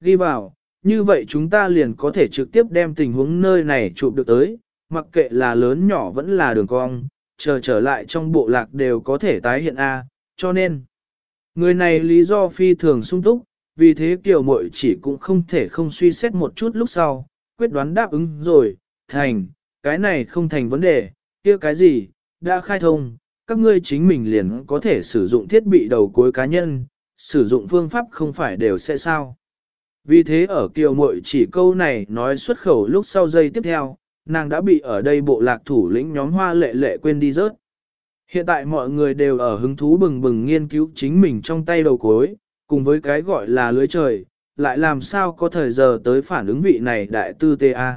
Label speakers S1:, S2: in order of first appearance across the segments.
S1: ghi vào, như vậy chúng ta liền có thể trực tiếp đem tình huống nơi này chụp được tới, mặc kệ là lớn nhỏ vẫn là đường cong, chờ trở lại trong bộ lạc đều có thể tái hiện A, cho nên, người này lý do phi thường sung túc, vì thế kiểu mội chỉ cũng không thể không suy xét một chút lúc sau, quyết đoán đáp ứng rồi, thành, cái này không thành vấn đề, kia cái gì, đã khai thông, các ngươi chính mình liền có thể sử dụng thiết bị đầu cuối cá nhân, sử dụng phương pháp không phải đều sẽ sao. Vì thế ở kiều muội chỉ câu này nói xuất khẩu lúc sau giây tiếp theo, nàng đã bị ở đây bộ lạc thủ lĩnh nhóm hoa lệ lệ quên đi rớt. Hiện tại mọi người đều ở hứng thú bừng bừng nghiên cứu chính mình trong tay đầu cối, cùng với cái gọi là lưới trời, lại làm sao có thời giờ tới phản ứng vị này đại tư TA.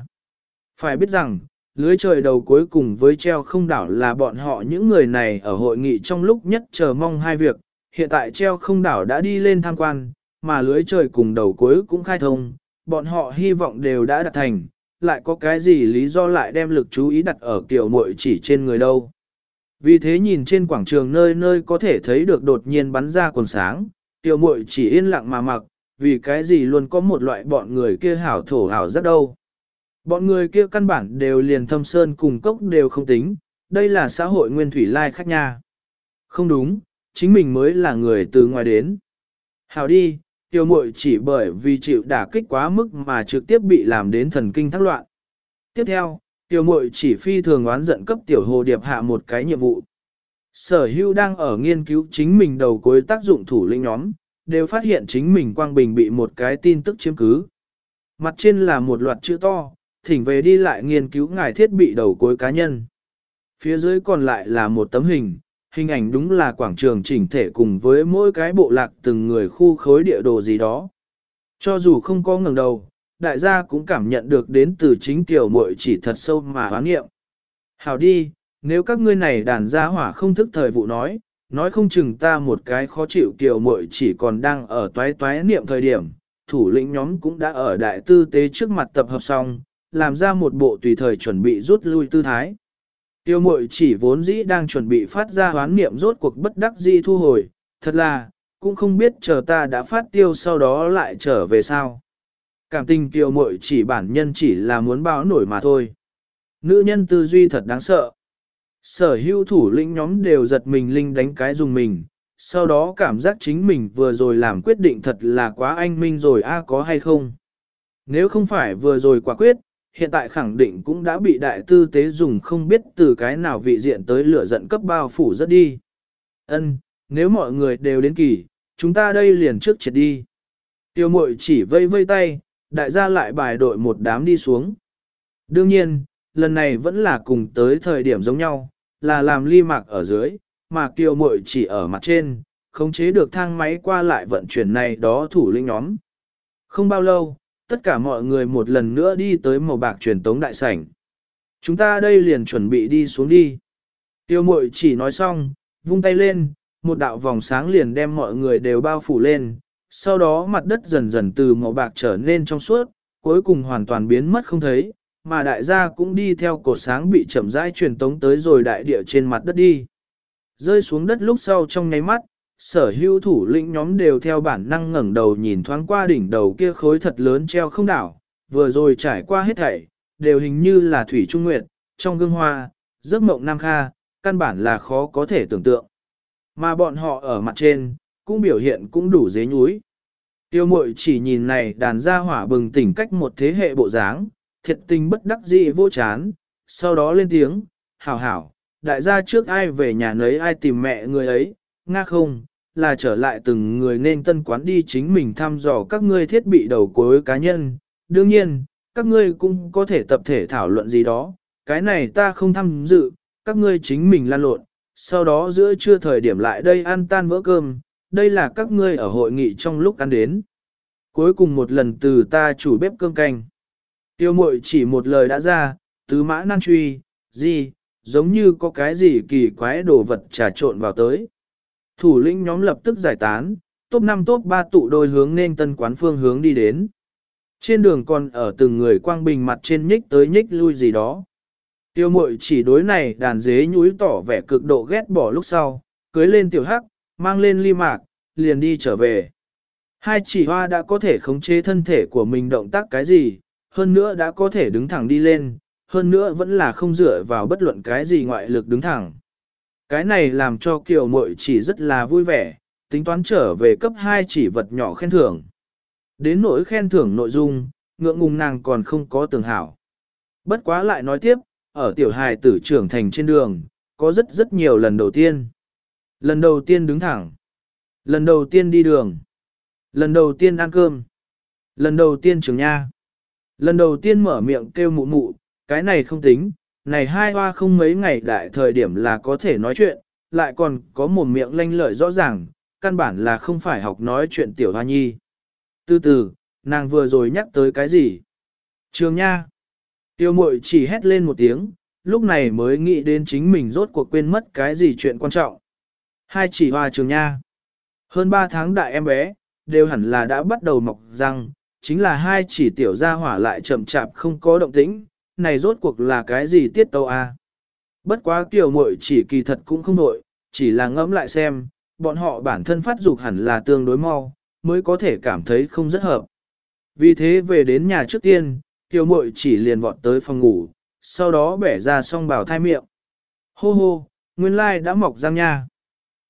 S1: Phải biết rằng, lưới trời đầu cuối cùng với treo không đảo là bọn họ những người này ở hội nghị trong lúc nhất chờ mong hai việc, hiện tại treo không đảo đã đi lên tham quan, mà lưới trời cùng đầu cuối cũng khai thông, bọn họ hy vọng đều đã đạt thành, lại có cái gì lý do lại đem lực chú ý đặt ở kiểu muội chỉ trên người đâu. Vì thế nhìn trên quảng trường nơi nơi có thể thấy được đột nhiên bắn ra quần sáng, tiểu muội chỉ yên lặng mà mặc, vì cái gì luôn có một loại bọn người kia hảo thổ hảo rất đâu. Bọn người kia căn bản đều liền thâm sơn cùng cốc đều không tính, đây là xã hội nguyên thủy lai khác nha. Không đúng, chính mình mới là người từ ngoài đến. Hảo đi, tiểu muội chỉ bởi vì chịu đả kích quá mức mà trực tiếp bị làm đến thần kinh thắc loạn. Tiếp theo, tiểu muội chỉ phi thường oán giận cấp tiểu hồ điệp hạ một cái nhiệm vụ. Sở hưu đang ở nghiên cứu chính mình đầu cuối tác dụng thủ lĩnh nhóm, đều phát hiện chính mình quang bình bị một cái tin tức chiếm cứ. Mặt trên là một loạt chữ to, thỉnh về đi lại nghiên cứu ngài thiết bị đầu cuối cá nhân. Phía dưới còn lại là một tấm hình, hình ảnh đúng là quảng trường chỉnh thể cùng với mỗi cái bộ lạc từng người khu khối địa đồ gì đó. Cho dù không có ngẩng đầu, đại gia cũng cảm nhận được đến từ chính tiểu muội chỉ thật sâu mà hoán nghiệm. Hảo đi, nếu các ngươi này đàn gia hỏa không thức thời vụ nói, nói không chừng ta một cái khó chịu tiểu muội chỉ còn đang ở toái toái niệm thời điểm, thủ lĩnh nhóm cũng đã ở đại tư tế trước mặt tập hợp xong, làm ra một bộ tùy thời chuẩn bị rút lui tư thái. Tiêu mội chỉ vốn dĩ đang chuẩn bị phát ra hoán niệm rốt cuộc bất đắc di thu hồi, thật là, cũng không biết chờ ta đã phát tiêu sau đó lại trở về sao. Cảm tình tiêu mội chỉ bản nhân chỉ là muốn báo nổi mà thôi. Nữ nhân tư duy thật đáng sợ. Sở Hưu thủ lĩnh nhóm đều giật mình linh đánh cái dùng mình, sau đó cảm giác chính mình vừa rồi làm quyết định thật là quá anh minh rồi a có hay không. Nếu không phải vừa rồi quả quyết, hiện tại khẳng định cũng đã bị đại tư tế dùng không biết từ cái nào vị diện tới lửa giận cấp bao phủ rất đi. Ân, nếu mọi người đều đến kỳ, chúng ta đây liền trước triệt đi. Tiêu mội chỉ vây vây tay, đại gia lại bài đội một đám đi xuống. Đương nhiên, lần này vẫn là cùng tới thời điểm giống nhau, là làm ly mạc ở dưới, mà kiều mội chỉ ở mặt trên, khống chế được thang máy qua lại vận chuyển này đó thủ lĩnh nhóm. Không bao lâu, tất cả mọi người một lần nữa đi tới màu bạc truyền tống đại sảnh. Chúng ta đây liền chuẩn bị đi xuống đi. Tiêu mội chỉ nói xong, vung tay lên, một đạo vòng sáng liền đem mọi người đều bao phủ lên, sau đó mặt đất dần dần từ màu bạc trở nên trong suốt, cuối cùng hoàn toàn biến mất không thấy, mà đại gia cũng đi theo cột sáng bị chậm rãi truyền tống tới rồi đại địa trên mặt đất đi. Rơi xuống đất lúc sau trong nháy mắt, sở hữu thủ lĩnh nhóm đều theo bản năng ngẩng đầu nhìn thoáng qua đỉnh đầu kia khối thật lớn treo không đảo, vừa rồi trải qua hết thảy, đều hình như là thủy trung nguyệt, trong gương hoa, giấc mộng nam kha, căn bản là khó có thể tưởng tượng. Mà bọn họ ở mặt trên, cũng biểu hiện cũng đủ dế nhúi. Tiêu mội chỉ nhìn này đàn ra hỏa bừng tỉnh cách một thế hệ bộ dáng, thiệt tình bất đắc dĩ vô chán, sau đó lên tiếng, hảo hảo, đại gia trước ai về nhà nấy ai tìm mẹ người ấy, nga không, là trở lại từng người nên tân quán đi chính mình thăm dò các ngươi thiết bị đầu cuối cá nhân. Đương nhiên, các ngươi cũng có thể tập thể thảo luận gì đó, cái này ta không tham dự, các ngươi chính mình lan lộn, sau đó giữa trưa thời điểm lại đây ăn tan vỡ cơm, đây là các ngươi ở hội nghị trong lúc ăn đến. Cuối cùng một lần từ ta chủ bếp cơm canh. Tiêu mội chỉ một lời đã ra, tứ mã nan truy, gì, giống như có cái gì kỳ quái đồ vật trà trộn vào tới. Thủ lĩnh nhóm lập tức giải tán, top 5 top 3 tụ đôi hướng nên tân quán phương hướng đi đến. Trên đường còn ở từng người quang bình mặt trên nhích tới nhích lui gì đó. Tiêu mội chỉ đối này đàn dế nhúi tỏ vẻ cực độ ghét bỏ lúc sau, cưới lên tiểu hắc, mang lên ly mạc, liền đi trở về. Hai chỉ hoa đã có thể khống chế thân thể của mình động tác cái gì, hơn nữa đã có thể đứng thẳng đi lên, hơn nữa vẫn là không dựa vào bất luận cái gì ngoại lực đứng thẳng. Cái này làm cho kiều muội chỉ rất là vui vẻ, tính toán trở về cấp 2 chỉ vật nhỏ khen thưởng. Đến nỗi khen thưởng nội dung, ngượng ngùng nàng còn không có tường hảo. Bất quá lại nói tiếp, ở tiểu hài tử trưởng thành trên đường, có rất rất nhiều lần đầu tiên. Lần đầu tiên đứng thẳng. Lần đầu tiên đi đường. Lần đầu tiên ăn cơm. Lần đầu tiên trường nha. Lần đầu tiên mở miệng kêu mụ mụ, cái này không tính, này hai hoa không mấy ngày đại thời điểm là có thể nói chuyện, lại còn có một miệng lanh lợi rõ ràng, căn bản là không phải học nói chuyện tiểu hoa nhi. Từ từ, nàng vừa rồi nhắc tới cái gì? Trường nha. Tiêu mội chỉ hét lên một tiếng, lúc này mới nghĩ đến chính mình rốt cuộc quên mất cái gì chuyện quan trọng. Hai chỉ hoa trường nha. Hơn ba tháng đại em bé, đều hẳn là đã bắt đầu mọc răng, chính là hai chỉ tiểu gia hỏa lại chậm chạp không có động tĩnh, này rốt cuộc là cái gì tiết tâu a? Bất quá tiểu muội chỉ kỳ thật cũng không nội, chỉ là ngẫm lại xem, bọn họ bản thân phát dục hẳn là tương đối mau, mới có thể cảm thấy không rất hợp. Vì thế về đến nhà trước tiên, tiểu muội chỉ liền vọt tới phòng ngủ, sau đó bẻ ra xong bảo thai miệng. Hô hô, nguyên lai đã mọc răng nha.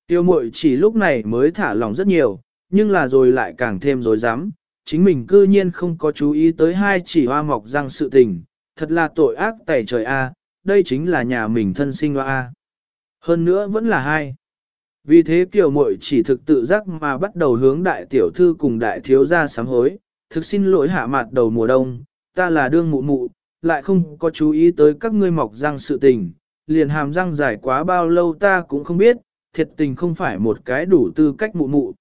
S1: Tiêu mội chỉ lúc này mới thả lòng rất nhiều, nhưng là rồi lại càng thêm rồi rắm chính mình cư nhiên không có chú ý tới hai chỉ hoa mọc răng sự tình, thật là tội ác tẩy trời a, đây chính là nhà mình thân sinh hoa a. Hơn nữa vẫn là hai. Vì thế kiểu muội chỉ thực tự giác mà bắt đầu hướng đại tiểu thư cùng đại thiếu gia sám hối, thực xin lỗi hạ mặt đầu mùa đông, ta là đương mụ mụ, lại không có chú ý tới các ngươi mọc răng sự tình, liền hàm răng dài quá bao lâu ta cũng không biết, thiệt tình không phải một cái đủ tư cách mụ mụ.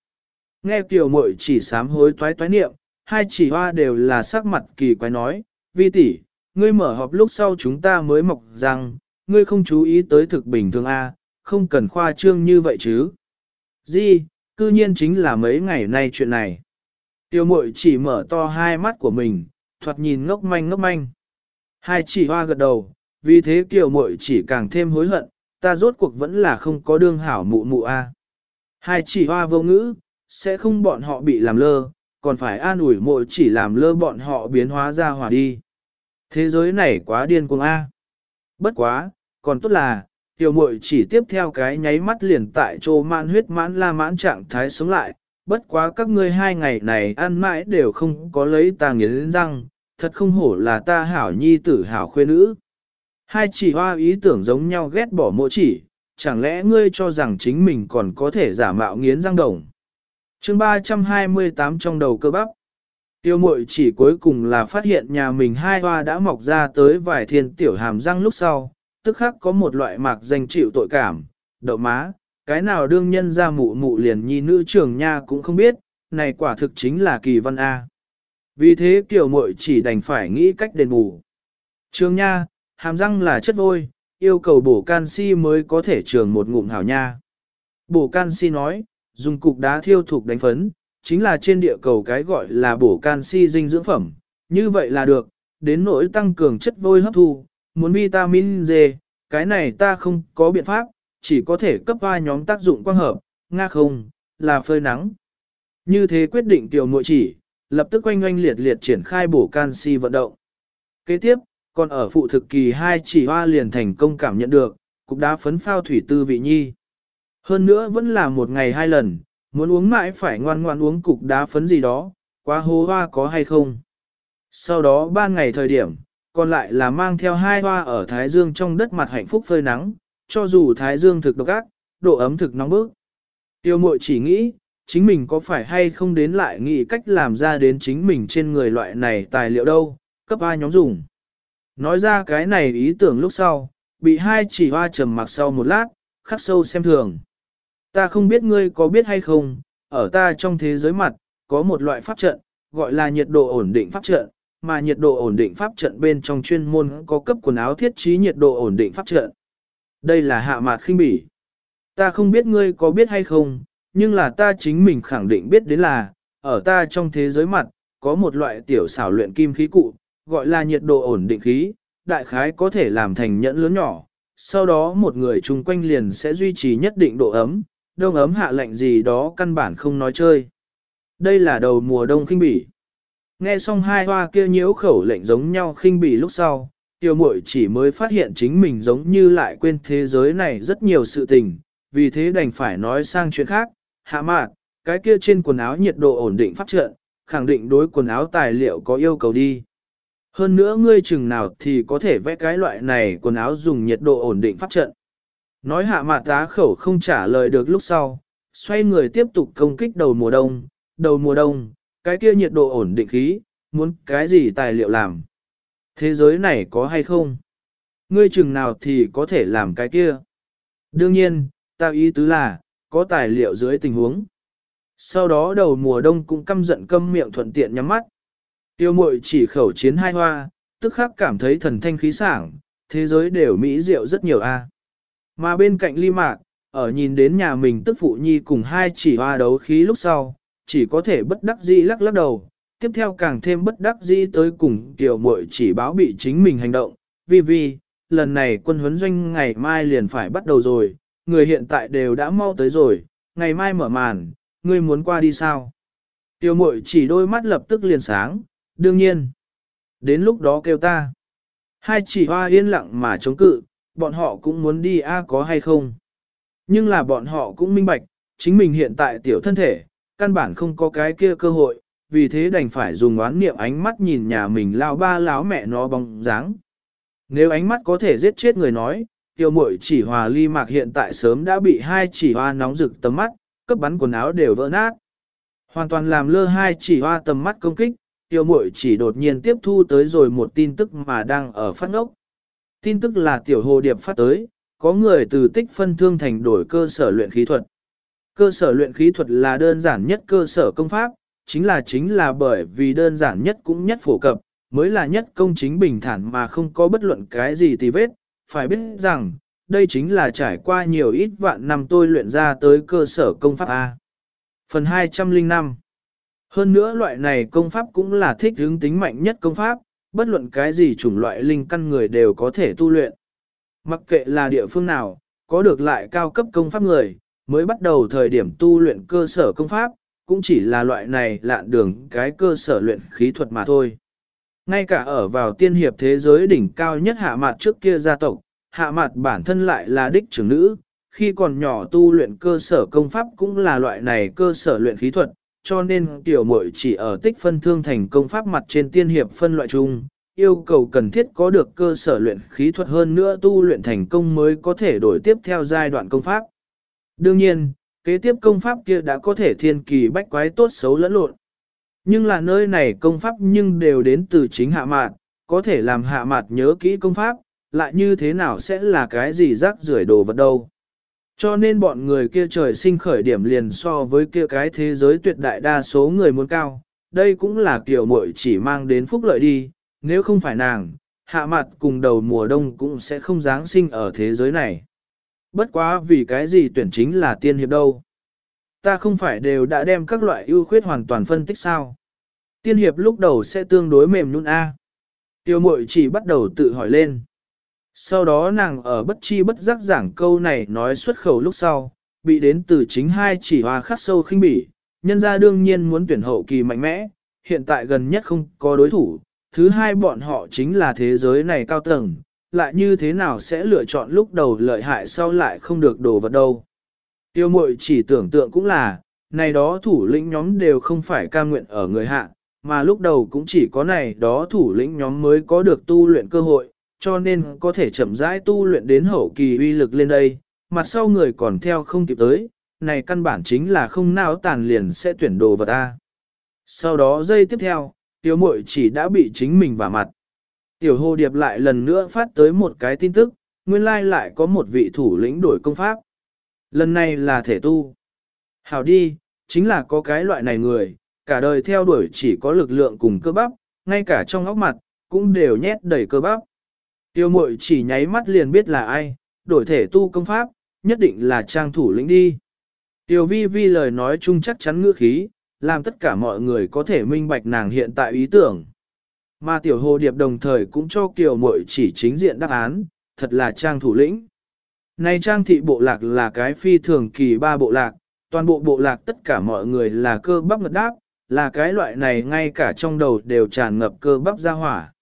S1: Nghe kiểu muội chỉ sám hối toái toái niệm, hai chỉ hoa đều là sắc mặt kỳ quái nói, vi tỷ, ngươi mở họp lúc sau chúng ta mới mọc rằng ngươi không chú ý tới thực bình thường A, không cần khoa trương như vậy chứ. Di, cư nhiên chính là mấy ngày nay chuyện này. Tiêu mội chỉ mở to hai mắt của mình, thoạt nhìn ngốc manh ngốc manh. Hai chỉ hoa gật đầu, vì thế kiều mội chỉ càng thêm hối hận, ta rốt cuộc vẫn là không có đương hảo mụ mụ a. Hai chỉ hoa vô ngữ, sẽ không bọn họ bị làm lơ, còn phải an ủi mội chỉ làm lơ bọn họ biến hóa ra hỏa đi. Thế giới này quá điên cuồng a. Bất quá, còn tốt là, tiểu muội chỉ tiếp theo cái nháy mắt liền tại chỗ mãn huyết mãn la mãn trạng thái sống lại, bất quá các ngươi hai ngày này ăn mãi đều không có lấy ta nghiến răng, thật không hổ là ta hảo nhi tử hảo khuê nữ. Hai chỉ hoa ý tưởng giống nhau ghét bỏ mỗi chỉ, chẳng lẽ ngươi cho rằng chính mình còn có thể giả mạo nghiến răng đồng. chương 328 trong đầu cơ bắp. Tiêu mội chỉ cuối cùng là phát hiện nhà mình hai hoa đã mọc ra tới vài thiên tiểu hàm răng lúc sau, tức khắc có một loại mạc danh chịu tội cảm, đậu má, cái nào đương nhân ra mụ mụ liền nhi nữ trưởng nha cũng không biết, này quả thực chính là kỳ văn A. Vì thế tiểu mội chỉ đành phải nghĩ cách đền bù. Trường nha, hàm răng là chất vôi, yêu cầu bổ canxi mới có thể trường một ngụm hảo nha. Bổ canxi nói, dùng cục đá thiêu thục đánh phấn, chính là trên địa cầu cái gọi là bổ canxi dinh dưỡng phẩm, như vậy là được, đến nỗi tăng cường chất vôi hấp thu, muốn vitamin D, cái này ta không có biện pháp, chỉ có thể cấp hoa nhóm tác dụng quang hợp, nga không, là phơi nắng. Như thế quyết định tiểu nội chỉ, lập tức quanh oanh liệt liệt triển khai bổ canxi vận động. Kế tiếp, còn ở phụ thực kỳ hai chỉ hoa liền thành công cảm nhận được, cục đá phấn phao thủy tư vị nhi. Hơn nữa vẫn là một ngày hai lần, muốn uống mãi phải ngoan ngoan uống cục đá phấn gì đó, quá hô hoa có hay không. Sau đó ba ngày thời điểm, còn lại là mang theo hai hoa ở Thái Dương trong đất mặt hạnh phúc phơi nắng, cho dù Thái Dương thực độc ác, độ ấm thực nóng bức. Tiêu mội chỉ nghĩ, chính mình có phải hay không đến lại nghĩ cách làm ra đến chính mình trên người loại này tài liệu đâu, cấp ai nhóm dùng. Nói ra cái này ý tưởng lúc sau, bị hai chỉ hoa trầm mặc sau một lát, khắc sâu xem thường. Ta không biết ngươi có biết hay không, ở ta trong thế giới mặt, có một loại pháp trận, gọi là nhiệt độ ổn định pháp trận, mà nhiệt độ ổn định pháp trận bên trong chuyên môn có cấp quần áo thiết trí nhiệt độ ổn định pháp trận. Đây là hạ mạt khinh bỉ. Ta không biết ngươi có biết hay không, nhưng là ta chính mình khẳng định biết đến là, ở ta trong thế giới mặt, có một loại tiểu xảo luyện kim khí cụ, gọi là nhiệt độ ổn định khí, đại khái có thể làm thành nhẫn lớn nhỏ, sau đó một người chung quanh liền sẽ duy trì nhất định độ ấm, đông ấm hạ lạnh gì đó căn bản không nói chơi. Đây là đầu mùa đông khinh bỉ. Nghe xong hai hoa kia nhiễu khẩu lệnh giống nhau khinh bỉ lúc sau, tiêu muội chỉ mới phát hiện chính mình giống như lại quên thế giới này rất nhiều sự tình, vì thế đành phải nói sang chuyện khác, hạ mạn, cái kia trên quần áo nhiệt độ ổn định phát trợ, khẳng định đối quần áo tài liệu có yêu cầu đi. Hơn nữa ngươi chừng nào thì có thể vẽ cái loại này quần áo dùng nhiệt độ ổn định pháp trận. Nói hạ mạt tá khẩu không trả lời được lúc sau, xoay người tiếp tục công kích đầu mùa đông, đầu mùa đông, cái kia nhiệt độ ổn định khí, muốn cái gì tài liệu làm. Thế giới này có hay không? Ngươi chừng nào thì có thể làm cái kia. Đương nhiên, tao ý tứ là, có tài liệu dưới tình huống. Sau đó đầu mùa đông cũng căm giận câm miệng thuận tiện nhắm mắt. Tiêu mội chỉ khẩu chiến hai hoa, tức khắc cảm thấy thần thanh khí sảng, thế giới đều mỹ diệu rất nhiều a. Mà bên cạnh ly mạc, ở nhìn đến nhà mình tức phụ nhi cùng hai chỉ hoa đấu khí lúc sau, chỉ có thể bất đắc dĩ lắc lắc đầu, tiếp theo càng thêm bất đắc dĩ tới cùng tiểu muội chỉ báo bị chính mình hành động, vì vì, lần này quân huấn doanh ngày mai liền phải bắt đầu rồi, người hiện tại đều đã mau tới rồi, ngày mai mở màn, ngươi muốn qua đi sao? Tiểu muội chỉ đôi mắt lập tức liền sáng, đương nhiên. Đến lúc đó kêu ta. Hai chỉ hoa yên lặng mà chống cự, bọn họ cũng muốn đi a có hay không. Nhưng là bọn họ cũng minh bạch, chính mình hiện tại tiểu thân thể, căn bản không có cái kia cơ hội, vì thế đành phải dùng oán niệm ánh mắt nhìn nhà mình lao ba láo mẹ nó bóng dáng. Nếu ánh mắt có thể giết chết người nói, tiêu muội chỉ hòa ly mạc hiện tại sớm đã bị hai chỉ hoa nóng rực tầm mắt, cấp bắn quần áo đều vỡ nát. Hoàn toàn làm lơ hai chỉ hoa tầm mắt công kích, tiêu muội chỉ đột nhiên tiếp thu tới rồi một tin tức mà đang ở phát ngốc. Tin tức là tiểu hồ điệp phát tới, có người từ tích phân thương thành đổi cơ sở luyện khí thuật. Cơ sở luyện khí thuật là đơn giản nhất cơ sở công pháp, chính là chính là bởi vì đơn giản nhất cũng nhất phổ cập, mới là nhất công chính bình thản mà không có bất luận cái gì tì vết. Phải biết rằng, đây chính là trải qua nhiều ít vạn năm tôi luyện ra tới cơ sở công pháp A. Phần 205 Hơn nữa loại này công pháp cũng là thích hướng tính mạnh nhất công pháp, bất luận cái gì chủng loại linh căn người đều có thể tu luyện. Mặc kệ là địa phương nào, có được lại cao cấp công pháp người, mới bắt đầu thời điểm tu luyện cơ sở công pháp, cũng chỉ là loại này lạn đường cái cơ sở luyện khí thuật mà thôi. Ngay cả ở vào tiên hiệp thế giới đỉnh cao nhất hạ mặt trước kia gia tộc, hạ mặt bản thân lại là đích trưởng nữ, khi còn nhỏ tu luyện cơ sở công pháp cũng là loại này cơ sở luyện khí thuật, cho nên tiểu muội chỉ ở tích phân thương thành công pháp mặt trên tiên hiệp phân loại chung, yêu cầu cần thiết có được cơ sở luyện khí thuật hơn nữa tu luyện thành công mới có thể đổi tiếp theo giai đoạn công pháp. Đương nhiên, kế tiếp công pháp kia đã có thể thiên kỳ bách quái tốt xấu lẫn lộn. Nhưng là nơi này công pháp nhưng đều đến từ chính hạ mạt, có thể làm hạ mạt nhớ kỹ công pháp, lại như thế nào sẽ là cái gì rác rưởi đồ vật đâu. Cho nên bọn người kia trời sinh khởi điểm liền so với kia cái thế giới tuyệt đại đa số người muốn cao, đây cũng là kiểu muội chỉ mang đến phúc lợi đi, nếu không phải nàng, hạ mặt cùng đầu mùa đông cũng sẽ không giáng sinh ở thế giới này. Bất quá vì cái gì tuyển chính là tiên hiệp đâu. Ta không phải đều đã đem các loại ưu khuyết hoàn toàn phân tích sao. Tiên hiệp lúc đầu sẽ tương đối mềm nhún A. Tiêu mội chỉ bắt đầu tự hỏi lên. Sau đó nàng ở bất chi bất giác giảng câu này nói xuất khẩu lúc sau, bị đến từ chính hai chỉ hoa khắc sâu khinh bỉ, nhân ra đương nhiên muốn tuyển hậu kỳ mạnh mẽ, hiện tại gần nhất không có đối thủ, thứ hai bọn họ chính là thế giới này cao tầng, lại như thế nào sẽ lựa chọn lúc đầu lợi hại sau lại không được đổ vật đâu. Tiêu mội chỉ tưởng tượng cũng là, này đó thủ lĩnh nhóm đều không phải ca nguyện ở người hạ, mà lúc đầu cũng chỉ có này đó thủ lĩnh nhóm mới có được tu luyện cơ hội, cho nên có thể chậm rãi tu luyện đến hậu kỳ uy lực lên đây, mặt sau người còn theo không kịp tới, này căn bản chính là không nào tàn liền sẽ tuyển đồ vật ta. Sau đó giây tiếp theo, tiểu muội chỉ đã bị chính mình vả mặt. Tiểu hồ điệp lại lần nữa phát tới một cái tin tức, nguyên lai lại có một vị thủ lĩnh đổi công pháp. Lần này là thể tu. Hảo đi, chính là có cái loại này người, cả đời theo đuổi chỉ có lực lượng cùng cơ bắp, ngay cả trong óc mặt, cũng đều nhét đầy cơ bắp. Tiêu mội chỉ nháy mắt liền biết là ai, đổi thể tu công pháp, nhất định là trang thủ lĩnh đi. Tiêu vi vi lời nói chung chắc chắn ngữ khí, làm tất cả mọi người có thể minh bạch nàng hiện tại ý tưởng. Mà tiểu hồ điệp đồng thời cũng cho kiều mội chỉ chính diện đáp án, thật là trang thủ lĩnh. Này trang thị bộ lạc là cái phi thường kỳ ba bộ lạc, toàn bộ bộ lạc tất cả mọi người là cơ bắp ngật đáp, là cái loại này ngay cả trong đầu đều tràn ngập cơ bắp ra hỏa.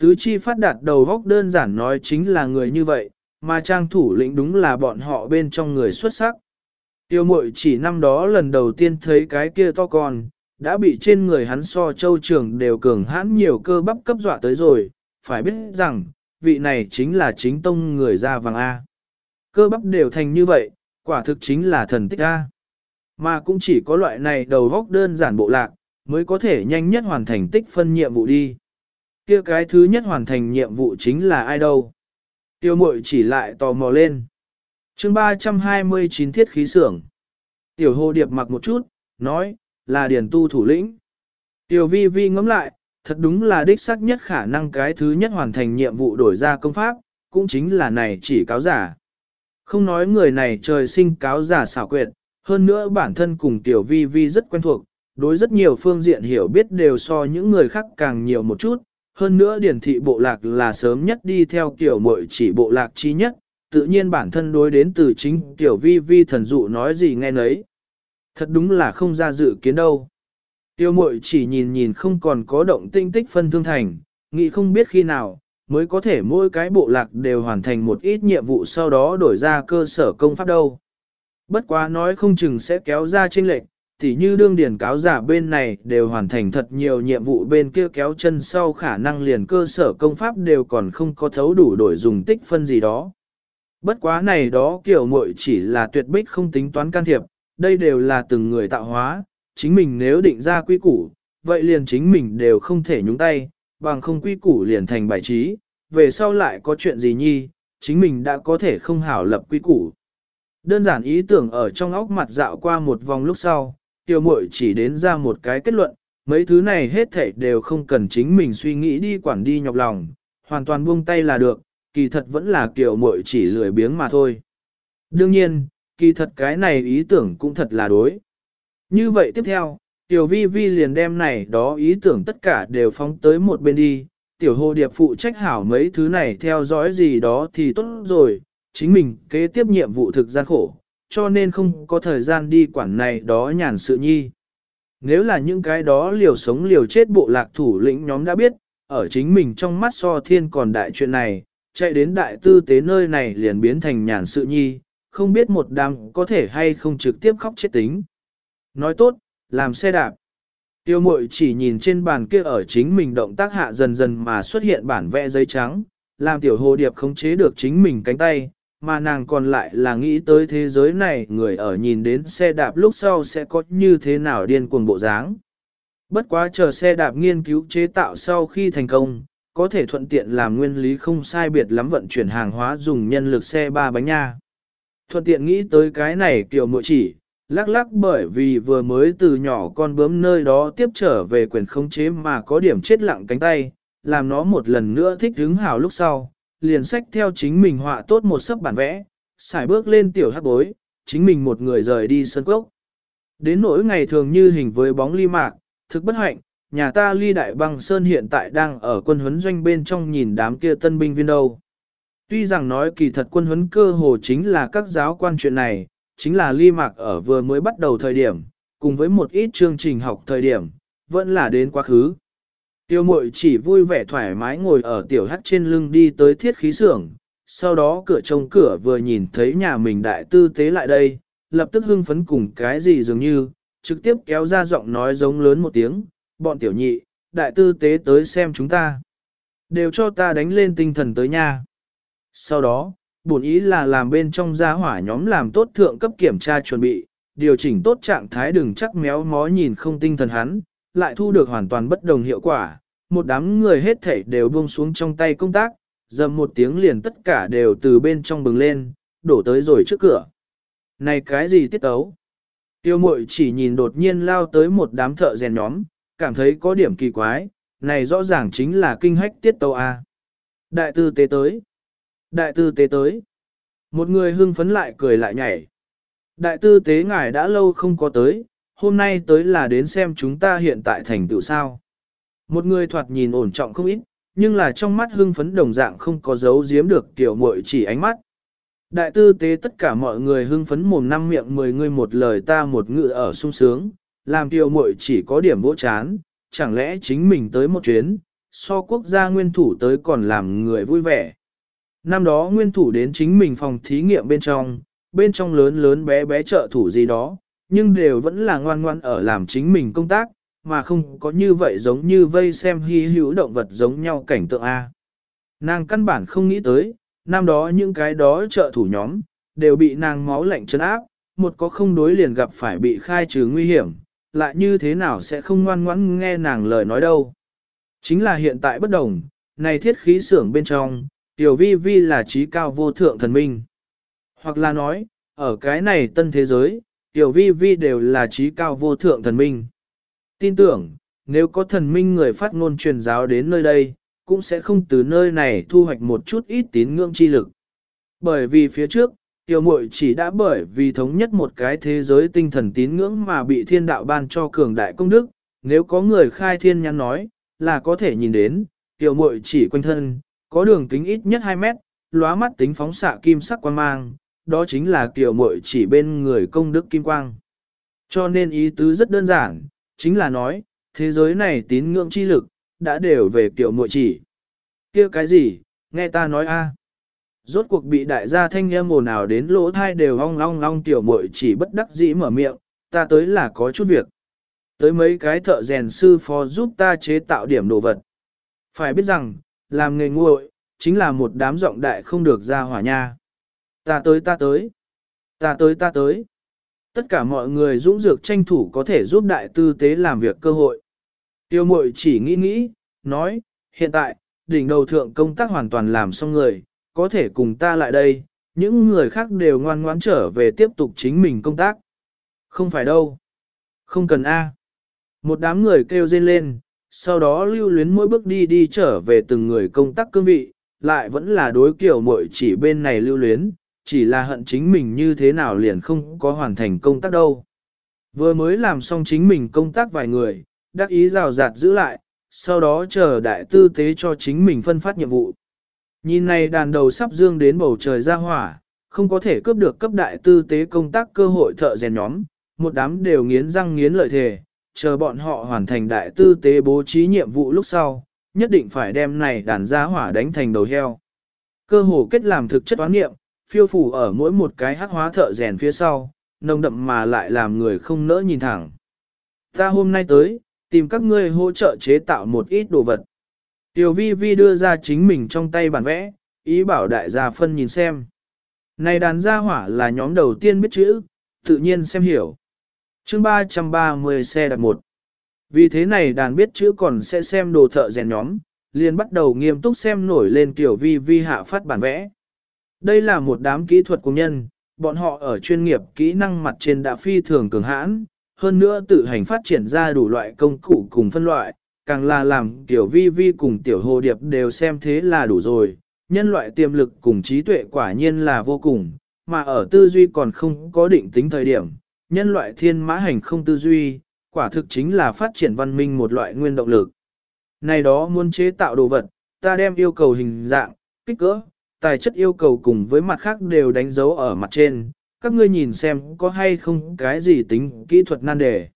S1: Tứ chi phát đạt đầu góc đơn giản nói chính là người như vậy, mà trang thủ lĩnh đúng là bọn họ bên trong người xuất sắc. Tiêu mội chỉ năm đó lần đầu tiên thấy cái kia to con, đã bị trên người hắn so châu trường đều cường hãn nhiều cơ bắp cấp dọa tới rồi, phải biết rằng, vị này chính là chính tông người da vàng A. Cơ bắp đều thành như vậy, quả thực chính là thần tích A. Mà cũng chỉ có loại này đầu góc đơn giản bộ lạc, mới có thể nhanh nhất hoàn thành tích phân nhiệm vụ đi kia cái thứ nhất hoàn thành nhiệm vụ chính là ai đâu? Tiêu mội chỉ lại tò mò lên. chương 329 thiết khí xưởng. Tiểu hồ điệp mặc một chút, nói, là điển tu thủ lĩnh. Tiểu vi vi ngẫm lại, thật đúng là đích xác nhất khả năng cái thứ nhất hoàn thành nhiệm vụ đổi ra công pháp, cũng chính là này chỉ cáo giả. Không nói người này trời sinh cáo giả xảo quyệt, hơn nữa bản thân cùng tiểu vi vi rất quen thuộc, đối rất nhiều phương diện hiểu biết đều so những người khác càng nhiều một chút, hơn nữa điển thị bộ lạc là sớm nhất đi theo kiểu mội chỉ bộ lạc chi nhất, tự nhiên bản thân đối đến từ chính tiểu vi vi thần dụ nói gì nghe nấy. Thật đúng là không ra dự kiến đâu. Tiêu mội chỉ nhìn nhìn không còn có động tinh tích phân thương thành, nghĩ không biết khi nào, mới có thể mỗi cái bộ lạc đều hoàn thành một ít nhiệm vụ sau đó đổi ra cơ sở công pháp đâu. Bất quá nói không chừng sẽ kéo ra chênh lệch, tỉ như đương điển cáo giả bên này đều hoàn thành thật nhiều nhiệm vụ bên kia kéo chân sau khả năng liền cơ sở công pháp đều còn không có thấu đủ đổi dùng tích phân gì đó. Bất quá này đó kiểu muội chỉ là tuyệt bích không tính toán can thiệp, đây đều là từng người tạo hóa, chính mình nếu định ra quy củ, vậy liền chính mình đều không thể nhúng tay, bằng không quy củ liền thành bài trí, về sau lại có chuyện gì nhi, chính mình đã có thể không hảo lập quy củ. Đơn giản ý tưởng ở trong óc mặt dạo qua một vòng lúc sau, Tiểu mội chỉ đến ra một cái kết luận, mấy thứ này hết thảy đều không cần chính mình suy nghĩ đi quản đi nhọc lòng, hoàn toàn buông tay là được, kỳ thật vẫn là kiểu mội chỉ lười biếng mà thôi. Đương nhiên, kỳ thật cái này ý tưởng cũng thật là đối. Như vậy tiếp theo, tiểu vi vi liền đem này đó ý tưởng tất cả đều phóng tới một bên đi, tiểu hồ điệp phụ trách hảo mấy thứ này theo dõi gì đó thì tốt rồi, chính mình kế tiếp nhiệm vụ thực gian khổ, cho nên không có thời gian đi quản này đó nhàn sự nhi. Nếu là những cái đó liều sống liều chết bộ lạc thủ lĩnh nhóm đã biết, ở chính mình trong mắt so thiên còn đại chuyện này, chạy đến đại tư tế nơi này liền biến thành nhàn sự nhi, không biết một đám có thể hay không trực tiếp khóc chết tính. Nói tốt, làm xe đạp. Tiêu mội chỉ nhìn trên bàn kia ở chính mình động tác hạ dần dần mà xuất hiện bản vẽ giấy trắng, làm tiểu hồ điệp khống chế được chính mình cánh tay, mà nàng còn lại là nghĩ tới thế giới này người ở nhìn đến xe đạp lúc sau sẽ có như thế nào điên cuồng bộ dáng. Bất quá chờ xe đạp nghiên cứu chế tạo sau khi thành công, có thể thuận tiện làm nguyên lý không sai biệt lắm vận chuyển hàng hóa dùng nhân lực xe ba bánh nha. Thuận tiện nghĩ tới cái này kiểu mội chỉ, lắc lắc bởi vì vừa mới từ nhỏ con bướm nơi đó tiếp trở về quyền khống chế mà có điểm chết lặng cánh tay, làm nó một lần nữa thích hứng hào lúc sau, liền sách theo chính mình họa tốt một sấp bản vẽ, xài bước lên tiểu hát bối, chính mình một người rời đi sân cốc. Đến nỗi ngày thường như hình với bóng ly mạc, thực bất hạnh, nhà ta ly đại băng sơn hiện tại đang ở quân huấn doanh bên trong nhìn đám kia tân binh viên đâu. Tuy rằng nói kỳ thật quân huấn cơ hồ chính là các giáo quan chuyện này, chính là ly mạc ở vừa mới bắt đầu thời điểm, cùng với một ít chương trình học thời điểm, vẫn là đến quá khứ. Tiêu mội chỉ vui vẻ thoải mái ngồi ở tiểu hắt trên lưng đi tới thiết khí xưởng, sau đó cửa trông cửa vừa nhìn thấy nhà mình đại tư tế lại đây, lập tức hưng phấn cùng cái gì dường như, trực tiếp kéo ra giọng nói giống lớn một tiếng, bọn tiểu nhị, đại tư tế tới xem chúng ta. Đều cho ta đánh lên tinh thần tới nha. Sau đó, bổn ý là làm bên trong gia hỏa nhóm làm tốt thượng cấp kiểm tra chuẩn bị, điều chỉnh tốt trạng thái đừng chắc méo mó nhìn không tinh thần hắn, lại thu được hoàn toàn bất đồng hiệu quả. Một đám người hết thảy đều buông xuống trong tay công tác, dầm một tiếng liền tất cả đều từ bên trong bừng lên, đổ tới rồi trước cửa. Này cái gì tiết tấu? Tiêu mội chỉ nhìn đột nhiên lao tới một đám thợ rèn nhóm, cảm thấy có điểm kỳ quái, này rõ ràng chính là kinh hách tiết tấu A. Đại tư tế tới. Đại tư tế tới. Một người hưng phấn lại cười lại nhảy. Đại tư tế ngài đã lâu không có tới, hôm nay tới là đến xem chúng ta hiện tại thành tựu sao. Một người thoạt nhìn ổn trọng không ít, nhưng là trong mắt hưng phấn đồng dạng không có giấu giếm được tiểu muội chỉ ánh mắt. Đại tư tế tất cả mọi người hưng phấn mồm năm miệng mười người một lời ta một ngự ở sung sướng, làm tiểu muội chỉ có điểm vỗ chán, chẳng lẽ chính mình tới một chuyến, so quốc gia nguyên thủ tới còn làm người vui vẻ. Năm đó nguyên thủ đến chính mình phòng thí nghiệm bên trong, bên trong lớn lớn bé bé trợ thủ gì đó, nhưng đều vẫn là ngoan ngoan ở làm chính mình công tác, mà không có như vậy giống như vây xem hy hữu động vật giống nhau cảnh tượng A. Nàng căn bản không nghĩ tới, năm đó những cái đó trợ thủ nhóm, đều bị nàng máu lạnh chân áp, một có không đối liền gặp phải bị khai trừ nguy hiểm, lại như thế nào sẽ không ngoan ngoãn nghe nàng lời nói đâu. Chính là hiện tại bất đồng, này thiết khí xưởng bên trong, tiểu vi vi là trí cao vô thượng thần minh. Hoặc là nói, ở cái này tân thế giới, tiểu vi vi đều là trí cao vô thượng thần minh. Tin tưởng, nếu có thần minh người phát ngôn truyền giáo đến nơi đây, cũng sẽ không từ nơi này thu hoạch một chút ít tín ngưỡng chi lực. Bởi vì phía trước, tiểu muội chỉ đã bởi vì thống nhất một cái thế giới tinh thần tín ngưỡng mà bị thiên đạo ban cho cường đại công đức, nếu có người khai thiên nhắn nói, là có thể nhìn đến, tiểu muội chỉ quanh thân, có đường kính ít nhất 2 mét, lóa mắt tính phóng xạ kim sắc quan mang, đó chính là tiểu muội chỉ bên người công đức kim quang. Cho nên ý tứ rất đơn giản, chính là nói, thế giới này tín ngưỡng chi lực, đã đều về tiểu muội chỉ. kia cái gì, nghe ta nói a Rốt cuộc bị đại gia thanh âm ồn ào đến lỗ thai đều ong long long tiểu muội chỉ bất đắc dĩ mở miệng, ta tới là có chút việc. Tới mấy cái thợ rèn sư phó giúp ta chế tạo điểm đồ vật. Phải biết rằng, làm nghề nguội, chính là một đám giọng đại không được ra hỏa nha. Ta tới ta tới, ta tới ta tới. Tất cả mọi người dũng dược tranh thủ có thể giúp đại tư tế làm việc cơ hội. Tiêu mội chỉ nghĩ nghĩ, nói, hiện tại, đỉnh đầu thượng công tác hoàn toàn làm xong người, có thể cùng ta lại đây, những người khác đều ngoan ngoãn trở về tiếp tục chính mình công tác. Không phải đâu. Không cần A. Một đám người kêu rên lên, sau đó lưu luyến mỗi bước đi đi trở về từng người công tác cương vị, lại vẫn là đối kiểu mội chỉ bên này lưu luyến, chỉ là hận chính mình như thế nào liền không có hoàn thành công tác đâu. Vừa mới làm xong chính mình công tác vài người, đắc ý rào rạt giữ lại, sau đó chờ đại tư tế cho chính mình phân phát nhiệm vụ. Nhìn này đàn đầu sắp dương đến bầu trời ra hỏa, không có thể cướp được cấp đại tư tế công tác cơ hội thợ rèn nhóm, một đám đều nghiến răng nghiến lợi thề, chờ bọn họ hoàn thành đại tư tế bố trí nhiệm vụ lúc sau, nhất định phải đem này đàn ra hỏa đánh thành đầu heo. Cơ hồ kết làm thực chất toán nghiệm, phiêu phủ ở mỗi một cái hắc hóa thợ rèn phía sau, nồng đậm mà lại làm người không nỡ nhìn thẳng. Ta hôm nay tới, tìm các ngươi hỗ trợ chế tạo một ít đồ vật. Tiểu vi vi đưa ra chính mình trong tay bản vẽ, ý bảo đại gia phân nhìn xem. Này đàn gia hỏa là nhóm đầu tiên biết chữ, tự nhiên xem hiểu. chương 330 xe đặt một. Vì thế này đàn biết chữ còn sẽ xem đồ thợ rèn nhóm, liền bắt đầu nghiêm túc xem nổi lên tiểu vi vi hạ phát bản vẽ. Đây là một đám kỹ thuật công nhân, bọn họ ở chuyên nghiệp kỹ năng mặt trên đã phi thường cường hãn, hơn nữa tự hành phát triển ra đủ loại công cụ cùng phân loại, càng là làm tiểu vi vi cùng tiểu hồ điệp đều xem thế là đủ rồi, nhân loại tiềm lực cùng trí tuệ quả nhiên là vô cùng, mà ở tư duy còn không có định tính thời điểm, nhân loại thiên mã hành không tư duy, quả thực chính là phát triển văn minh một loại nguyên động lực. Này đó muốn chế tạo đồ vật, ta đem yêu cầu hình dạng, kích cỡ, tài chất yêu cầu cùng với mặt khác đều đánh dấu ở mặt trên, các ngươi nhìn xem có hay không cái gì tính kỹ thuật nan đề.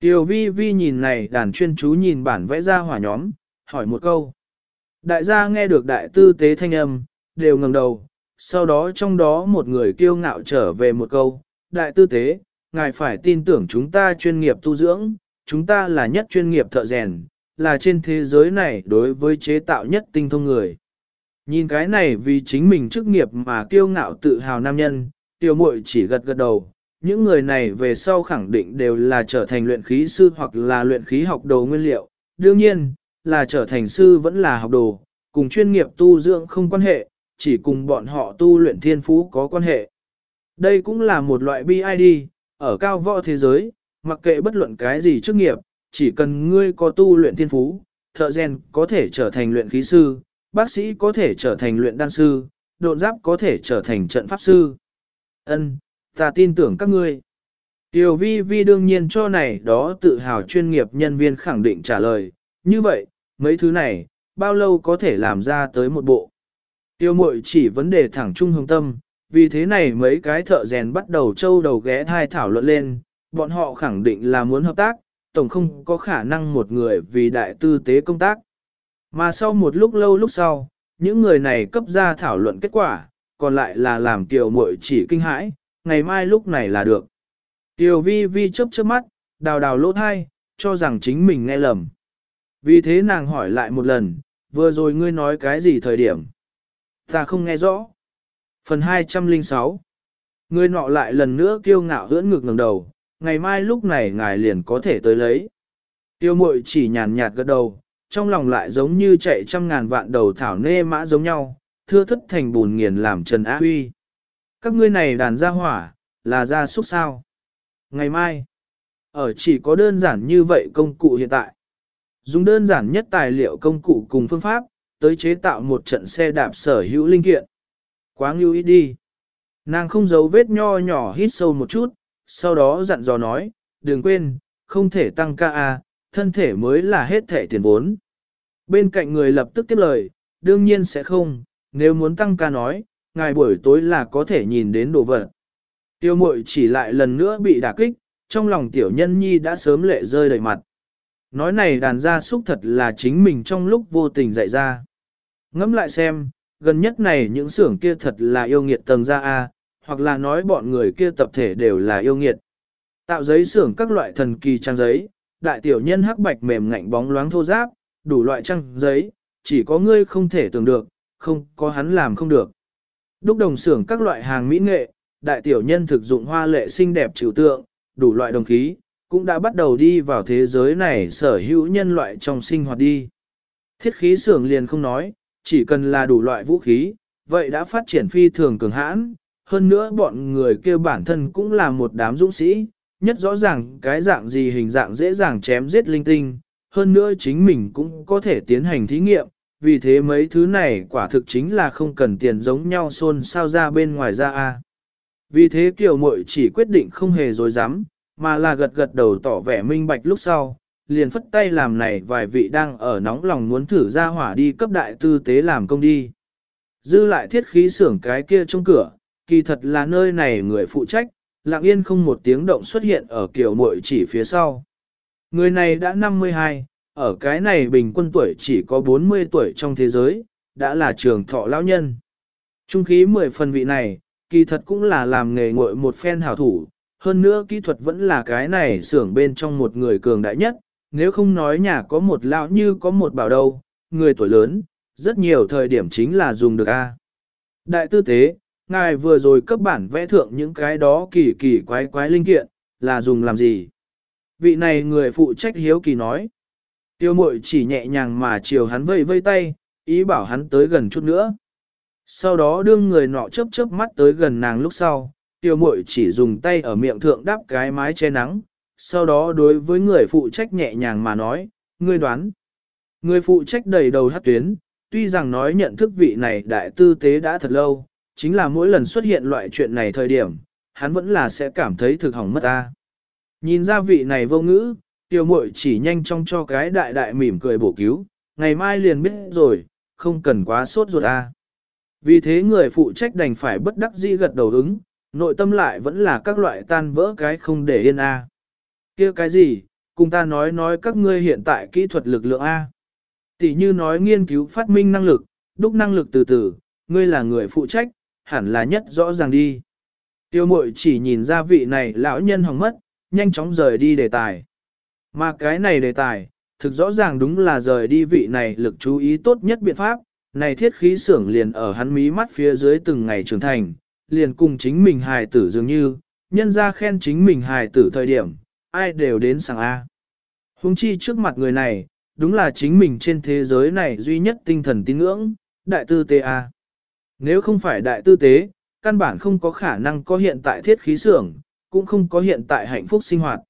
S1: Tiểu vi vi nhìn này đàn chuyên chú nhìn bản vẽ ra hỏa nhóm, hỏi một câu. Đại gia nghe được đại tư tế thanh âm, đều ngẩng đầu, sau đó trong đó một người kiêu ngạo trở về một câu, đại tư tế, ngài phải tin tưởng chúng ta chuyên nghiệp tu dưỡng, chúng ta là nhất chuyên nghiệp thợ rèn, là trên thế giới này đối với chế tạo nhất tinh thông người. Nhìn cái này vì chính mình chức nghiệp mà kiêu ngạo tự hào nam nhân, tiểu muội chỉ gật gật đầu, những người này về sau khẳng định đều là trở thành luyện khí sư hoặc là luyện khí học đồ nguyên liệu. Đương nhiên, là trở thành sư vẫn là học đồ, cùng chuyên nghiệp tu dưỡng không quan hệ, chỉ cùng bọn họ tu luyện thiên phú có quan hệ. Đây cũng là một loại BID, ở cao võ thế giới, mặc kệ bất luận cái gì chức nghiệp, chỉ cần ngươi có tu luyện thiên phú, thợ rèn có thể trở thành luyện khí sư, bác sĩ có thể trở thành luyện đan sư, độn giáp có thể trở thành trận pháp sư. Ân, ta tin tưởng các ngươi. Tiểu vi vi đương nhiên cho này đó tự hào chuyên nghiệp nhân viên khẳng định trả lời, như vậy, mấy thứ này, bao lâu có thể làm ra tới một bộ. Tiêu mội chỉ vấn đề thẳng trung hồng tâm, vì thế này mấy cái thợ rèn bắt đầu trâu đầu ghé thai thảo luận lên, bọn họ khẳng định là muốn hợp tác, tổng không có khả năng một người vì đại tư tế công tác. Mà sau một lúc lâu lúc sau, những người này cấp ra thảo luận kết quả, còn lại là làm Kiều muội chỉ kinh hãi, ngày mai lúc này là được. Kiều vi vi chớp chớp mắt, đào đào lỗ thai, cho rằng chính mình nghe lầm. Vì thế nàng hỏi lại một lần, vừa rồi ngươi nói cái gì thời điểm? Ta không nghe rõ. Phần 206 Ngươi nọ lại lần nữa kiêu ngạo hưỡn ngực ngẩng đầu, ngày mai lúc này ngài liền có thể tới lấy. Tiêu mội chỉ nhàn nhạt gật đầu, trong lòng lại giống như chạy trăm ngàn vạn đầu thảo nê mã giống nhau, thưa thất thành bùn nghiền làm Trần Á Huy. Các ngươi này đàn gia hỏa, là gia súc sao? Ngày mai, ở chỉ có đơn giản như vậy công cụ hiện tại. Dùng đơn giản nhất tài liệu công cụ cùng phương pháp, tới chế tạo một trận xe đạp sở hữu linh kiện. Quá ngưu ít đi. Nàng không giấu vết nho nhỏ hít sâu một chút, sau đó dặn dò nói, đừng quên, không thể tăng ca à thân thể mới là hết thể tiền vốn. Bên cạnh người lập tức tiếp lời, đương nhiên sẽ không, nếu muốn tăng ca nói, ngài buổi tối là có thể nhìn đến đồ vật. Tiêu mội chỉ lại lần nữa bị đả kích, trong lòng tiểu nhân nhi đã sớm lệ rơi đầy mặt. Nói này đàn gia súc thật là chính mình trong lúc vô tình dạy ra. Ngẫm lại xem, gần nhất này những xưởng kia thật là yêu nghiệt tầng ra A, hoặc là nói bọn người kia tập thể đều là yêu nghiệt. Tạo giấy xưởng các loại thần kỳ trang giấy, đại tiểu nhân hắc bạch mềm ngạnh bóng loáng thô giáp, đủ loại trăng giấy, chỉ có ngươi không thể tưởng được, không có hắn làm không được. Đúc đồng xưởng các loại hàng mỹ nghệ, đại tiểu nhân thực dụng hoa lệ xinh đẹp trừu tượng, đủ loại đồng khí, cũng đã bắt đầu đi vào thế giới này sở hữu nhân loại trong sinh hoạt đi. Thiết khí xưởng liền không nói, chỉ cần là đủ loại vũ khí, vậy đã phát triển phi thường cường hãn, hơn nữa bọn người kia bản thân cũng là một đám dũng sĩ, nhất rõ ràng cái dạng gì hình dạng dễ dàng chém giết linh tinh, hơn nữa chính mình cũng có thể tiến hành thí nghiệm, vì thế mấy thứ này quả thực chính là không cần tiền giống nhau xôn sao ra bên ngoài ra a. Vì thế kiểu muội chỉ quyết định không hề dối dám, mà là gật gật đầu tỏ vẻ minh bạch lúc sau, liền phất tay làm này vài vị đang ở nóng lòng muốn thử ra hỏa đi cấp đại tư tế làm công đi. Dư lại thiết khí xưởng cái kia trong cửa, kỳ thật là nơi này người phụ trách, lặng yên không một tiếng động xuất hiện ở kiểu muội chỉ phía sau. Người này đã 52, ở cái này bình quân tuổi chỉ có 40 tuổi trong thế giới, đã là trường thọ lão nhân. Trung khí 10 phần vị này, kỳ thật cũng là làm nghề ngội một phen hảo thủ, hơn nữa kỹ thuật vẫn là cái này xưởng bên trong một người cường đại nhất, nếu không nói nhà có một lão như có một bảo đâu, người tuổi lớn, rất nhiều thời điểm chính là dùng được A. Đại tư tế, ngài vừa rồi cấp bản vẽ thượng những cái đó kỳ kỳ quái quái linh kiện, là dùng làm gì? Vị này người phụ trách hiếu kỳ nói. Tiêu mội chỉ nhẹ nhàng mà chiều hắn vây vây tay, ý bảo hắn tới gần chút nữa. Sau đó đương người nọ chớp chớp mắt tới gần nàng lúc sau, tiêu mội chỉ dùng tay ở miệng thượng đắp cái mái che nắng, sau đó đối với người phụ trách nhẹ nhàng mà nói, ngươi đoán. Người phụ trách đầy đầu hát tuyến, tuy rằng nói nhận thức vị này đại tư tế đã thật lâu, chính là mỗi lần xuất hiện loại chuyện này thời điểm, hắn vẫn là sẽ cảm thấy thực hỏng mất ta. Nhìn ra vị này vô ngữ, tiêu muội chỉ nhanh chóng cho cái đại đại mỉm cười bổ cứu, ngày mai liền biết rồi, không cần quá sốt ruột a. Vì thế người phụ trách đành phải bất đắc dĩ gật đầu ứng, nội tâm lại vẫn là các loại tan vỡ cái không để yên a. kia cái gì, cùng ta nói nói các ngươi hiện tại kỹ thuật lực lượng A. Tỷ như nói nghiên cứu phát minh năng lực, đúc năng lực từ từ, ngươi là người phụ trách, hẳn là nhất rõ ràng đi. Tiêu mội chỉ nhìn ra vị này lão nhân hỏng mất, nhanh chóng rời đi đề tài. Mà cái này đề tài, thực rõ ràng đúng là rời đi vị này lực chú ý tốt nhất biện pháp, này thiết khí xưởng liền ở hắn mí mắt phía dưới từng ngày trưởng thành, liền cùng chính mình hài tử dường như, nhân ra khen chính mình hài tử thời điểm, ai đều đến sàng A. Hùng chi trước mặt người này, đúng là chính mình trên thế giới này duy nhất tinh thần tín ngưỡng, đại tư tế A. Nếu không phải đại tư tế, căn bản không có khả năng có hiện tại thiết khí xưởng, cũng không có hiện tại hạnh phúc sinh hoạt.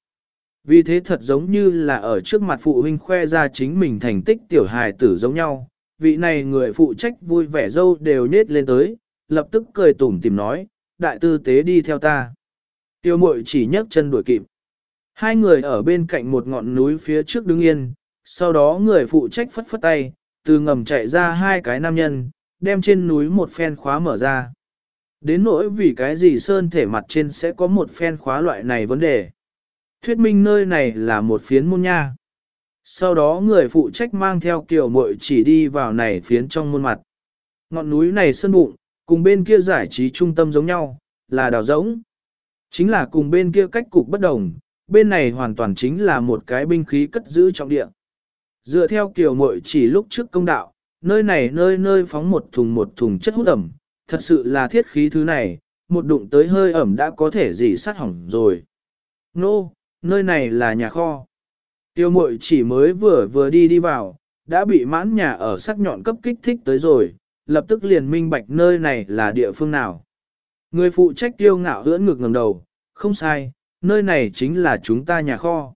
S1: Vì thế thật giống như là ở trước mặt phụ huynh khoe ra chính mình thành tích tiểu hài tử giống nhau, vị này người phụ trách vui vẻ dâu đều nết lên tới, lập tức cười tủm tìm nói, đại tư tế đi theo ta. Tiêu mội chỉ nhấc chân đuổi kịp. Hai người ở bên cạnh một ngọn núi phía trước đứng yên, sau đó người phụ trách phất phất tay, từ ngầm chạy ra hai cái nam nhân, đem trên núi một phen khóa mở ra. Đến nỗi vì cái gì sơn thể mặt trên sẽ có một phen khóa loại này vấn đề. Thuyết minh nơi này là một phiến môn nha. Sau đó người phụ trách mang theo kiểu mội chỉ đi vào này phiến trong môn mặt. Ngọn núi này sơn bụng, cùng bên kia giải trí trung tâm giống nhau, là đào giống. Chính là cùng bên kia cách cục bất đồng, bên này hoàn toàn chính là một cái binh khí cất giữ trọng địa. Dựa theo kiểu mội chỉ lúc trước công đạo, nơi này nơi nơi phóng một thùng một thùng chất hút ẩm, thật sự là thiết khí thứ này, một đụng tới hơi ẩm đã có thể dỉ sát hỏng rồi. Nô, no, nơi này là nhà kho. Tiêu mội chỉ mới vừa vừa đi đi vào, đã bị mãn nhà ở sắc nhọn cấp kích thích tới rồi, lập tức liền minh bạch nơi này là địa phương nào. Người phụ trách tiêu ngạo hưỡn ngực ngẩng đầu, không sai, nơi này chính là chúng ta nhà kho.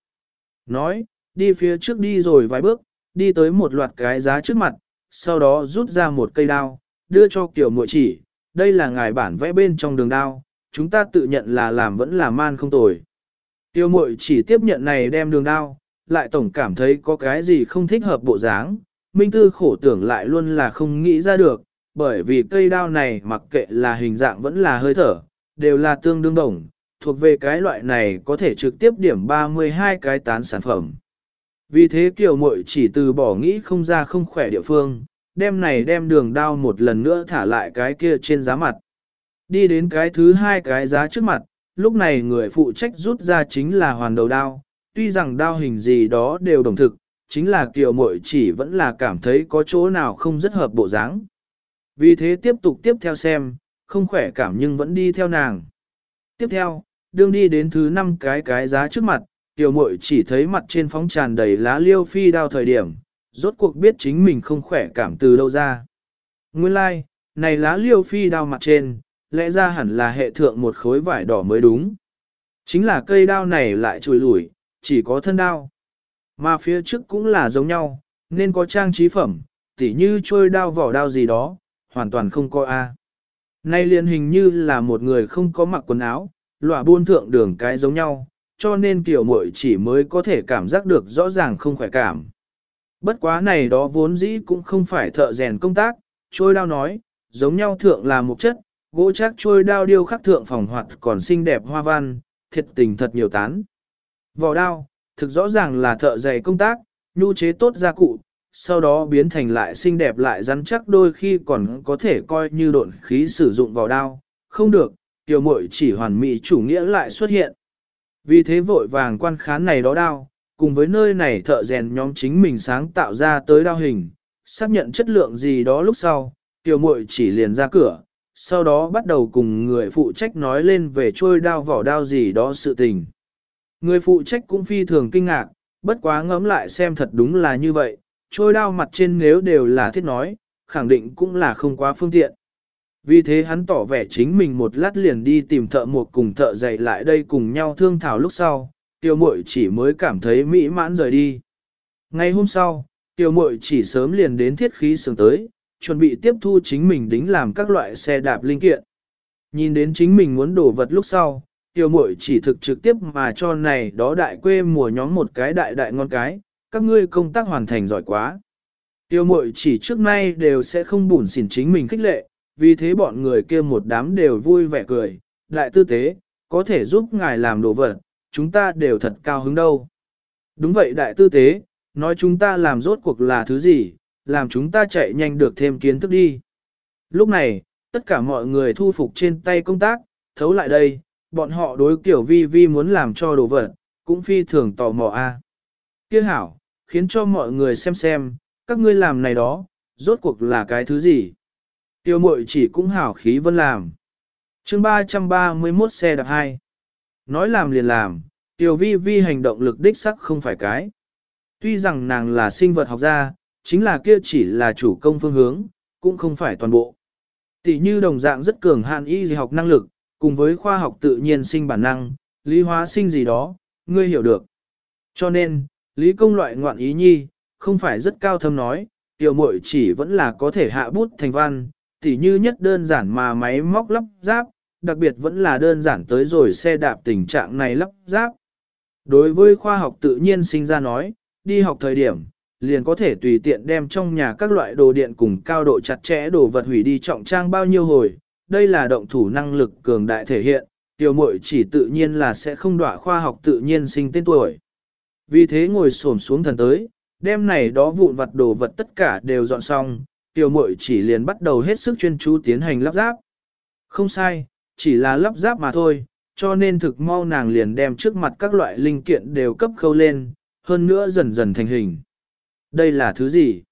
S1: Nói, đi phía trước đi rồi vài bước, đi tới một loạt cái giá trước mặt, sau đó rút ra một cây đao, đưa cho kiểu muội chỉ, đây là ngài bản vẽ bên trong đường đao, chúng ta tự nhận là làm vẫn là man không tồi. Tiêu muội chỉ tiếp nhận này đem đường đao, lại tổng cảm thấy có cái gì không thích hợp bộ dáng, minh tư khổ tưởng lại luôn là không nghĩ ra được, bởi vì cây đao này mặc kệ là hình dạng vẫn là hơi thở, đều là tương đương đồng, thuộc về cái loại này có thể trực tiếp điểm 32 cái tán sản phẩm. Vì thế kiểu muội chỉ từ bỏ nghĩ không ra không khỏe địa phương, đem này đem đường đao một lần nữa thả lại cái kia trên giá mặt. Đi đến cái thứ hai cái giá trước mặt, lúc này người phụ trách rút ra chính là hoàn đầu đao, tuy rằng đao hình gì đó đều đồng thực, chính là kiều muội chỉ vẫn là cảm thấy có chỗ nào không rất hợp bộ dáng. Vì thế tiếp tục tiếp theo xem, không khỏe cảm nhưng vẫn đi theo nàng. Tiếp theo, đương đi đến thứ năm cái cái giá trước mặt, tiểu muội chỉ thấy mặt trên phóng tràn đầy lá liêu phi đao thời điểm, rốt cuộc biết chính mình không khỏe cảm từ đâu ra. Nguyên lai, like, này lá liêu phi đao mặt trên, lẽ ra hẳn là hệ thượng một khối vải đỏ mới đúng. Chính là cây đao này lại trùi lủi, chỉ có thân đao. Mà phía trước cũng là giống nhau, nên có trang trí phẩm, tỉ như trôi đao vỏ đao gì đó, hoàn toàn không có A. Nay liền hình như là một người không có mặc quần áo, lọa buôn thượng đường cái giống nhau, cho nên kiểu muội chỉ mới có thể cảm giác được rõ ràng không khỏe cảm. Bất quá này đó vốn dĩ cũng không phải thợ rèn công tác, trôi đao nói, giống nhau thượng là một chất, gỗ chắc trôi đao điêu khắc thượng phòng hoạt còn xinh đẹp hoa văn, thiệt tình thật nhiều tán. Vỏ đao, thực rõ ràng là thợ dày công tác, nhu chế tốt gia cụ, sau đó biến thành lại xinh đẹp lại rắn chắc đôi khi còn có thể coi như độn khí sử dụng vỏ đao. Không được, tiểu muội chỉ hoàn mỹ chủ nghĩa lại xuất hiện. Vì thế vội vàng quan khán này đó đao, cùng với nơi này thợ rèn nhóm chính mình sáng tạo ra tới đao hình, xác nhận chất lượng gì đó lúc sau, tiểu muội chỉ liền ra cửa, sau đó bắt đầu cùng người phụ trách nói lên về trôi đao vỏ đao gì đó sự tình. Người phụ trách cũng phi thường kinh ngạc, bất quá ngẫm lại xem thật đúng là như vậy, trôi đao mặt trên nếu đều là thiết nói, khẳng định cũng là không quá phương tiện. Vì thế hắn tỏ vẻ chính mình một lát liền đi tìm thợ một cùng thợ dạy lại đây cùng nhau thương thảo lúc sau, tiêu mội chỉ mới cảm thấy mỹ mãn rời đi. Ngày hôm sau, tiêu mội chỉ sớm liền đến thiết khí sướng tới, chuẩn bị tiếp thu chính mình đính làm các loại xe đạp linh kiện. Nhìn đến chính mình muốn đổ vật lúc sau, tiêu mội chỉ thực trực tiếp mà cho này đó đại quê mùa nhóm một cái đại đại ngon cái, các ngươi công tác hoàn thành giỏi quá. Tiêu mội chỉ trước nay đều sẽ không bùn xỉn chính mình khích lệ, vì thế bọn người kia một đám đều vui vẻ cười, đại tư tế, có thể giúp ngài làm đồ vật, chúng ta đều thật cao hứng đâu. Đúng vậy đại tư tế, nói chúng ta làm rốt cuộc là thứ gì, làm chúng ta chạy nhanh được thêm kiến thức đi. Lúc này, tất cả mọi người thu phục trên tay công tác, thấu lại đây, bọn họ đối kiểu vi vi muốn làm cho đồ vật, cũng phi thường tò mò a. À. Kia hảo, khiến cho mọi người xem xem, các ngươi làm này đó, rốt cuộc là cái thứ gì. Tiêu mội chỉ cũng hảo khí vân làm. chương 331 xe đạp 2. Nói làm liền làm, Tiêu vi vi hành động lực đích sắc không phải cái. Tuy rằng nàng là sinh vật học gia, chính là kia chỉ là chủ công phương hướng, cũng không phải toàn bộ. Tỷ như đồng dạng rất cường hạn y học năng lực, cùng với khoa học tự nhiên sinh bản năng, lý hóa sinh gì đó, ngươi hiểu được. Cho nên, lý công loại ngoạn ý nhi, không phải rất cao thâm nói, tiểu muội chỉ vẫn là có thể hạ bút thành văn, tỉ như nhất đơn giản mà máy móc lắp ráp, đặc biệt vẫn là đơn giản tới rồi xe đạp tình trạng này lắp ráp. Đối với khoa học tự nhiên sinh ra nói, đi học thời điểm, liền có thể tùy tiện đem trong nhà các loại đồ điện cùng cao độ chặt chẽ đồ vật hủy đi trọng trang bao nhiêu hồi, đây là động thủ năng lực cường đại thể hiện, tiểu muội chỉ tự nhiên là sẽ không đọa khoa học tự nhiên sinh tên tuổi. Vì thế ngồi xổm xuống thần tới, đêm này đó vụn vặt đồ vật tất cả đều dọn xong, tiểu muội chỉ liền bắt đầu hết sức chuyên chú tiến hành lắp ráp. Không sai, chỉ là lắp ráp mà thôi, cho nên thực mau nàng liền đem trước mặt các loại linh kiện đều cấp khâu lên, hơn nữa dần dần thành hình. Đây là thứ gì?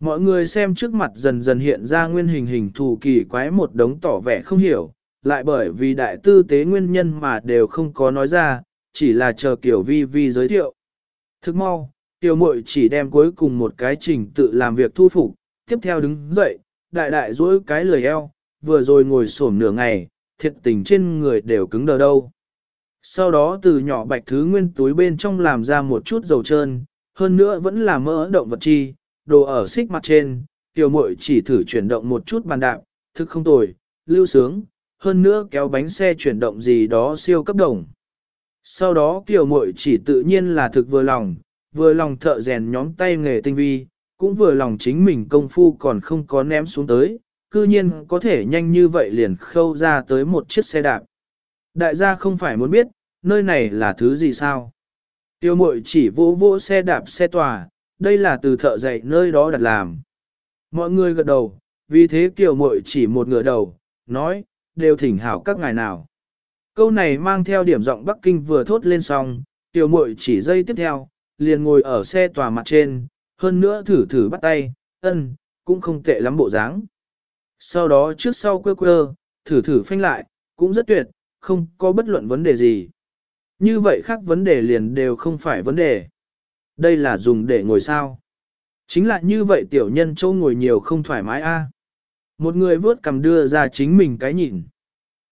S1: Mọi người xem trước mặt dần dần hiện ra nguyên hình hình thù kỳ quái một đống tỏ vẻ không hiểu, lại bởi vì đại tư tế nguyên nhân mà đều không có nói ra, chỉ là chờ kiểu vi vi giới thiệu. Thức mau, tiểu muội chỉ đem cuối cùng một cái trình tự làm việc thu phục, tiếp theo đứng dậy, đại đại duỗi cái lười eo, vừa rồi ngồi xổm nửa ngày, thiệt tình trên người đều cứng đờ đâu. Sau đó từ nhỏ bạch thứ nguyên túi bên trong làm ra một chút dầu trơn, hơn nữa vẫn là mỡ động vật chi, đồ ở xích mặt trên, tiểu muội chỉ thử chuyển động một chút bàn đạp, thức không tồi, lưu sướng, hơn nữa kéo bánh xe chuyển động gì đó siêu cấp đồng. Sau đó tiểu muội chỉ tự nhiên là thực vừa lòng, vừa lòng thợ rèn nhóm tay nghề tinh vi, cũng vừa lòng chính mình công phu còn không có ném xuống tới, cư nhiên có thể nhanh như vậy liền khâu ra tới một chiếc xe đạp. Đại gia không phải muốn biết, nơi này là thứ gì sao? Tiêu mội chỉ vỗ vỗ xe đạp xe tòa, đây là từ thợ dạy nơi đó đặt làm. Mọi người gật đầu, vì thế kiều mội chỉ một ngửa đầu, nói, đều thỉnh hảo các ngài nào. Câu này mang theo điểm giọng Bắc Kinh vừa thốt lên xong, tiểu muội chỉ dây tiếp theo, liền ngồi ở xe tòa mặt trên, hơn nữa thử thử bắt tay, ân, cũng không tệ lắm bộ dáng. Sau đó trước sau quơ quơ, thử thử phanh lại, cũng rất tuyệt, không có bất luận vấn đề gì. Như vậy khác vấn đề liền đều không phải vấn đề. Đây là dùng để ngồi sao. Chính là như vậy tiểu nhân châu ngồi nhiều không thoải mái a. À. Một người vớt cầm đưa ra chính mình cái nhìn.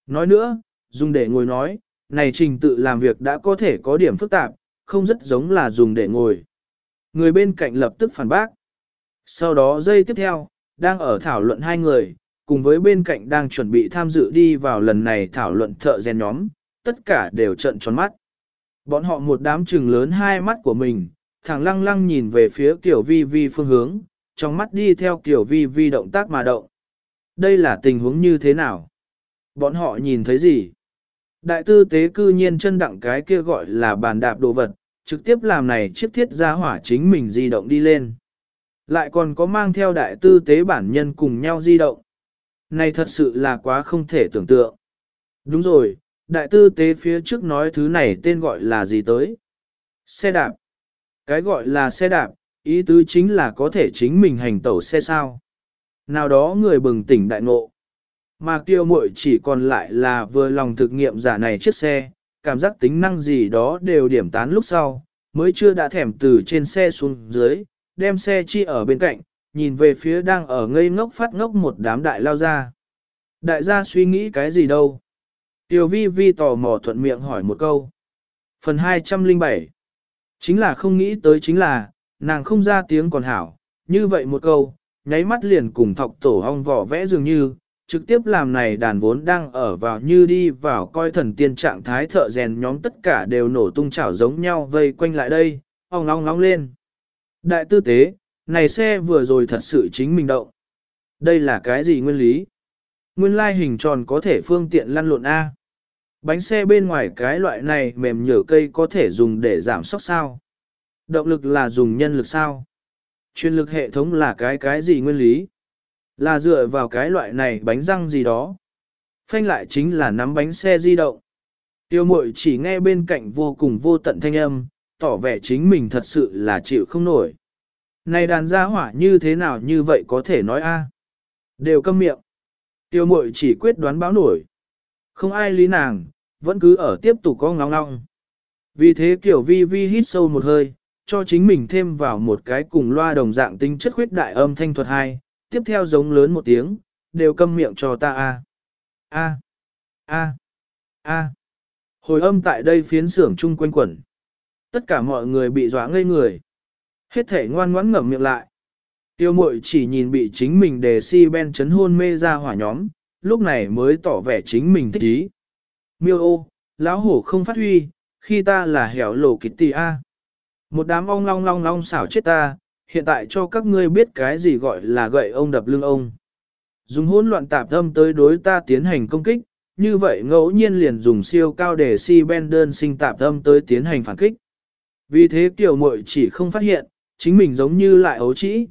S1: Nói nữa, dùng để ngồi nói, này trình tự làm việc đã có thể có điểm phức tạp, không rất giống là dùng để ngồi. Người bên cạnh lập tức phản bác. Sau đó giây tiếp theo, đang ở thảo luận hai người, cùng với bên cạnh đang chuẩn bị tham dự đi vào lần này thảo luận thợ rèn nhóm, tất cả đều trận tròn mắt. Bọn họ một đám trừng lớn hai mắt của mình, thẳng lăng lăng nhìn về phía kiểu vi vi phương hướng, trong mắt đi theo kiểu vi vi động tác mà động. Đây là tình huống như thế nào? Bọn họ nhìn thấy gì? Đại tư tế cư nhiên chân đặng cái kia gọi là bàn đạp đồ vật, trực tiếp làm này chiếc thiết gia hỏa chính mình di động đi lên. Lại còn có mang theo đại tư tế bản nhân cùng nhau di động. Này thật sự là quá không thể tưởng tượng. Đúng rồi, đại tư tế phía trước nói thứ này tên gọi là gì tới? Xe đạp. Cái gọi là xe đạp, ý tứ chính là có thể chính mình hành tẩu xe sao. Nào đó người bừng tỉnh đại ngộ. Mà tiêu muội chỉ còn lại là vừa lòng thực nghiệm giả này chiếc xe, cảm giác tính năng gì đó đều điểm tán lúc sau, mới chưa đã thèm từ trên xe xuống dưới, đem xe chi ở bên cạnh, nhìn về phía đang ở ngây ngốc phát ngốc một đám đại lao ra. Đại gia suy nghĩ cái gì đâu? Tiểu vi vi tò mò thuận miệng hỏi một câu. Phần 207 Chính là không nghĩ tới chính là, nàng không ra tiếng còn hảo, như vậy một câu, nháy mắt liền cùng thọc tổ hong vỏ vẽ dường như, trực tiếp làm này đàn vốn đang ở vào như đi vào coi thần tiên trạng thái thợ rèn nhóm tất cả đều nổ tung chảo giống nhau vây quanh lại đây, ong long long lên. Đại tư tế, này xe vừa rồi thật sự chính mình động. Đây là cái gì nguyên lý? Nguyên lai hình tròn có thể phương tiện lăn lộn A. Bánh xe bên ngoài cái loại này mềm nhở cây có thể dùng để giảm sóc sao. Động lực là dùng nhân lực sao. Chuyên lực hệ thống là cái cái gì nguyên lý? Là dựa vào cái loại này bánh răng gì đó. Phanh lại chính là nắm bánh xe di động. Tiêu mội chỉ nghe bên cạnh vô cùng vô tận thanh âm, tỏ vẻ chính mình thật sự là chịu không nổi. Này đàn gia hỏa như thế nào như vậy có thể nói a? Đều câm miệng. Tiêu mội chỉ quyết đoán báo nổi. Không ai lý nàng, vẫn cứ ở tiếp tục có ngóng ngong. Vì thế kiểu vi vi hít sâu một hơi, cho chính mình thêm vào một cái cùng loa đồng dạng tính chất khuyết đại âm thanh thuật hai, tiếp theo giống lớn một tiếng, đều câm miệng cho ta a a a a Hồi âm tại đây phiến xưởng chung quanh quẩn. Tất cả mọi người bị dọa ngây người. Hết thể ngoan ngoãn ngậm miệng lại. Tiêu mội chỉ nhìn bị chính mình đề si ben chấn hôn mê ra hỏa nhóm, lúc này mới tỏ vẻ chính mình thích ý. Miêu ô, lão hổ không phát huy, khi ta là hẻo lộ kitty a. Một đám ong long long long xảo chết ta, hiện tại cho các ngươi biết cái gì gọi là gậy ông đập lưng ông. Dùng hỗn loạn tạp thâm tới đối ta tiến hành công kích, như vậy ngẫu nhiên liền dùng siêu cao để si ben đơn sinh tạp thâm tới tiến hành phản kích. Vì thế tiểu muội chỉ không phát hiện, chính mình giống như lại ấu trĩ.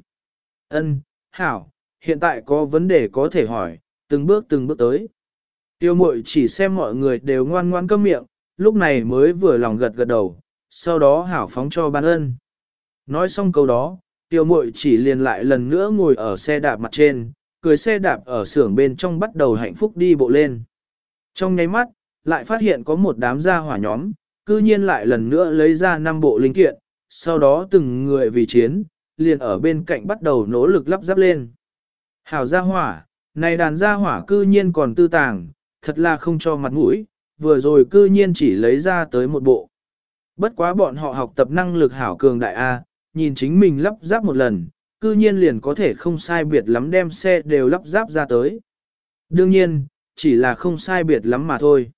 S1: Ân, hảo, hiện tại có vấn đề có thể hỏi, từng bước từng bước tới. Tiêu mội chỉ xem mọi người đều ngoan ngoan câm miệng, lúc này mới vừa lòng gật gật đầu, sau đó hảo phóng cho ban ân. Nói xong câu đó, tiểu mội chỉ liền lại lần nữa ngồi ở xe đạp mặt trên, cười xe đạp ở xưởng bên trong bắt đầu hạnh phúc đi bộ lên. Trong nháy mắt, lại phát hiện có một đám gia hỏa nhóm, cư nhiên lại lần nữa lấy ra năm bộ linh kiện, sau đó từng người vì chiến, liền ở bên cạnh bắt đầu nỗ lực lắp ráp lên. Hảo gia hỏa, này đàn gia hỏa cư nhiên còn tư tàng, thật là không cho mặt mũi, vừa rồi cư nhiên chỉ lấy ra tới một bộ. Bất quá bọn họ học tập năng lực hảo cường đại A, nhìn chính mình lắp ráp một lần, cư nhiên liền có thể không sai biệt lắm đem xe đều lắp ráp ra tới. Đương nhiên, chỉ là không sai biệt lắm mà thôi.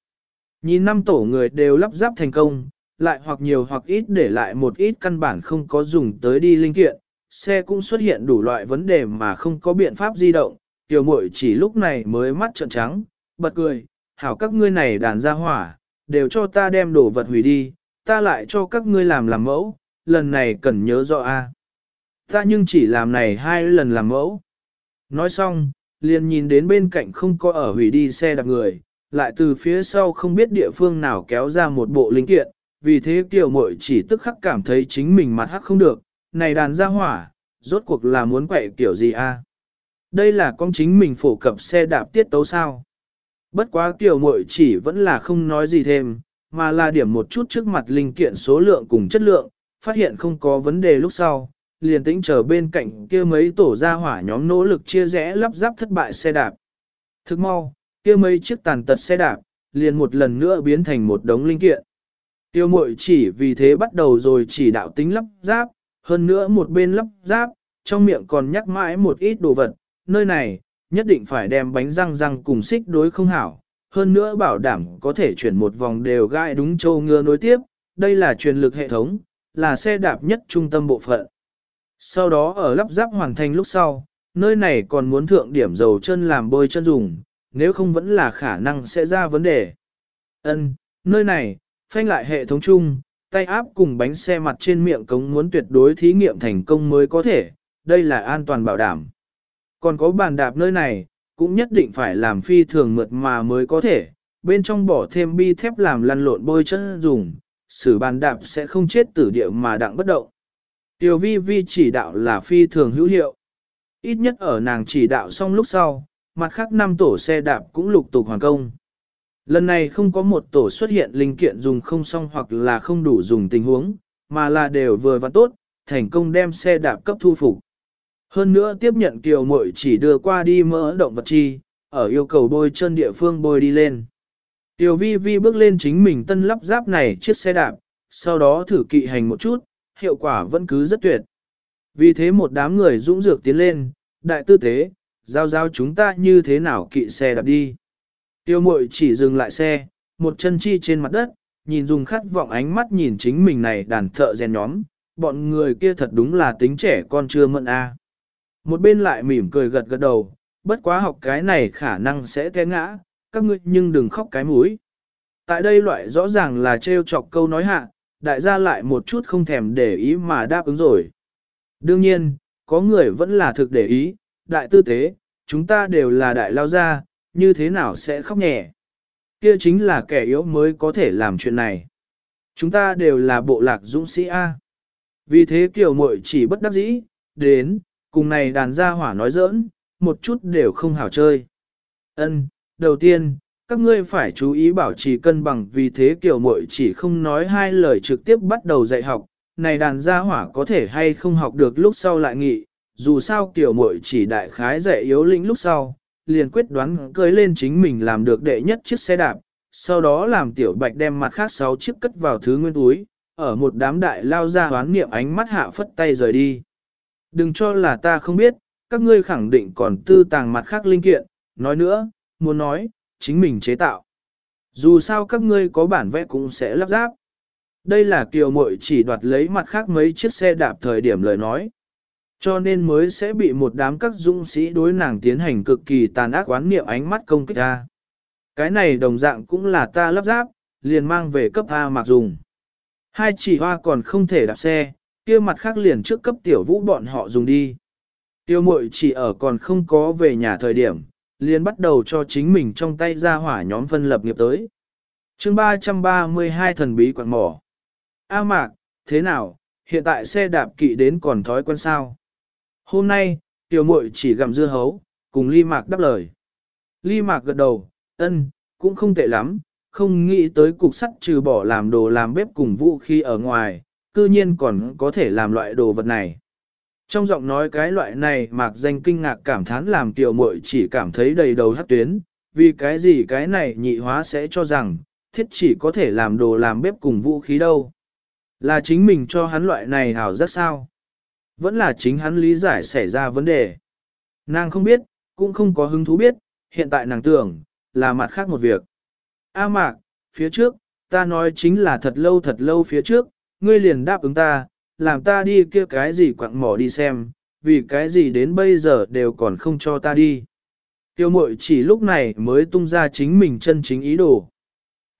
S1: Nhìn năm tổ người đều lắp ráp thành công, lại hoặc nhiều hoặc ít để lại một ít căn bản không có dùng tới đi linh kiện, xe cũng xuất hiện đủ loại vấn đề mà không có biện pháp di động, tiểu muội chỉ lúc này mới mắt trợn trắng, bật cười, hảo các ngươi này đàn ra hỏa, đều cho ta đem đồ vật hủy đi, ta lại cho các ngươi làm làm mẫu, lần này cần nhớ rõ a. Ta nhưng chỉ làm này hai lần làm mẫu. Nói xong, liền nhìn đến bên cạnh không có ở hủy đi xe đạp người, lại từ phía sau không biết địa phương nào kéo ra một bộ linh kiện, vì thế tiểu muội chỉ tức khắc cảm thấy chính mình mặt hắc không được, này đàn ra hỏa, rốt cuộc là muốn quậy kiểu gì a? Đây là con chính mình phổ cập xe đạp tiết tấu sao? Bất quá tiểu muội chỉ vẫn là không nói gì thêm, mà là điểm một chút trước mặt linh kiện số lượng cùng chất lượng, phát hiện không có vấn đề lúc sau, liền tĩnh chờ bên cạnh kia mấy tổ gia hỏa nhóm nỗ lực chia rẽ lắp ráp thất bại xe đạp. Thức mau, kia mấy chiếc tàn tật xe đạp, liền một lần nữa biến thành một đống linh kiện. Tiêu mội chỉ vì thế bắt đầu rồi chỉ đạo tính lắp ráp, hơn nữa một bên lắp ráp, trong miệng còn nhắc mãi một ít đồ vật, nơi này, nhất định phải đem bánh răng răng cùng xích đối không hảo, hơn nữa bảo đảm có thể chuyển một vòng đều gai đúng châu ngựa nối tiếp, đây là truyền lực hệ thống, là xe đạp nhất trung tâm bộ phận. Sau đó ở lắp ráp hoàn thành lúc sau, nơi này còn muốn thượng điểm dầu chân làm bôi chân dùng, nếu không vẫn là khả năng sẽ ra vấn đề. Ân, nơi này, phanh lại hệ thống chung, tay áp cùng bánh xe mặt trên miệng cống muốn tuyệt đối thí nghiệm thành công mới có thể, đây là an toàn bảo đảm. Còn có bàn đạp nơi này, cũng nhất định phải làm phi thường mượt mà mới có thể, bên trong bỏ thêm bi thép làm lăn lộn bôi chân dùng, sử bàn đạp sẽ không chết tử địa mà đặng bất động. Tiểu vi vi chỉ đạo là phi thường hữu hiệu. Ít nhất ở nàng chỉ đạo xong lúc sau, mặt khác năm tổ xe đạp cũng lục tục hoàn công. Lần này không có một tổ xuất hiện linh kiện dùng không xong hoặc là không đủ dùng tình huống, mà là đều vừa và tốt, thành công đem xe đạp cấp thu phục. Hơn nữa tiếp nhận kiều Mội chỉ đưa qua đi mỡ động vật chi, ở yêu cầu bôi chân địa phương bôi đi lên. Tiểu vi vi bước lên chính mình tân lắp ráp này chiếc xe đạp, sau đó thử kỵ hành một chút, hiệu quả vẫn cứ rất tuyệt. Vì thế một đám người dũng dược tiến lên, đại tư thế, giao giao chúng ta như thế nào kỵ xe đạp đi. Tiêu mội chỉ dừng lại xe, một chân chi trên mặt đất, nhìn dùng khát vọng ánh mắt nhìn chính mình này đàn thợ rèn nhóm, bọn người kia thật đúng là tính trẻ con chưa mận a. Một bên lại mỉm cười gật gật đầu, bất quá học cái này khả năng sẽ té ngã, các ngươi nhưng đừng khóc cái mũi. Tại đây loại rõ ràng là trêu chọc câu nói hạ, đại gia lại một chút không thèm để ý mà đáp ứng rồi. Đương nhiên, có người vẫn là thực để ý, đại tư tế, chúng ta đều là đại lao gia, như thế nào sẽ khóc nhẹ. Kia chính là kẻ yếu mới có thể làm chuyện này. Chúng ta đều là bộ lạc dũng sĩ A. Vì thế kiểu muội chỉ bất đắc dĩ, đến, cùng này đàn gia hỏa nói giỡn, một chút đều không hảo chơi. Ân, đầu tiên, các ngươi phải chú ý bảo trì cân bằng vì thế kiểu muội chỉ không nói hai lời trực tiếp bắt đầu dạy học, này đàn gia hỏa có thể hay không học được lúc sau lại nghị, dù sao kiểu muội chỉ đại khái dạy yếu lĩnh lúc sau, liền quyết đoán cưới lên chính mình làm được đệ nhất chiếc xe đạp, sau đó làm tiểu bạch đem mặt khác sáu chiếc cất vào thứ nguyên túi, ở một đám đại lao ra hoán niệm ánh mắt hạ phất tay rời đi. Đừng cho là ta không biết, các ngươi khẳng định còn tư tàng mặt khác linh kiện, nói nữa, muốn nói, chính mình chế tạo. Dù sao các ngươi có bản vẽ cũng sẽ lắp ráp. Đây là kiều muội chỉ đoạt lấy mặt khác mấy chiếc xe đạp thời điểm lời nói. Cho nên mới sẽ bị một đám các dũng sĩ đối nàng tiến hành cực kỳ tàn ác quán niệm ánh mắt công kích ta Cái này đồng dạng cũng là ta lắp ráp, liền mang về cấp A mặc dùng. Hai chỉ hoa còn không thể đạp xe, kia mặt khác liền trước cấp tiểu vũ bọn họ dùng đi. Tiêu mội chỉ ở còn không có về nhà thời điểm, liền bắt đầu cho chính mình trong tay ra hỏa nhóm phân lập nghiệp tới. chương 332 thần bí quạng mỏ. A mạc, thế nào, hiện tại xe đạp kỵ đến còn thói quen sao? Hôm nay, tiểu muội chỉ gặm dưa hấu, cùng ly mạc đáp lời. Ly mạc gật đầu, ân, cũng không tệ lắm, không nghĩ tới cục sắt trừ bỏ làm đồ làm bếp cùng vũ khí ở ngoài, cư nhiên còn có thể làm loại đồ vật này. Trong giọng nói cái loại này mạc danh kinh ngạc cảm thán làm tiểu muội chỉ cảm thấy đầy đầu hát tuyến, vì cái gì cái này nhị hóa sẽ cho rằng, thiết chỉ có thể làm đồ làm bếp cùng vũ khí đâu. Là chính mình cho hắn loại này hảo rất sao. Vẫn là chính hắn lý giải xảy ra vấn đề. Nàng không biết, cũng không có hứng thú biết, hiện tại nàng tưởng, là mặt khác một việc. A mạc, phía trước, ta nói chính là thật lâu thật lâu phía trước, ngươi liền đáp ứng ta, làm ta đi kia cái gì quặng mỏ đi xem, vì cái gì đến bây giờ đều còn không cho ta đi. Tiêu mội chỉ lúc này mới tung ra chính mình chân chính ý đồ.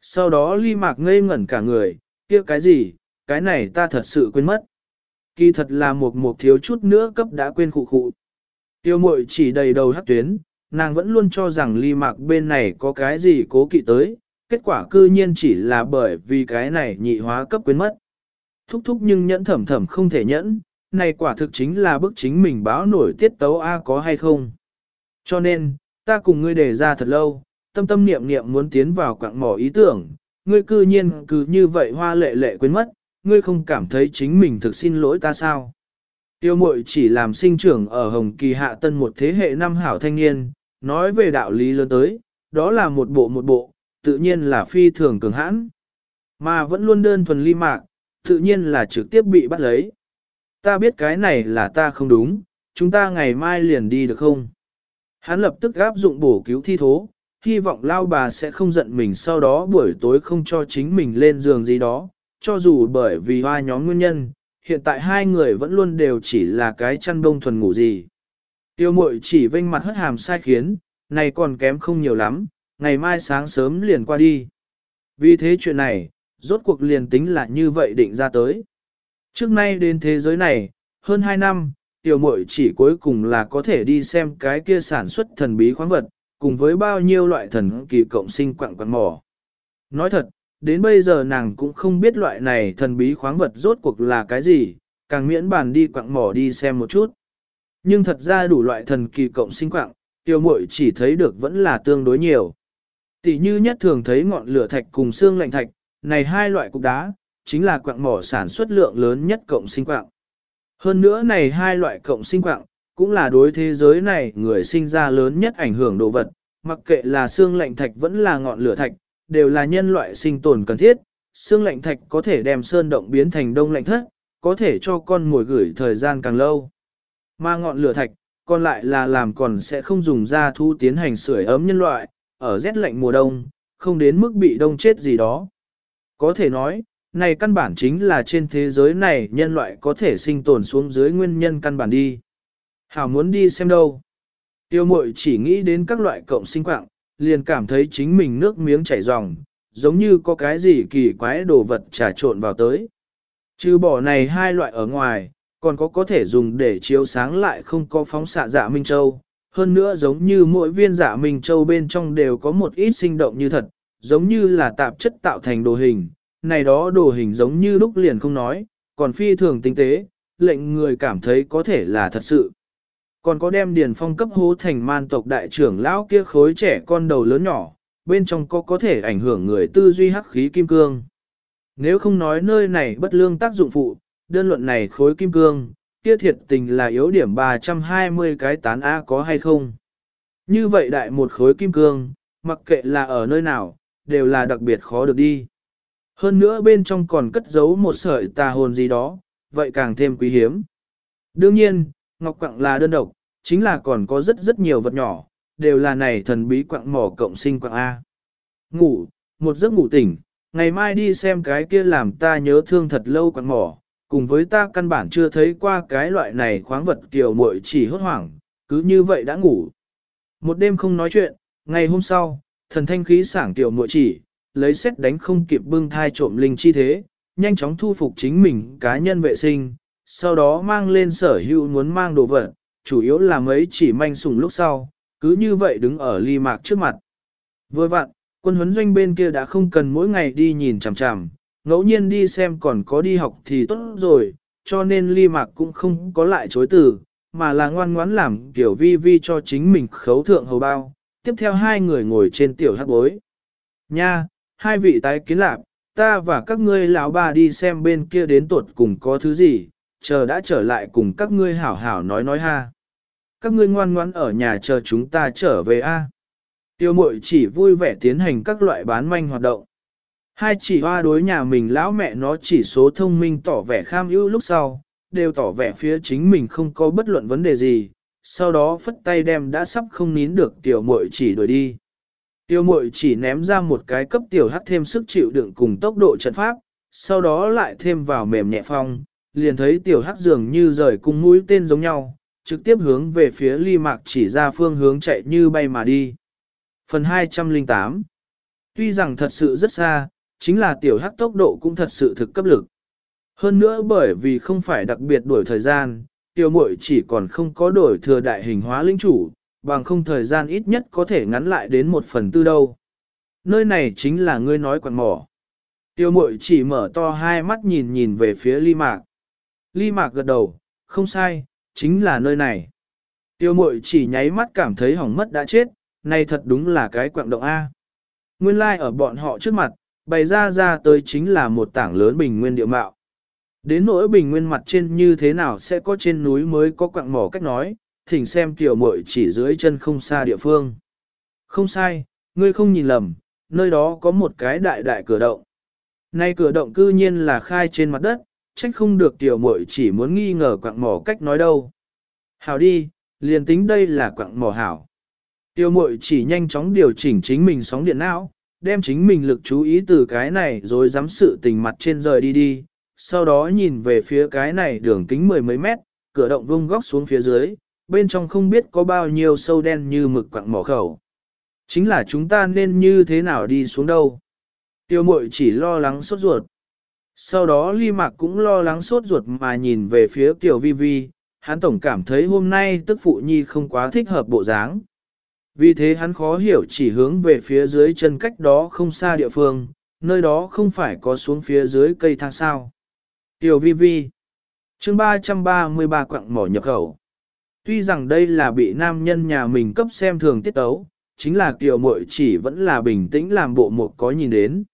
S1: Sau đó ly mạc ngây ngẩn cả người, kia cái gì, cái này ta thật sự quên mất. Kỳ thật là một một thiếu chút nữa cấp đã quên khụ khụ. Tiêu mội chỉ đầy đầu hắc tuyến, nàng vẫn luôn cho rằng ly mạc bên này có cái gì cố kỵ tới, kết quả cư nhiên chỉ là bởi vì cái này nhị hóa cấp quên mất. Thúc thúc nhưng nhẫn thẩm thẩm không thể nhẫn, này quả thực chính là bức chính mình báo nổi tiết tấu A có hay không. Cho nên, ta cùng ngươi đề ra thật lâu, tâm tâm niệm niệm muốn tiến vào quạng mỏ ý tưởng, ngươi cư nhiên cứ như vậy hoa lệ lệ quên mất, ngươi không cảm thấy chính mình thực xin lỗi ta sao? Tiêu mội chỉ làm sinh trưởng ở Hồng Kỳ Hạ Tân một thế hệ năm hảo thanh niên, nói về đạo lý lớn tới, đó là một bộ một bộ, tự nhiên là phi thường cường hãn. Mà vẫn luôn đơn thuần ly mạc, tự nhiên là trực tiếp bị bắt lấy. Ta biết cái này là ta không đúng, chúng ta ngày mai liền đi được không? Hắn lập tức áp dụng bổ cứu thi thố, hy vọng lao bà sẽ không giận mình sau đó buổi tối không cho chính mình lên giường gì đó, cho dù bởi vì hoa nhóm nguyên nhân, hiện tại hai người vẫn luôn đều chỉ là cái chăn đông thuần ngủ gì. Tiêu mội chỉ vênh mặt hất hàm sai khiến, này còn kém không nhiều lắm, ngày mai sáng sớm liền qua đi. Vì thế chuyện này, rốt cuộc liền tính là như vậy định ra tới. Trước nay đến thế giới này, hơn 2 năm, tiểu muội chỉ cuối cùng là có thể đi xem cái kia sản xuất thần bí khoáng vật, cùng với bao nhiêu loại thần kỳ cộng sinh quặng quặng mỏ. Nói thật, đến bây giờ nàng cũng không biết loại này thần bí khoáng vật rốt cuộc là cái gì, càng miễn bàn đi quặng mỏ đi xem một chút. Nhưng thật ra đủ loại thần kỳ cộng sinh quặng, tiểu muội chỉ thấy được vẫn là tương đối nhiều. Tỷ như nhất thường thấy ngọn lửa thạch cùng xương lạnh thạch, này hai loại cục đá, chính là quặng mỏ sản xuất lượng lớn nhất cộng sinh quặng. Hơn nữa này hai loại cộng sinh quặng, cũng là đối thế giới này người sinh ra lớn nhất ảnh hưởng đồ vật, mặc kệ là xương lạnh thạch vẫn là ngọn lửa thạch, đều là nhân loại sinh tồn cần thiết. Xương lạnh thạch có thể đem sơn động biến thành đông lạnh thất, có thể cho con mồi gửi thời gian càng lâu. Mà ngọn lửa thạch, còn lại là làm còn sẽ không dùng ra thu tiến hành sưởi ấm nhân loại, ở rét lạnh mùa đông, không đến mức bị đông chết gì đó. Có thể nói, này căn bản chính là trên thế giới này nhân loại có thể sinh tồn xuống dưới nguyên nhân căn bản đi. Hảo muốn đi xem đâu. Tiêu mội chỉ nghĩ đến các loại cộng sinh quạng, liền cảm thấy chính mình nước miếng chảy ròng, giống như có cái gì kỳ quái đồ vật trà trộn vào tới. Trừ bỏ này hai loại ở ngoài, còn có có thể dùng để chiếu sáng lại không có phóng xạ dạ Minh Châu. Hơn nữa giống như mỗi viên dạ Minh Châu bên trong đều có một ít sinh động như thật, giống như là tạp chất tạo thành đồ hình, này đó đồ hình giống như lúc liền không nói, còn phi thường tinh tế, lệnh người cảm thấy có thể là thật sự. Còn có đem điền phong cấp hố thành man tộc đại trưởng lão kia khối trẻ con đầu lớn nhỏ, bên trong có có thể ảnh hưởng người tư duy hắc khí kim cương. Nếu không nói nơi này bất lương tác dụng phụ, đơn luận này khối kim cương, kia thiệt tình là yếu điểm 320 cái tán A có hay không. Như vậy đại một khối kim cương, mặc kệ là ở nơi nào, đều là đặc biệt khó được đi. Hơn nữa bên trong còn cất giấu một sợi tà hồn gì đó, vậy càng thêm quý hiếm. Đương nhiên, ngọc quặng là đơn độc, chính là còn có rất rất nhiều vật nhỏ, đều là này thần bí quặng mỏ cộng sinh quặng A. Ngủ, một giấc ngủ tỉnh, ngày mai đi xem cái kia làm ta nhớ thương thật lâu quặng mỏ, cùng với ta căn bản chưa thấy qua cái loại này khoáng vật kiểu muội chỉ hốt hoảng, cứ như vậy đã ngủ. Một đêm không nói chuyện, ngày hôm sau, Thần thanh khí sảng tiểu muội chỉ, lấy xét đánh không kịp bưng thai trộm linh chi thế, nhanh chóng thu phục chính mình cá nhân vệ sinh, sau đó mang lên sở hữu muốn mang đồ vật, chủ yếu là mấy chỉ manh sùng lúc sau, cứ như vậy đứng ở ly mạc trước mặt. Vừa vặn, quân huấn doanh bên kia đã không cần mỗi ngày đi nhìn chằm chằm, ngẫu nhiên đi xem còn có đi học thì tốt rồi, cho nên ly mạc cũng không có lại chối từ, mà là ngoan ngoãn làm kiểu vi vi cho chính mình khấu thượng hầu bao. Tiếp theo hai người ngồi trên tiểu hát bối. Nha, hai vị tái kiến lạc, ta và các ngươi lão bà đi xem bên kia đến tuột cùng có thứ gì, chờ đã trở lại cùng các ngươi hảo hảo nói nói ha. Các ngươi ngoan ngoãn ở nhà chờ chúng ta trở về a. Tiêu mội chỉ vui vẻ tiến hành các loại bán manh hoạt động. Hai chỉ hoa đối nhà mình lão mẹ nó chỉ số thông minh tỏ vẻ kham ưu lúc sau, đều tỏ vẻ phía chính mình không có bất luận vấn đề gì, sau đó phất tay đem đã sắp không nín được tiểu muội chỉ đuổi đi. Tiểu muội chỉ ném ra một cái cấp tiểu hắc thêm sức chịu đựng cùng tốc độ trận pháp, sau đó lại thêm vào mềm nhẹ phong, liền thấy tiểu hắc dường như rời cung mũi tên giống nhau, trực tiếp hướng về phía ly mạc chỉ ra phương hướng chạy như bay mà đi. Phần 208 Tuy rằng thật sự rất xa, chính là tiểu hắc tốc độ cũng thật sự thực cấp lực. Hơn nữa bởi vì không phải đặc biệt đuổi thời gian, tiểu muội chỉ còn không có đổi thừa đại hình hóa linh chủ, bằng không thời gian ít nhất có thể ngắn lại đến một phần tư đâu. Nơi này chính là ngươi nói quạt mỏ. Tiêu mội chỉ mở to hai mắt nhìn nhìn về phía ly mạc. Ly mạc gật đầu, không sai, chính là nơi này. Tiêu mội chỉ nháy mắt cảm thấy hỏng mất đã chết, này thật đúng là cái quạng động A. Nguyên lai like ở bọn họ trước mặt, bày ra ra tới chính là một tảng lớn bình nguyên địa mạo. Đến nỗi bình nguyên mặt trên như thế nào sẽ có trên núi mới có quạng mỏ cách nói, thỉnh xem tiểu muội chỉ dưới chân không xa địa phương. Không sai, ngươi không nhìn lầm, nơi đó có một cái đại đại cửa động. Nay cửa động cư nhiên là khai trên mặt đất, trách không được tiểu muội chỉ muốn nghi ngờ quạng mỏ cách nói đâu. Hảo đi, liền tính đây là quạng mỏ hảo. Tiểu muội chỉ nhanh chóng điều chỉnh chính mình sóng điện não, đem chính mình lực chú ý từ cái này rồi dám sự tình mặt trên rời đi đi, sau đó nhìn về phía cái này đường kính mười mấy mét, cửa động vung góc xuống phía dưới, bên trong không biết có bao nhiêu sâu đen như mực quặng mỏ khẩu. Chính là chúng ta nên như thế nào đi xuống đâu. Tiêu mội chỉ lo lắng sốt ruột. Sau đó ly mạc cũng lo lắng sốt ruột mà nhìn về phía Tiểu Vi Vi, hắn tổng cảm thấy hôm nay tức phụ nhi không quá thích hợp bộ dáng. Vì thế hắn khó hiểu chỉ hướng về phía dưới chân cách đó không xa địa phương, nơi đó không phải có xuống phía dưới cây thang sao. Tiểu vi vi. chương 333 quặng mỏ nhập khẩu. Tuy rằng đây là bị nam nhân nhà mình cấp xem thường tiết tấu, chính là kiều muội chỉ vẫn là bình tĩnh làm bộ một có nhìn đến.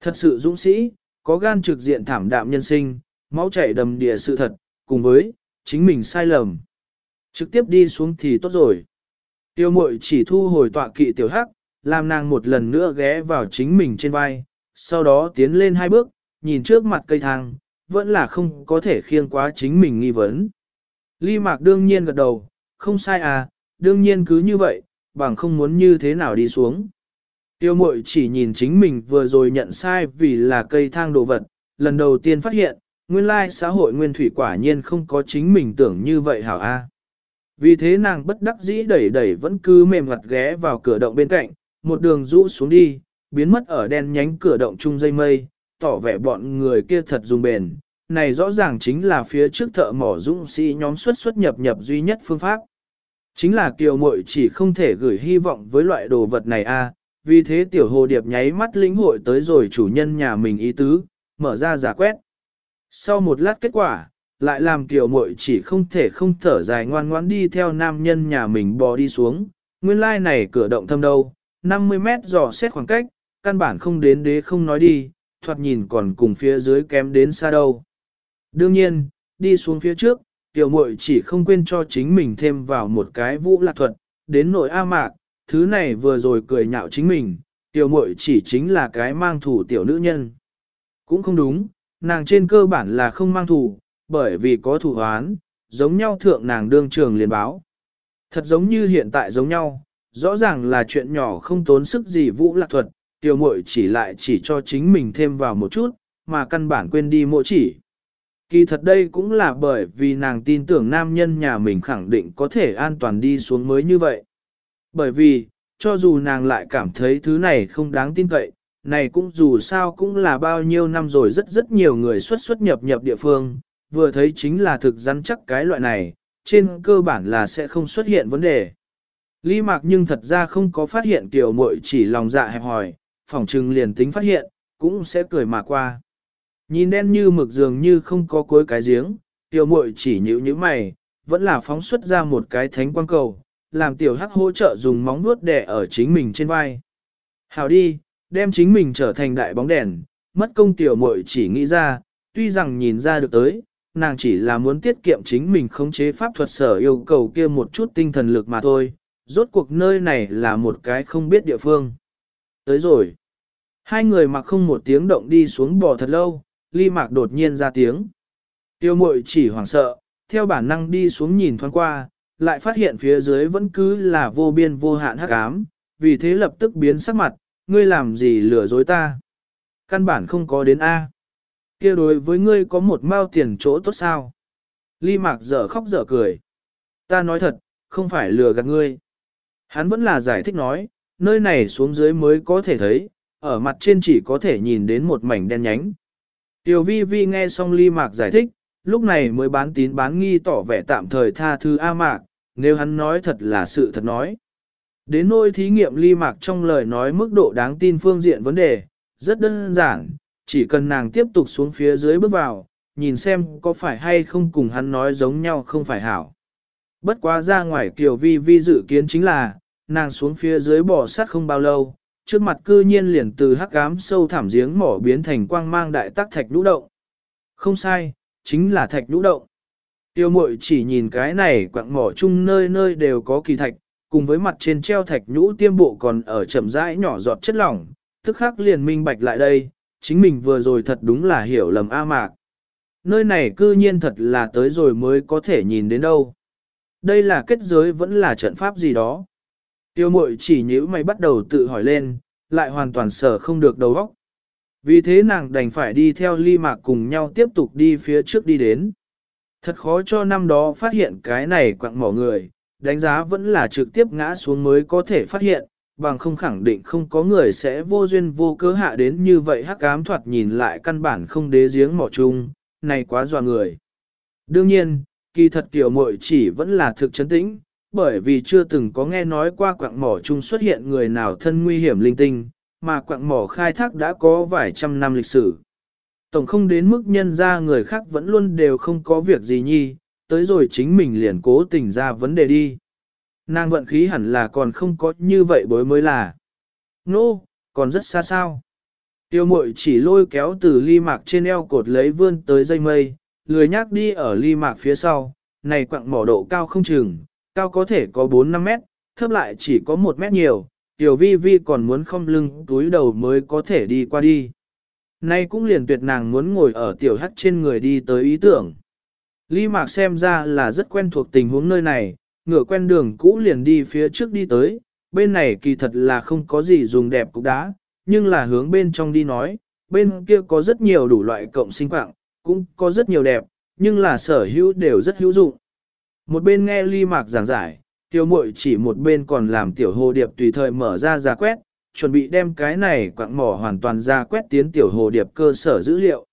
S1: Thật sự dũng sĩ, có gan trực diện thảm đạm nhân sinh, máu chảy đầm địa sự thật, cùng với, chính mình sai lầm. Trực tiếp đi xuống thì tốt rồi. Tiêu mội chỉ thu hồi tọa kỵ tiểu hắc, làm nàng một lần nữa ghé vào chính mình trên vai, sau đó tiến lên hai bước, nhìn trước mặt cây thang, vẫn là không có thể khiêng quá chính mình nghi vấn. Ly mạc đương nhiên gật đầu, không sai à, đương nhiên cứ như vậy, bằng không muốn như thế nào đi xuống. Tiêu mội chỉ nhìn chính mình vừa rồi nhận sai vì là cây thang đồ vật, lần đầu tiên phát hiện, nguyên lai xã hội nguyên thủy quả nhiên không có chính mình tưởng như vậy hảo a. Vì thế nàng bất đắc dĩ đẩy đẩy vẫn cứ mềm mặt ghé vào cửa động bên cạnh, một đường rũ xuống đi, biến mất ở đen nhánh cửa động chung dây mây, tỏ vẻ bọn người kia thật dùng bền. Này rõ ràng chính là phía trước thợ mỏ dũng sĩ nhóm xuất xuất nhập nhập duy nhất phương pháp. Chính là kiều mội chỉ không thể gửi hy vọng với loại đồ vật này a, vì thế tiểu hồ điệp nháy mắt lĩnh hội tới rồi chủ nhân nhà mình ý tứ, mở ra giả quét. Sau một lát kết quả, lại làm kiều mội chỉ không thể không thở dài ngoan ngoãn đi theo nam nhân nhà mình bò đi xuống, nguyên lai này cửa động thâm đâu, 50 mét dò xét khoảng cách, căn bản không đến đế không nói đi, thoạt nhìn còn cùng phía dưới kém đến xa đâu. Đương nhiên, đi xuống phía trước, tiểu muội chỉ không quên cho chính mình thêm vào một cái vũ lạc thuật, đến nội A mạc, thứ này vừa rồi cười nhạo chính mình, tiểu muội chỉ chính là cái mang thủ tiểu nữ nhân. Cũng không đúng, nàng trên cơ bản là không mang thủ, bởi vì có thủ hoán, giống nhau thượng nàng đương trường liền báo. Thật giống như hiện tại giống nhau, rõ ràng là chuyện nhỏ không tốn sức gì vũ lạc thuật, tiểu muội chỉ lại chỉ cho chính mình thêm vào một chút, mà căn bản quên đi mỗi chỉ. Kỳ thật đây cũng là bởi vì nàng tin tưởng nam nhân nhà mình khẳng định có thể an toàn đi xuống mới như vậy. Bởi vì, cho dù nàng lại cảm thấy thứ này không đáng tin cậy, này cũng dù sao cũng là bao nhiêu năm rồi rất rất nhiều người xuất xuất nhập nhập địa phương, vừa thấy chính là thực rắn chắc cái loại này, trên cơ bản là sẽ không xuất hiện vấn đề. Lý mạc nhưng thật ra không có phát hiện tiểu muội chỉ lòng dạ hẹp hòi, phỏng trừng liền tính phát hiện, cũng sẽ cười mà qua. Nhìn đen như mực dường như không có cuối cái giếng, tiểu muội chỉ nhíu nhíu mày, vẫn là phóng xuất ra một cái thánh quang cầu, làm tiểu hắc hỗ trợ dùng móng vuốt đè ở chính mình trên vai. Hào đi, đem chính mình trở thành đại bóng đèn, mất công tiểu muội chỉ nghĩ ra, tuy rằng nhìn ra được tới, nàng chỉ là muốn tiết kiệm chính mình khống chế pháp thuật sở yêu cầu kia một chút tinh thần lực mà thôi, rốt cuộc nơi này là một cái không biết địa phương. Tới rồi. Hai người mặc không một tiếng động đi xuống bò thật lâu, ly mạc đột nhiên ra tiếng. Tiêu mội chỉ hoảng sợ, theo bản năng đi xuống nhìn thoáng qua, lại phát hiện phía dưới vẫn cứ là vô biên vô hạn hắc ám, vì thế lập tức biến sắc mặt, ngươi làm gì lừa dối ta? Căn bản không có đến A. kia đối với ngươi có một mao tiền chỗ tốt sao? Ly mạc dở khóc dở cười. Ta nói thật, không phải lừa gạt ngươi. Hắn vẫn là giải thích nói, nơi này xuống dưới mới có thể thấy, ở mặt trên chỉ có thể nhìn đến một mảnh đen nhánh. Tiểu vi vi nghe xong ly mạc giải thích, lúc này mới bán tín bán nghi tỏ vẻ tạm thời tha thứ A mạc, nếu hắn nói thật là sự thật nói. Đến nôi thí nghiệm ly mạc trong lời nói mức độ đáng tin phương diện vấn đề, rất đơn giản, chỉ cần nàng tiếp tục xuống phía dưới bước vào, nhìn xem có phải hay không cùng hắn nói giống nhau không phải hảo. Bất quá ra ngoài Kiều vi vi dự kiến chính là, nàng xuống phía dưới bò sát không bao lâu, trước mặt cư nhiên liền từ hắc ám sâu thẳm giếng mỏ biến thành quang mang đại tắc thạch lũ động. Không sai, chính là thạch lũ động. Tiêu mội chỉ nhìn cái này quạng mỏ chung nơi nơi đều có kỳ thạch, cùng với mặt trên treo thạch nhũ tiêm bộ còn ở chậm rãi nhỏ giọt chất lỏng, tức khắc liền minh bạch lại đây, chính mình vừa rồi thật đúng là hiểu lầm A mạc. Nơi này cư nhiên thật là tới rồi mới có thể nhìn đến đâu. Đây là kết giới vẫn là trận pháp gì đó. Tiêu mội chỉ nhíu mày bắt đầu tự hỏi lên, lại hoàn toàn sở không được đầu óc. Vì thế nàng đành phải đi theo ly mạc cùng nhau tiếp tục đi phía trước đi đến. Thật khó cho năm đó phát hiện cái này quặng mỏ người, đánh giá vẫn là trực tiếp ngã xuống mới có thể phát hiện, bằng không khẳng định không có người sẽ vô duyên vô cớ hạ đến như vậy hắc ám thoạt nhìn lại căn bản không đế giếng mỏ chung, này quá dọa người. Đương nhiên, kỳ thật tiểu muội chỉ vẫn là thực chấn tĩnh, bởi vì chưa từng có nghe nói qua quạng mỏ chung xuất hiện người nào thân nguy hiểm linh tinh, mà quạng mỏ khai thác đã có vài trăm năm lịch sử. Tổng không đến mức nhân ra người khác vẫn luôn đều không có việc gì nhi, tới rồi chính mình liền cố tình ra vấn đề đi. Nàng vận khí hẳn là còn không có như vậy bối mới là. Nô, no, còn rất xa sao. Tiêu mội chỉ lôi kéo từ ly mạc trên eo cột lấy vươn tới dây mây, lười nhác đi ở ly mạc phía sau, này quặng mỏ độ cao không chừng, cao có thể có 4-5 mét, thấp lại chỉ có 1 mét nhiều, tiểu vi vi còn muốn không lưng túi đầu mới có thể đi qua đi. Nay cũng liền tuyệt nàng muốn ngồi ở tiểu hắt trên người đi tới ý tưởng. Lý Mạc xem ra là rất quen thuộc tình huống nơi này, ngựa quen đường cũ liền đi phía trước đi tới, bên này kỳ thật là không có gì dùng đẹp cục đá, nhưng là hướng bên trong đi nói, bên kia có rất nhiều đủ loại cộng sinh quạng, cũng có rất nhiều đẹp, nhưng là sở hữu đều rất hữu dụng. Một bên nghe Ly Mạc giảng giải, tiêu mội chỉ một bên còn làm tiểu hồ điệp tùy thời mở ra ra quét, chuẩn bị đem cái này quạng mỏ hoàn toàn ra quét tiến tiểu hồ điệp cơ sở dữ liệu.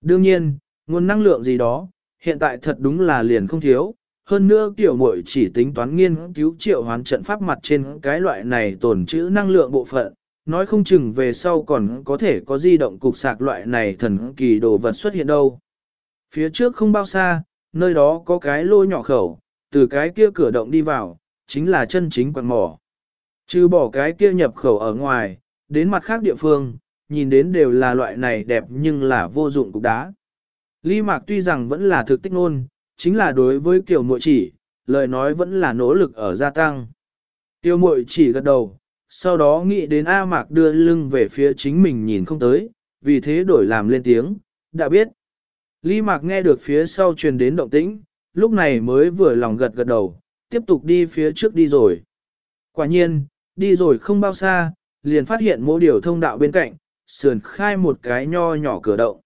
S1: Đương nhiên, nguồn năng lượng gì đó, hiện tại thật đúng là liền không thiếu. Hơn nữa tiểu muội chỉ tính toán nghiên cứu triệu hoán trận pháp mặt trên cái loại này tồn trữ năng lượng bộ phận, nói không chừng về sau còn có thể có di động cục sạc loại này thần kỳ đồ vật xuất hiện đâu. Phía trước không bao xa, nơi đó có cái lô nhỏ khẩu, từ cái kia cửa động đi vào, chính là chân chính quặng mỏ. Trừ bỏ cái kia nhập khẩu ở ngoài, đến mặt khác địa phương, nhìn đến đều là loại này đẹp nhưng là vô dụng cục đá. Ly Mạc tuy rằng vẫn là thực tích nôn, chính là đối với kiểu mội chỉ, lời nói vẫn là nỗ lực ở gia tăng. Tiêu mội chỉ gật đầu, sau đó nghĩ đến A Mạc đưa lưng về phía chính mình nhìn không tới, vì thế đổi làm lên tiếng, đã biết. Lý Mạc nghe được phía sau truyền đến động tĩnh, lúc này mới vừa lòng gật gật đầu, tiếp tục đi phía trước đi rồi. Quả nhiên, đi rồi không bao xa, liền phát hiện mô điều thông đạo bên cạnh, sườn khai một cái nho nhỏ cửa động.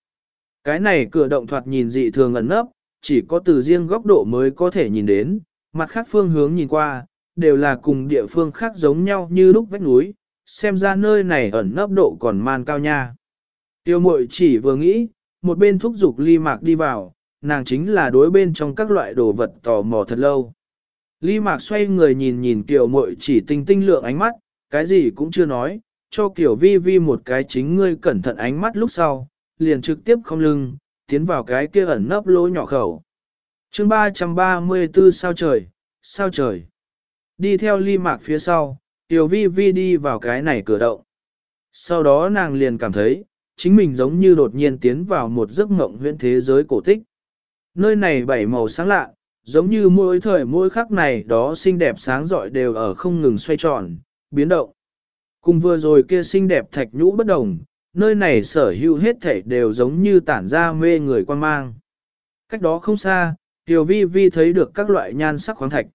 S1: Cái này cửa động thoạt nhìn dị thường ẩn nấp, chỉ có từ riêng góc độ mới có thể nhìn đến, mặt khác phương hướng nhìn qua, đều là cùng địa phương khác giống nhau như lúc vách núi, xem ra nơi này ẩn nấp độ còn man cao nha. Tiêu mội chỉ vừa nghĩ, một bên thúc giục ly mạc đi vào, nàng chính là đối bên trong các loại đồ vật tò mò thật lâu. Ly mạc xoay người nhìn nhìn tiểu mội chỉ tinh tinh lượng ánh mắt, cái gì cũng chưa nói, cho kiểu vi vi một cái chính ngươi cẩn thận ánh mắt lúc sau, liền trực tiếp không lưng, tiến vào cái kia ẩn nấp lỗ nhỏ khẩu. chương 334 sao trời, sao trời. Đi theo ly mạc phía sau, tiểu vi vi đi vào cái này cửa động. Sau đó nàng liền cảm thấy, chính mình giống như đột nhiên tiến vào một giấc mộng huyễn thế giới cổ tích. Nơi này bảy màu sáng lạ, giống như mỗi thời mỗi khắc này đó xinh đẹp sáng rọi đều ở không ngừng xoay tròn, biến động. Cùng vừa rồi kia xinh đẹp thạch nhũ bất đồng, nơi này sở hữu hết thảy đều giống như tản ra mê người quan mang. Cách đó không xa, Tiểu Vi Vi thấy được các loại nhan sắc khoáng thạch.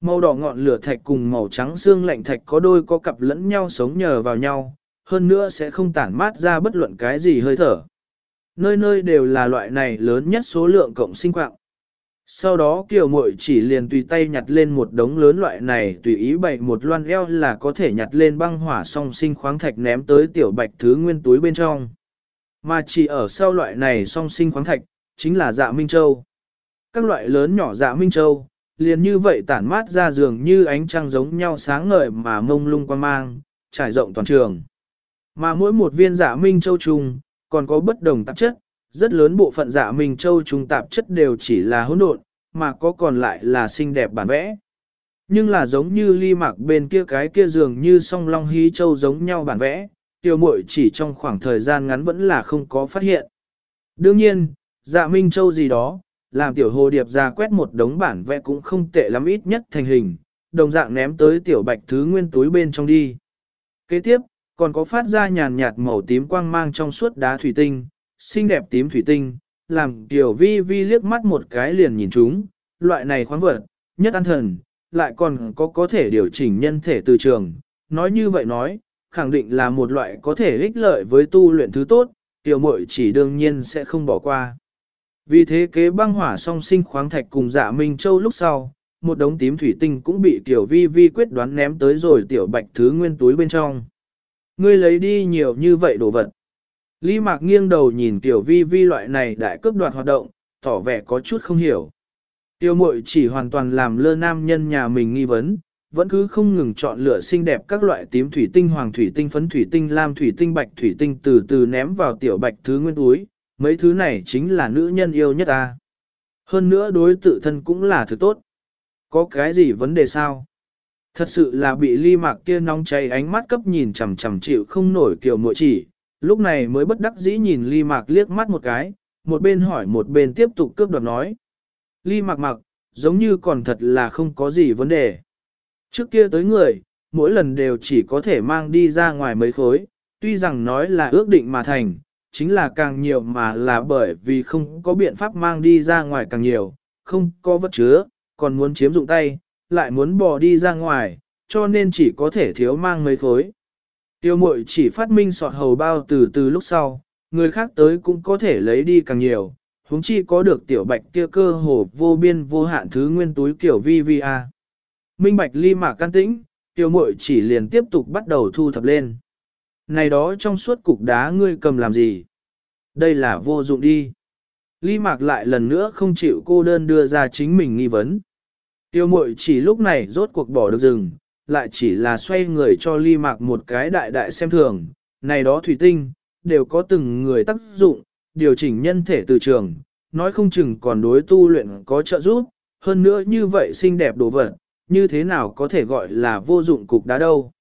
S1: Màu đỏ ngọn lửa thạch cùng màu trắng xương lạnh thạch có đôi có cặp lẫn nhau sống nhờ vào nhau, hơn nữa sẽ không tản mát ra bất luận cái gì hơi thở. Nơi nơi đều là loại này lớn nhất số lượng cộng sinh quạng. Sau đó kiều muội chỉ liền tùy tay nhặt lên một đống lớn loại này tùy ý bày một loan eo là có thể nhặt lên băng hỏa song sinh khoáng thạch ném tới tiểu bạch thứ nguyên túi bên trong. Mà chỉ ở sau loại này song sinh khoáng thạch, chính là dạ Minh Châu. Các loại lớn nhỏ dạ Minh Châu, liền như vậy tản mát ra giường như ánh trăng giống nhau sáng ngời mà mông lung quan mang, trải rộng toàn trường. Mà mỗi một viên dạ Minh Châu trùng, còn có bất đồng tạp chất, rất lớn bộ phận dạ Minh Châu trùng tạp chất đều chỉ là hỗn độn, mà có còn lại là xinh đẹp bản vẽ. Nhưng là giống như ly mạc bên kia cái kia dường như song long hí châu giống nhau bản vẽ, tiêu muội chỉ trong khoảng thời gian ngắn vẫn là không có phát hiện. Đương nhiên, dạ Minh Châu gì đó, làm tiểu hồ điệp ra quét một đống bản vẽ cũng không tệ lắm ít nhất thành hình, đồng dạng ném tới tiểu bạch thứ nguyên túi bên trong đi. Kế tiếp, còn có phát ra nhàn nhạt màu tím quang mang trong suốt đá thủy tinh, xinh đẹp tím thủy tinh, làm tiểu vi vi liếc mắt một cái liền nhìn chúng, loại này khoáng vật, nhất an thần, lại còn có có thể điều chỉnh nhân thể từ trường. Nói như vậy nói, khẳng định là một loại có thể ích lợi với tu luyện thứ tốt, tiểu muội chỉ đương nhiên sẽ không bỏ qua. Vì thế kế băng hỏa song sinh khoáng thạch cùng dạ Minh Châu lúc sau, một đống tím thủy tinh cũng bị tiểu vi vi quyết đoán ném tới rồi tiểu bạch thứ nguyên túi bên trong. Ngươi lấy đi nhiều như vậy đồ vật. Lý Mạc nghiêng đầu nhìn tiểu vi vi loại này đại cướp đoạt hoạt động, tỏ vẻ có chút không hiểu. Tiêu mội chỉ hoàn toàn làm lơ nam nhân nhà mình nghi vấn, vẫn cứ không ngừng chọn lựa xinh đẹp các loại tím thủy tinh hoàng thủy tinh phấn thủy tinh lam thủy tinh bạch thủy tinh từ từ ném vào tiểu bạch thứ nguyên túi, mấy thứ này chính là nữ nhân yêu nhất ta. Hơn nữa đối tự thân cũng là thứ tốt. Có cái gì vấn đề sao? Thật sự là bị ly mạc kia nóng cháy ánh mắt cấp nhìn chằm chằm chịu không nổi kiểu mội chỉ, lúc này mới bất đắc dĩ nhìn ly mạc liếc mắt một cái, một bên hỏi một bên tiếp tục cướp đoạt nói. Ly mạc mặc, giống như còn thật là không có gì vấn đề. Trước kia tới người, mỗi lần đều chỉ có thể mang đi ra ngoài mấy khối, tuy rằng nói là ước định mà thành, chính là càng nhiều mà là bởi vì không có biện pháp mang đi ra ngoài càng nhiều, không có vật chứa, còn muốn chiếm dụng tay, lại muốn bỏ đi ra ngoài, cho nên chỉ có thể thiếu mang mấy khối. Tiêu mội chỉ phát minh sọt hầu bao từ từ lúc sau, người khác tới cũng có thể lấy đi càng nhiều, huống chi có được tiểu bạch kia cơ hồ vô biên vô hạn thứ nguyên túi kiểu vi vi a. Minh bạch ly mà can tĩnh, tiêu mội chỉ liền tiếp tục bắt đầu thu thập lên. Này đó trong suốt cục đá ngươi cầm làm gì? Đây là vô dụng đi. Ly mạc lại lần nữa không chịu cô đơn đưa ra chính mình nghi vấn. Tiêu mội chỉ lúc này rốt cuộc bỏ được rừng, lại chỉ là xoay người cho ly mạc một cái đại đại xem thường, này đó thủy tinh, đều có từng người tác dụng, điều chỉnh nhân thể từ trường, nói không chừng còn đối tu luyện có trợ giúp, hơn nữa như vậy xinh đẹp đồ vật, như thế nào có thể gọi là vô dụng cục đá đâu.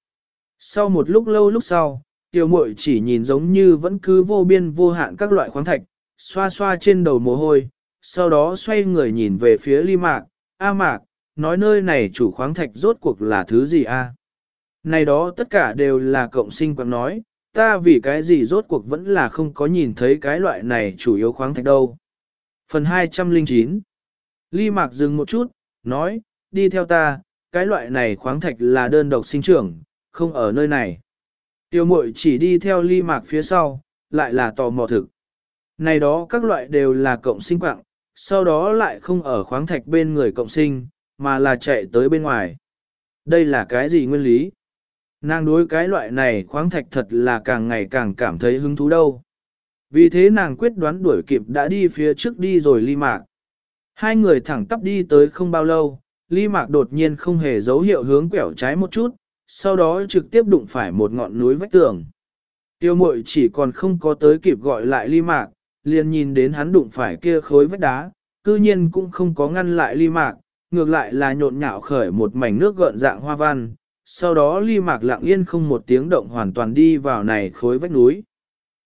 S1: Sau một lúc lâu lúc sau, tiêu mội chỉ nhìn giống như vẫn cứ vô biên vô hạn các loại khoáng thạch, xoa xoa trên đầu mồ hôi, sau đó xoay người nhìn về phía ly mạc, A mạc, nói nơi này chủ khoáng thạch rốt cuộc là thứ gì a? Này đó tất cả đều là cộng sinh quang nói, ta vì cái gì rốt cuộc vẫn là không có nhìn thấy cái loại này chủ yếu khoáng thạch đâu. Phần 209 Ly Mạc dừng một chút, nói, đi theo ta, cái loại này khoáng thạch là đơn độc sinh trưởng, không ở nơi này. Tiêu mội chỉ đi theo Ly Mạc phía sau, lại là tò mò thực. Này đó các loại đều là cộng sinh quạng, sau đó lại không ở khoáng thạch bên người cộng sinh, mà là chạy tới bên ngoài. Đây là cái gì nguyên lý? Nàng đối cái loại này khoáng thạch thật là càng ngày càng cảm thấy hứng thú đâu. Vì thế nàng quyết đoán đuổi kịp đã đi phía trước đi rồi ly mạc. Hai người thẳng tắp đi tới không bao lâu, ly mạc đột nhiên không hề dấu hiệu hướng quẹo trái một chút, sau đó trực tiếp đụng phải một ngọn núi vách tường. Tiêu mội chỉ còn không có tới kịp gọi lại ly mạc, liền nhìn đến hắn đụng phải kia khối vách đá, cư nhiên cũng không có ngăn lại ly mạc, ngược lại là nhộn nhạo khởi một mảnh nước gợn dạng hoa văn, sau đó ly mạc lặng yên không một tiếng động hoàn toàn đi vào này khối vách núi.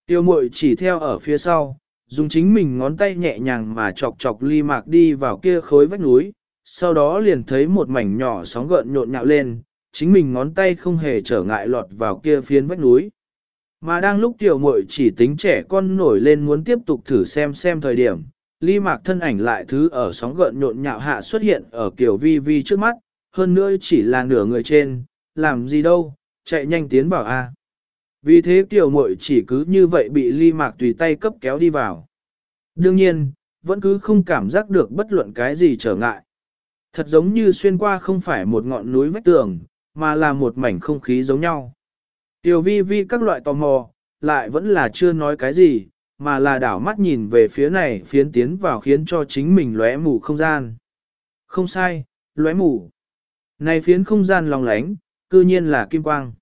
S1: Tiêu mội chỉ theo ở phía sau, dùng chính mình ngón tay nhẹ nhàng mà chọc chọc ly mạc đi vào kia khối vách núi, sau đó liền thấy một mảnh nhỏ sóng gợn nhộn nhạo lên, chính mình ngón tay không hề trở ngại lọt vào kia phiến vách núi. Mà đang lúc tiểu muội chỉ tính trẻ con nổi lên muốn tiếp tục thử xem xem thời điểm, ly mạc thân ảnh lại thứ ở sóng gợn nhộn nhạo hạ xuất hiện ở kiểu vi vi trước mắt, hơn nữa chỉ là nửa người trên, làm gì đâu, chạy nhanh tiến vào a. Vì thế tiểu muội chỉ cứ như vậy bị ly mạc tùy tay cấp kéo đi vào. Đương nhiên, vẫn cứ không cảm giác được bất luận cái gì trở ngại. Thật giống như xuyên qua không phải một ngọn núi vách tường, mà là một mảnh không khí giống nhau. Tiểu vi vi các loại tò mò, lại vẫn là chưa nói cái gì, mà là đảo mắt nhìn về phía này phiến tiến vào khiến cho chính mình lóe mù không gian. Không sai, lóe mù. Này phiến không gian lòng lánh, cư nhiên là kim quang.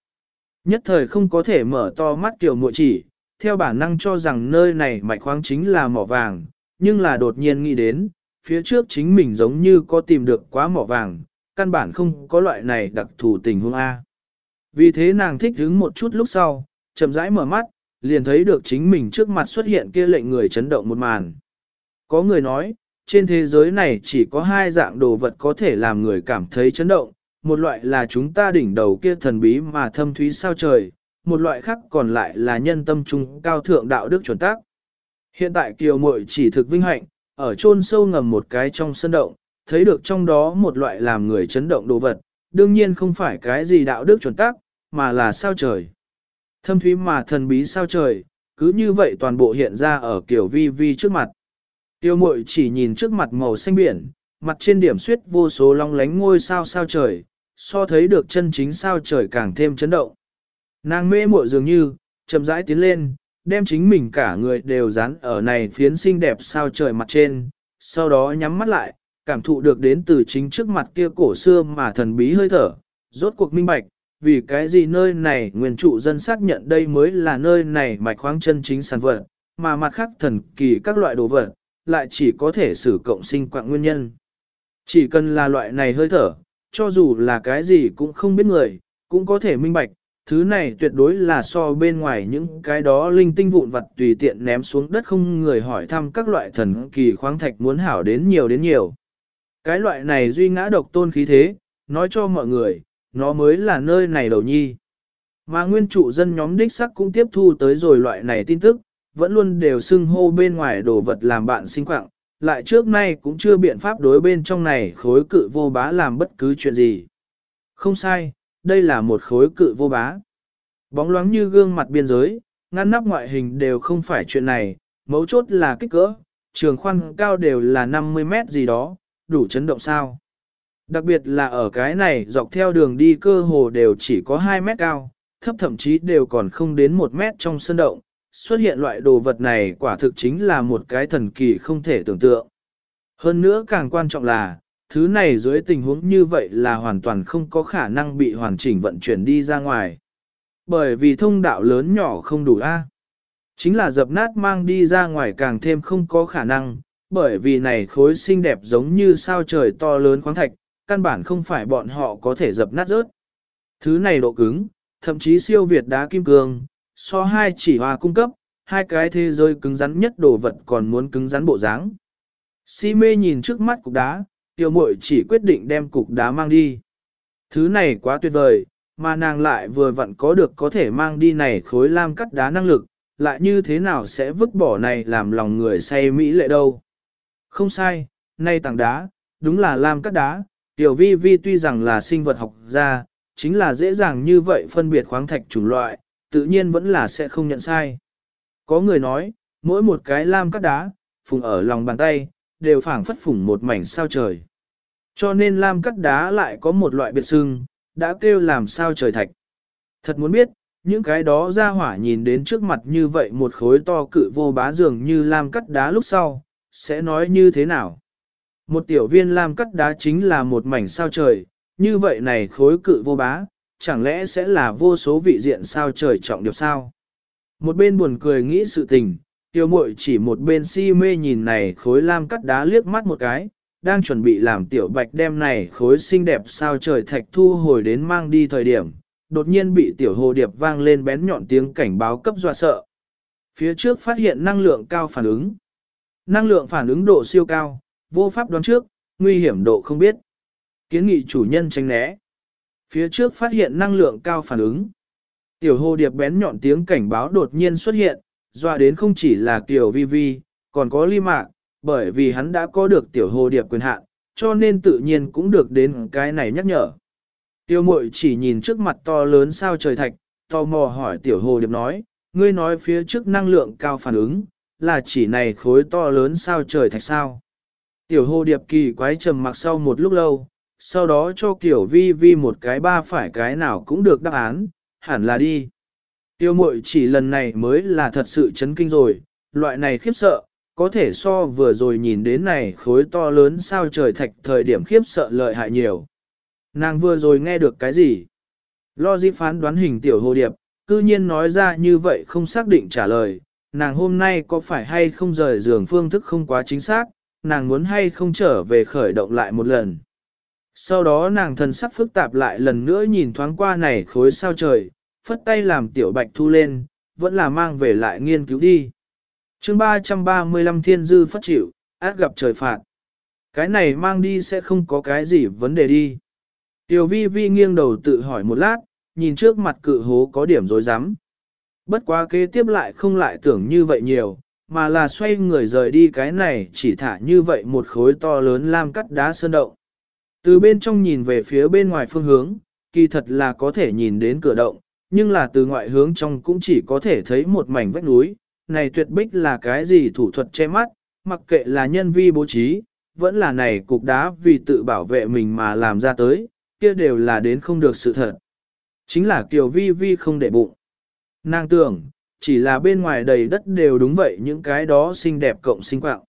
S1: Nhất thời không có thể mở to mắt kiểu muội chỉ, theo bản năng cho rằng nơi này mạch khoáng chính là mỏ vàng, nhưng là đột nhiên nghĩ đến, phía trước chính mình giống như có tìm được quá mỏ vàng, căn bản không có loại này đặc thù tình huống A. Vì thế nàng thích hứng một chút lúc sau, chậm rãi mở mắt, liền thấy được chính mình trước mặt xuất hiện kia lệnh người chấn động một màn. Có người nói, trên thế giới này chỉ có hai dạng đồ vật có thể làm người cảm thấy chấn động, một loại là chúng ta đỉnh đầu kia thần bí mà thâm thúy sao trời, một loại khác còn lại là nhân tâm trung cao thượng đạo đức chuẩn tác. Hiện tại kiều muội chỉ thực vinh hạnh, ở chôn sâu ngầm một cái trong sân động, thấy được trong đó một loại làm người chấn động đồ vật, đương nhiên không phải cái gì đạo đức chuẩn tác, mà là sao trời. Thâm thúy mà thần bí sao trời, cứ như vậy toàn bộ hiện ra ở kiểu vi vi trước mặt. Tiêu mội chỉ nhìn trước mặt màu xanh biển, mặt trên điểm suyết vô số long lánh ngôi sao sao trời, so thấy được chân chính sao trời càng thêm chấn động. Nàng mê muội dường như, chậm rãi tiến lên, đem chính mình cả người đều dán ở này phiến xinh đẹp sao trời mặt trên, sau đó nhắm mắt lại, cảm thụ được đến từ chính trước mặt kia cổ xưa mà thần bí hơi thở, rốt cuộc minh bạch, vì cái gì nơi này nguyên trụ dân xác nhận đây mới là nơi này mạch khoáng chân chính sản vật, mà mặt khác thần kỳ các loại đồ vật, lại chỉ có thể sử cộng sinh quạng nguyên nhân. Chỉ cần là loại này hơi thở, cho dù là cái gì cũng không biết người, cũng có thể minh bạch, thứ này tuyệt đối là so bên ngoài những cái đó linh tinh vụn vật tùy tiện ném xuống đất không người hỏi thăm các loại thần kỳ khoáng thạch muốn hảo đến nhiều đến nhiều. Cái loại này duy ngã độc tôn khí thế, nói cho mọi người, nó mới là nơi này đầu nhi. Mà nguyên trụ dân nhóm đích sắc cũng tiếp thu tới rồi loại này tin tức, vẫn luôn đều xưng hô bên ngoài đồ vật làm bạn sinh quạng, lại trước nay cũng chưa biện pháp đối bên trong này khối cự vô bá làm bất cứ chuyện gì. Không sai, đây là một khối cự vô bá. Bóng loáng như gương mặt biên giới, ngăn nắp ngoại hình đều không phải chuyện này, mấu chốt là kích cỡ, trường khoan cao đều là 50 mét gì đó, đủ chấn động sao. Đặc biệt là ở cái này dọc theo đường đi cơ hồ đều chỉ có 2 mét cao, thấp thậm chí đều còn không đến 1 mét trong sân động. Xuất hiện loại đồ vật này quả thực chính là một cái thần kỳ không thể tưởng tượng. Hơn nữa càng quan trọng là, thứ này dưới tình huống như vậy là hoàn toàn không có khả năng bị hoàn chỉnh vận chuyển đi ra ngoài. Bởi vì thông đạo lớn nhỏ không đủ A. Chính là dập nát mang đi ra ngoài càng thêm không có khả năng, bởi vì này khối xinh đẹp giống như sao trời to lớn khoáng thạch, căn bản không phải bọn họ có thể dập nát rớt. Thứ này độ cứng, thậm chí siêu việt đá kim cương, so hai chỉ hòa cung cấp, hai cái thế giới cứng rắn nhất đồ vật còn muốn cứng rắn bộ dáng. Si mê nhìn trước mắt cục đá, tiêu mội chỉ quyết định đem cục đá mang đi. Thứ này quá tuyệt vời, mà nàng lại vừa vặn có được có thể mang đi này khối lam cắt đá năng lực, lại như thế nào sẽ vứt bỏ này làm lòng người say mỹ lệ đâu. Không sai, nay tảng đá, đúng là lam cắt đá, tiểu vi vi tuy rằng là sinh vật học gia, chính là dễ dàng như vậy phân biệt khoáng thạch chủng loại, tự nhiên vẫn là sẽ không nhận sai. Có người nói, mỗi một cái lam cắt đá, phùng ở lòng bàn tay, đều phảng phất phủng một mảnh sao trời. Cho nên lam cắt đá lại có một loại biệt sưng, đã kêu làm sao trời thạch. Thật muốn biết, những cái đó ra hỏa nhìn đến trước mặt như vậy một khối to cự vô bá dường như lam cắt đá lúc sau, sẽ nói như thế nào? Một tiểu viên lam cắt đá chính là một mảnh sao trời, như vậy này khối cự vô bá, chẳng lẽ sẽ là vô số vị diện sao trời trọng điệp sao? Một bên buồn cười nghĩ sự tình, tiêu mội chỉ một bên si mê nhìn này khối lam cắt đá liếc mắt một cái, đang chuẩn bị làm tiểu bạch đem này khối xinh đẹp sao trời thạch thu hồi đến mang đi thời điểm, đột nhiên bị tiểu hồ điệp vang lên bén nhọn tiếng cảnh báo cấp dọa sợ. Phía trước phát hiện năng lượng cao phản ứng. Năng lượng phản ứng độ siêu cao, vô pháp đoán trước, nguy hiểm độ không biết. Kiến nghị chủ nhân tránh né. Phía trước phát hiện năng lượng cao phản ứng. Tiểu hồ điệp bén nhọn tiếng cảnh báo đột nhiên xuất hiện, dọa đến không chỉ là Tiểu Vi Vi, còn có ly mạc, bởi vì hắn đã có được tiểu hồ điệp quyền hạn, cho nên tự nhiên cũng được đến cái này nhắc nhở. Tiêu mội chỉ nhìn trước mặt to lớn sao trời thạch, tò mò hỏi tiểu hồ điệp nói, ngươi nói phía trước năng lượng cao phản ứng, là chỉ này khối to lớn sao trời thạch sao. Tiểu hồ điệp kỳ quái trầm mặc sau một lúc lâu, sau đó cho kiểu vi vi một cái ba phải cái nào cũng được đáp án, hẳn là đi. Tiêu mội chỉ lần này mới là thật sự chấn kinh rồi, loại này khiếp sợ, có thể so vừa rồi nhìn đến này khối to lớn sao trời thạch thời điểm khiếp sợ lợi hại nhiều. Nàng vừa rồi nghe được cái gì? Lo di phán đoán hình tiểu hồ điệp, cư nhiên nói ra như vậy không xác định trả lời, nàng hôm nay có phải hay không rời giường phương thức không quá chính xác, nàng muốn hay không trở về khởi động lại một lần. Sau đó nàng thần sắc phức tạp lại lần nữa nhìn thoáng qua này khối sao trời, phất tay làm tiểu bạch thu lên, vẫn là mang về lại nghiên cứu đi. chương 335 thiên dư phất chịu, át gặp trời phạt. Cái này mang đi sẽ không có cái gì vấn đề đi. Tiểu vi vi nghiêng đầu tự hỏi một lát, nhìn trước mặt cự hố có điểm rối rắm. Bất quá kế tiếp lại không lại tưởng như vậy nhiều, mà là xoay người rời đi cái này chỉ thả như vậy một khối to lớn lam cắt đá sơn động. Từ bên trong nhìn về phía bên ngoài phương hướng, kỳ thật là có thể nhìn đến cửa động, nhưng là từ ngoại hướng trong cũng chỉ có thể thấy một mảnh vách núi, này tuyệt bích là cái gì thủ thuật che mắt, mặc kệ là nhân vi bố trí, vẫn là này cục đá vì tự bảo vệ mình mà làm ra tới, kia đều là đến không được sự thật. Chính là Kiều Vi Vi không để bụng. Nàng tưởng, chỉ là bên ngoài đầy đất đều đúng vậy những cái đó xinh đẹp cộng sinh quạng.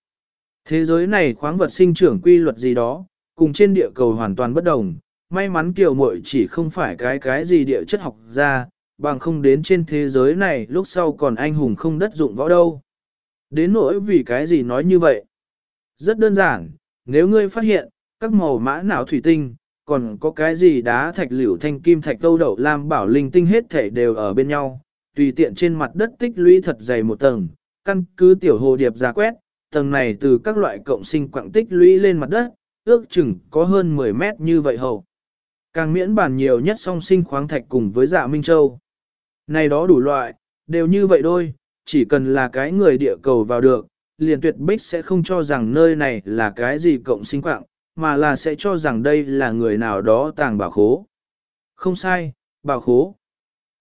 S1: Thế giới này khoáng vật sinh trưởng quy luật gì đó, cùng trên địa cầu hoàn toàn bất đồng. May mắn Kiều muội chỉ không phải cái cái gì địa chất học ra, bằng không đến trên thế giới này lúc sau còn anh hùng không đất dụng võ đâu. Đến nỗi vì cái gì nói như vậy? Rất đơn giản, nếu ngươi phát hiện, các màu mã não thủy tinh, còn có cái gì đá thạch liễu thanh kim thạch câu đậu lam bảo linh tinh hết thể đều ở bên nhau, tùy tiện trên mặt đất tích lũy thật dày một tầng, căn cứ tiểu hồ điệp ra quét, tầng này từ các loại cộng sinh quặng tích lũy lên mặt đất, ước chừng có hơn 10 mét như vậy hầu. Càng miễn bản nhiều nhất song sinh khoáng thạch cùng với dạ Minh Châu. Này đó đủ loại, đều như vậy đôi, chỉ cần là cái người địa cầu vào được, liền tuyệt bích sẽ không cho rằng nơi này là cái gì cộng sinh quạng, mà là sẽ cho rằng đây là người nào đó tàng bảo khố. Không sai, bảo khố.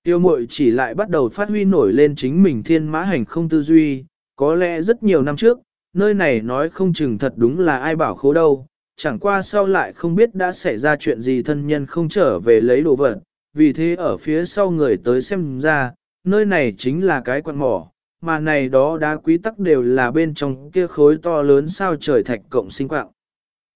S1: Tiêu mội chỉ lại bắt đầu phát huy nổi lên chính mình thiên mã hành không tư duy, có lẽ rất nhiều năm trước, nơi này nói không chừng thật đúng là ai bảo khố đâu, chẳng qua sau lại không biết đã xảy ra chuyện gì thân nhân không trở về lấy đồ vật, vì thế ở phía sau người tới xem ra, nơi này chính là cái quặng mỏ, mà này đó đá quý tắc đều là bên trong kia khối to lớn sao trời thạch cộng sinh quạng.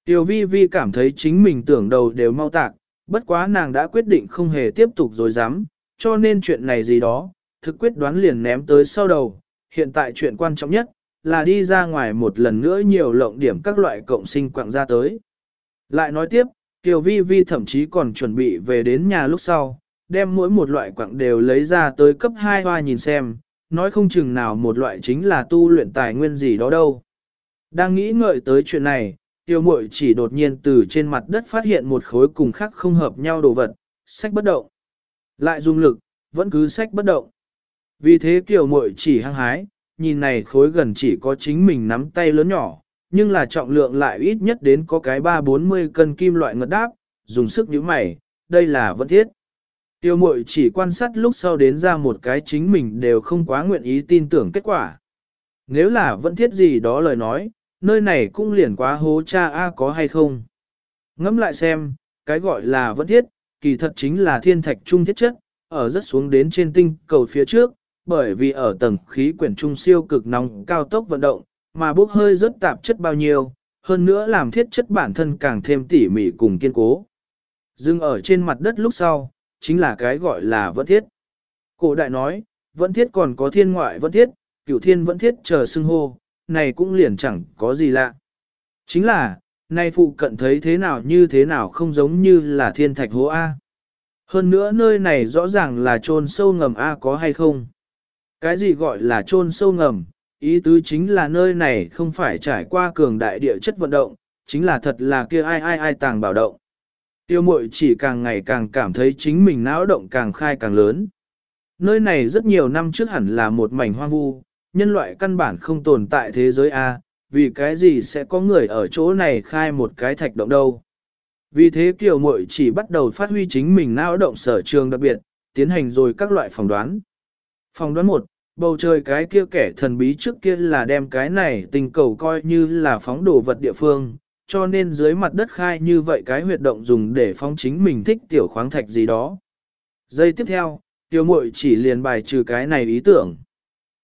S1: Tiểu vi vi cảm thấy chính mình tưởng đầu đều mau tạc, bất quá nàng đã quyết định không hề tiếp tục dối dám, cho nên chuyện này gì đó, thực quyết đoán liền ném tới sau đầu. Hiện tại chuyện quan trọng nhất, là đi ra ngoài một lần nữa nhiều lộng điểm các loại cộng sinh quạng ra tới. Lại nói tiếp, Kiều Vi Vi thậm chí còn chuẩn bị về đến nhà lúc sau, đem mỗi một loại quạng đều lấy ra tới cấp 2 hoa nhìn xem, nói không chừng nào một loại chính là tu luyện tài nguyên gì đó đâu. Đang nghĩ ngợi tới chuyện này, tiêu mội chỉ đột nhiên từ trên mặt đất phát hiện một khối cùng khác không hợp nhau đồ vật, sách bất động. Lại dùng lực, vẫn cứ sách bất động. Vì thế kiểu mội chỉ hăng hái, nhìn này khối gần chỉ có chính mình nắm tay lớn nhỏ, nhưng là trọng lượng lại ít nhất đến có cái 3-40 cân kim loại ngật đáp, dùng sức như mày, đây là vẫn thiết. Tiêu mội chỉ quan sát lúc sau đến ra một cái chính mình đều không quá nguyện ý tin tưởng kết quả. Nếu là vẫn thiết gì đó lời nói, nơi này cũng liền quá hố cha A có hay không. Ngẫm lại xem, cái gọi là vẫn thiết, kỳ thật chính là thiên thạch trung thiết chất, ở rất xuống đến trên tinh cầu phía trước, bởi vì ở tầng khí quyển trung siêu cực nóng cao tốc vận động, mà bốc hơi rất tạp chất bao nhiêu, hơn nữa làm thiết chất bản thân càng thêm tỉ mỉ cùng kiên cố. Dừng ở trên mặt đất lúc sau, chính là cái gọi là vẫn thiết. Cổ đại nói, vẫn thiết còn có thiên ngoại vẫn thiết, cửu thiên vẫn thiết chờ xưng hô, này cũng liền chẳng có gì lạ. Chính là, nay phụ cận thấy thế nào như thế nào không giống như là thiên thạch hố A. Hơn nữa nơi này rõ ràng là trôn sâu ngầm A có hay không. Cái gì gọi là trôn sâu ngầm, ý tứ chính là nơi này không phải trải qua cường đại địa chất vận động, chính là thật là kia ai ai ai tàng bảo động. Tiêu mội chỉ càng ngày càng cảm thấy chính mình não động càng khai càng lớn. Nơi này rất nhiều năm trước hẳn là một mảnh hoang vu, nhân loại căn bản không tồn tại thế giới A, vì cái gì sẽ có người ở chỗ này khai một cái thạch động đâu. Vì thế kiểu muội chỉ bắt đầu phát huy chính mình não động sở trường đặc biệt, tiến hành rồi các loại phỏng đoán. Phỏng đoán 1, bầu trời cái kia kẻ thần bí trước kia là đem cái này tình cầu coi như là phóng đồ vật địa phương, cho nên dưới mặt đất khai như vậy cái huyệt động dùng để phóng chính mình thích tiểu khoáng thạch gì đó. Giây tiếp theo, tiểu muội chỉ liền bài trừ cái này ý tưởng.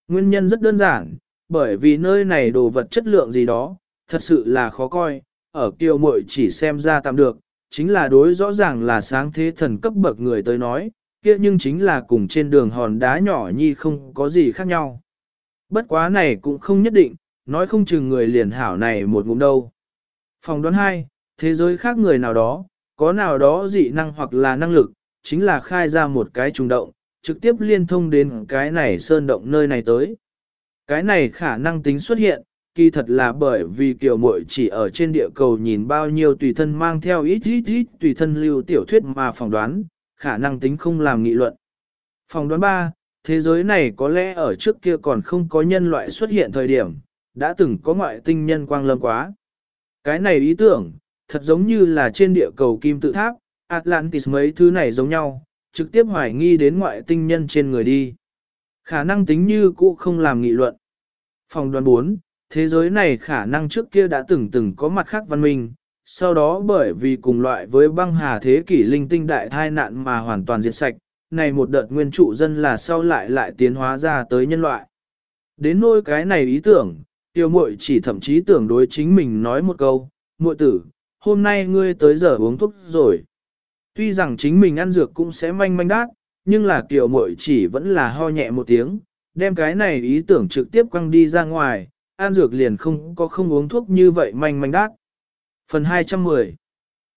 S1: Nguyên nhân rất đơn giản, bởi vì nơi này đồ vật chất lượng gì đó, thật sự là khó coi, ở kiều muội chỉ xem ra tạm được, chính là đối rõ ràng là sáng thế thần cấp bậc người tới nói, kia nhưng chính là cùng trên đường hòn đá nhỏ nhi không có gì khác nhau. Bất quá này cũng không nhất định, nói không chừng người liền hảo này một ngụm đâu. Phòng đoán 2, thế giới khác người nào đó, có nào đó dị năng hoặc là năng lực, chính là khai ra một cái trùng động, trực tiếp liên thông đến cái này sơn động nơi này tới. Cái này khả năng tính xuất hiện, kỳ thật là bởi vì kiểu muội chỉ ở trên địa cầu nhìn bao nhiêu tùy thân mang theo ít ít ít tùy thân lưu tiểu thuyết mà phỏng đoán, khả năng tính không làm nghị luận. Phỏng đoán 3, thế giới này có lẽ ở trước kia còn không có nhân loại xuất hiện thời điểm, đã từng có ngoại tinh nhân quang lâm quá. Cái này ý tưởng, thật giống như là trên địa cầu kim tự tháp, Atlantis mấy thứ này giống nhau, trực tiếp hoài nghi đến ngoại tinh nhân trên người đi. Khả năng tính như cũ không làm nghị luận. Phòng đoàn 4, thế giới này khả năng trước kia đã từng từng có mặt khác văn minh, sau đó bởi vì cùng loại với băng hà thế kỷ linh tinh đại thai nạn mà hoàn toàn diệt sạch, này một đợt nguyên trụ dân là sau lại lại tiến hóa ra tới nhân loại. Đến nôi cái này ý tưởng, tiêu muội chỉ thậm chí tưởng đối chính mình nói một câu, muội tử, hôm nay ngươi tới giờ uống thuốc rồi. Tuy rằng chính mình ăn dược cũng sẽ manh manh đát, nhưng là tiểu muội chỉ vẫn là ho nhẹ một tiếng, đem cái này ý tưởng trực tiếp quăng đi ra ngoài, an dược liền không có không uống thuốc như vậy manh manh đát. Phần 210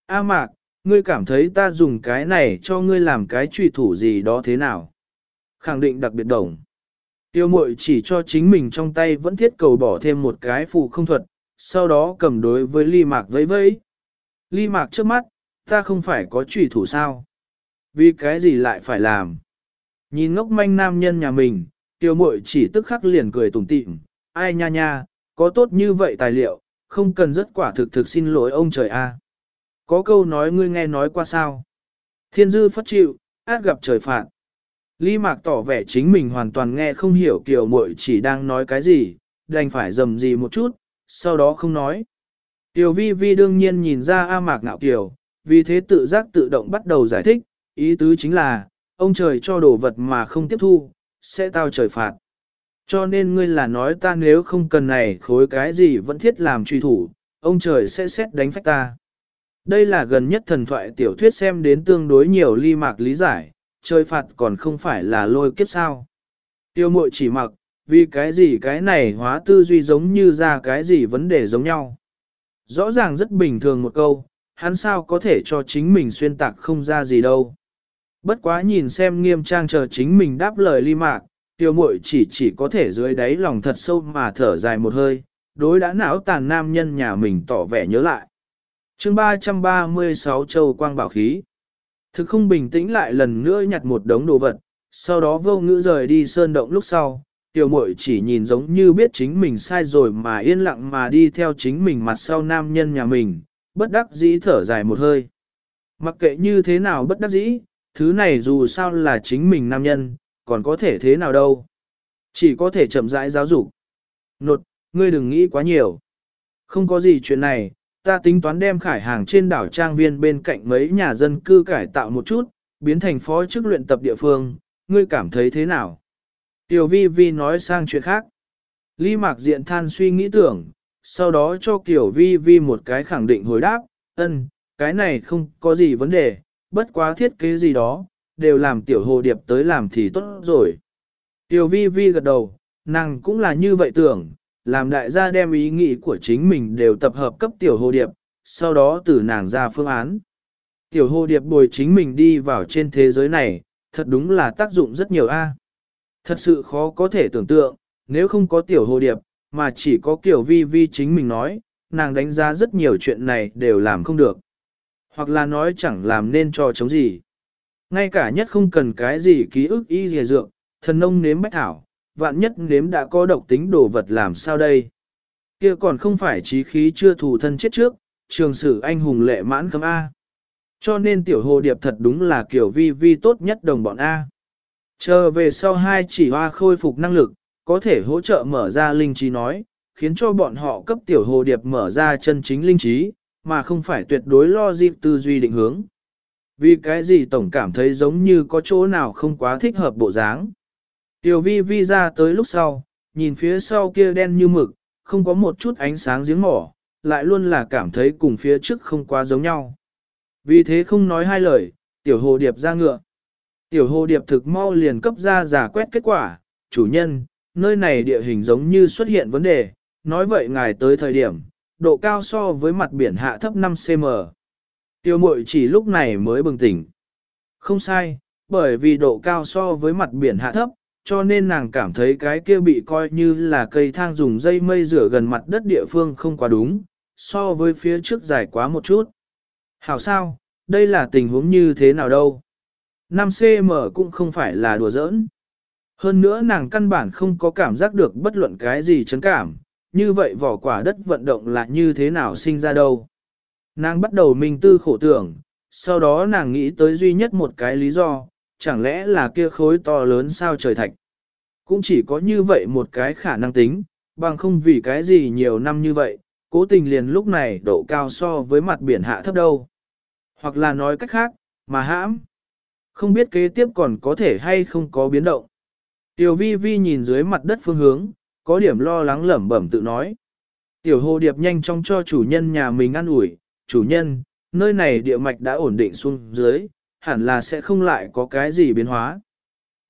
S1: A Mạc, ngươi cảm thấy ta dùng cái này cho ngươi làm cái trùy thủ gì đó thế nào? Khẳng định đặc biệt đồng. Tiêu mội chỉ cho chính mình trong tay vẫn thiết cầu bỏ thêm một cái phù không thuật, sau đó cầm đối với ly mạc vẫy vẫy. Ly mạc trước mắt, ta không phải có trùy thủ sao? Vì cái gì lại phải làm? Nhìn ngốc manh nam nhân nhà mình, Tiểu muội chỉ tức khắc liền cười tủm tỉm, ai nha nha, có tốt như vậy tài liệu, không cần rất quả thực thực xin lỗi ông trời a. Có câu nói ngươi nghe nói qua sao? Thiên dư phất chịu, át gặp trời phạt. Lý Mạc tỏ vẻ chính mình hoàn toàn nghe không hiểu kiểu muội chỉ đang nói cái gì, đành phải dầm gì một chút, sau đó không nói. Tiểu vi vi đương nhiên nhìn ra A Mạc ngạo kiểu, vì thế tự giác tự động bắt đầu giải thích, ý tứ chính là, ông trời cho đồ vật mà không tiếp thu, sẽ tao trời phạt. Cho nên ngươi là nói ta nếu không cần này khối cái gì vẫn thiết làm truy thủ, ông trời sẽ xét đánh phách ta. Đây là gần nhất thần thoại tiểu thuyết xem đến tương đối nhiều ly mạc lý giải, trời phạt còn không phải là lôi kiếp sao. Tiêu mội chỉ mặc, vì cái gì cái này hóa tư duy giống như ra cái gì vấn đề giống nhau. Rõ ràng rất bình thường một câu, hắn sao có thể cho chính mình xuyên tạc không ra gì đâu. Bất quá nhìn xem nghiêm trang chờ chính mình đáp lời ly mạc, tiêu mội chỉ chỉ có thể dưới đáy lòng thật sâu mà thở dài một hơi, đối đã não tàn nam nhân nhà mình tỏ vẻ nhớ lại. chương 336 châu quang bảo khí. Thực không bình tĩnh lại lần nữa nhặt một đống đồ vật, sau đó vô ngữ rời đi sơn động lúc sau, tiểu muội chỉ nhìn giống như biết chính mình sai rồi mà yên lặng mà đi theo chính mình mặt sau nam nhân nhà mình, bất đắc dĩ thở dài một hơi. Mặc kệ như thế nào bất đắc dĩ, thứ này dù sao là chính mình nam nhân, còn có thể thế nào đâu. Chỉ có thể chậm rãi giáo dục. Nột, ngươi đừng nghĩ quá nhiều. Không có gì chuyện này, ta tính toán đem khải hàng trên đảo trang viên bên cạnh mấy nhà dân cư cải tạo một chút, biến thành phó chức luyện tập địa phương, ngươi cảm thấy thế nào? Tiểu vi vi nói sang chuyện khác. Ly mạc diện than suy nghĩ tưởng, sau đó cho Kiều vi vi một cái khẳng định hồi đáp, ân, cái này không có gì vấn đề, bất quá thiết kế gì đó, đều làm tiểu hồ điệp tới làm thì tốt rồi. Tiểu vi vi gật đầu, nàng cũng là như vậy tưởng, làm đại gia đem ý nghĩ của chính mình đều tập hợp cấp tiểu hồ điệp, sau đó từ nàng ra phương án. Tiểu hồ điệp bồi chính mình đi vào trên thế giới này, thật đúng là tác dụng rất nhiều a. Thật sự khó có thể tưởng tượng, nếu không có tiểu hồ điệp, mà chỉ có kiểu vi vi chính mình nói, nàng đánh giá rất nhiều chuyện này đều làm không được. Hoặc là nói chẳng làm nên cho chống gì. Ngay cả nhất không cần cái gì ký ức y dìa dược, thần nông nếm bách thảo, vạn nhất nếm đã có độc tính đồ vật làm sao đây. kia còn không phải trí khí chưa thù thân chết trước, trường sử anh hùng lệ mãn cấm A. Cho nên tiểu hồ điệp thật đúng là kiểu vi vi tốt nhất đồng bọn A. Chờ về sau hai chỉ hoa khôi phục năng lực, có thể hỗ trợ mở ra linh trí nói, khiến cho bọn họ cấp tiểu hồ điệp mở ra chân chính linh trí, mà không phải tuyệt đối lo dịp tư duy định hướng. Vì cái gì tổng cảm thấy giống như có chỗ nào không quá thích hợp bộ dáng. Tiểu vi vi ra tới lúc sau, nhìn phía sau kia đen như mực, không có một chút ánh sáng giếng mỏ, lại luôn là cảm thấy cùng phía trước không quá giống nhau. Vì thế không nói hai lời, tiểu hồ điệp ra ngựa. Tiểu hồ điệp thực mau liền cấp ra giả quét kết quả, chủ nhân, nơi này địa hình giống như xuất hiện vấn đề, nói vậy ngài tới thời điểm, độ cao so với mặt biển hạ thấp 5cm. Tiêu mội chỉ lúc này mới bừng tỉnh. Không sai, bởi vì độ cao so với mặt biển hạ thấp, cho nên nàng cảm thấy cái kia bị coi như là cây thang dùng dây mây rửa gần mặt đất địa phương không quá đúng, so với phía trước dài quá một chút. Hảo sao, đây là tình huống như thế nào đâu? 5cm cũng không phải là đùa giỡn. Hơn nữa nàng căn bản không có cảm giác được bất luận cái gì chấn cảm, như vậy vỏ quả đất vận động là như thế nào sinh ra đâu. Nàng bắt đầu minh tư khổ tưởng, sau đó nàng nghĩ tới duy nhất một cái lý do, chẳng lẽ là kia khối to lớn sao trời thạch. Cũng chỉ có như vậy một cái khả năng tính, bằng không vì cái gì nhiều năm như vậy, cố tình liền lúc này độ cao so với mặt biển hạ thấp đâu. Hoặc là nói cách khác, mà hãm. Không biết kế tiếp còn có thể hay không có biến động. Tiểu vi vi nhìn dưới mặt đất phương hướng, có điểm lo lắng lẩm bẩm tự nói. Tiểu hồ điệp nhanh chóng cho chủ nhân nhà mình ăn ủi, chủ nhân, nơi này địa mạch đã ổn định xuống dưới, hẳn là sẽ không lại có cái gì biến hóa.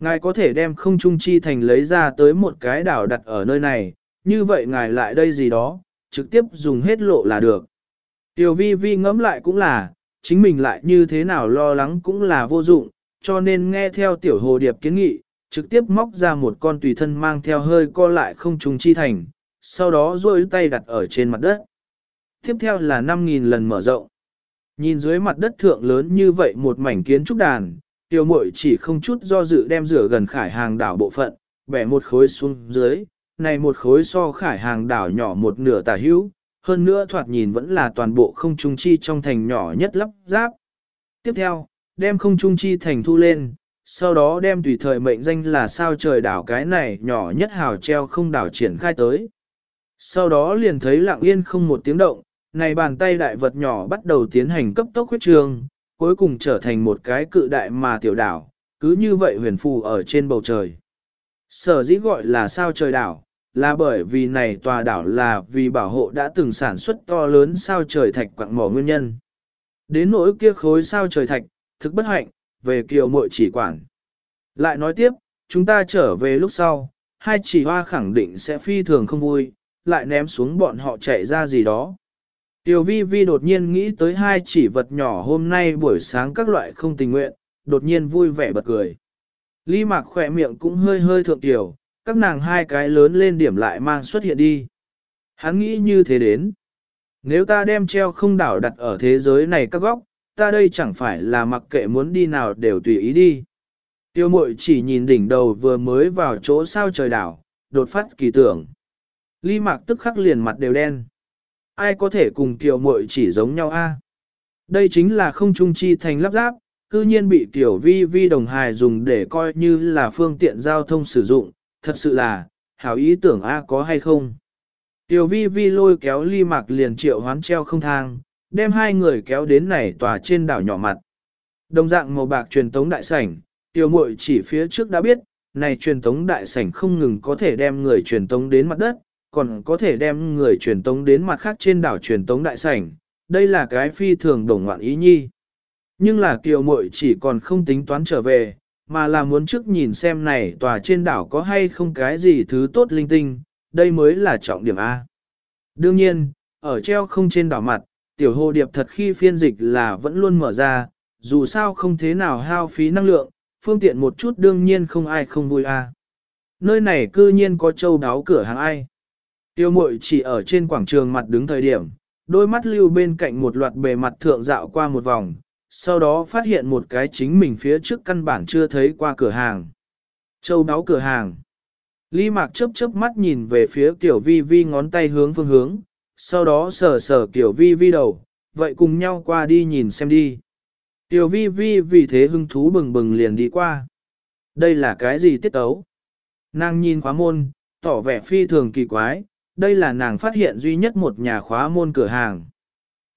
S1: Ngài có thể đem không trung chi thành lấy ra tới một cái đảo đặt ở nơi này, như vậy ngài lại đây gì đó, trực tiếp dùng hết lộ là được. Tiểu vi vi ngẫm lại cũng là, chính mình lại như thế nào lo lắng cũng là vô dụng, cho nên nghe theo tiểu hồ điệp kiến nghị, trực tiếp móc ra một con tùy thân mang theo hơi co lại không trùng chi thành, sau đó duỗi tay đặt ở trên mặt đất. Tiếp theo là 5.000 lần mở rộng. Nhìn dưới mặt đất thượng lớn như vậy một mảnh kiến trúc đàn, tiểu muội chỉ không chút do dự đem rửa gần khải hàng đảo bộ phận, bẻ một khối xuống dưới, này một khối so khải hàng đảo nhỏ một nửa tả hữu, hơn nữa thoạt nhìn vẫn là toàn bộ không trung chi trong thành nhỏ nhất lắp ráp. Tiếp theo, đem không trung chi thành thu lên, sau đó đem tùy thời mệnh danh là sao trời đảo cái này nhỏ nhất hào treo không đảo triển khai tới. Sau đó liền thấy lặng yên không một tiếng động, này bàn tay đại vật nhỏ bắt đầu tiến hành cấp tốc huyết trường, cuối cùng trở thành một cái cự đại mà tiểu đảo, cứ như vậy huyền phù ở trên bầu trời. Sở dĩ gọi là sao trời đảo, là bởi vì này tòa đảo là vì bảo hộ đã từng sản xuất to lớn sao trời thạch quặng mỏ nguyên nhân. Đến nỗi kia khối sao trời thạch, thực bất hạnh, về kiều muội chỉ quản. Lại nói tiếp, chúng ta trở về lúc sau, hai chỉ hoa khẳng định sẽ phi thường không vui, lại ném xuống bọn họ chạy ra gì đó. Tiểu vi vi đột nhiên nghĩ tới hai chỉ vật nhỏ hôm nay buổi sáng các loại không tình nguyện, đột nhiên vui vẻ bật cười. Ly mạc khỏe miệng cũng hơi hơi thượng tiểu, các nàng hai cái lớn lên điểm lại mang xuất hiện đi. Hắn nghĩ như thế đến. Nếu ta đem treo không đảo đặt ở thế giới này các góc, ta đây chẳng phải là mặc kệ muốn đi nào đều tùy ý đi. Tiêu mội chỉ nhìn đỉnh đầu vừa mới vào chỗ sao trời đảo, đột phát kỳ tưởng. Ly mạc tức khắc liền mặt đều đen. Ai có thể cùng tiểu mội chỉ giống nhau a? Đây chính là không trung chi thành lắp ráp, cư nhiên bị tiểu vi vi đồng hài dùng để coi như là phương tiện giao thông sử dụng, thật sự là, hảo ý tưởng a có hay không. Tiểu vi vi lôi kéo ly mạc liền triệu hoán treo không thang, đem hai người kéo đến này tòa trên đảo nhỏ mặt. Đồng dạng màu bạc truyền tống đại sảnh, tiểu muội chỉ phía trước đã biết, này truyền tống đại sảnh không ngừng có thể đem người truyền tống đến mặt đất, còn có thể đem người truyền tống đến mặt khác trên đảo truyền tống đại sảnh. Đây là cái phi thường đồng ngoạn ý nhi. Nhưng là kiều muội chỉ còn không tính toán trở về, mà là muốn trước nhìn xem này tòa trên đảo có hay không cái gì thứ tốt linh tinh, đây mới là trọng điểm A. Đương nhiên, ở treo không trên đảo mặt, tiểu hồ điệp thật khi phiên dịch là vẫn luôn mở ra, dù sao không thế nào hao phí năng lượng, phương tiện một chút đương nhiên không ai không vui A. Nơi này cư nhiên có châu đáo cửa hàng ai. Tiêu mội chỉ ở trên quảng trường mặt đứng thời điểm, đôi mắt lưu bên cạnh một loạt bề mặt thượng dạo qua một vòng, sau đó phát hiện một cái chính mình phía trước căn bản chưa thấy qua cửa hàng. Châu đáo cửa hàng. Ly Mạc chớp chớp mắt nhìn về phía Tiểu Vi Vi ngón tay hướng phương hướng, sau đó sờ sờ Tiểu Vi Vi đầu, vậy cùng nhau qua đi nhìn xem đi. Tiểu Vi Vi vì thế hưng thú bừng bừng liền đi qua. Đây là cái gì tiết tấu Nàng nhìn khóa môn, tỏ vẻ phi thường kỳ quái, đây là nàng phát hiện duy nhất một nhà khóa môn cửa hàng.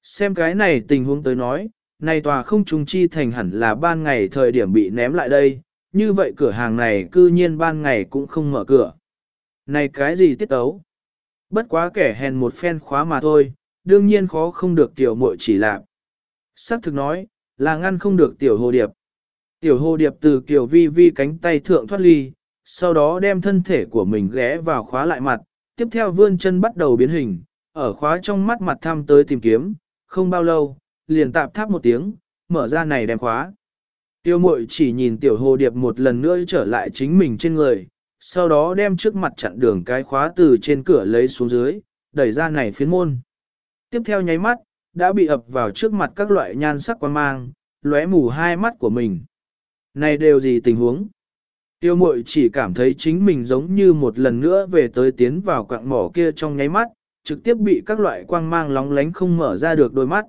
S1: Xem cái này tình huống tới nói, này tòa không trùng chi thành hẳn là ban ngày thời điểm bị ném lại đây, như vậy cửa hàng này cư nhiên ban ngày cũng không mở cửa. Này cái gì tiết tấu? Bất quá kẻ hèn một phen khóa mà thôi, đương nhiên khó không được tiểu muội chỉ lạc. Sắc thực nói, là ngăn không được tiểu hồ điệp. Tiểu hồ điệp từ kiểu vi vi cánh tay thượng thoát ly, sau đó đem thân thể của mình ghé vào khóa lại mặt, tiếp theo vươn chân bắt đầu biến hình, ở khóa trong mắt mặt thăm tới tìm kiếm, không bao lâu, liền tạp tháp một tiếng, mở ra này đem khóa. Tiêu mội chỉ nhìn tiểu hồ điệp một lần nữa trở lại chính mình trên người, sau đó đem trước mặt chặn đường cái khóa từ trên cửa lấy xuống dưới, đẩy ra này phiến môn. Tiếp theo nháy mắt, đã bị ập vào trước mặt các loại nhan sắc quan mang, lóe mù hai mắt của mình. Này đều gì tình huống? Tiêu mội chỉ cảm thấy chính mình giống như một lần nữa về tới tiến vào quạng mỏ kia trong nháy mắt, trực tiếp bị các loại quang mang lóng lánh không mở ra được đôi mắt.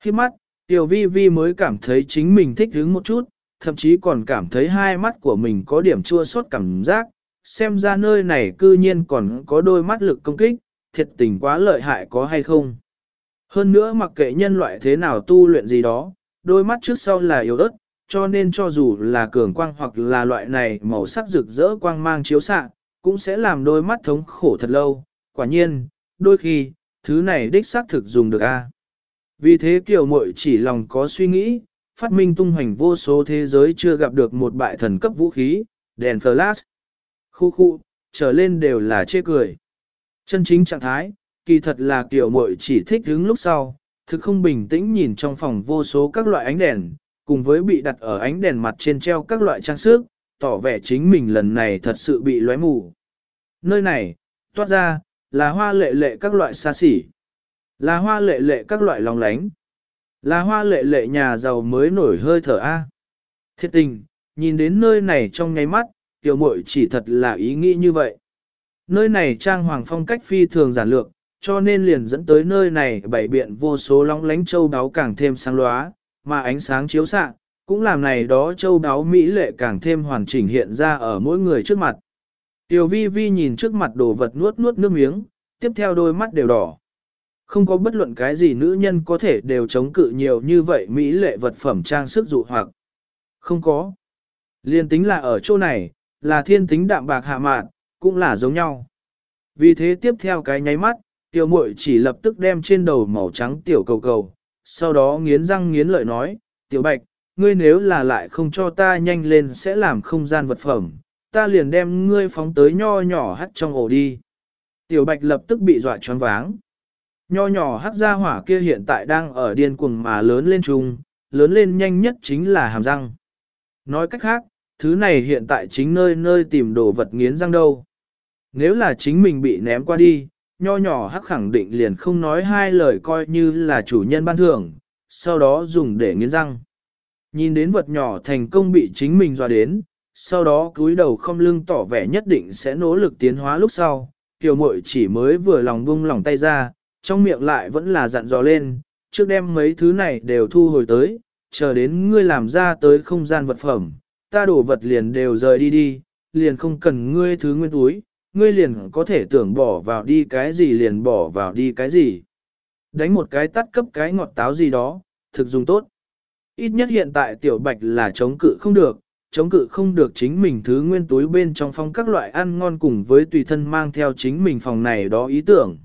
S1: Khi mắt, Tiểu vi vi mới cảm thấy chính mình thích hứng một chút, thậm chí còn cảm thấy hai mắt của mình có điểm chua xót cảm giác, xem ra nơi này cư nhiên còn có đôi mắt lực công kích, thiệt tình quá lợi hại có hay không. Hơn nữa mặc kệ nhân loại thế nào tu luyện gì đó, đôi mắt trước sau là yếu ớt, cho nên cho dù là cường quang hoặc là loại này màu sắc rực rỡ quang mang chiếu xạ, cũng sẽ làm đôi mắt thống khổ thật lâu. Quả nhiên, đôi khi, thứ này đích xác thực dùng được a. Vì thế kiểu muội chỉ lòng có suy nghĩ, phát minh tung hoành vô số thế giới chưa gặp được một bại thần cấp vũ khí, đèn flash. Khu khu, trở lên đều là chê cười. Chân chính trạng thái, kỳ thật là kiểu muội chỉ thích đứng lúc sau, thực không bình tĩnh nhìn trong phòng vô số các loại ánh đèn, cùng với bị đặt ở ánh đèn mặt trên treo các loại trang sức, tỏ vẻ chính mình lần này thật sự bị lóe mù. Nơi này, toát ra, là hoa lệ lệ các loại xa xỉ. Là hoa lệ lệ các loại lòng lánh. Là hoa lệ lệ nhà giàu mới nổi hơi thở A. Thiệt tình, nhìn đến nơi này trong nháy mắt, tiểu muội chỉ thật là ý nghĩ như vậy. Nơi này trang hoàng phong cách phi thường giản lược, cho nên liền dẫn tới nơi này bảy biện vô số long lánh châu đáo càng thêm sáng lóa, mà ánh sáng chiếu xạ cũng làm này đó châu đáo mỹ lệ càng thêm hoàn chỉnh hiện ra ở mỗi người trước mặt. Tiểu vi vi nhìn trước mặt đồ vật nuốt nuốt nước miếng, tiếp theo đôi mắt đều đỏ. Không có bất luận cái gì nữ nhân có thể đều chống cự nhiều như vậy mỹ lệ vật phẩm trang sức dụ hoặc. Không có. Liên tính là ở chỗ này, là thiên tính đạm bạc hạ mạn, cũng là giống nhau. Vì thế tiếp theo cái nháy mắt, tiểu muội chỉ lập tức đem trên đầu màu trắng tiểu cầu cầu, sau đó nghiến răng nghiến lợi nói, tiểu bạch, ngươi nếu là lại không cho ta nhanh lên sẽ làm không gian vật phẩm, ta liền đem ngươi phóng tới nho nhỏ hắt trong ổ đi. Tiểu bạch lập tức bị dọa choáng váng. Nho nhỏ hắc gia hỏa kia hiện tại đang ở điên cuồng mà lớn lên trùng, lớn lên nhanh nhất chính là hàm răng. Nói cách khác, thứ này hiện tại chính nơi nơi tìm đồ vật nghiến răng đâu. Nếu là chính mình bị ném qua đi, nho nhỏ hắc khẳng định liền không nói hai lời coi như là chủ nhân ban thưởng, sau đó dùng để nghiến răng. Nhìn đến vật nhỏ thành công bị chính mình dọa đến, sau đó cúi đầu không lưng tỏ vẻ nhất định sẽ nỗ lực tiến hóa lúc sau, kiều mội chỉ mới vừa lòng bung lòng tay ra, trong miệng lại vẫn là dặn dò lên, trước đem mấy thứ này đều thu hồi tới, chờ đến ngươi làm ra tới không gian vật phẩm, ta đổ vật liền đều rời đi đi, liền không cần ngươi thứ nguyên túi, ngươi liền có thể tưởng bỏ vào đi cái gì liền bỏ vào đi cái gì. Đánh một cái tắt cấp cái ngọt táo gì đó, thực dùng tốt. Ít nhất hiện tại tiểu bạch là chống cự không được, chống cự không được chính mình thứ nguyên túi bên trong phong các loại ăn ngon cùng với tùy thân mang theo chính mình phòng này đó ý tưởng.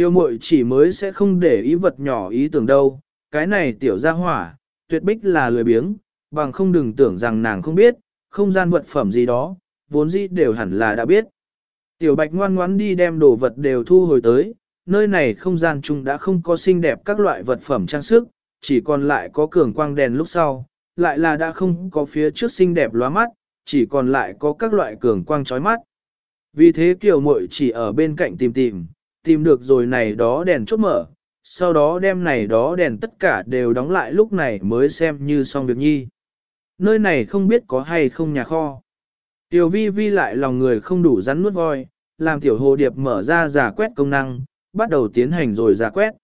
S1: Tiêu mội chỉ mới sẽ không để ý vật nhỏ ý tưởng đâu, cái này tiểu ra hỏa, tuyệt bích là lười biếng, bằng không đừng tưởng rằng nàng không biết, không gian vật phẩm gì đó, vốn dĩ đều hẳn là đã biết. Tiểu bạch ngoan ngoãn đi đem đồ vật đều thu hồi tới, nơi này không gian chung đã không có xinh đẹp các loại vật phẩm trang sức, chỉ còn lại có cường quang đèn lúc sau, lại là đã không có phía trước xinh đẹp lóa mắt, chỉ còn lại có các loại cường quang chói mắt. Vì thế kiểu muội chỉ ở bên cạnh tìm tìm, tìm được rồi này đó đèn chốt mở, sau đó đem này đó đèn tất cả đều đóng lại lúc này mới xem như xong việc nhi. Nơi này không biết có hay không nhà kho. Tiểu vi vi lại lòng người không đủ rắn nuốt voi, làm tiểu hồ điệp mở ra giả quét công năng, bắt đầu tiến hành rồi giả quét.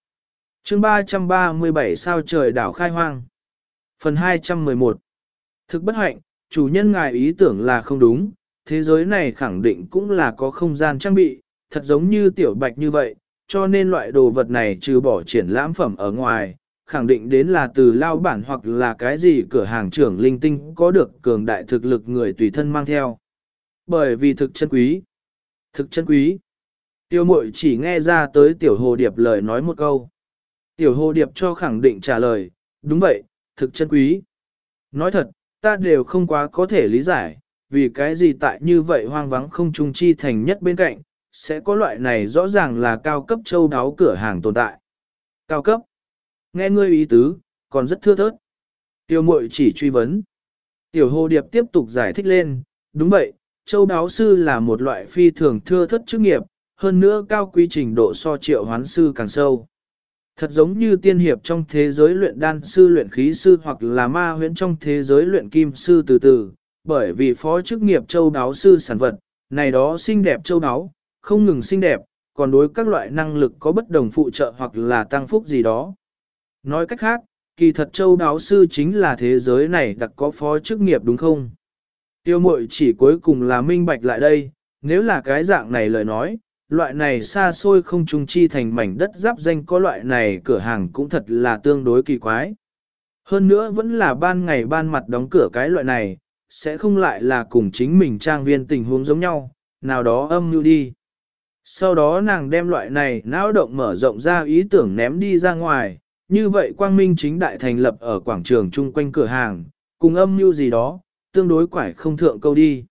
S1: chương 337 sao trời đảo khai hoang. Phần 211 Thực bất hạnh, chủ nhân ngài ý tưởng là không đúng, thế giới này khẳng định cũng là có không gian trang bị, thật giống như tiểu bạch như vậy, cho nên loại đồ vật này trừ bỏ triển lãm phẩm ở ngoài, khẳng định đến là từ lao bản hoặc là cái gì cửa hàng trưởng linh tinh có được cường đại thực lực người tùy thân mang theo. Bởi vì thực chân quý. Thực chân quý. Tiêu mội chỉ nghe ra tới tiểu hồ điệp lời nói một câu. Tiểu hồ điệp cho khẳng định trả lời, đúng vậy, thực chân quý. Nói thật, ta đều không quá có thể lý giải, vì cái gì tại như vậy hoang vắng không trung chi thành nhất bên cạnh, sẽ có loại này rõ ràng là cao cấp châu đáo cửa hàng tồn tại. Cao cấp. Nghe ngươi ý tứ, còn rất thưa thớt. Tiêu mội chỉ truy vấn. Tiểu hồ điệp tiếp tục giải thích lên, đúng vậy, châu đáo sư là một loại phi thường thưa thất chức nghiệp, hơn nữa cao quý trình độ so triệu hoán sư càng sâu. Thật giống như tiên hiệp trong thế giới luyện đan sư luyện khí sư hoặc là ma huyễn trong thế giới luyện kim sư từ từ, bởi vì phó chức nghiệp châu đáo sư sản vật, này đó xinh đẹp châu đáo, không ngừng xinh đẹp, còn đối các loại năng lực có bất đồng phụ trợ hoặc là tăng phúc gì đó. Nói cách khác, kỳ thật châu đáo sư chính là thế giới này đặc có phó chức nghiệp đúng không? Tiêu mội chỉ cuối cùng là minh bạch lại đây, nếu là cái dạng này lời nói, loại này xa xôi không trung chi thành mảnh đất giáp danh có loại này cửa hàng cũng thật là tương đối kỳ quái. Hơn nữa vẫn là ban ngày ban mặt đóng cửa cái loại này, sẽ không lại là cùng chính mình trang viên tình huống giống nhau, nào đó âm mưu đi. Sau đó nàng đem loại này não động mở rộng ra ý tưởng ném đi ra ngoài, như vậy quang minh chính đại thành lập ở quảng trường chung quanh cửa hàng, cùng âm mưu gì đó, tương đối quải không thượng câu đi.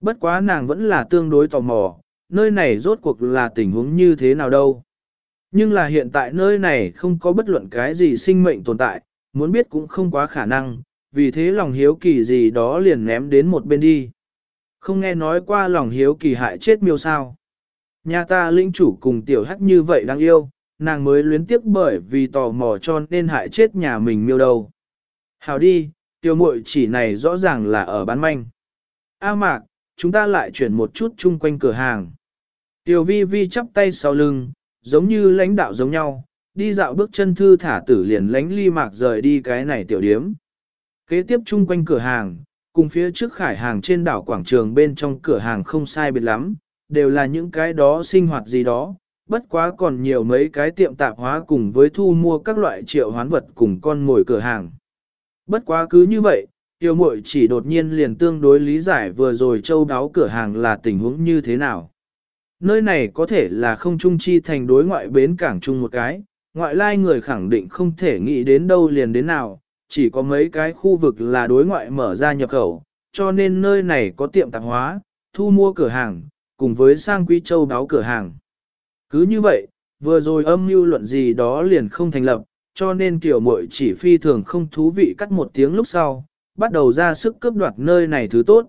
S1: Bất quá nàng vẫn là tương đối tò mò, nơi này rốt cuộc là tình huống như thế nào đâu. Nhưng là hiện tại nơi này không có bất luận cái gì sinh mệnh tồn tại, muốn biết cũng không quá khả năng, vì thế lòng hiếu kỳ gì đó liền ném đến một bên đi. Không nghe nói qua lòng hiếu kỳ hại chết miêu sao. Nhà ta linh chủ cùng tiểu hắc như vậy đang yêu, nàng mới luyến tiếc bởi vì tò mò cho nên hại chết nhà mình miêu đầu. Hào đi, tiểu muội chỉ này rõ ràng là ở bán manh. A mạc, chúng ta lại chuyển một chút chung quanh cửa hàng. Tiểu vi vi chắp tay sau lưng, giống như lãnh đạo giống nhau, đi dạo bước chân thư thả tử liền lánh ly mạc rời đi cái này tiểu điếm. Kế tiếp chung quanh cửa hàng, cùng phía trước khải hàng trên đảo quảng trường bên trong cửa hàng không sai biệt lắm, đều là những cái đó sinh hoạt gì đó, bất quá còn nhiều mấy cái tiệm tạp hóa cùng với thu mua các loại triệu hoán vật cùng con mồi cửa hàng. Bất quá cứ như vậy, tiêu mội chỉ đột nhiên liền tương đối lý giải vừa rồi châu đáo cửa hàng là tình huống như thế nào. Nơi này có thể là không trung chi thành đối ngoại bến cảng chung một cái, ngoại lai người khẳng định không thể nghĩ đến đâu liền đến nào, chỉ có mấy cái khu vực là đối ngoại mở ra nhập khẩu, cho nên nơi này có tiệm tạp hóa, thu mua cửa hàng, cùng với sang quý châu đáo cửa hàng. Cứ như vậy, vừa rồi âm mưu luận gì đó liền không thành lập, cho nên kiểu muội chỉ phi thường không thú vị cắt một tiếng lúc sau, bắt đầu ra sức cướp đoạt nơi này thứ tốt.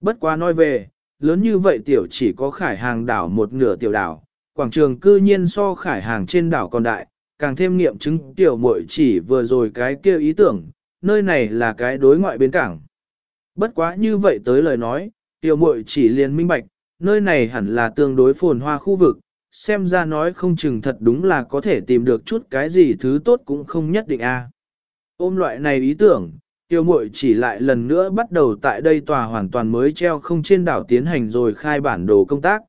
S1: Bất quá nói về, lớn như vậy tiểu chỉ có khải hàng đảo một nửa tiểu đảo, quảng trường cư nhiên so khải hàng trên đảo còn đại, càng thêm nghiệm chứng tiểu muội chỉ vừa rồi cái kia ý tưởng, nơi này là cái đối ngoại bến cảng. Bất quá như vậy tới lời nói, tiểu muội chỉ liền minh bạch, nơi này hẳn là tương đối phồn hoa khu vực, xem ra nói không chừng thật đúng là có thể tìm được chút cái gì thứ tốt cũng không nhất định a. Ôm loại này ý tưởng, Tiêu mội chỉ lại lần nữa bắt đầu tại đây tòa hoàn toàn mới treo không trên đảo tiến hành rồi khai bản đồ công tác.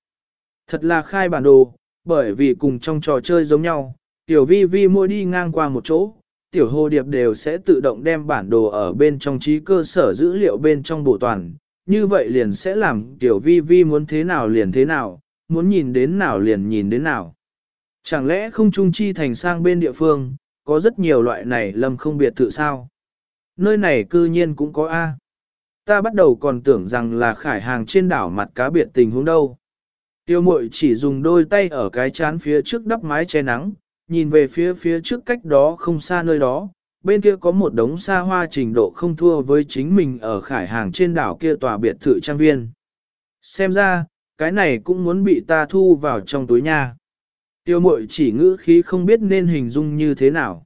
S1: Thật là khai bản đồ, bởi vì cùng trong trò chơi giống nhau, tiểu vi vi mỗi đi ngang qua một chỗ, tiểu hồ điệp đều sẽ tự động đem bản đồ ở bên trong trí cơ sở dữ liệu bên trong bộ toàn. Như vậy liền sẽ làm tiểu vi vi muốn thế nào liền thế nào, muốn nhìn đến nào liền nhìn đến nào. Chẳng lẽ không trung chi thành sang bên địa phương, có rất nhiều loại này lâm không biệt thự sao? Nơi này cư nhiên cũng có A. Ta bắt đầu còn tưởng rằng là khải hàng trên đảo mặt cá biệt tình huống đâu. Tiêu mội chỉ dùng đôi tay ở cái chán phía trước đắp mái che nắng, nhìn về phía phía trước cách đó không xa nơi đó, bên kia có một đống xa hoa trình độ không thua với chính mình ở khải hàng trên đảo kia tòa biệt thự trang viên. Xem ra, cái này cũng muốn bị ta thu vào trong túi nha. Tiêu mội chỉ ngữ khí không biết nên hình dung như thế nào.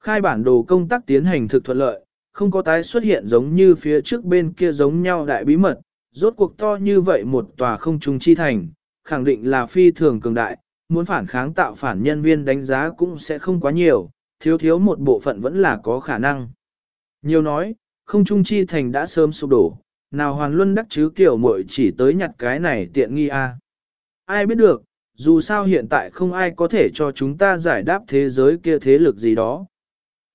S1: Khai bản đồ công tác tiến hành thực thuận lợi, không có tái xuất hiện giống như phía trước bên kia giống nhau đại bí mật, rốt cuộc to như vậy một tòa không trung chi thành, khẳng định là phi thường cường đại, muốn phản kháng tạo phản nhân viên đánh giá cũng sẽ không quá nhiều, thiếu thiếu một bộ phận vẫn là có khả năng. Nhiều nói, không trung chi thành đã sớm sụp đổ, nào hoàn luân đắc chứ kiểu muội chỉ tới nhặt cái này tiện nghi a. Ai biết được, dù sao hiện tại không ai có thể cho chúng ta giải đáp thế giới kia thế lực gì đó.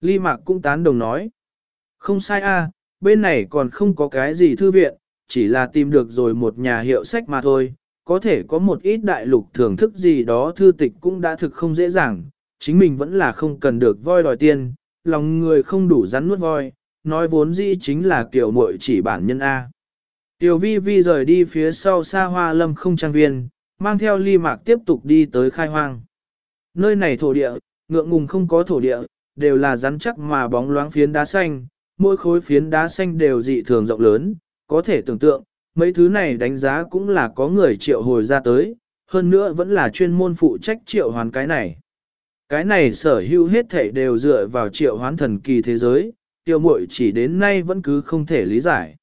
S1: Ly Mạc cũng tán đồng nói. Không sai a, bên này còn không có cái gì thư viện, chỉ là tìm được rồi một nhà hiệu sách mà thôi, có thể có một ít đại lục thưởng thức gì đó thư tịch cũng đã thực không dễ dàng, chính mình vẫn là không cần được voi đòi tiền, lòng người không đủ rắn nuốt voi, nói vốn dĩ chính là kiểu muội chỉ bản nhân A. Tiểu vi vi rời đi phía sau xa hoa lâm không trang viên, mang theo ly mạc tiếp tục đi tới khai hoang. Nơi này thổ địa, ngượng ngùng không có thổ địa, đều là rắn chắc mà bóng loáng phiến đá xanh, mỗi khối phiến đá xanh đều dị thường rộng lớn, có thể tưởng tượng, mấy thứ này đánh giá cũng là có người triệu hồi ra tới, hơn nữa vẫn là chuyên môn phụ trách triệu hoàn cái này. Cái này sở hữu hết thảy đều dựa vào triệu hoán thần kỳ thế giới, tiêu muội chỉ đến nay vẫn cứ không thể lý giải.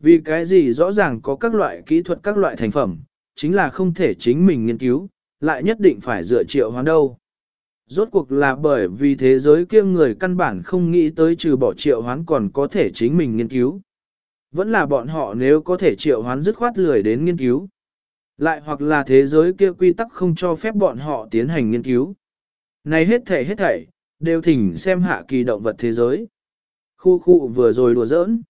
S1: Vì cái gì rõ ràng có các loại kỹ thuật các loại thành phẩm, chính là không thể chính mình nghiên cứu, lại nhất định phải dựa triệu hoán đâu. Rốt cuộc là bởi vì thế giới kia người căn bản không nghĩ tới trừ bỏ triệu hoán còn có thể chính mình nghiên cứu. Vẫn là bọn họ nếu có thể triệu hoán dứt khoát lười đến nghiên cứu. Lại hoặc là thế giới kia quy tắc không cho phép bọn họ tiến hành nghiên cứu. Này hết thảy hết thảy, đều thỉnh xem hạ kỳ động vật thế giới. Khu khu vừa rồi đùa giỡn.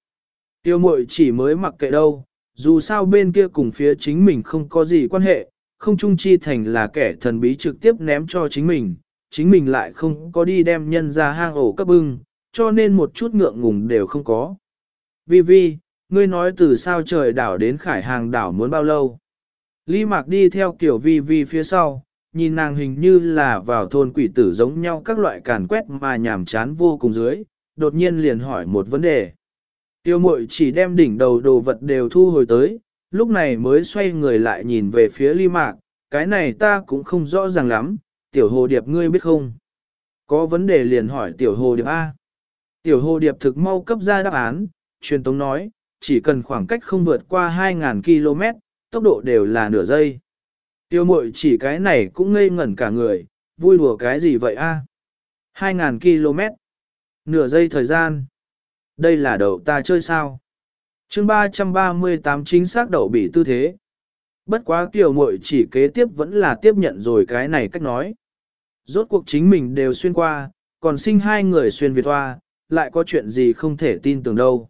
S1: Tiêu mội chỉ mới mặc kệ đâu, dù sao bên kia cùng phía chính mình không có gì quan hệ, không trung chi thành là kẻ thần bí trực tiếp ném cho chính mình, chính mình lại không có đi đem nhân ra hang ổ cấp bưng, cho nên một chút ngượng ngùng đều không có. Vi Vi, ngươi nói từ sao trời đảo đến khải hàng đảo muốn bao lâu. Lý Mạc đi theo kiểu Vi Vi phía sau, nhìn nàng hình như là vào thôn quỷ tử giống nhau các loại càn quét mà nhảm chán vô cùng dưới, đột nhiên liền hỏi một vấn đề. Tiêu mội chỉ đem đỉnh đầu đồ vật đều thu hồi tới, lúc này mới xoay người lại nhìn về phía ly mạc, cái này ta cũng không rõ ràng lắm, tiểu hồ điệp ngươi biết không? Có vấn đề liền hỏi tiểu hồ điệp A. Tiểu hồ điệp thực mau cấp ra đáp án, truyền tống nói, chỉ cần khoảng cách không vượt qua 2.000 km, tốc độ đều là nửa giây. Tiêu mội chỉ cái này cũng ngây ngẩn cả người, vui đùa cái gì vậy a? 2.000 km. Nửa giây thời gian. Đây là đậu ta chơi sao? chương 338 chính xác đậu bị tư thế. Bất quá tiểu mội chỉ kế tiếp vẫn là tiếp nhận rồi cái này cách nói. Rốt cuộc chính mình đều xuyên qua, còn sinh hai người xuyên Việt Hoa, lại có chuyện gì không thể tin tưởng đâu.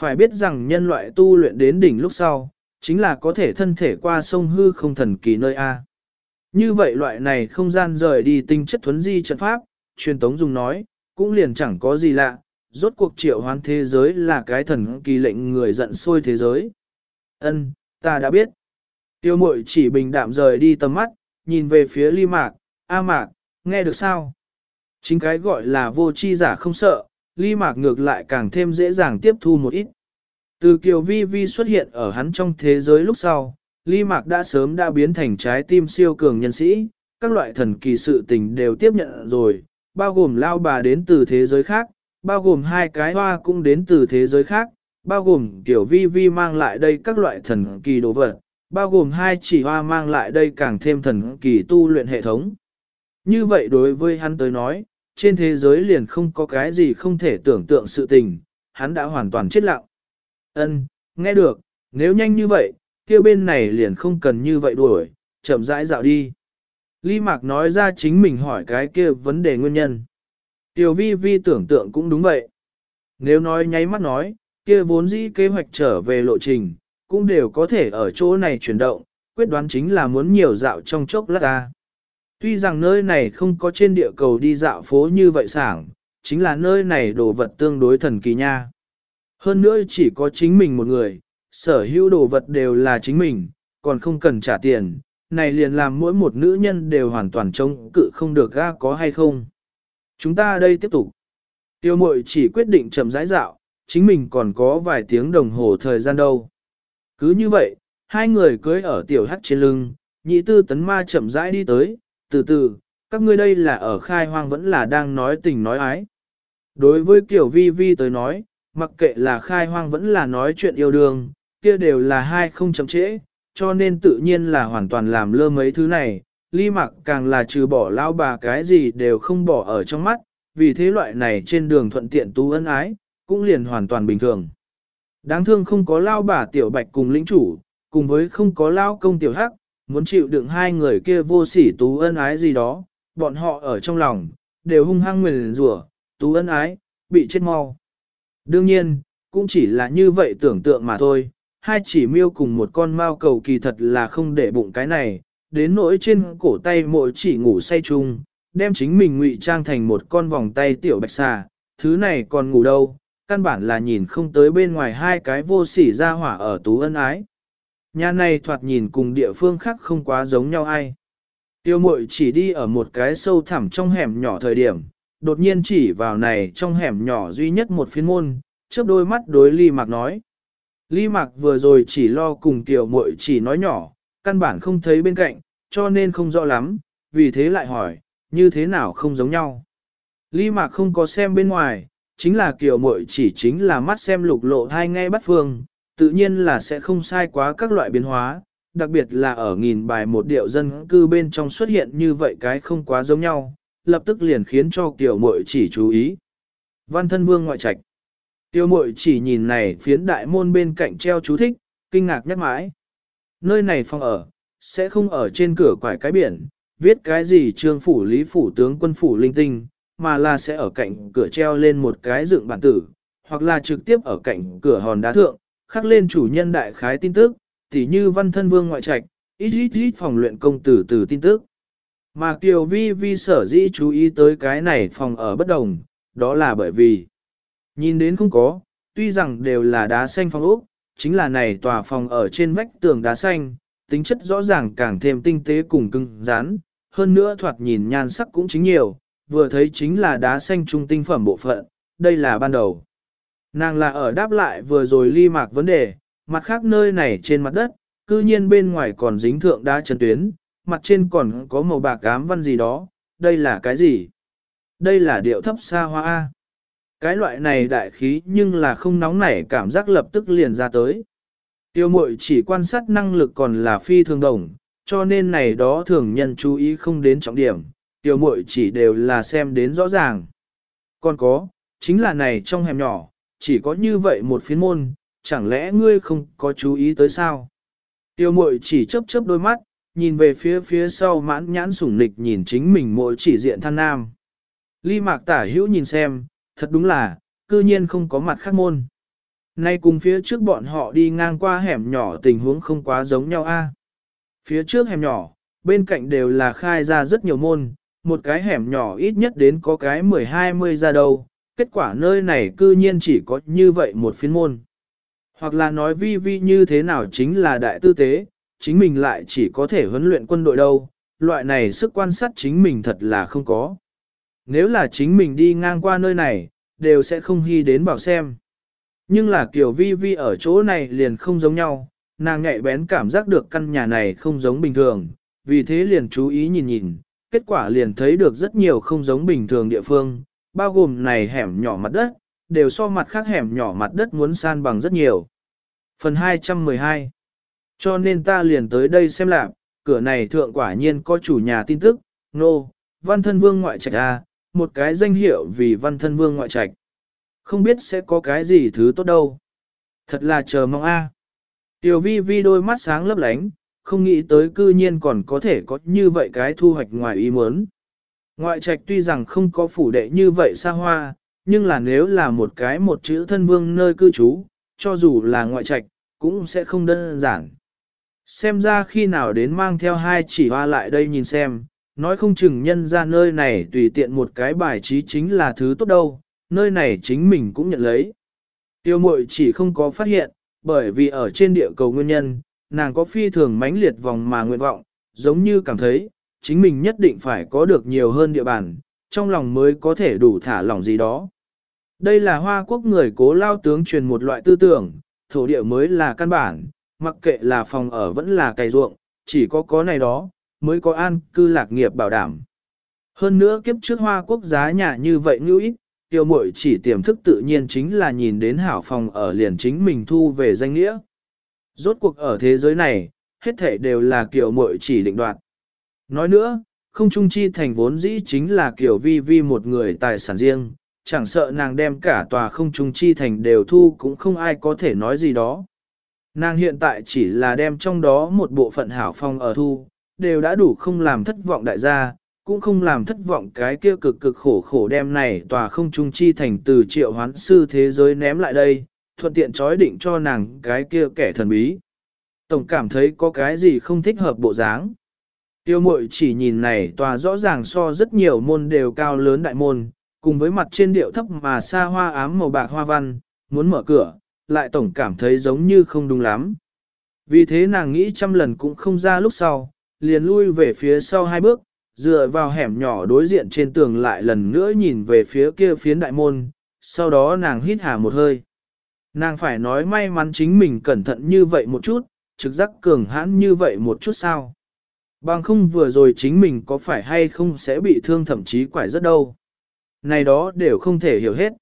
S1: Phải biết rằng nhân loại tu luyện đến đỉnh lúc sau, chính là có thể thân thể qua sông hư không thần kỳ nơi A. Như vậy loại này không gian rời đi tinh chất thuấn di trận pháp, truyền tống dùng nói, cũng liền chẳng có gì lạ, rốt cuộc triệu hoán thế giới là cái thần kỳ lệnh người giận sôi thế giới. Ân, ta đã biết. Tiêu mội chỉ bình đạm rời đi tầm mắt, nhìn về phía ly mạc, a mạc, nghe được sao? Chính cái gọi là vô chi giả không sợ, ly mạc ngược lại càng thêm dễ dàng tiếp thu một ít. Từ kiều vi vi xuất hiện ở hắn trong thế giới lúc sau, ly mạc đã sớm đã biến thành trái tim siêu cường nhân sĩ, các loại thần kỳ sự tình đều tiếp nhận rồi, bao gồm lao bà đến từ thế giới khác, bao gồm hai cái hoa cũng đến từ thế giới khác, bao gồm Kiều vi vi mang lại đây các loại thần kỳ đồ vật, bao gồm hai chỉ hoa mang lại đây càng thêm thần kỳ tu luyện hệ thống. Như vậy đối với hắn tới nói, trên thế giới liền không có cái gì không thể tưởng tượng sự tình, hắn đã hoàn toàn chết lặng. Ân, nghe được, nếu nhanh như vậy, kia bên này liền không cần như vậy đuổi, chậm rãi dạo đi. Ly Mạc nói ra chính mình hỏi cái kia vấn đề nguyên nhân. Tiểu vi vi tưởng tượng cũng đúng vậy. Nếu nói nháy mắt nói, kia vốn dĩ kế hoạch trở về lộ trình, cũng đều có thể ở chỗ này chuyển động, quyết đoán chính là muốn nhiều dạo trong chốc lát ta. Tuy rằng nơi này không có trên địa cầu đi dạo phố như vậy sảng, chính là nơi này đồ vật tương đối thần kỳ nha. Hơn nữa chỉ có chính mình một người, sở hữu đồ vật đều là chính mình, còn không cần trả tiền, này liền làm mỗi một nữ nhân đều hoàn toàn trông cự không được ga có hay không. Chúng ta đây tiếp tục. Tiêu mội chỉ quyết định chậm rãi dạo, chính mình còn có vài tiếng đồng hồ thời gian đâu. Cứ như vậy, hai người cưới ở tiểu hắt trên lưng, nhị tư tấn ma chậm rãi đi tới, từ từ, các ngươi đây là ở khai hoang vẫn là đang nói tình nói ái. Đối với kiểu vi vi tới nói, mặc kệ là khai hoang vẫn là nói chuyện yêu đương, kia đều là hai không chậm trễ, cho nên tự nhiên là hoàn toàn làm lơ mấy thứ này, ly mặc càng là trừ bỏ lao bà cái gì đều không bỏ ở trong mắt, vì thế loại này trên đường thuận tiện tú ân ái, cũng liền hoàn toàn bình thường. Đáng thương không có lao bà tiểu bạch cùng lĩnh chủ, cùng với không có lao công tiểu hắc, muốn chịu đựng hai người kia vô sỉ tú ân ái gì đó, bọn họ ở trong lòng, đều hung hăng nguyền rủa tú ân ái, bị chết mau. Đương nhiên, cũng chỉ là như vậy tưởng tượng mà thôi, hai chỉ miêu cùng một con mao cầu kỳ thật là không để bụng cái này, đến nỗi trên cổ tay mỗi chỉ ngủ say chung, đem chính mình ngụy trang thành một con vòng tay tiểu bạch xà, thứ này còn ngủ đâu, căn bản là nhìn không tới bên ngoài hai cái vô sỉ ra hỏa ở tú ân ái. Nhà này thoạt nhìn cùng địa phương khác không quá giống nhau ai. Tiêu mội chỉ đi ở một cái sâu thẳm trong hẻm nhỏ thời điểm, đột nhiên chỉ vào này trong hẻm nhỏ duy nhất một phiên môn, trước đôi mắt đối ly mạc nói. Ly mạc vừa rồi chỉ lo cùng tiểu mội chỉ nói nhỏ, căn bản không thấy bên cạnh, cho nên không rõ lắm, vì thế lại hỏi, như thế nào không giống nhau. Ly mạc không có xem bên ngoài, chính là kiểu mội chỉ chính là mắt xem lục lộ hai ngay bắt phương, tự nhiên là sẽ không sai quá các loại biến hóa, đặc biệt là ở nghìn bài một điệu dân cư bên trong xuất hiện như vậy cái không quá giống nhau, lập tức liền khiến cho tiểu mội chỉ chú ý. Văn thân vương ngoại trạch. Tiêu mội chỉ nhìn này phiến đại môn bên cạnh treo chú thích, kinh ngạc nhắc mãi. Nơi này phòng ở, sẽ không ở trên cửa quải cái biển, viết cái gì trương phủ lý phủ tướng quân phủ linh tinh, mà là sẽ ở cạnh cửa treo lên một cái dựng bản tử, hoặc là trực tiếp ở cạnh cửa hòn đá thượng, khắc lên chủ nhân đại khái tin tức, tỉ như văn thân vương ngoại trạch, ít ít ít phòng luyện công tử từ tin tức. Mà Kiều Vi Vi sở dĩ chú ý tới cái này phòng ở bất đồng, đó là bởi vì nhìn đến không có, tuy rằng đều là đá xanh phòng ốc, chính là này tòa phòng ở trên vách tường đá xanh, tính chất rõ ràng càng thêm tinh tế cùng cứng rắn, hơn nữa thoạt nhìn nhan sắc cũng chính nhiều, vừa thấy chính là đá xanh trung tinh phẩm bộ phận, đây là ban đầu. Nàng là ở đáp lại vừa rồi ly mạc vấn đề, mặt khác nơi này trên mặt đất, cư nhiên bên ngoài còn dính thượng đá chân tuyến, mặt trên còn có màu bạc ám văn gì đó, đây là cái gì? Đây là điệu thấp xa hoa A. Cái loại này đại khí nhưng là không nóng nảy cảm giác lập tức liền ra tới. Tiêu mội chỉ quan sát năng lực còn là phi thường đồng, cho nên này đó thường nhân chú ý không đến trọng điểm, tiêu mội chỉ đều là xem đến rõ ràng. Còn có, chính là này trong hẻm nhỏ, chỉ có như vậy một phiến môn, chẳng lẽ ngươi không có chú ý tới sao? Tiêu mội chỉ chớp chớp đôi mắt, nhìn về phía phía sau mãn nhãn sủng nịch nhìn chính mình mỗi chỉ diện than nam. Ly mạc tả hữu nhìn xem, thật đúng là, cư nhiên không có mặt khác môn. Nay cùng phía trước bọn họ đi ngang qua hẻm nhỏ tình huống không quá giống nhau a. Phía trước hẻm nhỏ, bên cạnh đều là khai ra rất nhiều môn, một cái hẻm nhỏ ít nhất đến có cái 10-20 ra đâu, kết quả nơi này cư nhiên chỉ có như vậy một phiên môn. Hoặc là nói vi vi như thế nào chính là đại tư tế, chính mình lại chỉ có thể huấn luyện quân đội đâu, loại này sức quan sát chính mình thật là không có. Nếu là chính mình đi ngang qua nơi này, đều sẽ không hy đến bảo xem. Nhưng là kiểu vi vi ở chỗ này liền không giống nhau, nàng nhạy bén cảm giác được căn nhà này không giống bình thường, vì thế liền chú ý nhìn nhìn, kết quả liền thấy được rất nhiều không giống bình thường địa phương, bao gồm này hẻm nhỏ mặt đất, đều so mặt khác hẻm nhỏ mặt đất muốn san bằng rất nhiều. Phần 212 cho nên ta liền tới đây xem lạc, cửa này thượng quả nhiên có chủ nhà tin tức, nô, no, văn thân vương ngoại trạch A, một cái danh hiệu vì văn thân vương ngoại trạch. không biết sẽ có cái gì thứ tốt đâu. Thật là chờ mong a. Tiểu vi vi đôi mắt sáng lấp lánh, không nghĩ tới cư nhiên còn có thể có như vậy cái thu hoạch ngoài ý muốn. Ngoại trạch tuy rằng không có phủ đệ như vậy xa hoa, nhưng là nếu là một cái một chữ thân vương nơi cư trú, cho dù là ngoại trạch, cũng sẽ không đơn giản. Xem ra khi nào đến mang theo hai chỉ hoa lại đây nhìn xem, nói không chừng nhân ra nơi này tùy tiện một cái bài trí chính là thứ tốt đâu, nơi này chính mình cũng nhận lấy. Tiêu mội chỉ không có phát hiện, bởi vì ở trên địa cầu nguyên nhân, nàng có phi thường mãnh liệt vòng mà nguyện vọng, giống như cảm thấy, chính mình nhất định phải có được nhiều hơn địa bàn, trong lòng mới có thể đủ thả lỏng gì đó. Đây là hoa quốc người cố lao tướng truyền một loại tư tưởng, thổ địa mới là căn bản, mặc kệ là phòng ở vẫn là cày ruộng, chỉ có có này đó, mới có an cư lạc nghiệp bảo đảm. Hơn nữa kiếp trước hoa quốc giá nhà như vậy như ít, tiêu mội chỉ tiềm thức tự nhiên chính là nhìn đến hảo phòng ở liền chính mình thu về danh nghĩa. Rốt cuộc ở thế giới này, hết thể đều là kiểu mội chỉ định đoạt. Nói nữa, không trung chi thành vốn dĩ chính là kiểu vi vi một người tài sản riêng, chẳng sợ nàng đem cả tòa không trung chi thành đều thu cũng không ai có thể nói gì đó. Nàng hiện tại chỉ là đem trong đó một bộ phận hảo phong ở thu, đều đã đủ không làm thất vọng đại gia, cũng không làm thất vọng cái kia cực cực khổ khổ đem này tòa không trung chi thành từ triệu hoán sư thế giới ném lại đây, thuận tiện trói định cho nàng cái kia kẻ thần bí. Tổng cảm thấy có cái gì không thích hợp bộ dáng. Tiêu mội chỉ nhìn này tòa rõ ràng so rất nhiều môn đều cao lớn đại môn, cùng với mặt trên điệu thấp mà xa hoa ám màu bạc hoa văn, muốn mở cửa, lại tổng cảm thấy giống như không đúng lắm. Vì thế nàng nghĩ trăm lần cũng không ra lúc sau, liền lui về phía sau hai bước, dựa vào hẻm nhỏ đối diện trên tường lại lần nữa nhìn về phía kia phiến đại môn, sau đó nàng hít hà một hơi. Nàng phải nói may mắn chính mình cẩn thận như vậy một chút, trực giác cường hãn như vậy một chút sao. Bằng không vừa rồi chính mình có phải hay không sẽ bị thương thậm chí quải rất đâu. Này đó đều không thể hiểu hết.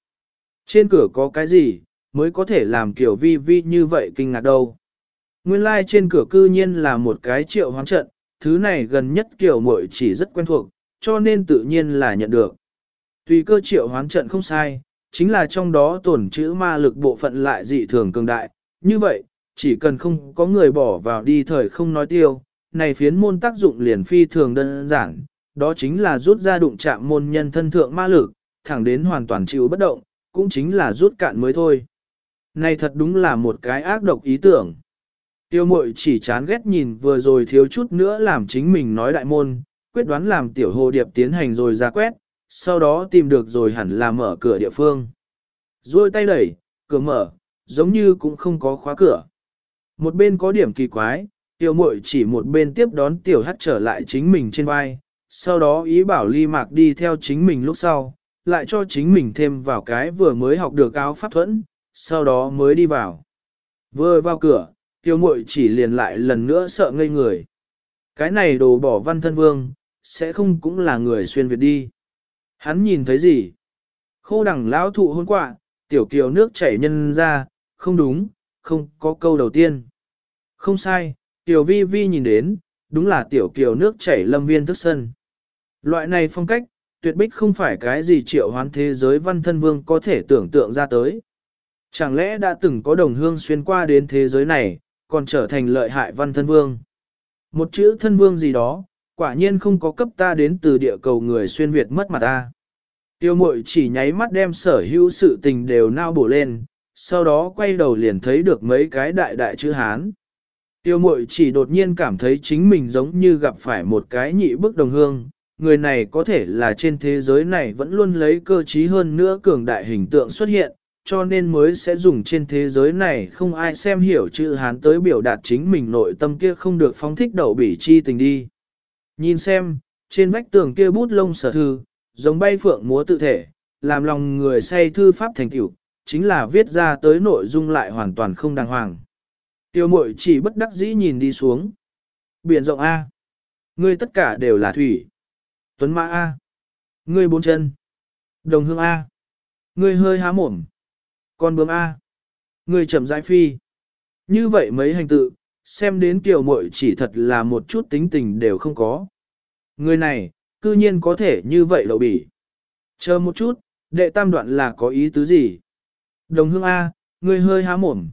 S1: Trên cửa có cái gì, mới có thể làm kiểu vi vi như vậy kinh ngạc đâu. Nguyên lai like trên cửa cư nhiên là một cái triệu hoán trận, thứ này gần nhất kiểu muội chỉ rất quen thuộc, cho nên tự nhiên là nhận được. Tùy cơ triệu hoán trận không sai, chính là trong đó tổn chữ ma lực bộ phận lại dị thường cường đại. Như vậy, chỉ cần không có người bỏ vào đi thời không nói tiêu, này phiến môn tác dụng liền phi thường đơn giản, đó chính là rút ra đụng chạm môn nhân thân thượng ma lực, thẳng đến hoàn toàn chịu bất động, cũng chính là rút cạn mới thôi. Này thật đúng là một cái ác độc ý tưởng. Tiêu mội chỉ chán ghét nhìn vừa rồi thiếu chút nữa làm chính mình nói đại môn, quyết đoán làm tiểu hồ điệp tiến hành rồi ra quét, sau đó tìm được rồi hẳn là mở cửa địa phương. Rồi tay đẩy, cửa mở, giống như cũng không có khóa cửa. Một bên có điểm kỳ quái, tiêu mội chỉ một bên tiếp đón tiểu hắt trở lại chính mình trên vai, sau đó ý bảo ly mạc đi theo chính mình lúc sau, lại cho chính mình thêm vào cái vừa mới học được áo pháp thuẫn, sau đó mới đi vào. Vừa vào cửa, tiêu mội chỉ liền lại lần nữa sợ ngây người. Cái này đồ bỏ văn thân vương, sẽ không cũng là người xuyên Việt đi. Hắn nhìn thấy gì? Khô đẳng lão thụ hôn quạ, tiểu kiều nước chảy nhân ra, không đúng, không có câu đầu tiên. Không sai, tiểu vi vi nhìn đến, đúng là tiểu kiều nước chảy lâm viên thức sân. Loại này phong cách, tuyệt bích không phải cái gì triệu hoán thế giới văn thân vương có thể tưởng tượng ra tới. Chẳng lẽ đã từng có đồng hương xuyên qua đến thế giới này, còn trở thành lợi hại văn thân vương? Một chữ thân vương gì đó, quả nhiên không có cấp ta đến từ địa cầu người xuyên Việt mất mặt ta. Tiêu mội chỉ nháy mắt đem sở hữu sự tình đều nao bổ lên, sau đó quay đầu liền thấy được mấy cái đại đại chữ Hán. Tiêu mội chỉ đột nhiên cảm thấy chính mình giống như gặp phải một cái nhị bức đồng hương, người này có thể là trên thế giới này vẫn luôn lấy cơ trí hơn nữa cường đại hình tượng xuất hiện, cho nên mới sẽ dùng trên thế giới này không ai xem hiểu chữ Hán tới biểu đạt chính mình nội tâm kia không được phóng thích đậu bỉ chi tình đi. Nhìn xem, trên vách tường kia bút lông sở thư, giống bay phượng múa tự thể, làm lòng người say thư pháp thành tiểu, chính là viết ra tới nội dung lại hoàn toàn không đàng hoàng. Tiêu mội chỉ bất đắc dĩ nhìn đi xuống. Biển rộng A. Ngươi tất cả đều là thủy. Tuấn Mã A. Ngươi bốn chân. Đồng hương A. Ngươi hơi há mồm. Con bướm A. người chậm rãi phi. Như vậy mấy hành tự, xem đến kiều muội chỉ thật là một chút tính tình đều không có. Người này, cư nhiên có thể như vậy lậu bỉ. Chờ một chút, đệ tam đoạn là có ý tứ gì? Đồng hương A, người hơi há mồm.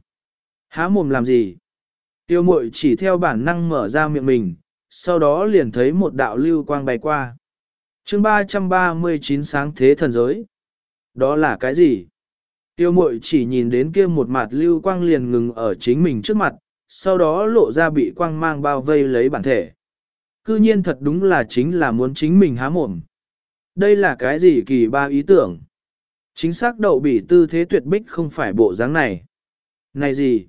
S1: Há mồm làm gì? Tiêu mội chỉ theo bản năng mở ra miệng mình, sau đó liền thấy một đạo lưu quang bay qua. chương 339 sáng thế thần giới. Đó là cái gì? Tiêu mội chỉ nhìn đến kia một mặt lưu quang liền ngừng ở chính mình trước mặt, sau đó lộ ra bị quang mang bao vây lấy bản thể. Cư nhiên thật đúng là chính là muốn chính mình há mồm. Đây là cái gì kỳ ba ý tưởng? Chính xác đậu bỉ tư thế tuyệt bích không phải bộ dáng này. Này gì?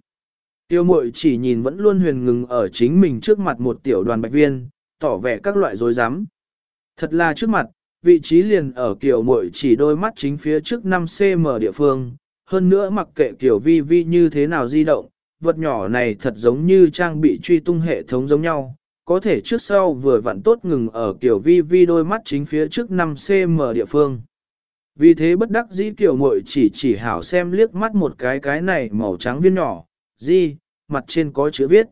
S1: Tiêu mội chỉ nhìn vẫn luôn huyền ngừng ở chính mình trước mặt một tiểu đoàn bạch viên, tỏ vẻ các loại dối rắm Thật là trước mặt, vị trí liền ở kiểu mội chỉ đôi mắt chính phía trước 5cm địa phương, hơn nữa mặc kệ kiểu vi vi như thế nào di động, vật nhỏ này thật giống như trang bị truy tung hệ thống giống nhau, có thể trước sau vừa vặn tốt ngừng ở kiểu vi vi đôi mắt chính phía trước 5cm địa phương. Vì thế bất đắc dĩ kiểu mội chỉ chỉ hảo xem liếc mắt một cái cái này màu trắng viên nhỏ, di, mặt trên có chữ viết.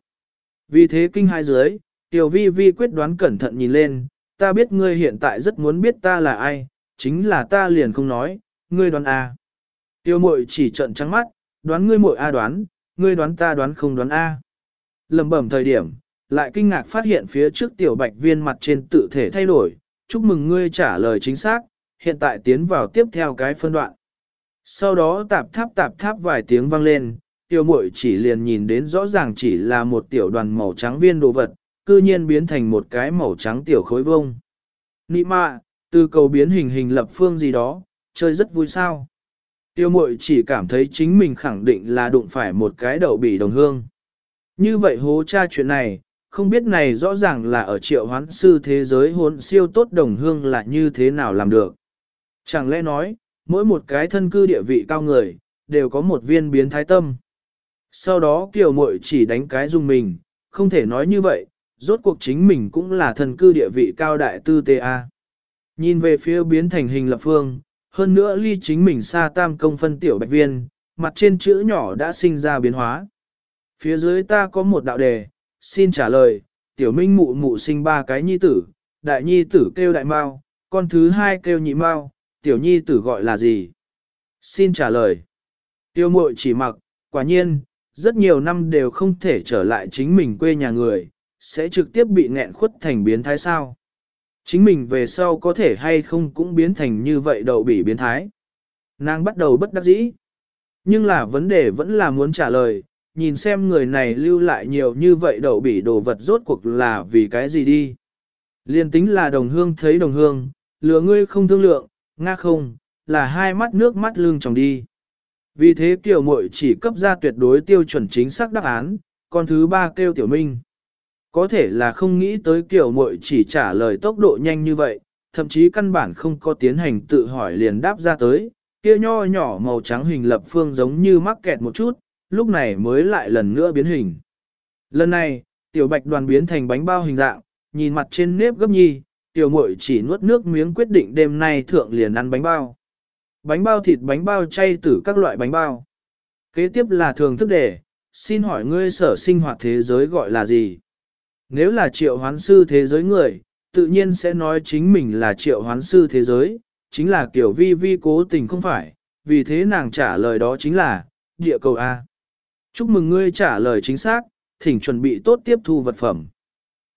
S1: Vì thế kinh hai dưới, tiểu vi vi quyết đoán cẩn thận nhìn lên, ta biết ngươi hiện tại rất muốn biết ta là ai, chính là ta liền không nói, ngươi đoán A. Tiêu mội chỉ trận trắng mắt, đoán ngươi mội A đoán, ngươi đoán ta đoán không đoán A. Lầm bẩm thời điểm, lại kinh ngạc phát hiện phía trước tiểu bạch viên mặt trên tự thể thay đổi, chúc mừng ngươi trả lời chính xác, hiện tại tiến vào tiếp theo cái phân đoạn. Sau đó tạp tháp tạp tháp vài tiếng vang lên, tiêu mội chỉ liền nhìn đến rõ ràng chỉ là một tiểu đoàn màu trắng viên đồ vật, cư nhiên biến thành một cái màu trắng tiểu khối vông. Nị mạ, từ cầu biến hình hình lập phương gì đó, chơi rất vui sao. Tiêu mội chỉ cảm thấy chính mình khẳng định là đụng phải một cái đậu bỉ đồng hương. Như vậy hố cha chuyện này, không biết này rõ ràng là ở triệu hoán sư thế giới hôn siêu tốt đồng hương là như thế nào làm được. Chẳng lẽ nói, mỗi một cái thân cư địa vị cao người, đều có một viên biến thái tâm. Sau đó kiều mội chỉ đánh cái dùng mình, không thể nói như vậy, rốt cuộc chính mình cũng là thần cư địa vị cao đại tư TA. Nhìn về phía biến thành hình lập phương, hơn nữa ly chính mình xa tam công phân tiểu bạch viên, mặt trên chữ nhỏ đã sinh ra biến hóa. Phía dưới ta có một đạo đề, xin trả lời, tiểu minh mụ mụ sinh ba cái nhi tử, đại nhi tử kêu đại mao, con thứ hai kêu nhị mao, tiểu nhi tử gọi là gì? Xin trả lời. Tiêu muội chỉ mặc, quả nhiên, rất nhiều năm đều không thể trở lại chính mình quê nhà người, sẽ trực tiếp bị nghẹn khuất thành biến thái sao. Chính mình về sau có thể hay không cũng biến thành như vậy đậu bị biến thái. Nàng bắt đầu bất đắc dĩ. Nhưng là vấn đề vẫn là muốn trả lời, nhìn xem người này lưu lại nhiều như vậy đậu bị đồ vật rốt cuộc là vì cái gì đi. Liên tính là đồng hương thấy đồng hương, lừa ngươi không thương lượng, nga không, là hai mắt nước mắt lưng tròng đi. Vì thế tiểu muội chỉ cấp ra tuyệt đối tiêu chuẩn chính xác đáp án, còn thứ ba kêu tiểu minh. Có thể là không nghĩ tới kiểu muội chỉ trả lời tốc độ nhanh như vậy, thậm chí căn bản không có tiến hành tự hỏi liền đáp ra tới, kia nho nhỏ màu trắng hình lập phương giống như mắc kẹt một chút, lúc này mới lại lần nữa biến hình. Lần này, tiểu bạch đoàn biến thành bánh bao hình dạng, nhìn mặt trên nếp gấp nhi, tiểu muội chỉ nuốt nước miếng quyết định đêm nay thượng liền ăn bánh bao. Bánh bao thịt bánh bao chay tử các loại bánh bao. Kế tiếp là thường thức đề, xin hỏi ngươi sở sinh hoạt thế giới gọi là gì? Nếu là triệu hoán sư thế giới người, tự nhiên sẽ nói chính mình là triệu hoán sư thế giới, chính là kiểu vi vi cố tình không phải, vì thế nàng trả lời đó chính là, địa cầu A. Chúc mừng ngươi trả lời chính xác, thỉnh chuẩn bị tốt tiếp thu vật phẩm.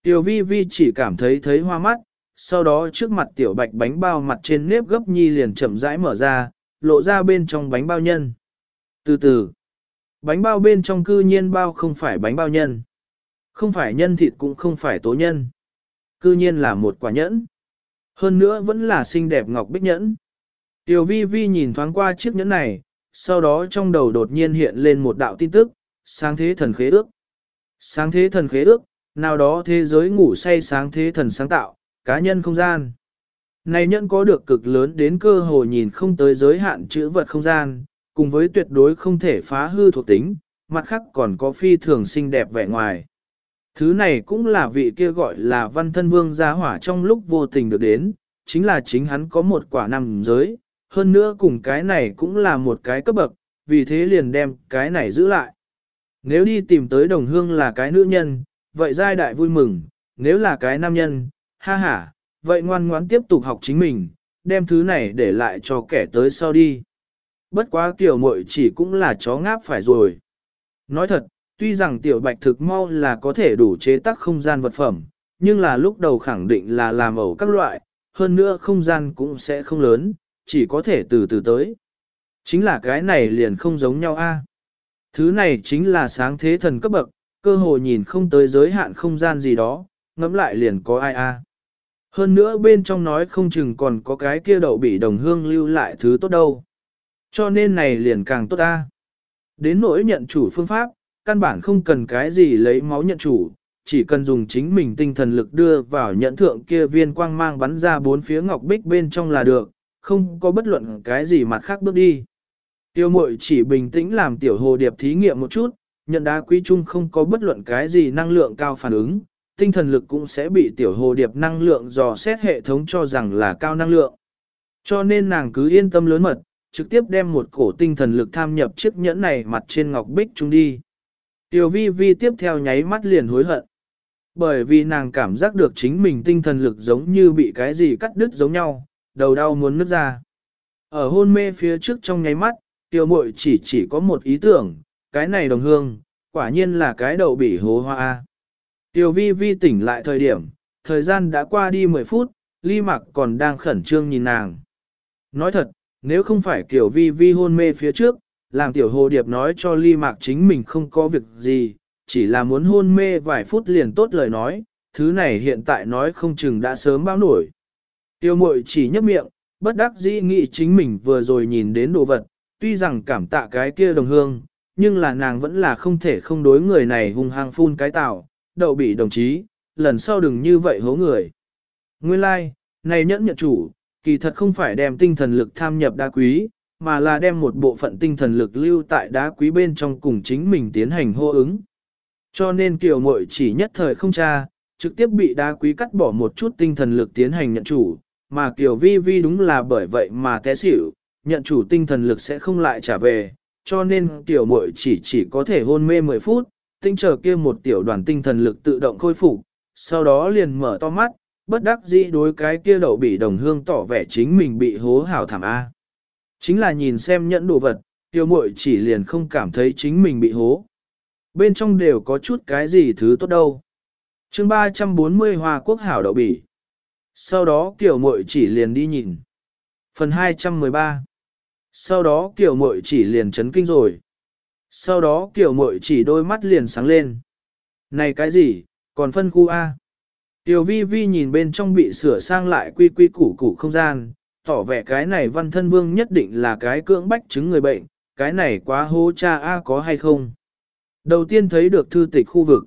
S1: Tiểu vi vi chỉ cảm thấy thấy hoa mắt, sau đó trước mặt tiểu bạch bánh bao mặt trên nếp gấp nhi liền chậm rãi mở ra, lộ ra bên trong bánh bao nhân. Từ từ, bánh bao bên trong cư nhiên bao không phải bánh bao nhân. Không phải nhân thịt cũng không phải tố nhân. Cư nhiên là một quả nhẫn. Hơn nữa vẫn là xinh đẹp ngọc bích nhẫn. Tiểu vi vi nhìn thoáng qua chiếc nhẫn này, sau đó trong đầu đột nhiên hiện lên một đạo tin tức, sáng thế thần khế ước. Sáng thế thần khế ước, nào đó thế giới ngủ say sáng thế thần sáng tạo, cá nhân không gian. Này nhân có được cực lớn đến cơ hồ nhìn không tới giới hạn chữ vật không gian, cùng với tuyệt đối không thể phá hư thuộc tính, mặt khác còn có phi thường xinh đẹp vẻ ngoài. Thứ này cũng là vị kia gọi là văn thân vương gia hỏa trong lúc vô tình được đến, chính là chính hắn có một quả nằm giới, hơn nữa cùng cái này cũng là một cái cấp bậc, vì thế liền đem cái này giữ lại. Nếu đi tìm tới đồng hương là cái nữ nhân, vậy giai đại vui mừng, nếu là cái nam nhân, ha ha, vậy ngoan ngoãn tiếp tục học chính mình, đem thứ này để lại cho kẻ tới sau đi. bất quá tiểu muội chỉ cũng là chó ngáp phải rồi. Nói thật, tuy rằng tiểu bạch thực mau là có thể đủ chế tác không gian vật phẩm, nhưng là lúc đầu khẳng định là làm ẩu các loại, hơn nữa không gian cũng sẽ không lớn, chỉ có thể từ từ tới. Chính là cái này liền không giống nhau a. À. Thứ này chính là sáng thế thần cấp bậc, cơ hồ nhìn không tới giới hạn không gian gì đó, ngẫm lại liền có ai a. À. Hơn nữa bên trong nói không chừng còn có cái kia đậu bị đồng hương lưu lại thứ tốt đâu. Cho nên này liền càng tốt a. Đến nỗi nhận chủ phương pháp, căn bản không cần cái gì lấy máu nhận chủ, chỉ cần dùng chính mình tinh thần lực đưa vào nhận thượng kia viên quang mang bắn ra bốn phía ngọc bích bên trong là được, không có bất luận cái gì mặt khác bước đi. Tiêu mội chỉ bình tĩnh làm tiểu hồ điệp thí nghiệm một chút, nhận đá quý trung không có bất luận cái gì năng lượng cao phản ứng, tinh thần lực cũng sẽ bị tiểu hồ điệp năng lượng dò xét hệ thống cho rằng là cao năng lượng. Cho nên nàng cứ yên tâm lớn mật, trực tiếp đem một cổ tinh thần lực tham nhập chiếc nhẫn này mặt trên ngọc bích trung đi. Tiểu vi vi tiếp theo nháy mắt liền hối hận. Bởi vì nàng cảm giác được chính mình tinh thần lực giống như bị cái gì cắt đứt giống nhau, đầu đau muốn nứt ra. Ở hôn mê phía trước trong nháy mắt, tiêu mội chỉ chỉ có một ý tưởng, cái này đồng hương, quả nhiên là cái đầu bị hố hoa. Tiêu vi vi tỉnh lại thời điểm, thời gian đã qua đi 10 phút, ly mặc còn đang khẩn trương nhìn nàng. Nói thật, nếu không phải kiểu vi vi hôn mê phía trước, làm tiểu hồ điệp nói cho ly mạc chính mình không có việc gì, chỉ là muốn hôn mê vài phút liền tốt lời nói, thứ này hiện tại nói không chừng đã sớm bao nổi. Tiêu mội chỉ nhấp miệng, bất đắc dĩ nghĩ chính mình vừa rồi nhìn đến đồ vật, tuy rằng cảm tạ cái kia đồng hương, nhưng là nàng vẫn là không thể không đối người này hung hăng phun cái tạo, đậu bị đồng chí, lần sau đừng như vậy hố người. Nguyên lai, like, này nhẫn nhận chủ, kỳ thật không phải đem tinh thần lực tham nhập đa quý, mà là đem một bộ phận tinh thần lực lưu tại đá quý bên trong cùng chính mình tiến hành hô ứng. Cho nên kiều muội chỉ nhất thời không tra, trực tiếp bị đá quý cắt bỏ một chút tinh thần lực tiến hành nhận chủ, mà kiều vi vi đúng là bởi vậy mà té xỉu, nhận chủ tinh thần lực sẽ không lại trả về, cho nên tiểu muội chỉ chỉ có thể hôn mê 10 phút, tinh chờ kia một tiểu đoàn tinh thần lực tự động khôi phục, sau đó liền mở to mắt, bất đắc dĩ đối cái kia đậu bị đồng hương tỏ vẻ chính mình bị hố hảo thảm A. Chính là nhìn xem nhẫn đồ vật, tiểu muội chỉ liền không cảm thấy chính mình bị hố. Bên trong đều có chút cái gì thứ tốt đâu. chương 340 Hoa Quốc hảo đậu bỉ. Sau đó kiểu muội chỉ liền đi nhìn. Phần 213 sau đó kiểu mội chỉ liền chấn kinh rồi. Sau đó kiểu mội chỉ đôi mắt liền sáng lên. Này cái gì, còn phân khu A. Tiểu vi vi nhìn bên trong bị sửa sang lại quy quy củ củ không gian, tỏ vẻ cái này văn thân vương nhất định là cái cưỡng bách chứng người bệnh, cái này quá hô cha A có hay không. Đầu tiên thấy được thư tịch khu vực.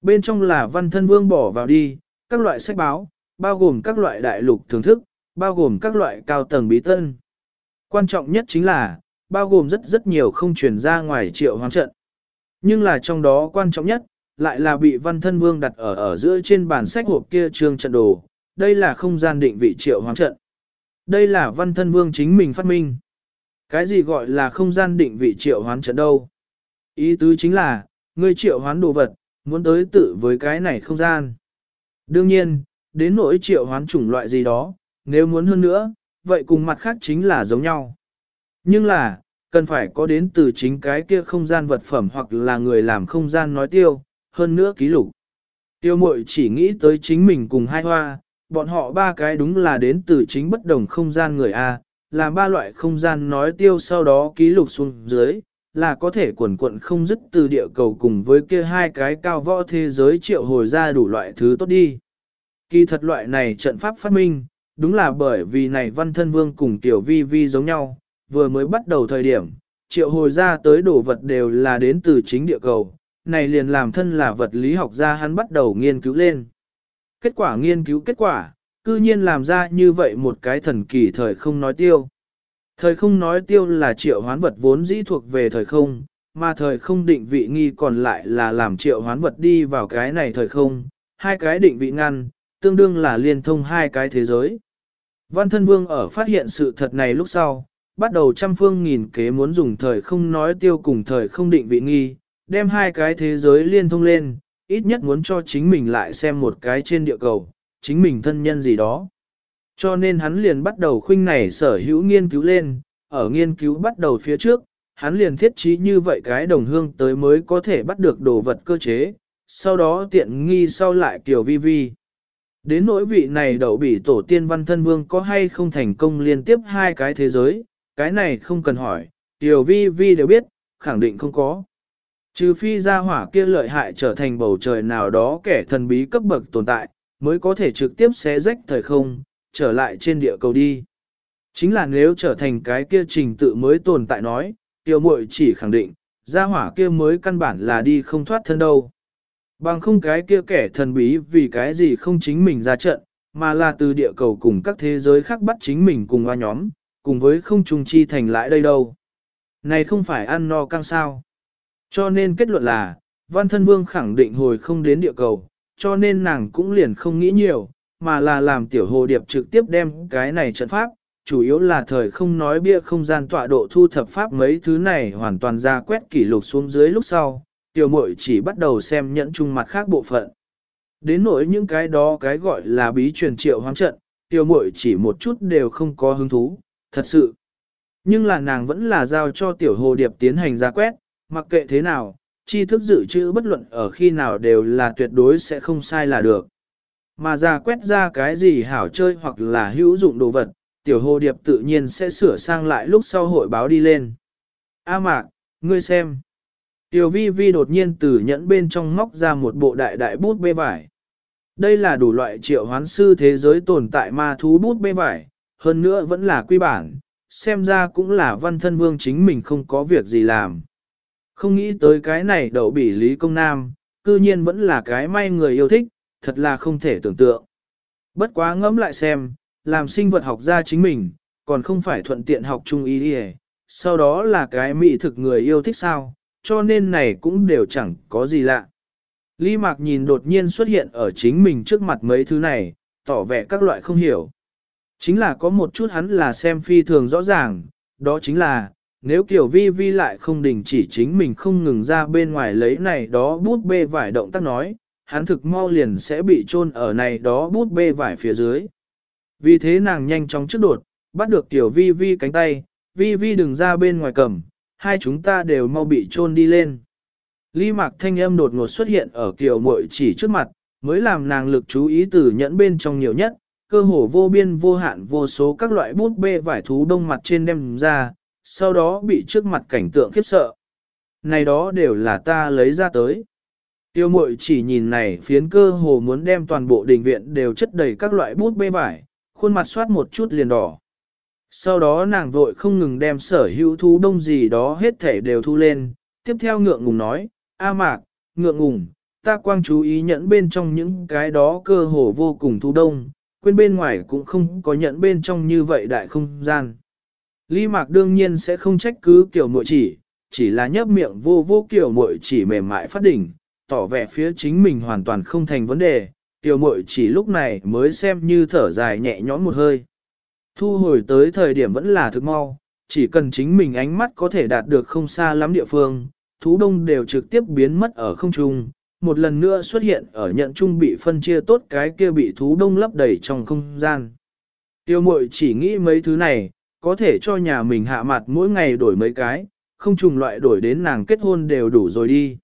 S1: Bên trong là văn thân vương bỏ vào đi, các loại sách báo, bao gồm các loại đại lục thưởng thức, bao gồm các loại cao tầng bí tân. Quan trọng nhất chính là, bao gồm rất rất nhiều không truyền ra ngoài triệu hoang trận. Nhưng là trong đó quan trọng nhất, lại là bị văn thân vương đặt ở ở giữa trên bàn sách hộp kia trương trận đồ. Đây là không gian định vị triệu hoang trận. Đây là văn thân vương chính mình phát minh. Cái gì gọi là không gian định vị triệu hoán trận đâu? Ý tứ chính là, ngươi triệu hoán đồ vật, muốn tới tự với cái này không gian. Đương nhiên, đến nỗi triệu hoán chủng loại gì đó, nếu muốn hơn nữa, vậy cùng mặt khác chính là giống nhau. Nhưng là, cần phải có đến từ chính cái kia không gian vật phẩm hoặc là người làm không gian nói tiêu, hơn nữa ký lục. Tiêu mội chỉ nghĩ tới chính mình cùng hai hoa, bọn họ ba cái đúng là đến từ chính bất đồng không gian người A, làm ba loại không gian nói tiêu sau đó ký lục xuống dưới, là có thể quần quận không dứt từ địa cầu cùng với kia hai cái cao võ thế giới triệu hồi ra đủ loại thứ tốt đi. Kỳ thật loại này trận pháp phát minh, đúng là bởi vì này văn thân vương cùng tiểu vi vi giống nhau, vừa mới bắt đầu thời điểm, triệu hồi ra tới đồ vật đều là đến từ chính địa cầu, này liền làm thân là vật lý học gia hắn bắt đầu nghiên cứu lên. Kết quả nghiên cứu kết quả, cư nhiên làm ra như vậy một cái thần kỳ thời không nói tiêu. Thời không nói tiêu là triệu hoán vật vốn dĩ thuộc về thời không, mà thời không định vị nghi còn lại là làm triệu hoán vật đi vào cái này thời không, hai cái định vị ngăn, tương đương là liên thông hai cái thế giới. Văn thân vương ở phát hiện sự thật này lúc sau, bắt đầu trăm phương nghìn kế muốn dùng thời không nói tiêu cùng thời không định vị nghi, đem hai cái thế giới liên thông lên, ít nhất muốn cho chính mình lại xem một cái trên địa cầu, chính mình thân nhân gì đó. Cho nên hắn liền bắt đầu khuynh này sở hữu nghiên cứu lên, ở nghiên cứu bắt đầu phía trước, hắn liền thiết trí như vậy cái đồng hương tới mới có thể bắt được đồ vật cơ chế, sau đó tiện nghi sau lại kiểu vi vi. Đến nỗi vị này đậu bị tổ tiên văn thân vương có hay không thành công liên tiếp hai cái thế giới, cái này không cần hỏi, tiểu vi vi đều biết, khẳng định không có. Trừ phi ra hỏa kia lợi hại trở thành bầu trời nào đó kẻ thần bí cấp bậc tồn tại, mới có thể trực tiếp xé rách thời không, trở lại trên địa cầu đi. Chính là nếu trở thành cái kia trình tự mới tồn tại nói, Tiêu muội chỉ khẳng định, gia hỏa kia mới căn bản là đi không thoát thân đâu. Bằng không cái kia kẻ thần bí vì cái gì không chính mình ra trận, mà là từ địa cầu cùng các thế giới khác bắt chính mình cùng hoa nhóm, cùng với không trùng chi thành lại đây đâu. Này không phải ăn no căng sao. Cho nên kết luận là, văn thân vương khẳng định hồi không đến địa cầu, cho nên nàng cũng liền không nghĩ nhiều, mà là làm tiểu hồ điệp trực tiếp đem cái này trận pháp, chủ yếu là thời không nói bia không gian tọa độ thu thập pháp mấy thứ này hoàn toàn ra quét kỷ lục xuống dưới lúc sau, tiểu muội chỉ bắt đầu xem nhẫn chung mặt khác bộ phận. Đến nỗi những cái đó cái gọi là bí truyền triệu hoang trận, tiểu muội chỉ một chút đều không có hứng thú, thật sự. Nhưng là nàng vẫn là giao cho tiểu hồ điệp tiến hành ra quét, mặc kệ thế nào, tri thức dự trữ bất luận ở khi nào đều là tuyệt đối sẽ không sai là được. Mà ra quét ra cái gì hảo chơi hoặc là hữu dụng đồ vật, tiểu hồ điệp tự nhiên sẽ sửa sang lại lúc sau hội báo đi lên. A mạc, ngươi xem. Tiểu vi vi đột nhiên từ nhẫn bên trong móc ra một bộ đại đại bút bê vải. Đây là đủ loại triệu hoán sư thế giới tồn tại ma thú bút bê vải, hơn nữa vẫn là quy bản, xem ra cũng là văn thân vương chính mình không có việc gì làm. Không nghĩ tới cái này đậu bỉ Lý Công Nam, cư nhiên vẫn là cái may người yêu thích, thật là không thể tưởng tượng. Bất quá ngẫm lại xem, làm sinh vật học ra chính mình, còn không phải thuận tiện học trung ý đi sau đó là cái mỹ thực người yêu thích sao, cho nên này cũng đều chẳng có gì lạ. Lý Mạc nhìn đột nhiên xuất hiện ở chính mình trước mặt mấy thứ này, tỏ vẻ các loại không hiểu. Chính là có một chút hắn là xem phi thường rõ ràng, đó chính là, nếu kiểu vi vi lại không đình chỉ chính mình không ngừng ra bên ngoài lấy này đó bút bê vải động tác nói, hắn thực mau liền sẽ bị chôn ở này đó bút bê vải phía dưới. Vì thế nàng nhanh chóng trước đột, bắt được tiểu vi vi cánh tay, vi vi đừng ra bên ngoài cầm, hai chúng ta đều mau bị chôn đi lên. Ly mạc thanh âm đột ngột xuất hiện ở kiểu muội chỉ trước mặt, mới làm nàng lực chú ý từ nhẫn bên trong nhiều nhất, cơ hồ vô biên vô hạn vô số các loại bút bê vải thú đông mặt trên đem ra, sau đó bị trước mặt cảnh tượng khiếp sợ. Này đó đều là ta lấy ra tới. Tiêu mội chỉ nhìn này phiến cơ hồ muốn đem toàn bộ đình viện đều chất đầy các loại bút bê vải, khuôn mặt soát một chút liền đỏ. Sau đó nàng vội không ngừng đem sở hữu thú đông gì đó hết thể đều thu lên, tiếp theo ngượng ngùng nói, A mạc, ngượng ngùng, ta quang chú ý nhẫn bên trong những cái đó cơ hồ vô cùng thú đông, quên bên ngoài cũng không có nhẫn bên trong như vậy đại không gian. Ly mạc đương nhiên sẽ không trách cứ kiểu muội chỉ, chỉ là nhấp miệng vô vô kiểu muội chỉ mềm mại phát đỉnh, tỏ vẻ phía chính mình hoàn toàn không thành vấn đề, tiểu muội chỉ lúc này mới xem như thở dài nhẹ nhõm một hơi. Thu hồi tới thời điểm vẫn là thực mau, chỉ cần chính mình ánh mắt có thể đạt được không xa lắm địa phương, thú đông đều trực tiếp biến mất ở không trung, một lần nữa xuất hiện ở nhận trung bị phân chia tốt cái kia bị thú đông lấp đầy trong không gian. Tiêu muội chỉ nghĩ mấy thứ này, có thể cho nhà mình hạ mặt mỗi ngày đổi mấy cái, không trùng loại đổi đến nàng kết hôn đều đủ rồi đi.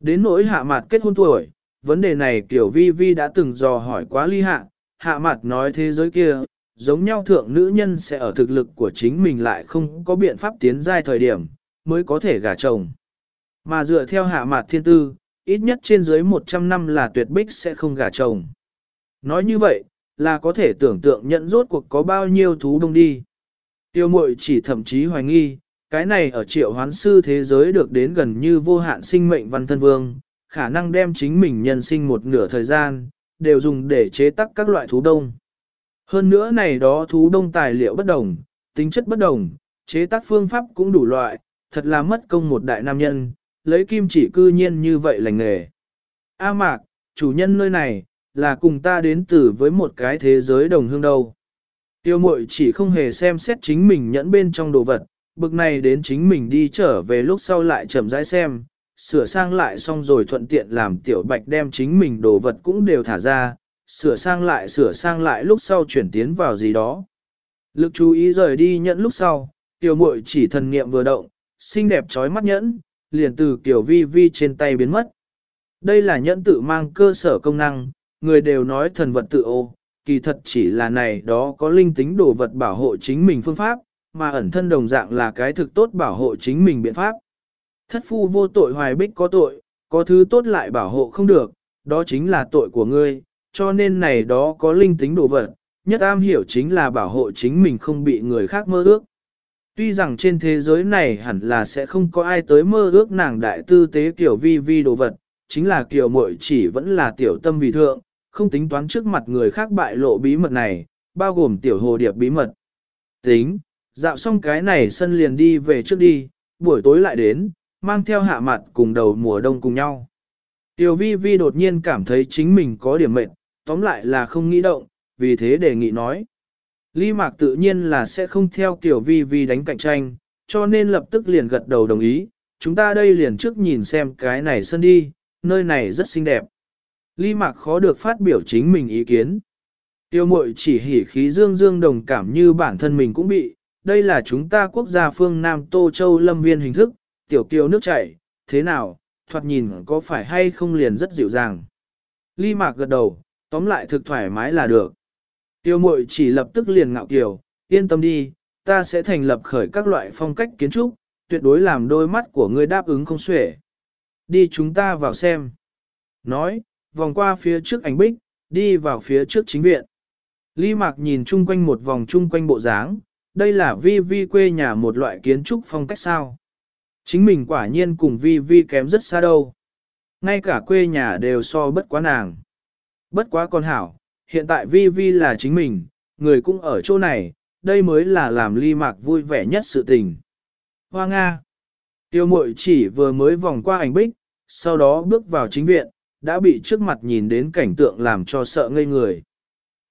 S1: Đến nỗi hạ mặt kết hôn tuổi, vấn đề này kiểu vi vi đã từng dò hỏi quá ly hạ, hạ mặt nói thế giới kia, giống nhau thượng nữ nhân sẽ ở thực lực của chính mình lại không có biện pháp tiến giai thời điểm, mới có thể gả chồng. Mà dựa theo hạ mặt thiên tư, ít nhất trên dưới 100 năm là tuyệt bích sẽ không gả chồng. Nói như vậy, là có thể tưởng tượng nhận rốt cuộc có bao nhiêu thú đông đi. Tiêu mội chỉ thậm chí hoài nghi, cái này ở triệu hoán sư thế giới được đến gần như vô hạn sinh mệnh văn thân vương, khả năng đem chính mình nhân sinh một nửa thời gian, đều dùng để chế tác các loại thú đông. Hơn nữa này đó thú đông tài liệu bất đồng, tính chất bất đồng, chế tác phương pháp cũng đủ loại, thật là mất công một đại nam nhân, lấy kim chỉ cư nhiên như vậy lành nghề. A mạc, chủ nhân nơi này, là cùng ta đến từ với một cái thế giới đồng hương đâu. Tiêu mội chỉ không hề xem xét chính mình nhẫn bên trong đồ vật, bực này đến chính mình đi trở về lúc sau lại chậm rãi xem, sửa sang lại xong rồi thuận tiện làm tiểu bạch đem chính mình đồ vật cũng đều thả ra, sửa sang lại sửa sang lại lúc sau chuyển tiến vào gì đó. Lực chú ý rời đi nhẫn lúc sau, tiểu muội chỉ thần niệm vừa động, xinh đẹp trói mắt nhẫn, liền từ kiểu vi vi trên tay biến mất. Đây là nhẫn tự mang cơ sở công năng, người đều nói thần vật tự ô, kỳ thật chỉ là này đó có linh tính đồ vật bảo hộ chính mình phương pháp, mà ẩn thân đồng dạng là cái thực tốt bảo hộ chính mình biện pháp. Thất phu vô tội hoài bích có tội, có thứ tốt lại bảo hộ không được, đó chính là tội của ngươi, cho nên này đó có linh tính đồ vật, nhất am hiểu chính là bảo hộ chính mình không bị người khác mơ ước. Tuy rằng trên thế giới này hẳn là sẽ không có ai tới mơ ước nàng đại tư tế kiểu vi vi đồ vật, chính là kiểu muội chỉ vẫn là tiểu tâm vì thượng, không tính toán trước mặt người khác bại lộ bí mật này, bao gồm tiểu hồ điệp bí mật. Tính, dạo xong cái này sân liền đi về trước đi, buổi tối lại đến, mang theo hạ mặt cùng đầu mùa đông cùng nhau. Tiểu vi vi đột nhiên cảm thấy chính mình có điểm mệnh, tóm lại là không nghĩ động, vì thế đề nghị nói. Ly Mạc tự nhiên là sẽ không theo Tiểu Vi Vi đánh cạnh tranh, cho nên lập tức liền gật đầu đồng ý, chúng ta đây liền trước nhìn xem cái này sân đi, nơi này rất xinh đẹp. Ly Mạc khó được phát biểu chính mình ý kiến. Tiêu mội chỉ hỉ khí dương dương đồng cảm như bản thân mình cũng bị, đây là chúng ta quốc gia phương Nam Tô Châu lâm viên hình thức, tiểu kiều nước chảy, thế nào, thoạt nhìn có phải hay không liền rất dịu dàng. Ly Mạc gật đầu, tóm lại thực thoải mái là được. Tiêu mội chỉ lập tức liền ngạo kiều, yên tâm đi, ta sẽ thành lập khởi các loại phong cách kiến trúc, tuyệt đối làm đôi mắt của ngươi đáp ứng không xuể. Đi chúng ta vào xem. Nói, vòng qua phía trước ảnh bích, đi vào phía trước chính viện. Lý Mạc nhìn chung quanh một vòng chung quanh bộ dáng, đây là vi vi quê nhà một loại kiến trúc phong cách sao. Chính mình quả nhiên cùng vi vi kém rất xa đâu. Ngay cả quê nhà đều so bất quá nàng. Bất quá con hảo, hiện tại vi vi là chính mình, người cũng ở chỗ này, đây mới là làm ly mạc vui vẻ nhất sự tình. Hoa Nga Tiêu mội chỉ vừa mới vòng qua ảnh bích, sau đó bước vào chính viện, đã bị trước mặt nhìn đến cảnh tượng làm cho sợ ngây người.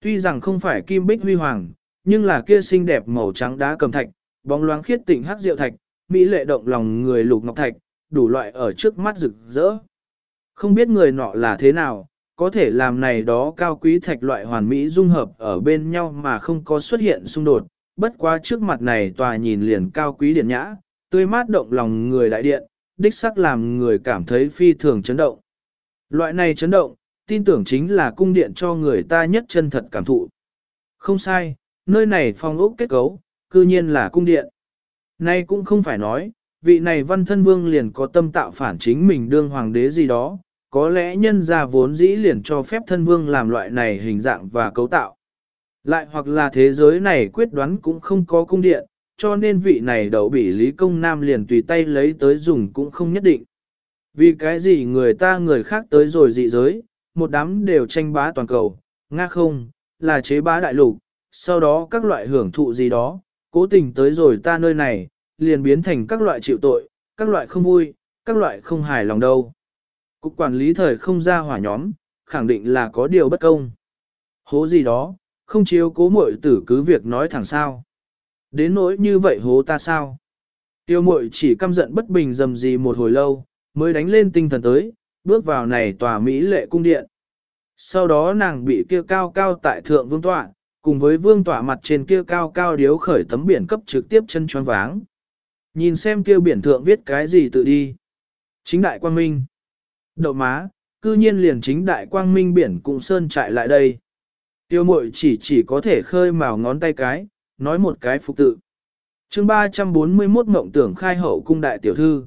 S1: Tuy rằng không phải kim bích huy hoàng, nhưng là kia xinh đẹp màu trắng đá cầm thạch, bóng loáng khiết tịnh hắc diệu thạch, mỹ lệ động lòng người lục ngọc thạch, đủ loại ở trước mắt rực rỡ. Không biết người nọ là thế nào, có thể làm này đó cao quý thạch loại hoàn mỹ dung hợp ở bên nhau mà không có xuất hiện xung đột, bất quá trước mặt này tòa nhìn liền cao quý điện nhã, tươi mát động lòng người đại điện, đích sắc làm người cảm thấy phi thường chấn động. Loại này chấn động, tin tưởng chính là cung điện cho người ta nhất chân thật cảm thụ. Không sai, nơi này phong ốc kết cấu, cư nhiên là cung điện. Nay cũng không phải nói, vị này văn thân vương liền có tâm tạo phản chính mình đương hoàng đế gì đó, có lẽ nhân ra vốn dĩ liền cho phép thân vương làm loại này hình dạng và cấu tạo. Lại hoặc là thế giới này quyết đoán cũng không có cung điện, cho nên vị này đậu bị Lý Công Nam liền tùy tay lấy tới dùng cũng không nhất định. Vì cái gì người ta người khác tới rồi dị giới, một đám đều tranh bá toàn cầu, nga không, là chế bá đại lục, sau đó các loại hưởng thụ gì đó, cố tình tới rồi ta nơi này, liền biến thành các loại chịu tội, các loại không vui, các loại không hài lòng đâu. Cục quản lý thời không ra hỏa nhóm, khẳng định là có điều bất công. Hố gì đó, không chiếu cố muội tử cứ việc nói thẳng sao. Đến nỗi như vậy hố ta sao? Tiêu muội chỉ căm giận bất bình dầm gì một hồi lâu, mới đánh lên tinh thần tới, bước vào này tòa Mỹ lệ cung điện. Sau đó nàng bị kia cao cao tại thượng vương tọa, cùng với vương tọa mặt trên kia cao cao điếu khởi tấm biển cấp trực tiếp chân choáng váng. Nhìn xem kia biển thượng viết cái gì tự đi. Chính đại quang minh. Đậu má, cư nhiên liền chính đại quang minh biển cũng sơn trại lại đây. Tiêu mội chỉ chỉ có thể khơi mào ngón tay cái, nói một cái phục tự. chương 341 mộng tưởng khai hậu cung đại tiểu thư.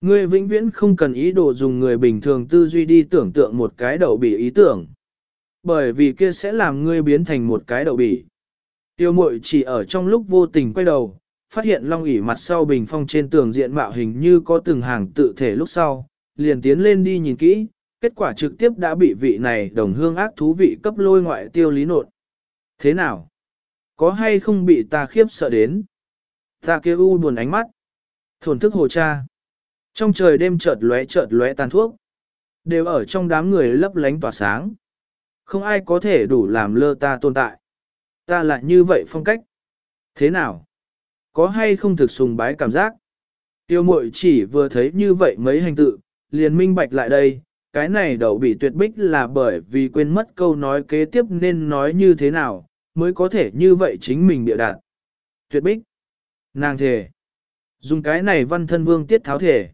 S1: Ngươi vĩnh viễn không cần ý đồ dùng người bình thường tư duy đi tưởng tượng một cái đậu bỉ ý tưởng. Bởi vì kia sẽ làm ngươi biến thành một cái đậu bỉ. Tiêu mội chỉ ở trong lúc vô tình quay đầu, phát hiện long ỉ mặt sau bình phong trên tường diện mạo hình như có từng hàng tự thể lúc sau, liền tiến lên đi nhìn kỹ, kết quả trực tiếp đã bị vị này đồng hương ác thú vị cấp lôi ngoại tiêu lý nột. Thế nào? Có hay không bị ta khiếp sợ đến? Ta kêu u buồn ánh mắt. Thổn thức hồ cha. Trong trời đêm chợt lóe chợt lóe tàn thuốc. Đều ở trong đám người lấp lánh tỏa sáng. Không ai có thể đủ làm lơ ta tồn tại. Ta lại như vậy phong cách. Thế nào? Có hay không thực sùng bái cảm giác? Tiêu mội chỉ vừa thấy như vậy mấy hành tự, liền minh bạch lại đây, cái này đậu bị tuyệt bích là bởi vì quên mất câu nói kế tiếp nên nói như thế nào, mới có thể như vậy chính mình bịa đạt. Tuyệt bích. Nàng thề. Dùng cái này văn thân vương tiết tháo thể.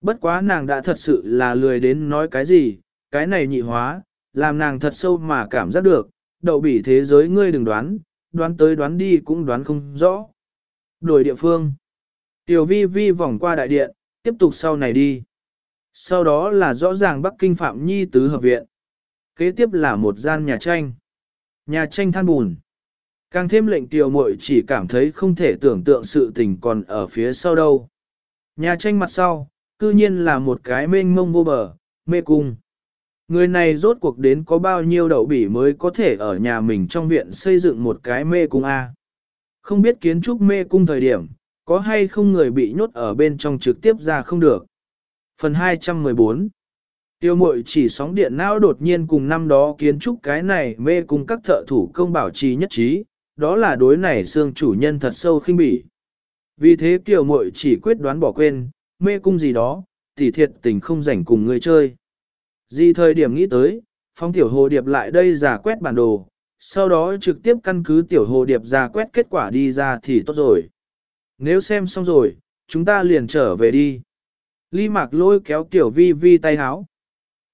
S1: Bất quá nàng đã thật sự là lười đến nói cái gì, cái này nhị hóa, làm nàng thật sâu mà cảm giác được, đậu bỉ thế giới ngươi đừng đoán, đoán tới đoán đi cũng đoán không rõ. Đổi địa phương. Tiểu vi vi vòng qua đại điện, tiếp tục sau này đi. Sau đó là rõ ràng Bắc Kinh Phạm Nhi tứ hợp viện. Kế tiếp là một gian nhà tranh. Nhà tranh than bùn. Càng thêm lệnh tiểu muội chỉ cảm thấy không thể tưởng tượng sự tình còn ở phía sau đâu. Nhà tranh mặt sau, cư nhiên là một cái mênh mông vô bờ, mê cung. Người này rốt cuộc đến có bao nhiêu đậu bỉ mới có thể ở nhà mình trong viện xây dựng một cái mê cung A. Không biết kiến trúc mê cung thời điểm, có hay không người bị nhốt ở bên trong trực tiếp ra không được. Phần 214 Tiêu mội chỉ sóng điện não đột nhiên cùng năm đó kiến trúc cái này mê cung các thợ thủ công bảo trì nhất trí, đó là đối này xương chủ nhân thật sâu khinh bỉ. Vì thế tiểu mội chỉ quyết đoán bỏ quên, mê cung gì đó, tỉ thiệt tình không rảnh cùng người chơi. Gì thời điểm nghĩ tới, phong tiểu hồ điệp lại đây giả quét bản đồ, sau đó trực tiếp căn cứ tiểu hồ điệp giả quét kết quả đi ra thì tốt rồi. Nếu xem xong rồi, chúng ta liền trở về đi. Ly mạc lôi kéo tiểu vi vi tay háo.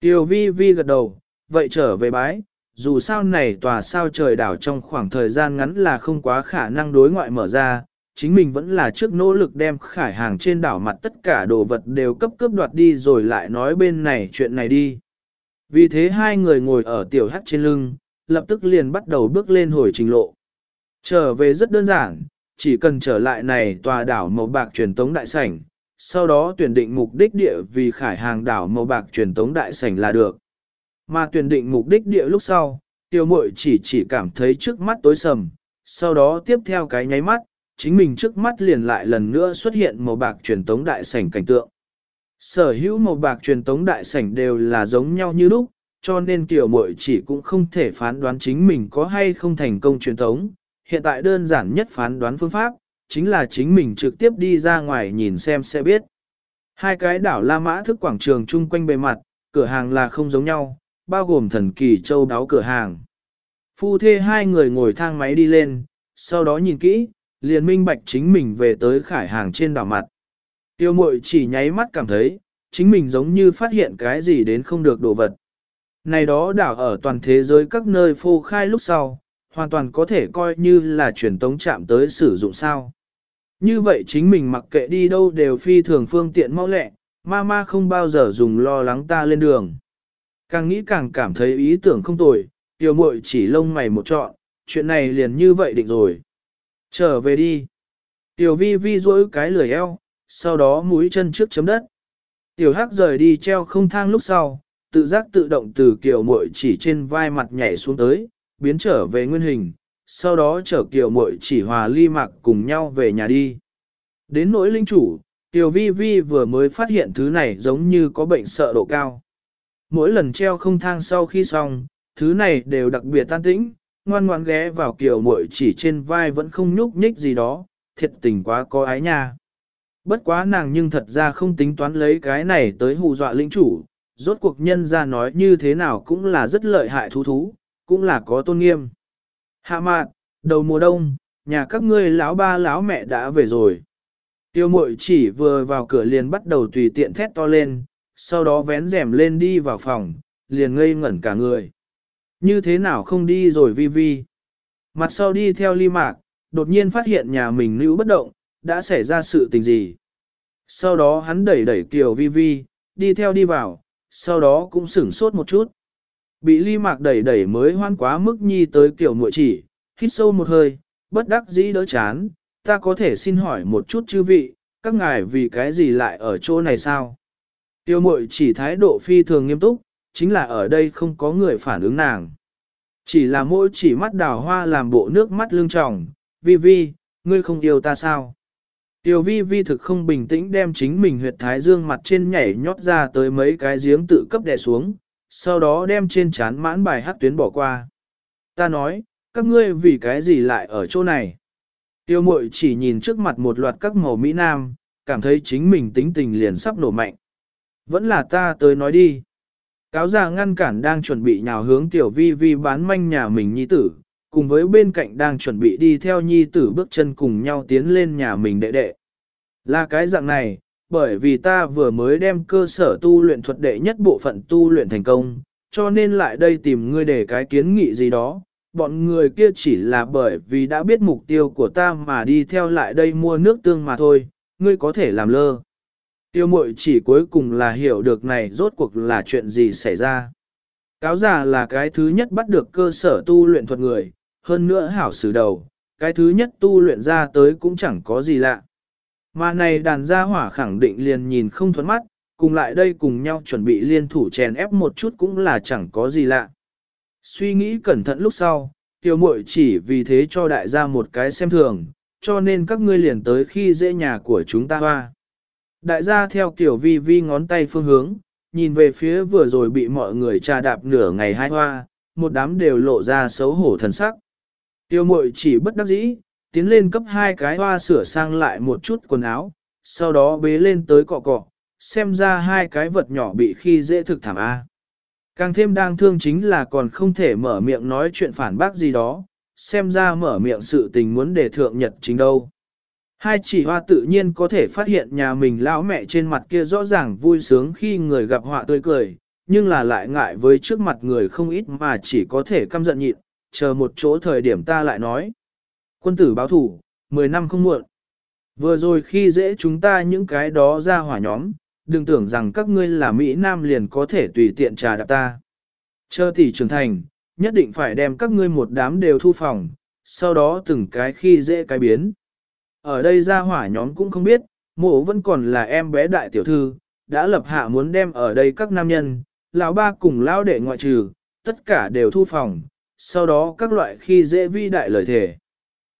S1: Tiểu vi vi gật đầu, vậy trở về bái, dù sao này tòa sao trời đảo trong khoảng thời gian ngắn là không quá khả năng đối ngoại mở ra, chính mình vẫn là trước nỗ lực đem khải hàng trên đảo mặt tất cả đồ vật đều cấp cướp đoạt đi rồi lại nói bên này chuyện này đi. Vì thế hai người ngồi ở tiểu hắt trên lưng, lập tức liền bắt đầu bước lên hồi trình lộ. Trở về rất đơn giản, chỉ cần trở lại này tòa đảo màu bạc truyền tống đại sảnh, sau đó tuyển định mục đích địa vì khải hàng đảo màu bạc truyền tống đại sảnh là được. Mà tuyển định mục đích địa lúc sau, tiêu mội chỉ chỉ cảm thấy trước mắt tối sầm, sau đó tiếp theo cái nháy mắt, chính mình trước mắt liền lại lần nữa xuất hiện màu bạc truyền tống đại sảnh cảnh tượng. Sở hữu màu bạc truyền tống đại sảnh đều là giống nhau như lúc, cho nên tiểu muội chỉ cũng không thể phán đoán chính mình có hay không thành công truyền tống. Hiện tại đơn giản nhất phán đoán phương pháp, chính là chính mình trực tiếp đi ra ngoài nhìn xem sẽ biết. Hai cái đảo La Mã thức quảng trường chung quanh bề mặt, cửa hàng là không giống nhau, bao gồm thần kỳ châu đáo cửa hàng. Phu thê hai người ngồi thang máy đi lên, sau đó nhìn kỹ, liền minh bạch chính mình về tới khải hàng trên đảo mặt. Tiêu mội chỉ nháy mắt cảm thấy, chính mình giống như phát hiện cái gì đến không được đồ vật. Này đó đảo ở toàn thế giới các nơi phô khai lúc sau, hoàn toàn có thể coi như là truyền tống chạm tới sử dụng sao. Như vậy chính mình mặc kệ đi đâu đều phi thường phương tiện mau lẹ, ma ma không bao giờ dùng lo lắng ta lên đường. Càng nghĩ càng cảm thấy ý tưởng không tồi, tiêu mội chỉ lông mày một trọn, chuyện này liền như vậy định rồi. Trở về đi. Tiểu vi vi duỗi cái lười eo, sau đó mũi chân trước chấm đất. Tiểu hắc rời đi treo không thang lúc sau, tự giác tự động từ kiểu muội chỉ trên vai mặt nhảy xuống tới, biến trở về nguyên hình, sau đó chở kiểu muội chỉ hòa ly mạc cùng nhau về nhà đi. Đến nỗi linh chủ, tiểu vi vi vừa mới phát hiện thứ này giống như có bệnh sợ độ cao. Mỗi lần treo không thang sau khi xong, thứ này đều đặc biệt tan tĩnh, ngoan ngoan ghé vào kiểu muội chỉ trên vai vẫn không nhúc nhích gì đó, thiệt tình quá có ái nha. Bất quá nàng nhưng thật ra không tính toán lấy cái này tới hù dọa lĩnh chủ, rốt cuộc nhân ra nói như thế nào cũng là rất lợi hại thú thú, cũng là có tôn nghiêm. Hạ mạn, đầu mùa đông, nhà các ngươi lão ba lão mẹ đã về rồi. Tiêu mội chỉ vừa vào cửa liền bắt đầu tùy tiện thét to lên, sau đó vén rèm lên đi vào phòng, liền ngây ngẩn cả người. Như thế nào không đi rồi vi vi. Mặt sau đi theo ly mạc, đột nhiên phát hiện nhà mình nữ bất động, đã xảy ra sự tình gì. Sau đó hắn đẩy đẩy Kiều Vi Vi, đi theo đi vào, sau đó cũng sửng sốt một chút. Bị ly mạc đẩy đẩy mới hoan quá mức nhi tới Kiều muội chỉ, hít sâu một hơi, bất đắc dĩ đỡ chán, ta có thể xin hỏi một chút chư vị, các ngài vì cái gì lại ở chỗ này sao? Tiêu muội chỉ thái độ phi thường nghiêm túc, chính là ở đây không có người phản ứng nàng. Chỉ là mỗi chỉ mắt đào hoa làm bộ nước mắt lưng tròng, vi vi, ngươi không yêu ta sao? Tiểu vi vi thực không bình tĩnh đem chính mình huyệt thái dương mặt trên nhảy nhót ra tới mấy cái giếng tự cấp đè xuống, sau đó đem trên chán mãn bài hát tuyến bỏ qua. Ta nói, các ngươi vì cái gì lại ở chỗ này? Tiêu mội chỉ nhìn trước mặt một loạt các màu Mỹ Nam, cảm thấy chính mình tính tình liền sắp nổ mạnh. Vẫn là ta tới nói đi. Cáo già ngăn cản đang chuẩn bị nhào hướng tiểu vi vi bán manh nhà mình nhi tử, cùng với bên cạnh đang chuẩn bị đi theo nhi tử bước chân cùng nhau tiến lên nhà mình đệ đệ. Là cái dạng này, bởi vì ta vừa mới đem cơ sở tu luyện thuật đệ nhất bộ phận tu luyện thành công, cho nên lại đây tìm ngươi để cái kiến nghị gì đó. Bọn người kia chỉ là bởi vì đã biết mục tiêu của ta mà đi theo lại đây mua nước tương mà thôi, ngươi có thể làm lơ. Tiêu mội chỉ cuối cùng là hiểu được này rốt cuộc là chuyện gì xảy ra. Cáo giả là cái thứ nhất bắt được cơ sở tu luyện thuật người, hơn nữa hảo sử đầu, cái thứ nhất tu luyện ra tới cũng chẳng có gì lạ. Mà này đàn gia hỏa khẳng định liền nhìn không thuẫn mắt, cùng lại đây cùng nhau chuẩn bị liên thủ chèn ép một chút cũng là chẳng có gì lạ. Suy nghĩ cẩn thận lúc sau, tiêu mội chỉ vì thế cho đại gia một cái xem thường, cho nên các ngươi liền tới khi dễ nhà của chúng ta hoa. Đại gia theo kiểu vi vi ngón tay phương hướng, nhìn về phía vừa rồi bị mọi người trà đạp nửa ngày hai hoa, một đám đều lộ ra xấu hổ thần sắc. Tiêu mội chỉ bất đắc dĩ, tiến lên cấp hai cái hoa sửa sang lại một chút quần áo, sau đó bế lên tới cọ cọ, xem ra hai cái vật nhỏ bị khi dễ thực thảm A. Càng thêm đang thương chính là còn không thể mở miệng nói chuyện phản bác gì đó, xem ra mở miệng sự tình muốn để thượng nhật chính đâu. Hai chỉ hoa tự nhiên có thể phát hiện nhà mình lão mẹ trên mặt kia rõ ràng vui sướng khi người gặp họa tươi cười, nhưng là lại ngại với trước mặt người không ít mà chỉ có thể căm giận nhịn, chờ một chỗ thời điểm ta lại nói. Quân tử báo thủ, 10 năm không muộn. Vừa rồi khi dễ chúng ta những cái đó ra hỏa nhóm, đừng tưởng rằng các ngươi là Mỹ Nam liền có thể tùy tiện trà đạp ta. Chờ tỷ trưởng thành, nhất định phải đem các ngươi một đám đều thu phòng, sau đó từng cái khi dễ cái biến. Ở đây ra hỏa nhóm cũng không biết, mộ vẫn còn là em bé đại tiểu thư, đã lập hạ muốn đem ở đây các nam nhân, lão ba cùng lão đệ ngoại trừ, tất cả đều thu phòng, sau đó các loại khi dễ vi đại lời thể.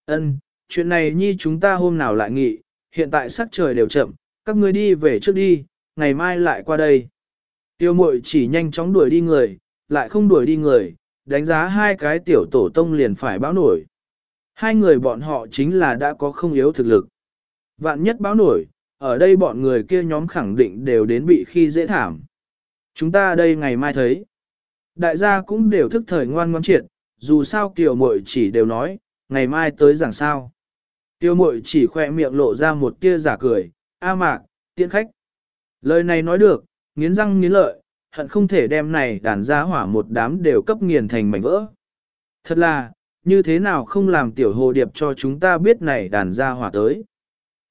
S1: Ân, chuyện này nhi chúng ta hôm nào lại nghị, hiện tại sắc trời đều chậm, các ngươi đi về trước đi, ngày mai lại qua đây. Tiêu mội chỉ nhanh chóng đuổi đi người, lại không đuổi đi người, đánh giá hai cái tiểu tổ tông liền phải báo nổi. Hai người bọn họ chính là đã có không yếu thực lực. Vạn nhất báo nổi, ở đây bọn người kia nhóm khẳng định đều đến bị khi dễ thảm. Chúng ta đây ngày mai thấy. Đại gia cũng đều thức thời ngoan ngoan triệt, dù sao kiều mội chỉ đều nói, ngày mai tới giảng sao. Tiêu mội chỉ khoe miệng lộ ra một tia giả cười, a mạc, tiện khách. Lời này nói được, nghiến răng nghiến lợi, hận không thể đem này đàn ra hỏa một đám đều cấp nghiền thành mảnh vỡ. Thật là, như thế nào không làm tiểu hồ điệp cho chúng ta biết này đàn ra hỏa tới.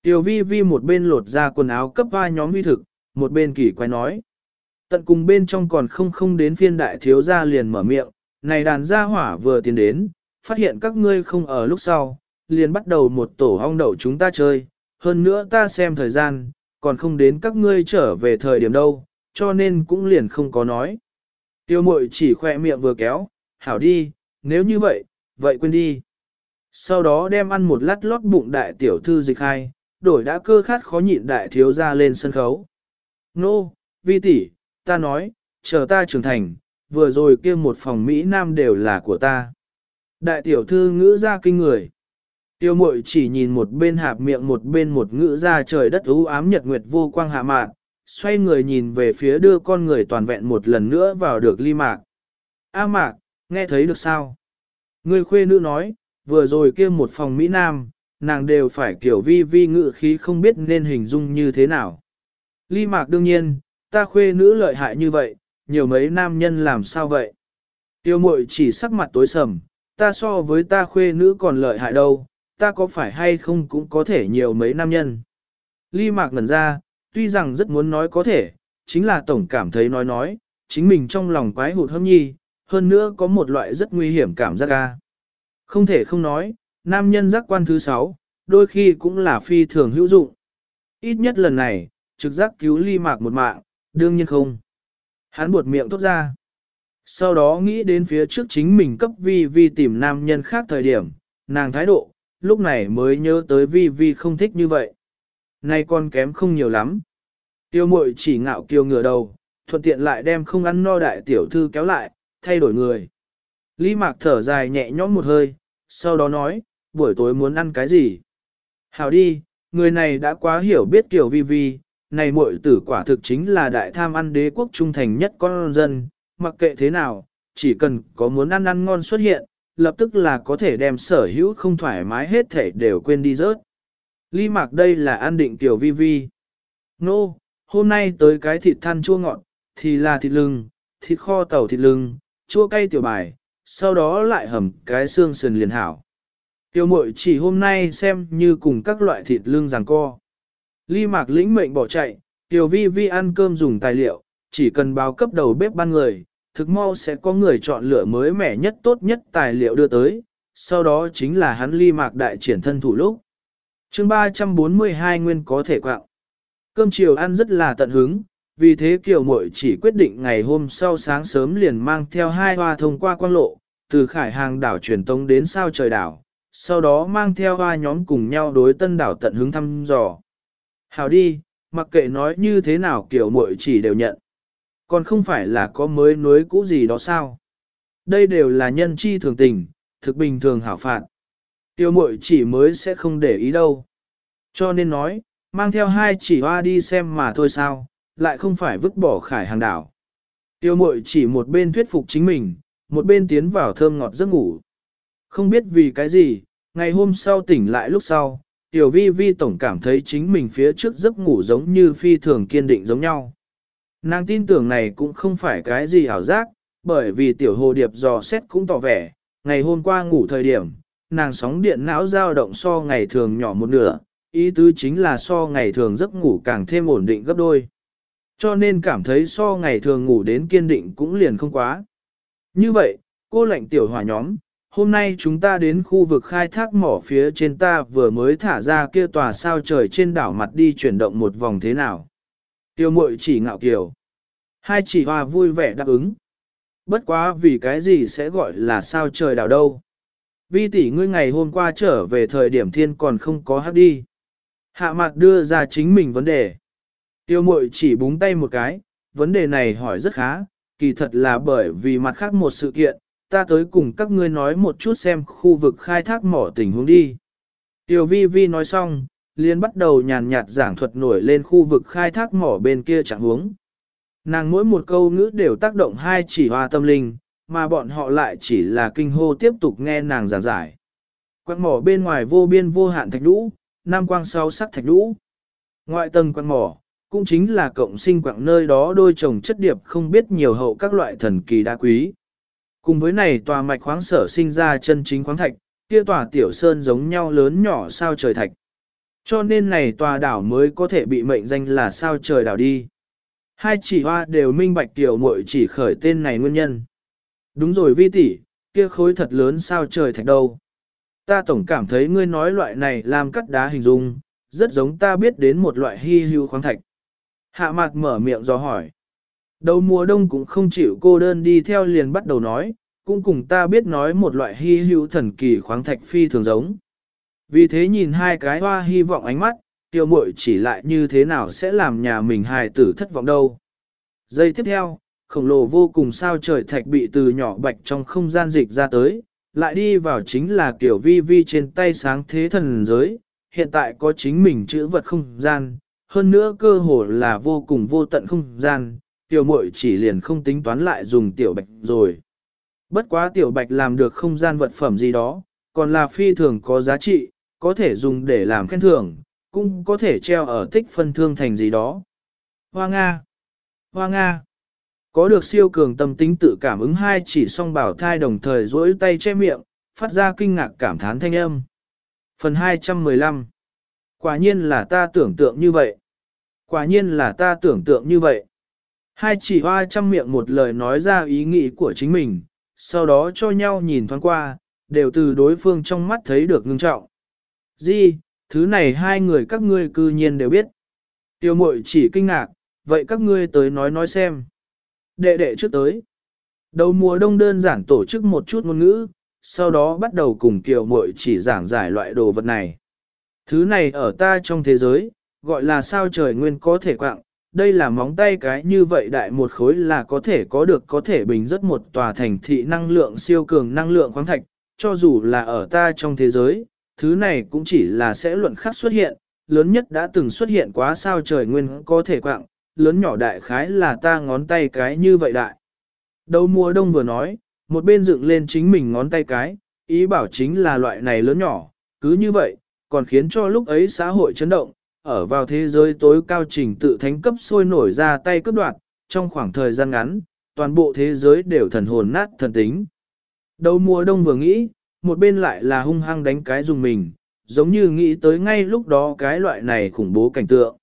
S1: Tiểu vi vi một bên lột ra quần áo cấp vai nhóm huy thực, một bên kỳ quay nói. Tận cùng bên trong còn không không đến phiên đại thiếu gia liền mở miệng, này đàn gia hỏa vừa tiến đến, phát hiện các ngươi không ở lúc sau, liền bắt đầu một tổ hong đậu chúng ta chơi, hơn nữa ta xem thời gian, còn không đến các ngươi trở về thời điểm đâu, cho nên cũng liền không có nói. Tiêu mội chỉ khoe miệng vừa kéo, hảo đi, nếu như vậy, vậy quên đi. Sau đó đem ăn một lát lót bụng đại tiểu thư dịch hai, đổi đã cơ khát khó nhịn đại thiếu ra lên sân khấu. Nô, no, vi tỷ, ta nói, chờ ta trưởng thành, vừa rồi kia một phòng Mỹ Nam đều là của ta. Đại tiểu thư ngữ ra kinh người. Tiêu mội chỉ nhìn một bên hạp miệng một bên một ngữ ra trời đất ưu ám nhật nguyệt vô quang hạ mạn, xoay người nhìn về phía đưa con người toàn vẹn một lần nữa vào được ly mạc. A mạc, nghe thấy được sao? Người khuê nữ nói, vừa rồi kia một phòng Mỹ Nam, nàng đều phải kiểu vi vi ngự khí không biết nên hình dung như thế nào. Ly mạc đương nhiên, ta khuê nữ lợi hại như vậy, nhiều mấy nam nhân làm sao vậy? Tiêu mội chỉ sắc mặt tối sầm, ta so với ta khuê nữ còn lợi hại đâu, ta có phải hay không cũng có thể nhiều mấy nam nhân. Ly mạc ngẩn ra, tuy rằng rất muốn nói có thể, chính là tổng cảm thấy nói nói, chính mình trong lòng quái hụt hâm nhi, hơn nữa có một loại rất nguy hiểm cảm giác ca. Không thể không nói, nam nhân giác quan thứ sáu, đôi khi cũng là phi thường hữu dụng. Ít nhất lần này, trực giác cứu ly mạc một mạng, đương nhiên không. Hắn buột miệng tốt ra. Sau đó nghĩ đến phía trước chính mình cấp vi vi tìm nam nhân khác thời điểm, nàng thái độ, lúc này mới nhớ tới vi vi không thích như vậy. Nay con kém không nhiều lắm. Tiêu mội chỉ ngạo kiêu ngửa đầu, thuận tiện lại đem không ăn no đại tiểu thư kéo lại, thay đổi người. Lý mạc thở dài nhẹ nhõm một hơi, sau đó nói, buổi tối muốn ăn cái gì? Hảo đi, người này đã quá hiểu biết kiểu vi vi, này muội tử quả thực chính là đại tham ăn đế quốc trung thành nhất con dân, mặc kệ thế nào, chỉ cần có muốn ăn ăn ngon xuất hiện, lập tức là có thể đem sở hữu không thoải mái hết thể đều quên đi rớt. Ly mạc đây là an định tiểu vi vi. Nô, no, hôm nay tới cái thịt than chua ngọt, thì là thịt lưng, thịt kho tàu thịt lưng, chua cay tiểu bài, sau đó lại hầm cái xương sườn liền hảo. Tiểu mội chỉ hôm nay xem như cùng các loại thịt lương ràng co. Ly mạc lĩnh mệnh bỏ chạy, tiểu vi vi ăn cơm dùng tài liệu, chỉ cần báo cấp đầu bếp ban người, thực mau sẽ có người chọn lựa mới mẻ nhất tốt nhất tài liệu đưa tới, sau đó chính là hắn ly mạc đại triển thân thủ lúc. chương 342 nguyên có thể quạng. Cơm chiều ăn rất là tận hứng, vì thế Kiều Mội chỉ quyết định ngày hôm sau sáng sớm liền mang theo hai hoa thông qua quang lộ, từ khải hàng đảo truyền tống đến sao trời đảo, sau đó mang theo hoa nhóm cùng nhau đối tân đảo tận hướng thăm dò. Hào đi, mặc kệ nói như thế nào Kiều Mội chỉ đều nhận. Còn không phải là có mới nối cũ gì đó sao? Đây đều là nhân chi thường tình, thực bình thường hảo phạt. Tiêu mội chỉ mới sẽ không để ý đâu. Cho nên nói, mang theo hai chỉ hoa đi xem mà thôi sao, lại không phải vứt bỏ khải hàng đảo. Tiêu mội chỉ một bên thuyết phục chính mình, một bên tiến vào thơm ngọt giấc ngủ. Không biết vì cái gì, ngày hôm sau tỉnh lại lúc sau, tiểu vi vi tổng cảm thấy chính mình phía trước giấc ngủ giống như phi thường kiên định giống nhau. Nàng tin tưởng này cũng không phải cái gì ảo giác, bởi vì tiểu hồ điệp dò xét cũng tỏ vẻ, ngày hôm qua ngủ thời điểm, nàng sóng điện não dao động so ngày thường nhỏ một nửa, ý tứ chính là so ngày thường giấc ngủ càng thêm ổn định gấp đôi. Cho nên cảm thấy so ngày thường ngủ đến kiên định cũng liền không quá. Như vậy, cô lệnh tiểu hỏa nhóm, hôm nay chúng ta đến khu vực khai thác mỏ phía trên ta vừa mới thả ra kia tòa sao trời trên đảo mặt đi chuyển động một vòng thế nào. Tiêu mội chỉ ngạo kiều. Hai chỉ hòa vui vẻ đáp ứng. Bất quá vì cái gì sẽ gọi là sao trời đảo đâu. Vi tỷ ngươi ngày hôm qua trở về thời điểm thiên còn không có hát đi. Hạ mặt đưa ra chính mình vấn đề. Tiêu mội chỉ búng tay một cái, vấn đề này hỏi rất khá, kỳ thật là bởi vì mặt khác một sự kiện, ta tới cùng các ngươi nói một chút xem khu vực khai thác mỏ tình huống đi. Tiêu vi vi nói xong, liền bắt đầu nhàn nhạt giảng thuật nổi lên khu vực khai thác mỏ bên kia chẳng huống. Nàng mỗi một câu ngữ đều tác động hai chỉ hoa tâm linh, mà bọn họ lại chỉ là kinh hô tiếp tục nghe nàng giảng giải. Quang mỏ bên ngoài vô biên vô hạn thạch lũ, nam quang sau sắc thạch lũ. Ngoại tầng quang mỏ, cũng chính là cộng sinh quạng nơi đó đôi chồng chất điệp không biết nhiều hậu các loại thần kỳ đá quý. Cùng với này tòa mạch khoáng sở sinh ra chân chính khoáng thạch, kia tòa tiểu sơn giống nhau lớn nhỏ sao trời thạch. Cho nên này tòa đảo mới có thể bị mệnh danh là sao trời đảo đi. Hai chỉ hoa đều minh bạch tiểu muội chỉ khởi tên này nguyên nhân. Đúng rồi vi tỷ, kia khối thật lớn sao trời thạch đâu. Ta tổng cảm thấy ngươi nói loại này làm cắt đá hình dung, rất giống ta biết đến một loại hy hữu khoáng thạch. Hạ mặt mở miệng do hỏi. Đầu mùa đông cũng không chịu cô đơn đi theo liền bắt đầu nói, cũng cùng ta biết nói một loại hy hữu thần kỳ khoáng thạch phi thường giống. Vì thế nhìn hai cái hoa hy vọng ánh mắt, tiêu muội chỉ lại như thế nào sẽ làm nhà mình hài tử thất vọng đâu. Giây tiếp theo, khổng lồ vô cùng sao trời thạch bị từ nhỏ bạch trong không gian dịch ra tới, lại đi vào chính là kiểu vi vi trên tay sáng thế thần giới, hiện tại có chính mình chữ vật không gian, hơn nữa cơ hồ là vô cùng vô tận không gian, tiểu muội chỉ liền không tính toán lại dùng tiểu bạch rồi. Bất quá tiểu bạch làm được không gian vật phẩm gì đó, còn là phi thường có giá trị, có thể dùng để làm khen thưởng, cũng có thể treo ở tích phân thương thành gì đó. Hoa Nga Hoa Nga Có được siêu cường tâm tính tự cảm ứng hai chỉ song bảo thai đồng thời duỗi tay che miệng, phát ra kinh ngạc cảm thán thanh âm. Phần 215 Quả nhiên là ta tưởng tượng như vậy. Quả nhiên là ta tưởng tượng như vậy. Hai chỉ hoa chăm miệng một lời nói ra ý nghĩ của chính mình, sau đó cho nhau nhìn thoáng qua, đều từ đối phương trong mắt thấy được ngưng trọng. Di, thứ này hai người các ngươi cư nhiên đều biết. Tiêu mội chỉ kinh ngạc, vậy các ngươi tới nói nói xem. Đệ đệ trước tới. Đầu mùa đông đơn giản tổ chức một chút ngôn ngữ, sau đó bắt đầu cùng kiều mội chỉ giảng giải loại đồ vật này. Thứ này ở ta trong thế giới, gọi là sao trời nguyên có thể quạng, đây là móng tay cái như vậy đại một khối là có thể có được có thể bình rất một tòa thành thị năng lượng siêu cường năng lượng khoáng thạch, cho dù là ở ta trong thế giới, thứ này cũng chỉ là sẽ luận khắc xuất hiện, lớn nhất đã từng xuất hiện quá sao trời nguyên có thể quạng, lớn nhỏ đại khái là ta ngón tay cái như vậy đại. Đầu mùa đông vừa nói, một bên dựng lên chính mình ngón tay cái, ý bảo chính là loại này lớn nhỏ, cứ như vậy, còn khiến cho lúc ấy xã hội chấn động, ở vào thế giới tối cao trình tự thánh cấp sôi nổi ra tay cướp đoạt, trong khoảng thời gian ngắn, toàn bộ thế giới đều thần hồn nát thần tính. Đầu mùa đông vừa nghĩ, một bên lại là hung hăng đánh cái dùng mình, giống như nghĩ tới ngay lúc đó cái loại này khủng bố cảnh tượng.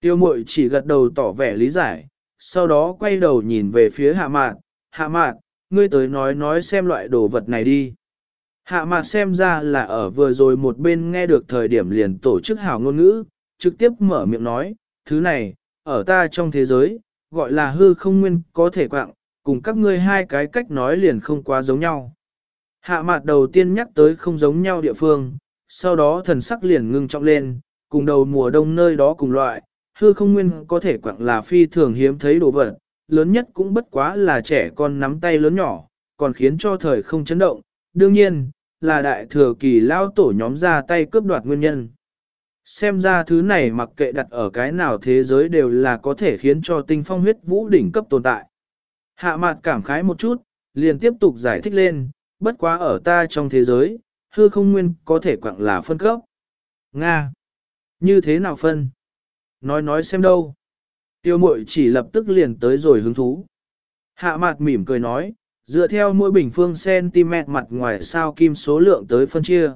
S1: Tiêu mội chỉ gật đầu tỏ vẻ lý giải, sau đó quay đầu nhìn về phía hạ mạn, hạ mạn, ngươi tới nói nói xem loại đồ vật này đi. Hạ mạn xem ra là ở vừa rồi một bên nghe được thời điểm liền tổ chức hảo ngôn ngữ, trực tiếp mở miệng nói, thứ này, ở ta trong thế giới, gọi là hư không nguyên có thể quạng, cùng các ngươi hai cái cách nói liền không quá giống nhau. Hạ mặt đầu tiên nhắc tới không giống nhau địa phương, sau đó thần sắc liền ngưng trọng lên, cùng đầu mùa đông nơi đó cùng loại, hư không nguyên có thể quạng là phi thường hiếm thấy đồ vật, lớn nhất cũng bất quá là trẻ con nắm tay lớn nhỏ, còn khiến cho thời không chấn động, đương nhiên, là đại thừa kỳ lao tổ nhóm ra tay cướp đoạt nguyên nhân. Xem ra thứ này mặc kệ đặt ở cái nào thế giới đều là có thể khiến cho tinh phong huyết vũ đỉnh cấp tồn tại. Hạ mặt cảm khái một chút, liền tiếp tục giải thích lên, bất quá ở ta trong thế giới, hư không nguyên có thể quặng là phân cấp. Nga! Như thế nào phân? Nói nói xem đâu. Tiêu mội chỉ lập tức liền tới rồi hứng thú. Hạ mặt mỉm cười nói, dựa theo mỗi bình phương cm mặt ngoài sao kim số lượng tới phân chia.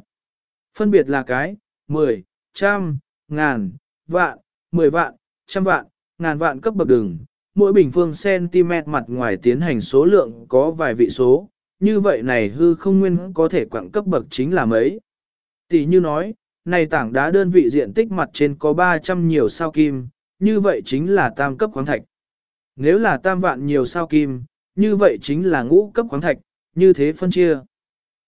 S1: Phân biệt là cái, 10, trăm, ngàn, vạn, 10 vạn, trăm vạn, ngàn vạn cấp bậc đường. Mỗi bình phương cm mặt ngoài tiến hành số lượng có vài vị số, như vậy này hư không nguyên có thể quặng cấp bậc chính là mấy. Tỷ như nói, này tảng đá đơn vị diện tích mặt trên có 300 nhiều sao kim, như vậy chính là tam cấp khoáng thạch. Nếu là tam vạn nhiều sao kim, như vậy chính là ngũ cấp khoáng thạch, như thế phân chia.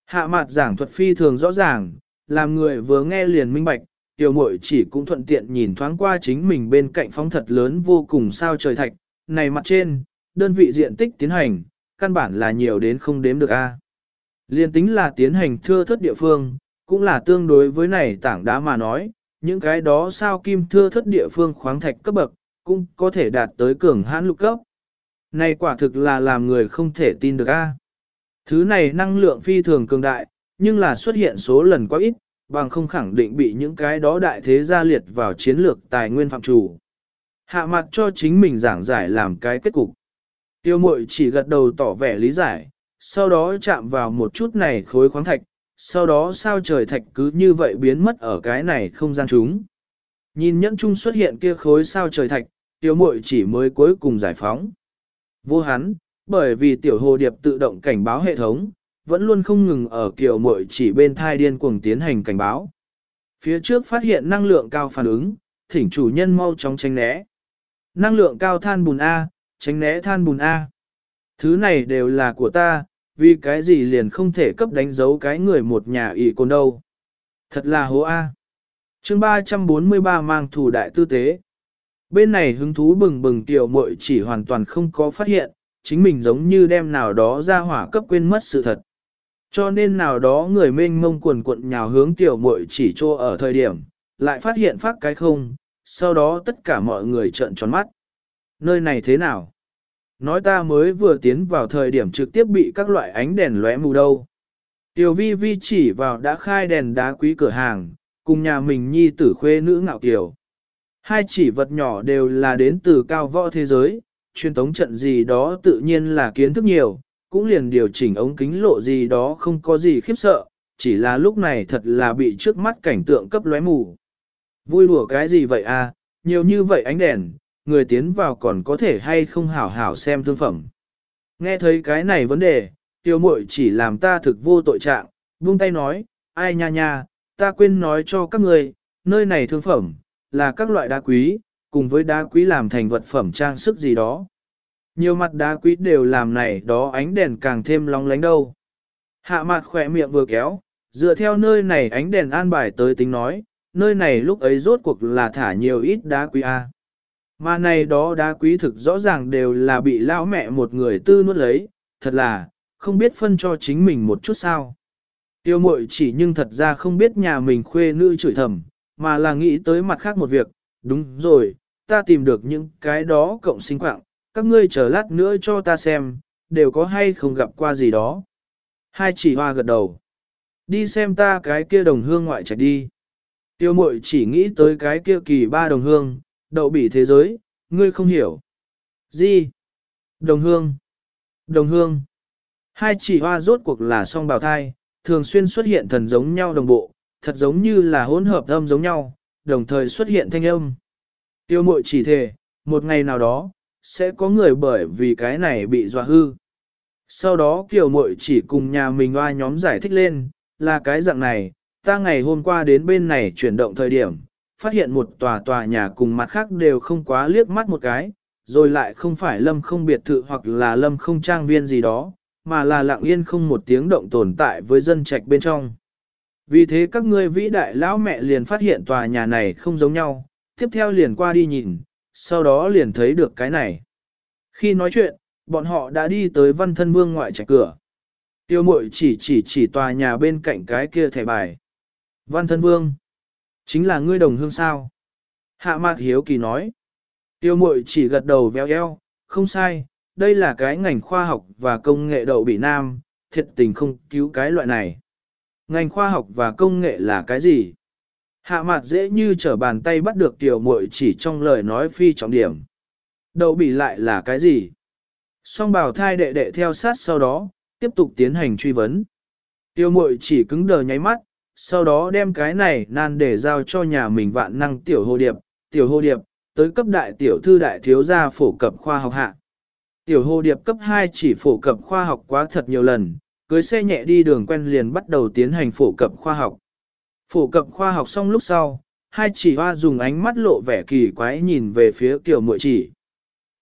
S1: Hạ mặt giảng thuật phi thường rõ ràng, làm người vừa nghe liền minh bạch, tiểu muội chỉ cũng thuận tiện nhìn thoáng qua chính mình bên cạnh phóng thật lớn vô cùng sao trời thạch, này mặt trên, đơn vị diện tích tiến hành, căn bản là nhiều đến không đếm được a. Liên tính là tiến hành thưa thất địa phương, cũng là tương đối với này tảng đá mà nói, những cái đó sao kim thưa thất địa phương khoáng thạch cấp bậc, cũng có thể đạt tới cường hãn lục cấp. Này quả thực là làm người không thể tin được a. Thứ này năng lượng phi thường cường đại, nhưng là xuất hiện số lần quá ít, bằng không khẳng định bị những cái đó đại thế gia liệt vào chiến lược tài nguyên phạm chủ. Hạ mặt cho chính mình giảng giải làm cái kết cục. Tiêu mội chỉ gật đầu tỏ vẻ lý giải, sau đó chạm vào một chút này khối khoáng thạch, sau đó sao trời thạch cứ như vậy biến mất ở cái này không gian chúng. Nhìn nhẫn trung xuất hiện kia khối sao trời thạch, tiêu mội chỉ mới cuối cùng giải phóng. Vô hắn, bởi vì tiểu hồ điệp tự động cảnh báo hệ thống, vẫn luôn không ngừng ở kiểu mội chỉ bên thai điên cuồng tiến hành cảnh báo. Phía trước phát hiện năng lượng cao phản ứng, thỉnh chủ nhân mau chóng tránh né. Năng lượng cao than bùn A, tránh né than bùn A. Thứ này đều là của ta, vì cái gì liền không thể cấp đánh dấu cái người một nhà ỷ côn đâu. Thật là hố A. chương 343 mang thủ đại tư tế. Bên này hứng thú bừng bừng tiểu muội chỉ hoàn toàn không có phát hiện, chính mình giống như đem nào đó ra hỏa cấp quên mất sự thật. Cho nên nào đó người mênh mông quần cuộn nhào hướng tiểu muội chỉ trô ở thời điểm, lại phát hiện phát cái không, sau đó tất cả mọi người trợn tròn mắt. Nơi này thế nào? Nói ta mới vừa tiến vào thời điểm trực tiếp bị các loại ánh đèn lóe mù đâu. Tiểu vi vi chỉ vào đã khai đèn đá quý cửa hàng, cùng nhà mình nhi tử khuê nữ ngạo kiều. Hai chỉ vật nhỏ đều là đến từ cao võ thế giới, truyền tống trận gì đó tự nhiên là kiến thức nhiều, cũng liền điều chỉnh ống kính lộ gì đó không có gì khiếp sợ, chỉ là lúc này thật là bị trước mắt cảnh tượng cấp lóe mù. Vui lùa cái gì vậy à, nhiều như vậy ánh đèn, người tiến vào còn có thể hay không hảo hảo xem thương phẩm. Nghe thấy cái này vấn đề, tiêu muội chỉ làm ta thực vô tội trạng, buông tay nói, ai nha nha, ta quên nói cho các người, nơi này thương phẩm, là các loại đá quý, cùng với đá quý làm thành vật phẩm trang sức gì đó. Nhiều mặt đá quý đều làm này đó ánh đèn càng thêm long lánh đâu. Hạ mặt khỏe miệng vừa kéo, dựa theo nơi này ánh đèn an bài tới tính nói, nơi này lúc ấy rốt cuộc là thả nhiều ít đá quý A. Mà này đó đá quý thực rõ ràng đều là bị lão mẹ một người tư nuốt lấy, thật là, không biết phân cho chính mình một chút sao. Tiêu mội chỉ nhưng thật ra không biết nhà mình khuê nữ chửi thầm, mà là nghĩ tới mặt khác một việc, đúng rồi, ta tìm được những cái đó cộng sinh quạng, các ngươi chờ lát nữa cho ta xem, đều có hay không gặp qua gì đó. Hai chỉ hoa gật đầu. Đi xem ta cái kia đồng hương ngoại trạch đi. Tiêu mội chỉ nghĩ tới cái kia kỳ ba đồng hương, đậu bỉ thế giới, ngươi không hiểu. Gì? Đồng hương. Đồng hương. Hai chỉ hoa rốt cuộc là song bào thai, thường xuyên xuất hiện thần giống nhau đồng bộ, thật giống như là hỗn hợp âm giống nhau, đồng thời xuất hiện thanh âm. Tiêu mội chỉ thề, một ngày nào đó, sẽ có người bởi vì cái này bị dọa hư. Sau đó kiều mội chỉ cùng nhà mình oa nhóm giải thích lên, là cái dạng này, ta ngày hôm qua đến bên này chuyển động thời điểm, phát hiện một tòa tòa nhà cùng mặt khác đều không quá liếc mắt một cái, rồi lại không phải lâm không biệt thự hoặc là lâm không trang viên gì đó, mà là lặng yên không một tiếng động tồn tại với dân trạch bên trong. Vì thế các ngươi vĩ đại lão mẹ liền phát hiện tòa nhà này không giống nhau, tiếp theo liền qua đi nhìn, sau đó liền thấy được cái này. Khi nói chuyện, bọn họ đã đi tới văn thân vương ngoại trạch cửa. Tiêu mội chỉ chỉ chỉ tòa nhà bên cạnh cái kia thẻ bài. Văn thân vương, chính là ngươi đồng hương sao? Hạ mạc hiếu kỳ nói. Tiêu mội chỉ gật đầu véo eo, không sai, đây là cái ngành khoa học và công nghệ đậu bị nam, thiệt tình không cứu cái loại này. Ngành khoa học và công nghệ là cái gì? Hạ mặt dễ như trở bàn tay bắt được tiểu muội chỉ trong lời nói phi trọng điểm. Đậu bị lại là cái gì? Song bảo thai đệ đệ theo sát sau đó, tiếp tục tiến hành truy vấn. Tiêu muội chỉ cứng đờ nháy mắt, sau đó đem cái này nan để giao cho nhà mình vạn năng tiểu hồ điệp, tiểu hồ điệp, tới cấp đại tiểu thư đại thiếu gia phổ cập khoa học hạ. Tiểu hồ điệp cấp 2 chỉ phổ cập khoa học quá thật nhiều lần, cưới xe nhẹ đi đường quen liền bắt đầu tiến hành phổ cập khoa học. Phổ cập khoa học xong lúc sau, hai chỉ hoa dùng ánh mắt lộ vẻ kỳ quái nhìn về phía tiểu muội chỉ.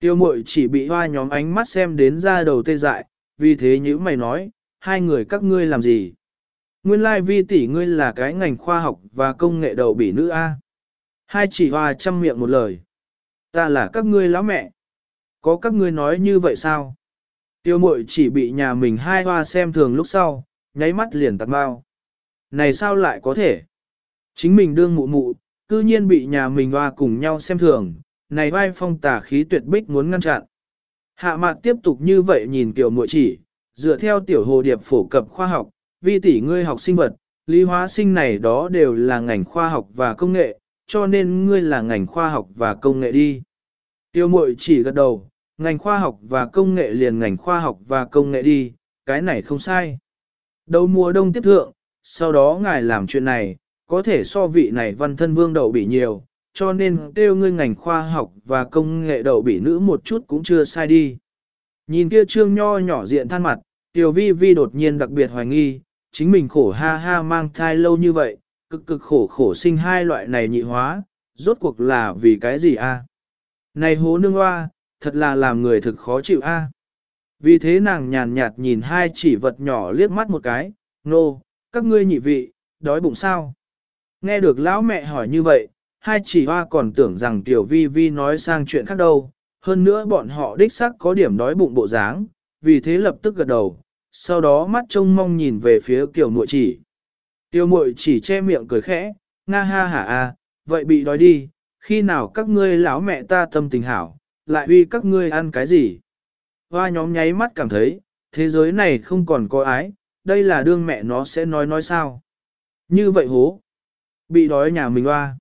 S1: Tiểu muội chỉ bị hoa nhóm ánh mắt xem đến ra đầu tê dại, vì thế như mày nói, hai người các ngươi làm gì? Nguyên lai vi tỷ ngươi là cái ngành khoa học và công nghệ đầu bỉ nữ A. Hai chỉ hoa chăm miệng một lời. Ta là các ngươi lão mẹ. Có các ngươi nói như vậy sao? Tiêu mội chỉ bị nhà mình hai hoa xem thường lúc sau, nháy mắt liền tắt bao. Này sao lại có thể? Chính mình đương mụ mụ, cư nhiên bị nhà mình hoa cùng nhau xem thường, này vai phong tà khí tuyệt bích muốn ngăn chặn. Hạ mạn tiếp tục như vậy nhìn kiểu Mụ chỉ, dựa theo tiểu hồ điệp phổ cập khoa học, vi tỷ ngươi học sinh vật, lý hóa sinh này đó đều là ngành khoa học và công nghệ, cho nên ngươi là ngành khoa học và công nghệ đi. Tiêu Mụ chỉ gật đầu, ngành khoa học và công nghệ liền ngành khoa học và công nghệ đi, cái này không sai. Đầu mùa đông tiếp thượng, sau đó ngài làm chuyện này, có thể so vị này văn thân vương đậu bị nhiều, cho nên kêu ngươi ngành khoa học và công nghệ đậu bị nữ một chút cũng chưa sai đi. Nhìn kia trương nho nhỏ diện than mặt, tiểu vi vi đột nhiên đặc biệt hoài nghi, chính mình khổ ha ha mang thai lâu như vậy, cực cực khổ khổ sinh hai loại này nhị hóa, rốt cuộc là vì cái gì a? Này hố nương hoa, thật là làm người thực khó chịu a. Vì thế nàng nhàn nhạt nhìn hai chỉ vật nhỏ liếc mắt một cái, nô, no, các ngươi nhị vị, đói bụng sao? Nghe được lão mẹ hỏi như vậy, hai chỉ hoa còn tưởng rằng tiểu vi vi nói sang chuyện khác đâu, hơn nữa bọn họ đích xác có điểm đói bụng bộ dáng, vì thế lập tức gật đầu, sau đó mắt trông mong nhìn về phía kiểu muội chỉ. Tiểu muội chỉ che miệng cười khẽ, nga ha hả a, vậy bị đói đi, khi nào các ngươi lão mẹ ta tâm tình hảo, lại uy các ngươi ăn cái gì. Hoa nhóm nháy mắt cảm thấy, thế giới này không còn có ái, đây là đương mẹ nó sẽ nói nói sao. Như vậy hố, bị đói nhà mình hoa.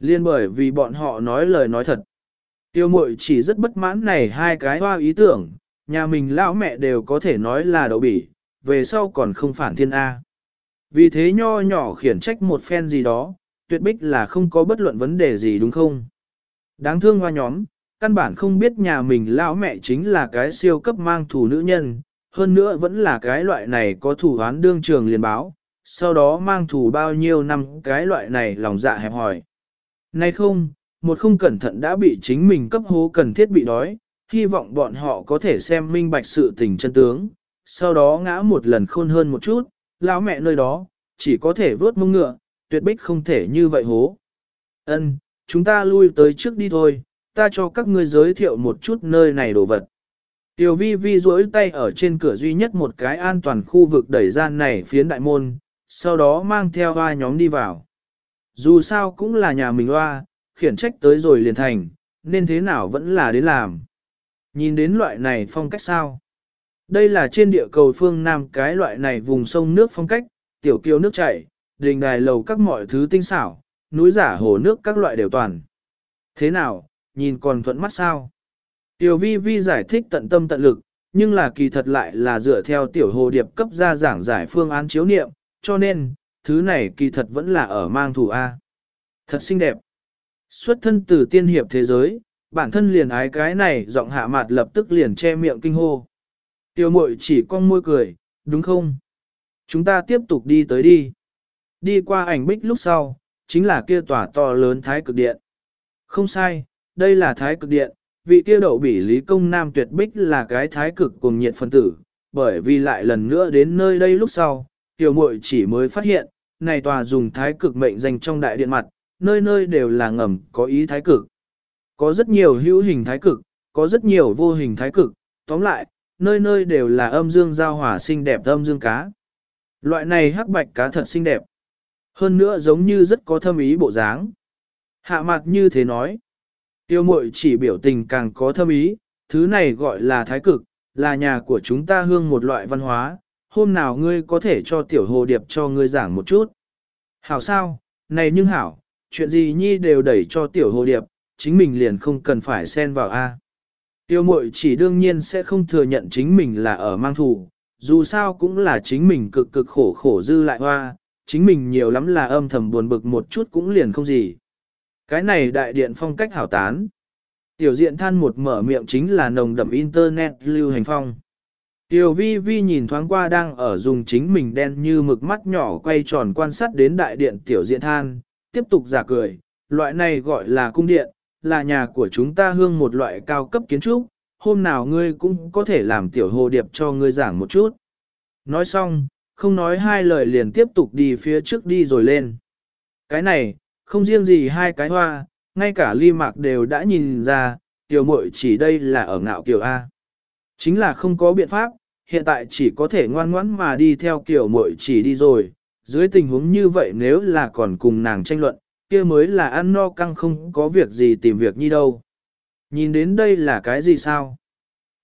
S1: Liên bởi vì bọn họ nói lời nói thật. Tiêu mội chỉ rất bất mãn này hai cái hoa ý tưởng, nhà mình lão mẹ đều có thể nói là đậu bỉ, về sau còn không phản thiên A. Vì thế nho nhỏ khiển trách một phen gì đó, tuyệt bích là không có bất luận vấn đề gì đúng không? Đáng thương hoa nhóm, căn bản không biết nhà mình lão mẹ chính là cái siêu cấp mang thù nữ nhân, hơn nữa vẫn là cái loại này có thủ án đương trường liền báo, sau đó mang thủ bao nhiêu năm cái loại này lòng dạ hẹp hỏi. Nay không, một không cẩn thận đã bị chính mình cấp hố cần thiết bị đói, hy vọng bọn họ có thể xem minh bạch sự tình chân tướng, sau đó ngã một lần khôn hơn một chút, lão mẹ nơi đó, chỉ có thể vớt mông ngựa, tuyệt bích không thể như vậy hố. Ân, chúng ta lui tới trước đi thôi, ta cho các ngươi giới thiệu một chút nơi này đồ vật. Tiểu vi vi duỗi tay ở trên cửa duy nhất một cái an toàn khu vực đẩy gian này phiến đại môn, sau đó mang theo hoa nhóm đi vào. Dù sao cũng là nhà mình hoa, khiển trách tới rồi liền thành, nên thế nào vẫn là đến làm. Nhìn đến loại này phong cách sao? Đây là trên địa cầu phương Nam cái loại này vùng sông nước phong cách, tiểu kiều nước chảy, đình đài lầu các mọi thứ tinh xảo, núi giả hồ nước các loại đều toàn. Thế nào, nhìn còn thuận mắt sao? Tiểu vi vi giải thích tận tâm tận lực, nhưng là kỳ thật lại là dựa theo tiểu hồ điệp cấp ra giảng giải phương án chiếu niệm, cho nên, thứ này kỳ thật vẫn là ở mang thủ A. Thật xinh đẹp. Xuất thân từ tiên hiệp thế giới, bản thân liền ái cái này giọng hạ mặt lập tức liền che miệng kinh hô. Tiểu mội chỉ con môi cười, đúng không? Chúng ta tiếp tục đi tới đi. Đi qua ảnh bích lúc sau, chính là kia tòa to lớn thái cực điện. Không sai, đây là thái cực điện, vị kia đậu bỉ lý công nam tuyệt bích là cái thái cực cùng nhiệt phân tử, bởi vì lại lần nữa đến nơi đây lúc sau, tiểu muội chỉ mới phát hiện, này tòa dùng thái cực mệnh danh trong đại điện mặt, nơi nơi đều là ngầm có ý thái cực. Có rất nhiều hữu hình thái cực, có rất nhiều vô hình thái cực, tóm lại, nơi nơi đều là âm dương giao hòa xinh đẹp âm dương cá. Loại này hắc bạch cá thật xinh đẹp. Hơn nữa giống như rất có thâm ý bộ dáng. Hạ mặt như thế nói. Tiêu mội chỉ biểu tình càng có thâm ý, thứ này gọi là thái cực, là nhà của chúng ta hương một loại văn hóa, hôm nào ngươi có thể cho tiểu hồ điệp cho ngươi giảng một chút. Hảo sao, này nhưng hảo, chuyện gì nhi đều đẩy cho tiểu hồ điệp, chính mình liền không cần phải xen vào A. Tiêu mội chỉ đương nhiên sẽ không thừa nhận chính mình là ở mang thù, dù sao cũng là chính mình cực cực khổ khổ dư lại hoa, chính mình nhiều lắm là âm thầm buồn bực một chút cũng liền không gì. Cái này đại điện phong cách hảo tán. Tiểu diện than một mở miệng chính là nồng đậm internet lưu hành phong. Tiểu vi vi nhìn thoáng qua đang ở dùng chính mình đen như mực mắt nhỏ quay tròn quan sát đến đại điện tiểu diện than, tiếp tục giả cười, loại này gọi là cung điện, là nhà của chúng ta hương một loại cao cấp kiến trúc, hôm nào ngươi cũng có thể làm tiểu hồ điệp cho ngươi giảng một chút. Nói xong, không nói hai lời liền tiếp tục đi phía trước đi rồi lên. Cái này, không riêng gì hai cái hoa, ngay cả ly mạc đều đã nhìn ra, tiểu muội chỉ đây là ở ngạo kiểu A. Chính là không có biện pháp, hiện tại chỉ có thể ngoan ngoãn mà đi theo kiểu muội chỉ đi rồi, dưới tình huống như vậy nếu là còn cùng nàng tranh luận, kia mới là ăn no căng không có việc gì tìm việc như đâu. Nhìn đến đây là cái gì sao?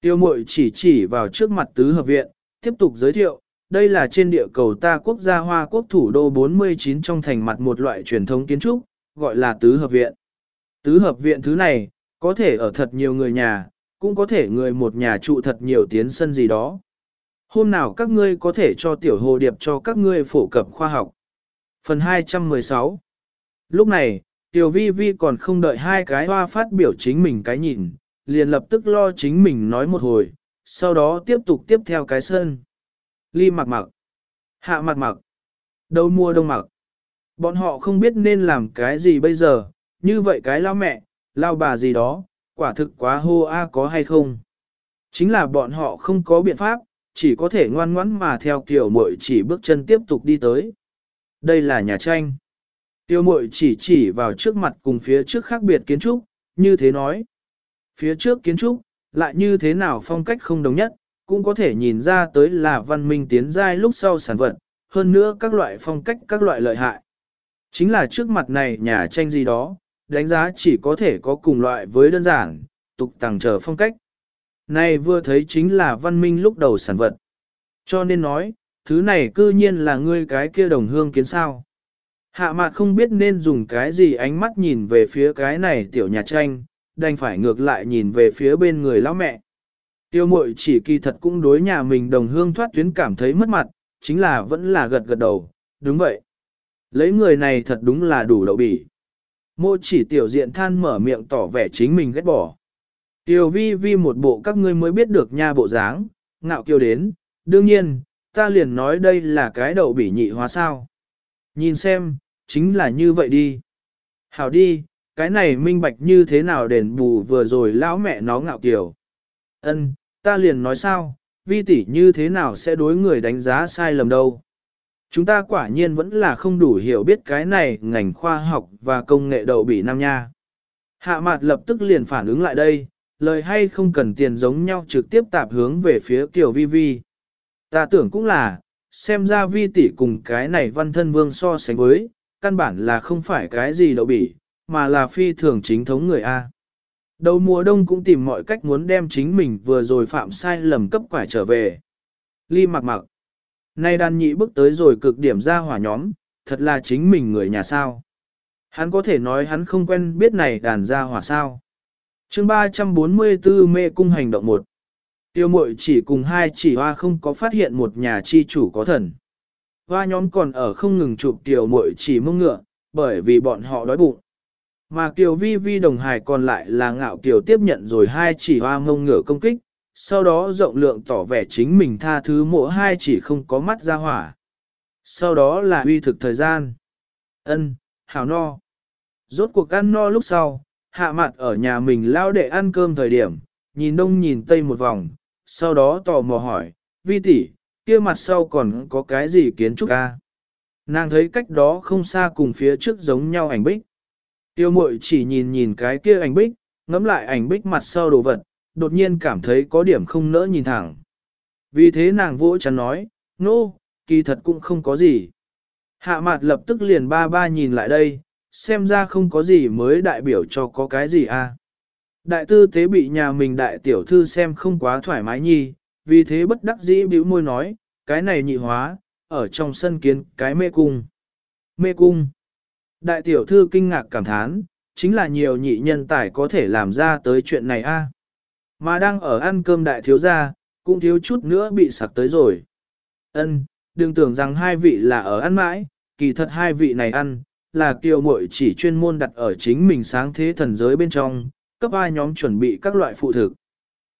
S1: Tiêu mội chỉ chỉ vào trước mặt tứ hợp viện, tiếp tục giới thiệu, đây là trên địa cầu ta quốc gia Hoa quốc thủ đô 49 trong thành mặt một loại truyền thống kiến trúc, gọi là tứ hợp viện. Tứ hợp viện thứ này, có thể ở thật nhiều người nhà, cũng có thể người một nhà trụ thật nhiều tiến sân gì đó. Hôm nào các ngươi có thể cho tiểu hồ điệp cho các ngươi phổ cập khoa học. Phần 216 Lúc này, tiểu vi vi còn không đợi hai cái hoa phát biểu chính mình cái nhìn, liền lập tức lo chính mình nói một hồi, sau đó tiếp tục tiếp theo cái sân. Ly mặc mặc, hạ mặc mặc, đâu mua đông mặc. Bọn họ không biết nên làm cái gì bây giờ, như vậy cái lao mẹ, lao bà gì đó, quả thực quá hô a có hay không. Chính là bọn họ không có biện pháp, chỉ có thể ngoan ngoãn mà theo kiểu mội chỉ bước chân tiếp tục đi tới. Đây là nhà tranh. Tiêu mội chỉ chỉ vào trước mặt cùng phía trước khác biệt kiến trúc, như thế nói. Phía trước kiến trúc, lại như thế nào phong cách không đồng nhất, cũng có thể nhìn ra tới là văn minh tiến giai lúc sau sản vật, hơn nữa các loại phong cách các loại lợi hại. Chính là trước mặt này nhà tranh gì đó, đánh giá chỉ có thể có cùng loại với đơn giản, tục tàng trở phong cách. Này vừa thấy chính là văn minh lúc đầu sản vật. Cho nên nói, thứ này cư nhiên là ngươi cái kia đồng hương kiến sao. Hạ mạt không biết nên dùng cái gì ánh mắt nhìn về phía cái này tiểu nhà tranh, đành phải ngược lại nhìn về phía bên người lão mẹ. Tiêu mội chỉ kỳ thật cũng đối nhà mình đồng hương thoát tuyến cảm thấy mất mặt, chính là vẫn là gật gật đầu, đúng vậy. Lấy người này thật đúng là đủ đậu bỉ. Mô chỉ tiểu diện than mở miệng tỏ vẻ chính mình ghét bỏ. Tiêu vi vi một bộ các ngươi mới biết được nha bộ dáng, ngạo kiêu đến, đương nhiên, ta liền nói đây là cái đậu bỉ nhị hóa sao. Nhìn xem, chính là như vậy đi. Hảo đi, cái này minh bạch như thế nào đền bù vừa rồi lão mẹ nó ngạo kiều. Ân, ta liền nói sao, vi tỷ như thế nào sẽ đối người đánh giá sai lầm đâu. Chúng ta quả nhiên vẫn là không đủ hiểu biết cái này ngành khoa học và công nghệ đậu bị nam nha. Hạ mặt lập tức liền phản ứng lại đây, lời hay không cần tiền giống nhau trực tiếp tạp hướng về phía Kiều Vi Vi. Ta tưởng cũng là, xem ra vi tỷ cùng cái này văn thân vương so sánh với, căn bản là không phải cái gì đậu bỉ, mà là phi thường chính thống người A. Đầu mùa đông cũng tìm mọi cách muốn đem chính mình vừa rồi phạm sai lầm cấp quải trở về. Ly mặc mặc. Nay đàn nhị bước tới rồi cực điểm ra hỏa nhóm, thật là chính mình người nhà sao. Hắn có thể nói hắn không quen biết này đàn ra hỏa sao. chương 344 mê cung hành động 1. Tiêu mội chỉ cùng hai chỉ hoa không có phát hiện một nhà chi chủ có thần. Hoa nhóm còn ở không ngừng chụp tiểu mội chỉ mông ngựa, bởi vì bọn họ đói bụng. Mà Kiều Vi Vi đồng hài còn lại là ngạo Kiều tiếp nhận rồi hai chỉ hoa mông ngửa công kích, sau đó rộng lượng tỏ vẻ chính mình tha thứ mỗi hai chỉ không có mắt ra hỏa. Sau đó là uy thực thời gian. ân hảo no. Rốt cuộc ăn no lúc sau, hạ mặt ở nhà mình lao để ăn cơm thời điểm, nhìn đông nhìn tây một vòng, sau đó tò mò hỏi, vi tỷ, kia mặt sau còn có cái gì kiến trúc ca? Nàng thấy cách đó không xa cùng phía trước giống nhau ảnh bích. Tiêu mội chỉ nhìn nhìn cái kia ảnh bích, ngắm lại ảnh bích mặt sau đồ vật, đột nhiên cảm thấy có điểm không nỡ nhìn thẳng. Vì thế nàng vỗ chắn nói, nô, no, kỳ thật cũng không có gì. Hạ mặt lập tức liền ba ba nhìn lại đây, xem ra không có gì mới đại biểu cho có cái gì. À. Đại tư tế bị nhà mình đại tiểu thư xem không quá thoải mái nhi, vì thế bất đắc dĩ bĩu môi nói, cái này nhị hóa, ở trong sân kiến cái mê cung. Mê cung. Đại tiểu thư kinh ngạc cảm thán, chính là nhiều nhị nhân tài có thể làm ra tới chuyện này a. Mà đang ở ăn cơm đại thiếu gia, cũng thiếu chút nữa bị sặc tới rồi. Ân, đừng tưởng rằng hai vị là ở ăn mãi, kỳ thật hai vị này ăn, là kiều muội chỉ chuyên môn đặt ở chính mình sáng thế thần giới bên trong, cấp ai nhóm chuẩn bị các loại phụ thực.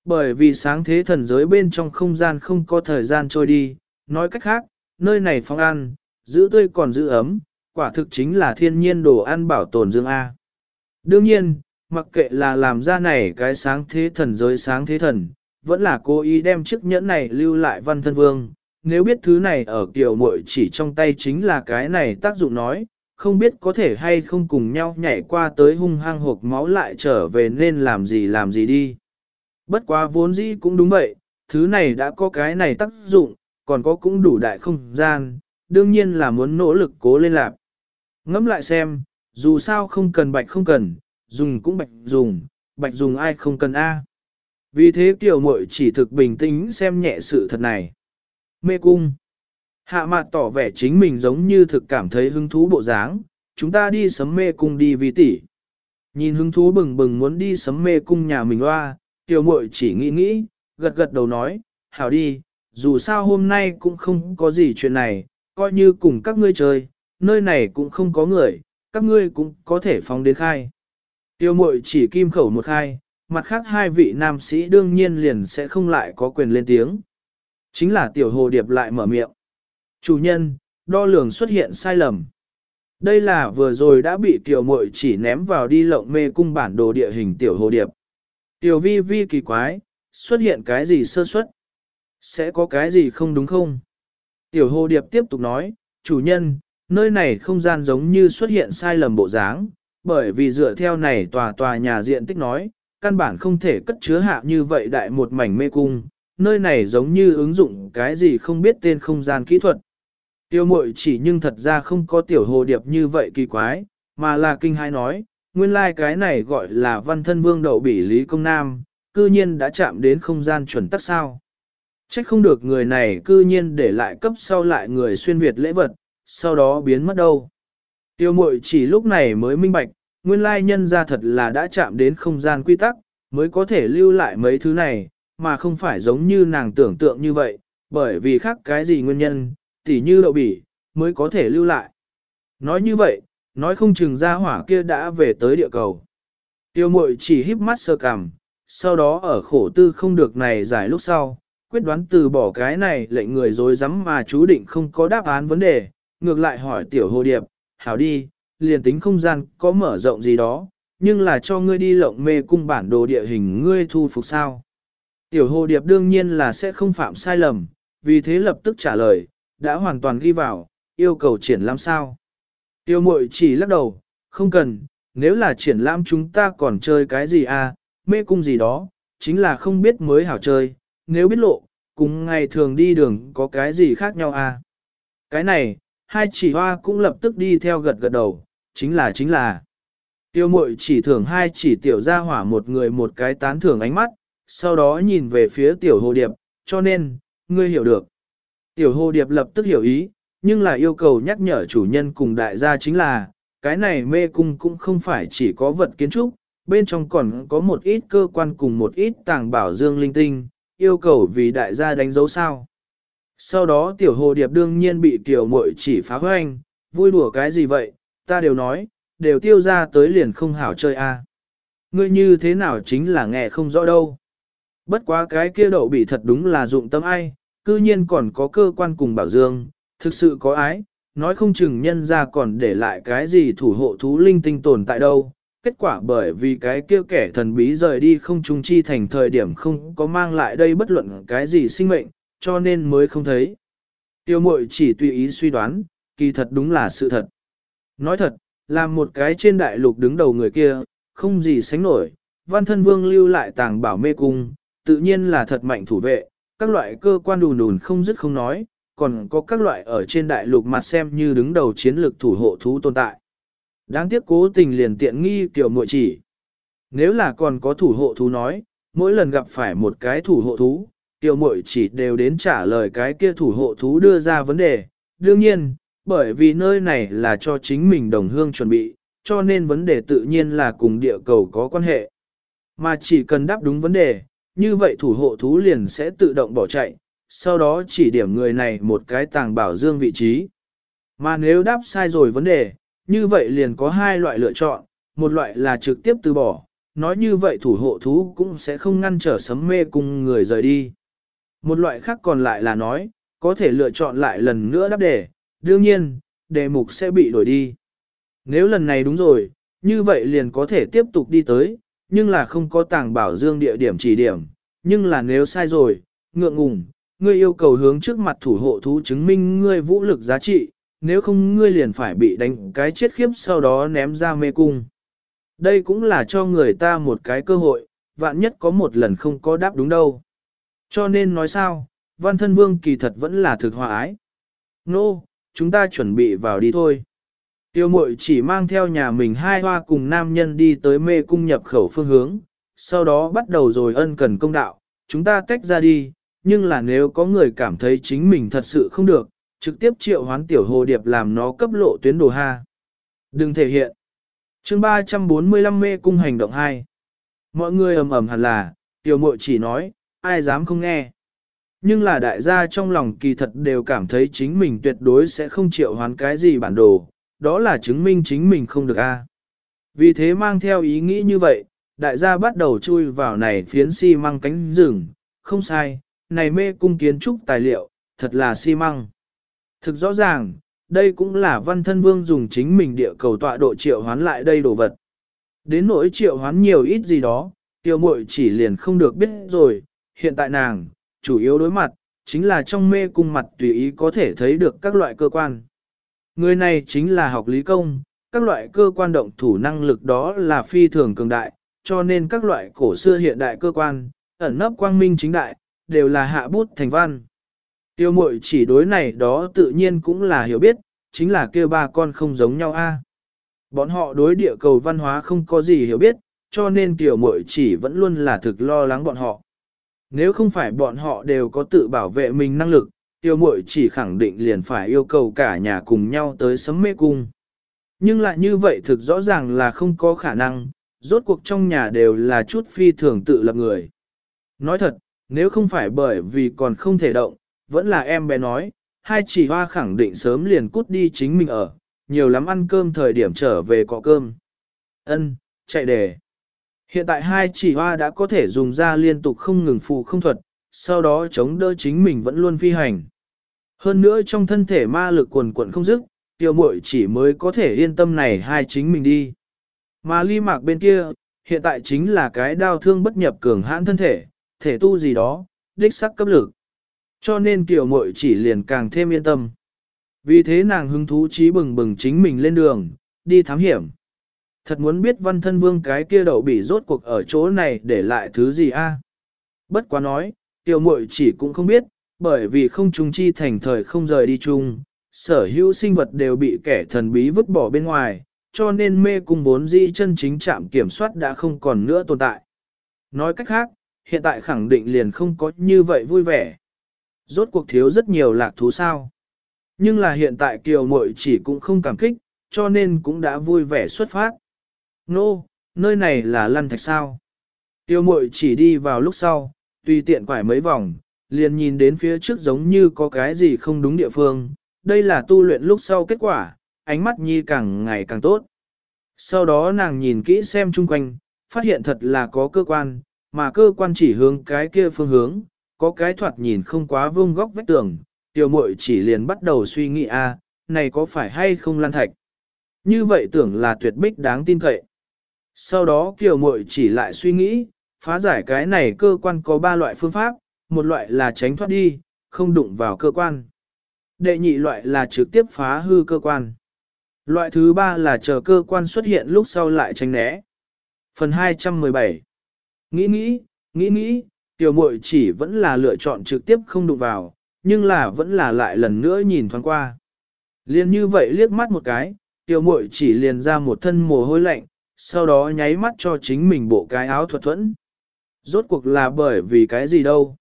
S1: Bởi vì sáng thế thần giới bên trong không gian không có thời gian trôi đi, nói cách khác, nơi này phong ăn, giữ tươi còn giữ ấm, quả thực chính là thiên nhiên đồ ăn bảo tồn dương A. Đương nhiên, mặc kệ là làm ra này cái sáng thế thần giới sáng thế thần, vẫn là cố ý đem chiếc nhẫn này lưu lại văn thân vương. Nếu biết thứ này ở kiểu muội chỉ trong tay chính là cái này tác dụng nói, không biết có thể hay không cùng nhau nhảy qua tới hung hăng hộp máu lại trở về nên làm gì làm gì đi. Bất quá vốn dĩ cũng đúng vậy, thứ này đã có cái này tác dụng, còn có cũng đủ đại không gian, đương nhiên là muốn nỗ lực cố lên lạc. Ngẫm lại xem, dù sao không cần bạch không cần, dùng cũng bạch dùng, bạch dùng ai không cần A. Vì thế tiểu muội chỉ thực bình tĩnh xem nhẹ sự thật này. Mê cung. Hạ mặt tỏ vẻ chính mình giống như thực cảm thấy hứng thú bộ dáng, chúng ta đi sấm mê cung đi vì tỷ. Nhìn hứng thú bừng bừng muốn đi sấm mê cung nhà mình loa, tiểu muội chỉ nghĩ nghĩ, gật gật đầu nói, hảo đi, dù sao hôm nay cũng không có gì chuyện này, coi như cùng các ngươi chơi, nơi này cũng không có người, các ngươi cũng có thể phóng đến khai. Tiêu mội chỉ kim khẩu một khai, mặt khác hai vị nam sĩ đương nhiên liền sẽ không lại có quyền lên tiếng. Chính là tiểu hồ điệp lại mở miệng. Chủ nhân, đo lường xuất hiện sai lầm. Đây là vừa rồi đã bị tiểu mội chỉ ném vào đi lộng mê cung bản đồ địa hình tiểu hồ điệp. Tiểu vi vi kỳ quái, xuất hiện cái gì sơ suất? Sẽ có cái gì không đúng không? Tiểu hồ điệp tiếp tục nói, chủ nhân, nơi này không gian giống như xuất hiện sai lầm bộ dáng, bởi vì dựa theo này tòa tòa nhà diện tích nói, căn bản không thể cất chứa hạ như vậy đại một mảnh mê cung, nơi này giống như ứng dụng cái gì không biết tên không gian kỹ thuật. Tiêu mội chỉ nhưng thật ra không có tiểu hồ điệp như vậy kỳ quái, mà là kinh hai nói, nguyên lai like cái này gọi là văn thân vương đậu bỉ Lý Công Nam, cư nhiên đã chạm đến không gian chuẩn tắc sao. Trách không được người này cư nhiên để lại cấp sau lại người xuyên Việt lễ vật, sau đó biến mất đâu. Tiêu mội chỉ lúc này mới minh bạch, nguyên lai nhân ra thật là đã chạm đến không gian quy tắc, mới có thể lưu lại mấy thứ này, mà không phải giống như nàng tưởng tượng như vậy, bởi vì khác cái gì nguyên nhân, tỉ như đậu bỉ, mới có thể lưu lại. Nói như vậy, nói không chừng ra hỏa kia đã về tới địa cầu. Tiêu mội chỉ híp mắt sơ cằm, sau đó ở khổ tư không được này giải lúc sau, quyết đoán từ bỏ cái này lệnh người dối rắm mà chú định không có đáp án vấn đề, ngược lại hỏi tiểu hồ điệp, hảo đi, liền tính không gian có mở rộng gì đó, nhưng là cho ngươi đi lộng mê cung bản đồ địa hình ngươi thu phục sao. Tiểu hồ điệp đương nhiên là sẽ không phạm sai lầm, vì thế lập tức trả lời, đã hoàn toàn ghi vào, yêu cầu triển lãm sao. Tiêu mội chỉ lắc đầu, không cần, nếu là triển lãm chúng ta còn chơi cái gì à, mê cung gì đó, chính là không biết mới hảo chơi, nếu biết lộ, cùng ngày thường đi đường có cái gì khác nhau à. Cái này, hai chỉ hoa cũng lập tức đi theo gật gật đầu, chính là chính là. Tiêu mội chỉ thưởng hai chỉ tiểu ra hỏa một người một cái tán thưởng ánh mắt, sau đó nhìn về phía tiểu hồ điệp, cho nên, ngươi hiểu được. Tiểu hồ điệp lập tức hiểu ý, nhưng là yêu cầu nhắc nhở chủ nhân cùng đại gia chính là, cái này mê cung cũng không phải chỉ có vật kiến trúc, bên trong còn có một ít cơ quan cùng một ít tàng bảo dương linh tinh, yêu cầu vì đại gia đánh dấu sao. Sau đó tiểu hồ điệp đương nhiên bị tiểu muội chỉ phá hoanh, vui đùa cái gì vậy, ta đều nói, đều tiêu ra tới liền không hảo chơi a. À. Ngươi như thế nào chính là nghe không rõ đâu. Bất quá cái kia đậu bị thật đúng là dụng tâm ai, cư nhiên còn có cơ quan cùng bảo dương, thực sự có ái, nói không chừng nhân ra còn để lại cái gì thủ hộ thú linh tinh tồn tại đâu. Kết quả bởi vì cái kia kẻ thần bí rời đi không trung chi thành thời điểm không có mang lại đây bất luận cái gì sinh mệnh, cho nên mới không thấy. Tiêu mội chỉ tùy ý suy đoán, kỳ thật đúng là sự thật. Nói thật, làm một cái trên đại lục đứng đầu người kia, không gì sánh nổi, văn thân vương lưu lại tàng bảo mê cung, tự nhiên là thật mạnh thủ vệ, các loại cơ quan đùn đùn không dứt không nói, còn có các loại ở trên đại lục mặt xem như đứng đầu chiến lược thủ hộ thú tồn tại. Đáng tiếc cố tình liền tiện nghi tiểu muội chỉ. Nếu là còn có thủ hộ thú nói, mỗi lần gặp phải một cái thủ hộ thú, tiểu muội chỉ đều đến trả lời cái kia thủ hộ thú đưa ra vấn đề. Đương nhiên, bởi vì nơi này là cho chính mình đồng hương chuẩn bị, cho nên vấn đề tự nhiên là cùng địa cầu có quan hệ. Mà chỉ cần đáp đúng vấn đề, như vậy thủ hộ thú liền sẽ tự động bỏ chạy, sau đó chỉ điểm người này một cái tàng bảo dương vị trí. Mà nếu đáp sai rồi vấn đề, như vậy liền có hai loại lựa chọn, một loại là trực tiếp từ bỏ, nói như vậy thủ hộ thú cũng sẽ không ngăn trở sấm mê cùng người rời đi. Một loại khác còn lại là nói, có thể lựa chọn lại lần nữa đáp đề, đương nhiên, đề mục sẽ bị đổi đi. Nếu lần này đúng rồi, như vậy liền có thể tiếp tục đi tới, nhưng là không có tàng bảo dương địa điểm chỉ điểm, nhưng là nếu sai rồi, ngượng ngùng, ngươi yêu cầu hướng trước mặt thủ hộ thú chứng minh ngươi vũ lực giá trị, nếu không ngươi liền phải bị đánh cái chết khiếp sau đó ném ra mê cung. Đây cũng là cho người ta một cái cơ hội, vạn nhất có một lần không có đáp đúng đâu. Cho nên nói sao, văn thân vương kỳ thật vẫn là thực hòa ái. Nô, no, chúng ta chuẩn bị vào đi thôi. Tiêu mội chỉ mang theo nhà mình hai hoa cùng nam nhân đi tới mê cung nhập khẩu phương hướng, sau đó bắt đầu rồi ân cần công đạo, chúng ta tách ra đi, nhưng là nếu có người cảm thấy chính mình thật sự không được, trực tiếp triệu hoán tiểu hồ điệp làm nó cấp lộ tuyến đồ ha. Đừng thể hiện. chương 345 mê cung hành động 2. Mọi người ầm ầm hẳn là, tiểu mội chỉ nói, ai dám không nghe. Nhưng là đại gia trong lòng kỳ thật đều cảm thấy chính mình tuyệt đối sẽ không chịu hoán cái gì bản đồ, đó là chứng minh chính mình không được a. Vì thế mang theo ý nghĩ như vậy, đại gia bắt đầu chui vào này phiến xi măng cánh rừng, không sai, này mê cung kiến trúc tài liệu, thật là xi măng. Thực rõ ràng, đây cũng là văn thân vương dùng chính mình địa cầu tọa độ triệu hoán lại đây đồ vật. Đến nỗi triệu hoán nhiều ít gì đó, tiêu muội chỉ liền không được biết rồi, hiện tại nàng, chủ yếu đối mặt, chính là trong mê cung mặt tùy ý có thể thấy được các loại cơ quan. Người này chính là học lý công, các loại cơ quan động thủ năng lực đó là phi thường cường đại, cho nên các loại cổ xưa hiện đại cơ quan, ẩn nấp quang minh chính đại, đều là hạ bút thành văn. Tiêu mội chỉ đối này đó tự nhiên cũng là hiểu biết, chính là kêu ba con không giống nhau a. Bọn họ đối địa cầu văn hóa không có gì hiểu biết, cho nên tiểu mội chỉ vẫn luôn là thực lo lắng bọn họ. Nếu không phải bọn họ đều có tự bảo vệ mình năng lực, tiêu mội chỉ khẳng định liền phải yêu cầu cả nhà cùng nhau tới sấm mê cung. Nhưng lại như vậy thực rõ ràng là không có khả năng, rốt cuộc trong nhà đều là chút phi thường tự lập người. Nói thật, nếu không phải bởi vì còn không thể động, vẫn là em bé nói, hai chỉ hoa khẳng định sớm liền cút đi chính mình ở, nhiều lắm ăn cơm thời điểm trở về có cơm. Ân, chạy đề. Hiện tại hai chỉ hoa đã có thể dùng ra liên tục không ngừng phù không thuật, sau đó chống đỡ chính mình vẫn luôn phi hành. Hơn nữa trong thân thể ma lực quần quận không dứt, tiêu muội chỉ mới có thể yên tâm này hai chính mình đi. Mà ly mạc bên kia, hiện tại chính là cái đau thương bất nhập cường hãn thân thể, thể tu gì đó, đích sắc cấp lực. Cho nên tiểu muội chỉ liền càng thêm yên tâm. Vì thế nàng hứng thú trí bừng bừng chính mình lên đường, đi thám hiểm. Thật muốn biết văn thân vương cái kia đậu bị rốt cuộc ở chỗ này để lại thứ gì a? Bất quá nói, tiểu muội chỉ cũng không biết, bởi vì không trùng chi thành thời không rời đi chung, sở hữu sinh vật đều bị kẻ thần bí vứt bỏ bên ngoài, cho nên mê cung vốn di chân chính trạm kiểm soát đã không còn nữa tồn tại. Nói cách khác, hiện tại khẳng định liền không có như vậy vui vẻ. Rốt cuộc thiếu rất nhiều lạc thú sao. Nhưng là hiện tại kiều muội chỉ cũng không cảm kích, cho nên cũng đã vui vẻ xuất phát. Nô, no, nơi này là lăn thạch sao. Tiêu mội chỉ đi vào lúc sau, tùy tiện quải mấy vòng, liền nhìn đến phía trước giống như có cái gì không đúng địa phương. Đây là tu luyện lúc sau kết quả, ánh mắt nhi càng ngày càng tốt. Sau đó nàng nhìn kỹ xem chung quanh, phát hiện thật là có cơ quan, mà cơ quan chỉ hướng cái kia phương hướng, có cái thoạt nhìn không quá vương góc vách tường, tiểu muội chỉ liền bắt đầu suy nghĩ a, này có phải hay không lan thạch. Như vậy tưởng là tuyệt bích đáng tin cậy. Sau đó kiều muội chỉ lại suy nghĩ, phá giải cái này cơ quan có ba loại phương pháp, một loại là tránh thoát đi, không đụng vào cơ quan. Đệ nhị loại là trực tiếp phá hư cơ quan. Loại thứ ba là chờ cơ quan xuất hiện lúc sau lại tránh né. Phần 217 Nghĩ nghĩ, nghĩ nghĩ, tiểu muội chỉ vẫn là lựa chọn trực tiếp không đụng vào, nhưng là vẫn là lại lần nữa nhìn thoáng qua. Liên như vậy liếc mắt một cái, tiểu muội chỉ liền ra một thân mồ hôi lạnh, sau đó nháy mắt cho chính mình bộ cái áo thuật thuẫn. Rốt cuộc là bởi vì cái gì đâu.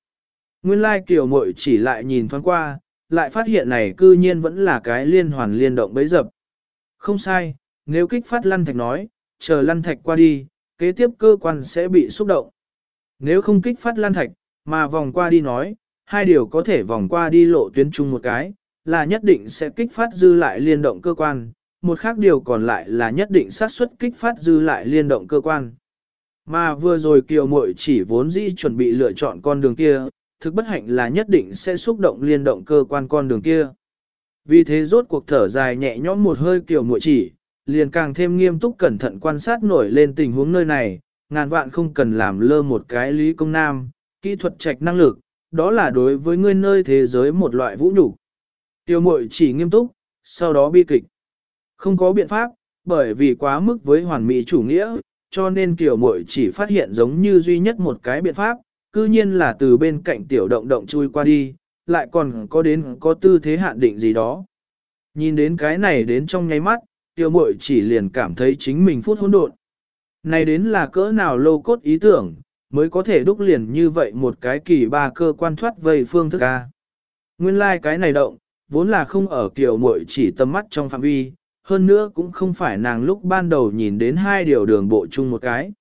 S1: Nguyên lai kiểu muội chỉ lại nhìn thoáng qua, lại phát hiện này cư nhiên vẫn là cái liên hoàn liên động bấy dập. Không sai, nếu kích phát lăn thạch nói, chờ lăn thạch qua đi, kế tiếp cơ quan sẽ bị xúc động. Nếu không kích phát lăn thạch, mà vòng qua đi nói, hai điều có thể vòng qua đi lộ tuyến chung một cái, là nhất định sẽ kích phát dư lại liên động cơ quan, một khác điều còn lại là nhất định xác suất kích phát dư lại liên động cơ quan. Mà vừa rồi kiều muội chỉ vốn dĩ chuẩn bị lựa chọn con đường kia, thực bất hạnh là nhất định sẽ xúc động liên động cơ quan con đường kia. Vì thế rốt cuộc thở dài nhẹ nhõm một hơi kiều muội chỉ, liền càng thêm nghiêm túc cẩn thận quan sát nổi lên tình huống nơi này, ngàn vạn không cần làm lơ một cái lý công nam, kỹ thuật trạch năng lực, đó là đối với ngươi nơi thế giới một loại vũ nhục. Tiêu muội chỉ nghiêm túc, sau đó bi kịch. Không có biện pháp, bởi vì quá mức với hoàn mỹ chủ nghĩa, cho nên tiểu muội chỉ phát hiện giống như duy nhất một cái biện pháp, cư nhiên là từ bên cạnh tiểu động động chui qua đi, lại còn có đến có tư thế hạn định gì đó. Nhìn đến cái này đến trong nháy mắt, tiểu muội chỉ liền cảm thấy chính mình phút hỗn độn. Này đến là cỡ nào lâu cốt ý tưởng, mới có thể đúc liền như vậy một cái kỳ ba cơ quan thoát vây phương thức A. Nguyên lai like cái này động, vốn là không ở kiểu muội chỉ tầm mắt trong phạm vi, hơn nữa cũng không phải nàng lúc ban đầu nhìn đến hai điều đường bộ chung một cái.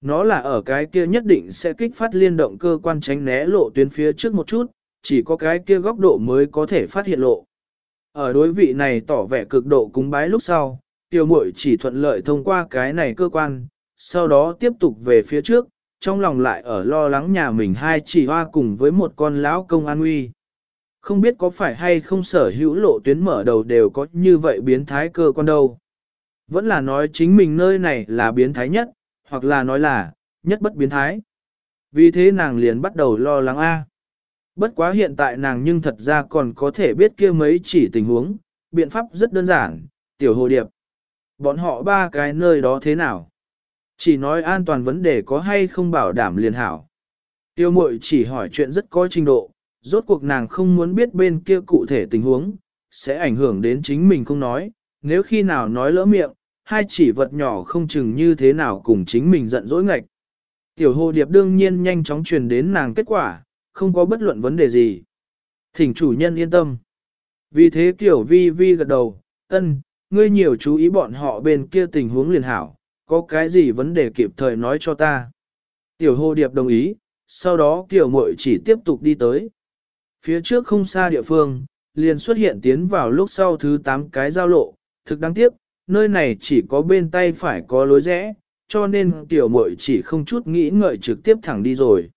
S1: Nó là ở cái kia nhất định sẽ kích phát liên động cơ quan tránh né lộ tuyến phía trước một chút, chỉ có cái kia góc độ mới có thể phát hiện lộ. Ở đối vị này tỏ vẻ cực độ cúng bái lúc sau, tiêu muội chỉ thuận lợi thông qua cái này cơ quan, sau đó tiếp tục về phía trước, trong lòng lại ở lo lắng nhà mình hai chỉ hoa cùng với một con lão công an nguy. Không biết có phải hay không sở hữu lộ tuyến mở đầu đều có như vậy biến thái cơ quan đâu. Vẫn là nói chính mình nơi này là biến thái nhất, hoặc là nói là, nhất bất biến thái. Vì thế nàng liền bắt đầu lo lắng A. Bất quá hiện tại nàng nhưng thật ra còn có thể biết kia mấy chỉ tình huống, biện pháp rất đơn giản, tiểu hồ điệp. Bọn họ ba cái nơi đó thế nào? Chỉ nói an toàn vấn đề có hay không bảo đảm liền hảo. Tiêu mội chỉ hỏi chuyện rất có trình độ, rốt cuộc nàng không muốn biết bên kia cụ thể tình huống, sẽ ảnh hưởng đến chính mình không nói, nếu khi nào nói lỡ miệng, hai chỉ vật nhỏ không chừng như thế nào cùng chính mình giận dỗi ngạch. Tiểu hồ điệp đương nhiên nhanh chóng truyền đến nàng kết quả, không có bất luận vấn đề gì. Thỉnh chủ nhân yên tâm. Vì thế kiểu vi vi gật đầu, ân, ngươi nhiều chú ý bọn họ bên kia tình huống liền hảo, có cái gì vấn đề kịp thời nói cho ta. Tiểu hồ điệp đồng ý, sau đó kiểu mội chỉ tiếp tục đi tới. Phía trước không xa địa phương, liền xuất hiện tiến vào lúc sau thứ 8 cái giao lộ, thực đáng tiếc, nơi này chỉ có bên tay phải có lối rẽ, cho nên tiểu muội chỉ không chút nghĩ ngợi trực tiếp thẳng đi rồi.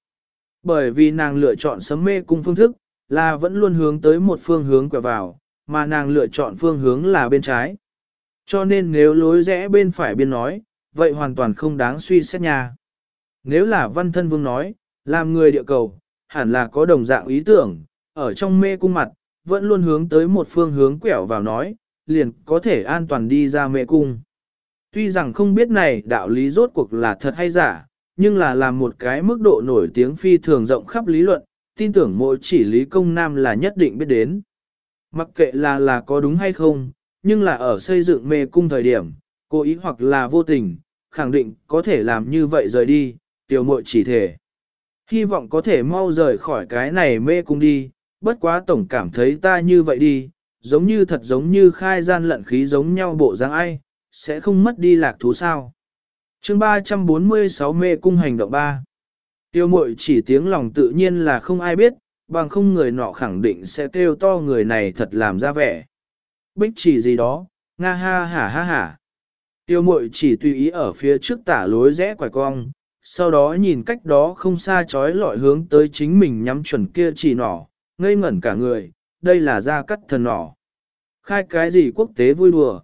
S1: Bởi vì nàng lựa chọn sấm mê cung phương thức, là vẫn luôn hướng tới một phương hướng quẹo vào, mà nàng lựa chọn phương hướng là bên trái. Cho nên nếu lối rẽ bên phải biên nói, vậy hoàn toàn không đáng suy xét nha. Nếu là văn thân vương nói, làm người địa cầu, hẳn là có đồng dạng ý tưởng, ở trong mê cung mặt, vẫn luôn hướng tới một phương hướng quẹo vào nói, liền có thể an toàn đi ra mê cung. Tuy rằng không biết này đạo lý rốt cuộc là thật hay giả, nhưng là làm một cái mức độ nổi tiếng phi thường rộng khắp lý luận, tin tưởng mỗi chỉ lý công nam là nhất định biết đến. Mặc kệ là là có đúng hay không, nhưng là ở xây dựng mê cung thời điểm, cố ý hoặc là vô tình, khẳng định có thể làm như vậy rời đi, tiểu muội chỉ thể. Hy vọng có thể mau rời khỏi cái này mê cung đi, bất quá tổng cảm thấy ta như vậy đi, giống như thật giống như khai gian lận khí giống nhau bộ dáng ai, sẽ không mất đi lạc thú sao. chương 346 mê cung hành động 3 Tiêu mội chỉ tiếng lòng tự nhiên là không ai biết, bằng không người nọ khẳng định sẽ kêu to người này thật làm ra vẻ. Bích chỉ gì đó, nga ha ha ha ha. Tiêu mội chỉ tùy ý ở phía trước tả lối rẽ quài cong, sau đó nhìn cách đó không xa chói lọi hướng tới chính mình nhắm chuẩn kia chỉ nỏ, ngây ngẩn cả người, đây là gia cắt thần nỏ. Khai cái gì quốc tế vui đùa.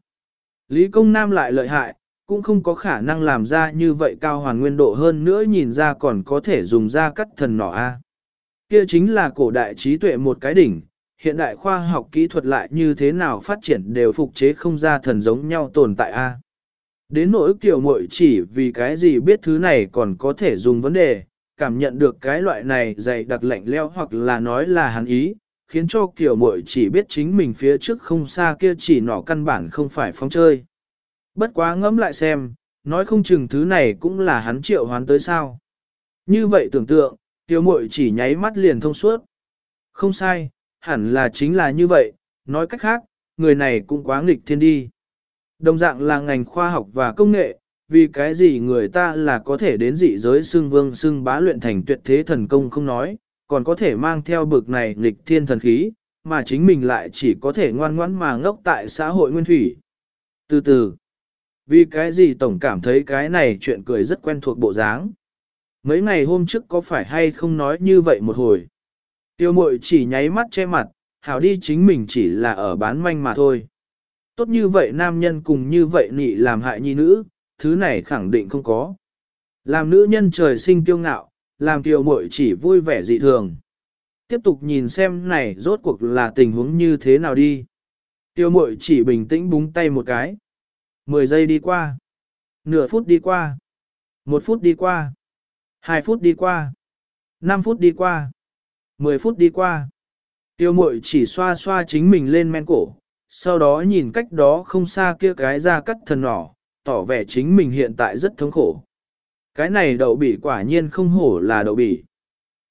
S1: Lý công nam lại lợi hại, cũng không có khả năng làm ra như vậy cao hoàn nguyên độ hơn nữa nhìn ra còn có thể dùng ra cắt thần nỏ A. Kia chính là cổ đại trí tuệ một cái đỉnh, hiện đại khoa học kỹ thuật lại như thế nào phát triển đều phục chế không ra thần giống nhau tồn tại A. Đến nỗi kiểu muội chỉ vì cái gì biết thứ này còn có thể dùng vấn đề, cảm nhận được cái loại này dày đặc lạnh leo hoặc là nói là hắn ý, khiến cho kiểu muội chỉ biết chính mình phía trước không xa kia chỉ nỏ căn bản không phải phóng chơi. Bất quá ngẫm lại xem, nói không chừng thứ này cũng là hắn triệu hoán tới sao. Như vậy tưởng tượng, tiểu muội chỉ nháy mắt liền thông suốt. Không sai, hẳn là chính là như vậy, nói cách khác, người này cũng quá nghịch thiên đi. Đồng dạng là ngành khoa học và công nghệ, vì cái gì người ta là có thể đến dị giới xưng vương xưng bá luyện thành tuyệt thế thần công không nói, còn có thể mang theo bực này nghịch thiên thần khí, mà chính mình lại chỉ có thể ngoan ngoãn mà ngốc tại xã hội nguyên thủy. Từ từ, vì cái gì tổng cảm thấy cái này chuyện cười rất quen thuộc bộ dáng. Mấy ngày hôm trước có phải hay không nói như vậy một hồi. Tiêu mội chỉ nháy mắt che mặt, hảo đi chính mình chỉ là ở bán manh mà thôi. Tốt như vậy nam nhân cùng như vậy nị làm hại nhi nữ, thứ này khẳng định không có. Làm nữ nhân trời sinh tiêu ngạo, làm tiêu muội chỉ vui vẻ dị thường. Tiếp tục nhìn xem này rốt cuộc là tình huống như thế nào đi. Tiêu muội chỉ bình tĩnh búng tay một cái. Mười giây đi qua. Nửa phút đi qua. Một phút đi qua. Hai phút đi qua. Năm phút đi qua. Mười phút đi qua. Tiêu muội chỉ xoa xoa chính mình lên men cổ, sau đó nhìn cách đó không xa kia cái ra cắt thần nỏ, tỏ vẻ chính mình hiện tại rất thống khổ. Cái này đậu bỉ quả nhiên không hổ là đậu bỉ.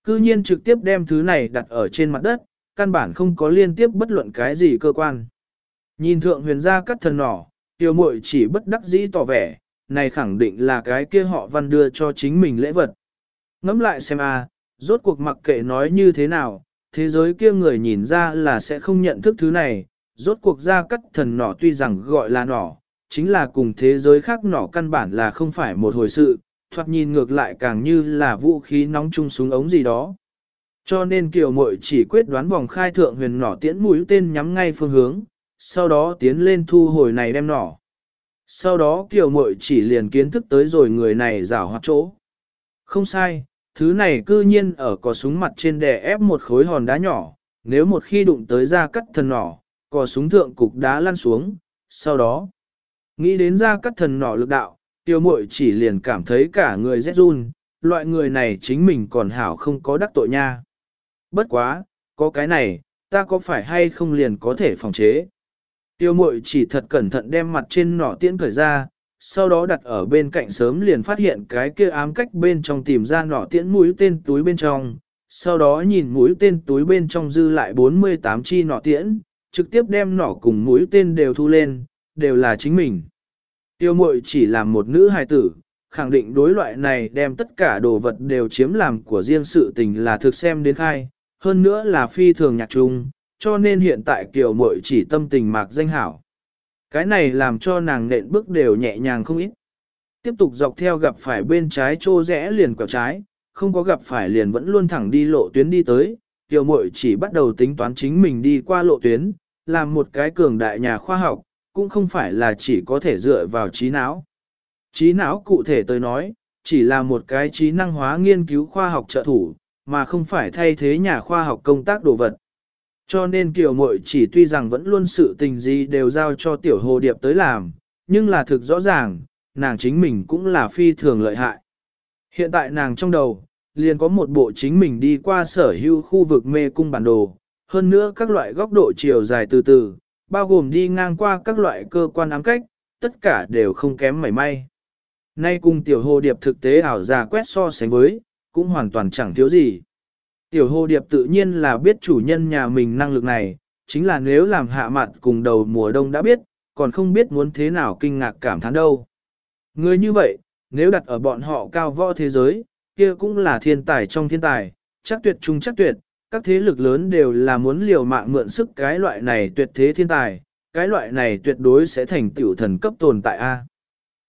S1: Cư nhiên trực tiếp đem thứ này đặt ở trên mặt đất, căn bản không có liên tiếp bất luận cái gì cơ quan. Nhìn thượng huyền gia cắt thần nỏ, tiêu muội chỉ bất đắc dĩ tỏ vẻ, này khẳng định là cái kia họ văn đưa cho chính mình lễ vật. Ngắm lại xem a, rốt cuộc mặc kệ nói như thế nào, thế giới kia người nhìn ra là sẽ không nhận thức thứ này, rốt cuộc gia cắt thần nỏ tuy rằng gọi là nỏ, chính là cùng thế giới khác nỏ căn bản là không phải một hồi sự, thoạt nhìn ngược lại càng như là vũ khí nóng chung súng ống gì đó. Cho nên kiều mội chỉ quyết đoán vòng khai thượng huyền nỏ tiễn mũi tên nhắm ngay phương hướng, sau đó tiến lên thu hồi này đem nỏ. Sau đó kiều mội chỉ liền kiến thức tới rồi người này rảo hoạt chỗ. Không sai, thứ này cư nhiên ở có súng mặt trên đè ép một khối hòn đá nhỏ, nếu một khi đụng tới ra cắt thần nỏ, có súng thượng cục đá lăn xuống, sau đó, nghĩ đến ra cắt thần nọ lực đạo, tiêu mội chỉ liền cảm thấy cả người rét run, loại người này chính mình còn hảo không có đắc tội nha. Bất quá, có cái này, ta có phải hay không liền có thể phòng chế. Tiêu mội chỉ thật cẩn thận đem mặt trên nỏ tiễn khởi ra, sau đó đặt ở bên cạnh sớm liền phát hiện cái kia ám cách bên trong tìm ra nỏ tiễn mũi tên túi bên trong, sau đó nhìn mũi tên túi bên trong dư lại 48 chi nỏ tiễn, trực tiếp đem nỏ cùng mũi tên đều thu lên, đều là chính mình. Tiêu mội chỉ là một nữ hài tử, khẳng định đối loại này đem tất cả đồ vật đều chiếm làm của riêng sự tình là thực xem đến khai, hơn nữa là phi thường nhạc trung, cho nên hiện tại kiều mội chỉ tâm tình mạc danh hảo. Cái này làm cho nàng nện bước đều nhẹ nhàng không ít. Tiếp tục dọc theo gặp phải bên trái trô rẽ liền quẹo trái, không có gặp phải liền vẫn luôn thẳng đi lộ tuyến đi tới, kiều Mội chỉ bắt đầu tính toán chính mình đi qua lộ tuyến, làm một cái cường đại nhà khoa học, cũng không phải là chỉ có thể dựa vào trí não. Trí não cụ thể tôi nói, chỉ là một cái trí năng hóa nghiên cứu khoa học trợ thủ, mà không phải thay thế nhà khoa học công tác đồ vật. Cho nên Kiều Mội chỉ tuy rằng vẫn luôn sự tình gì đều giao cho Tiểu Hồ Điệp tới làm, nhưng là thực rõ ràng, nàng chính mình cũng là phi thường lợi hại. Hiện tại nàng trong đầu, liền có một bộ chính mình đi qua sở hữu khu vực mê cung bản đồ, hơn nữa các loại góc độ chiều dài từ từ, bao gồm đi ngang qua các loại cơ quan ám cách, tất cả đều không kém mảy may. Nay cùng tiểu hồ điệp thực tế ảo giả quét so sánh với, cũng hoàn toàn chẳng thiếu gì. Tiểu hồ điệp tự nhiên là biết chủ nhân nhà mình năng lực này, chính là nếu làm hạ mặt cùng đầu mùa đông đã biết, còn không biết muốn thế nào kinh ngạc cảm thán đâu. Người như vậy, nếu đặt ở bọn họ cao võ thế giới, kia cũng là thiên tài trong thiên tài, chắc tuyệt trung chắc tuyệt, các thế lực lớn đều là muốn liều mạng mượn sức cái loại này tuyệt thế thiên tài, cái loại này tuyệt đối sẽ thành tiểu thần cấp tồn tại A.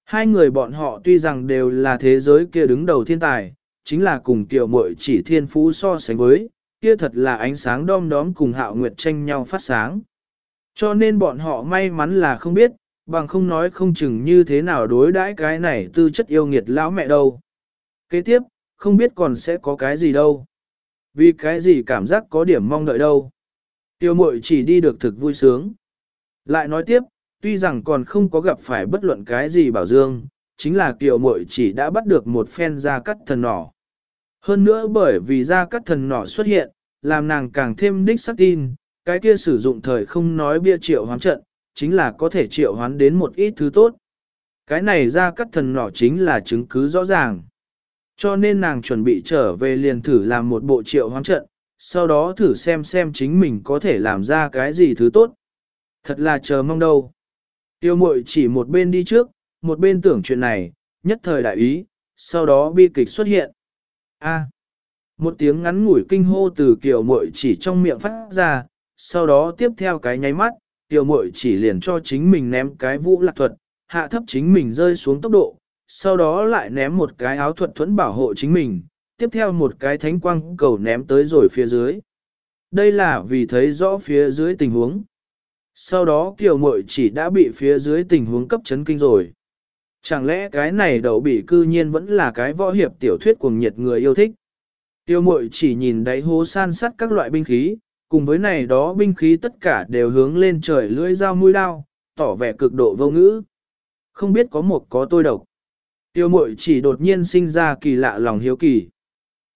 S1: Hai người bọn họ tuy rằng đều là thế giới kia đứng đầu thiên tài, chính là cùng tiểu muội chỉ thiên phú so sánh với, kia thật là ánh sáng đom đóm cùng hạo nguyệt tranh nhau phát sáng. Cho nên bọn họ may mắn là không biết, bằng không nói không chừng như thế nào đối đãi cái này tư chất yêu nghiệt lão mẹ đâu. Kế tiếp, không biết còn sẽ có cái gì đâu. Vì cái gì cảm giác có điểm mong đợi đâu. Tiêu mội chỉ đi được thực vui sướng. Lại nói tiếp, tuy rằng còn không có gặp phải bất luận cái gì bảo dương, chính là kiều mội chỉ đã bắt được một phen ra cắt thần nỏ. Hơn nữa bởi vì ra cắt thần nỏ xuất hiện, làm nàng càng thêm đích sắc tin, cái kia sử dụng thời không nói bia triệu hoán trận, chính là có thể triệu hoán đến một ít thứ tốt. Cái này ra cắt thần nỏ chính là chứng cứ rõ ràng. Cho nên nàng chuẩn bị trở về liền thử làm một bộ triệu hoang trận, sau đó thử xem xem chính mình có thể làm ra cái gì thứ tốt. Thật là chờ mong đâu. Tiêu mội chỉ một bên đi trước, một bên tưởng chuyện này, nhất thời đại ý, sau đó bi kịch xuất hiện. A. một tiếng ngắn ngủi kinh hô từ kiều mội chỉ trong miệng phát ra, sau đó tiếp theo cái nháy mắt, kiều mội chỉ liền cho chính mình ném cái vũ lạc thuật, hạ thấp chính mình rơi xuống tốc độ, sau đó lại ném một cái áo thuật thuẫn bảo hộ chính mình, tiếp theo một cái thánh quang cầu ném tới rồi phía dưới. Đây là vì thấy rõ phía dưới tình huống. Sau đó kiểu mội chỉ đã bị phía dưới tình huống cấp chấn kinh rồi. Chẳng lẽ cái này đậu bị cư nhiên vẫn là cái võ hiệp tiểu thuyết cuồng nhiệt người yêu thích. Tiêu mội chỉ nhìn đáy hố san sắt các loại binh khí, cùng với này đó binh khí tất cả đều hướng lên trời lưỡi dao mũi đao, tỏ vẻ cực độ vô ngữ. Không biết có một có tôi độc. Tiêu mội chỉ đột nhiên sinh ra kỳ lạ lòng hiếu kỳ.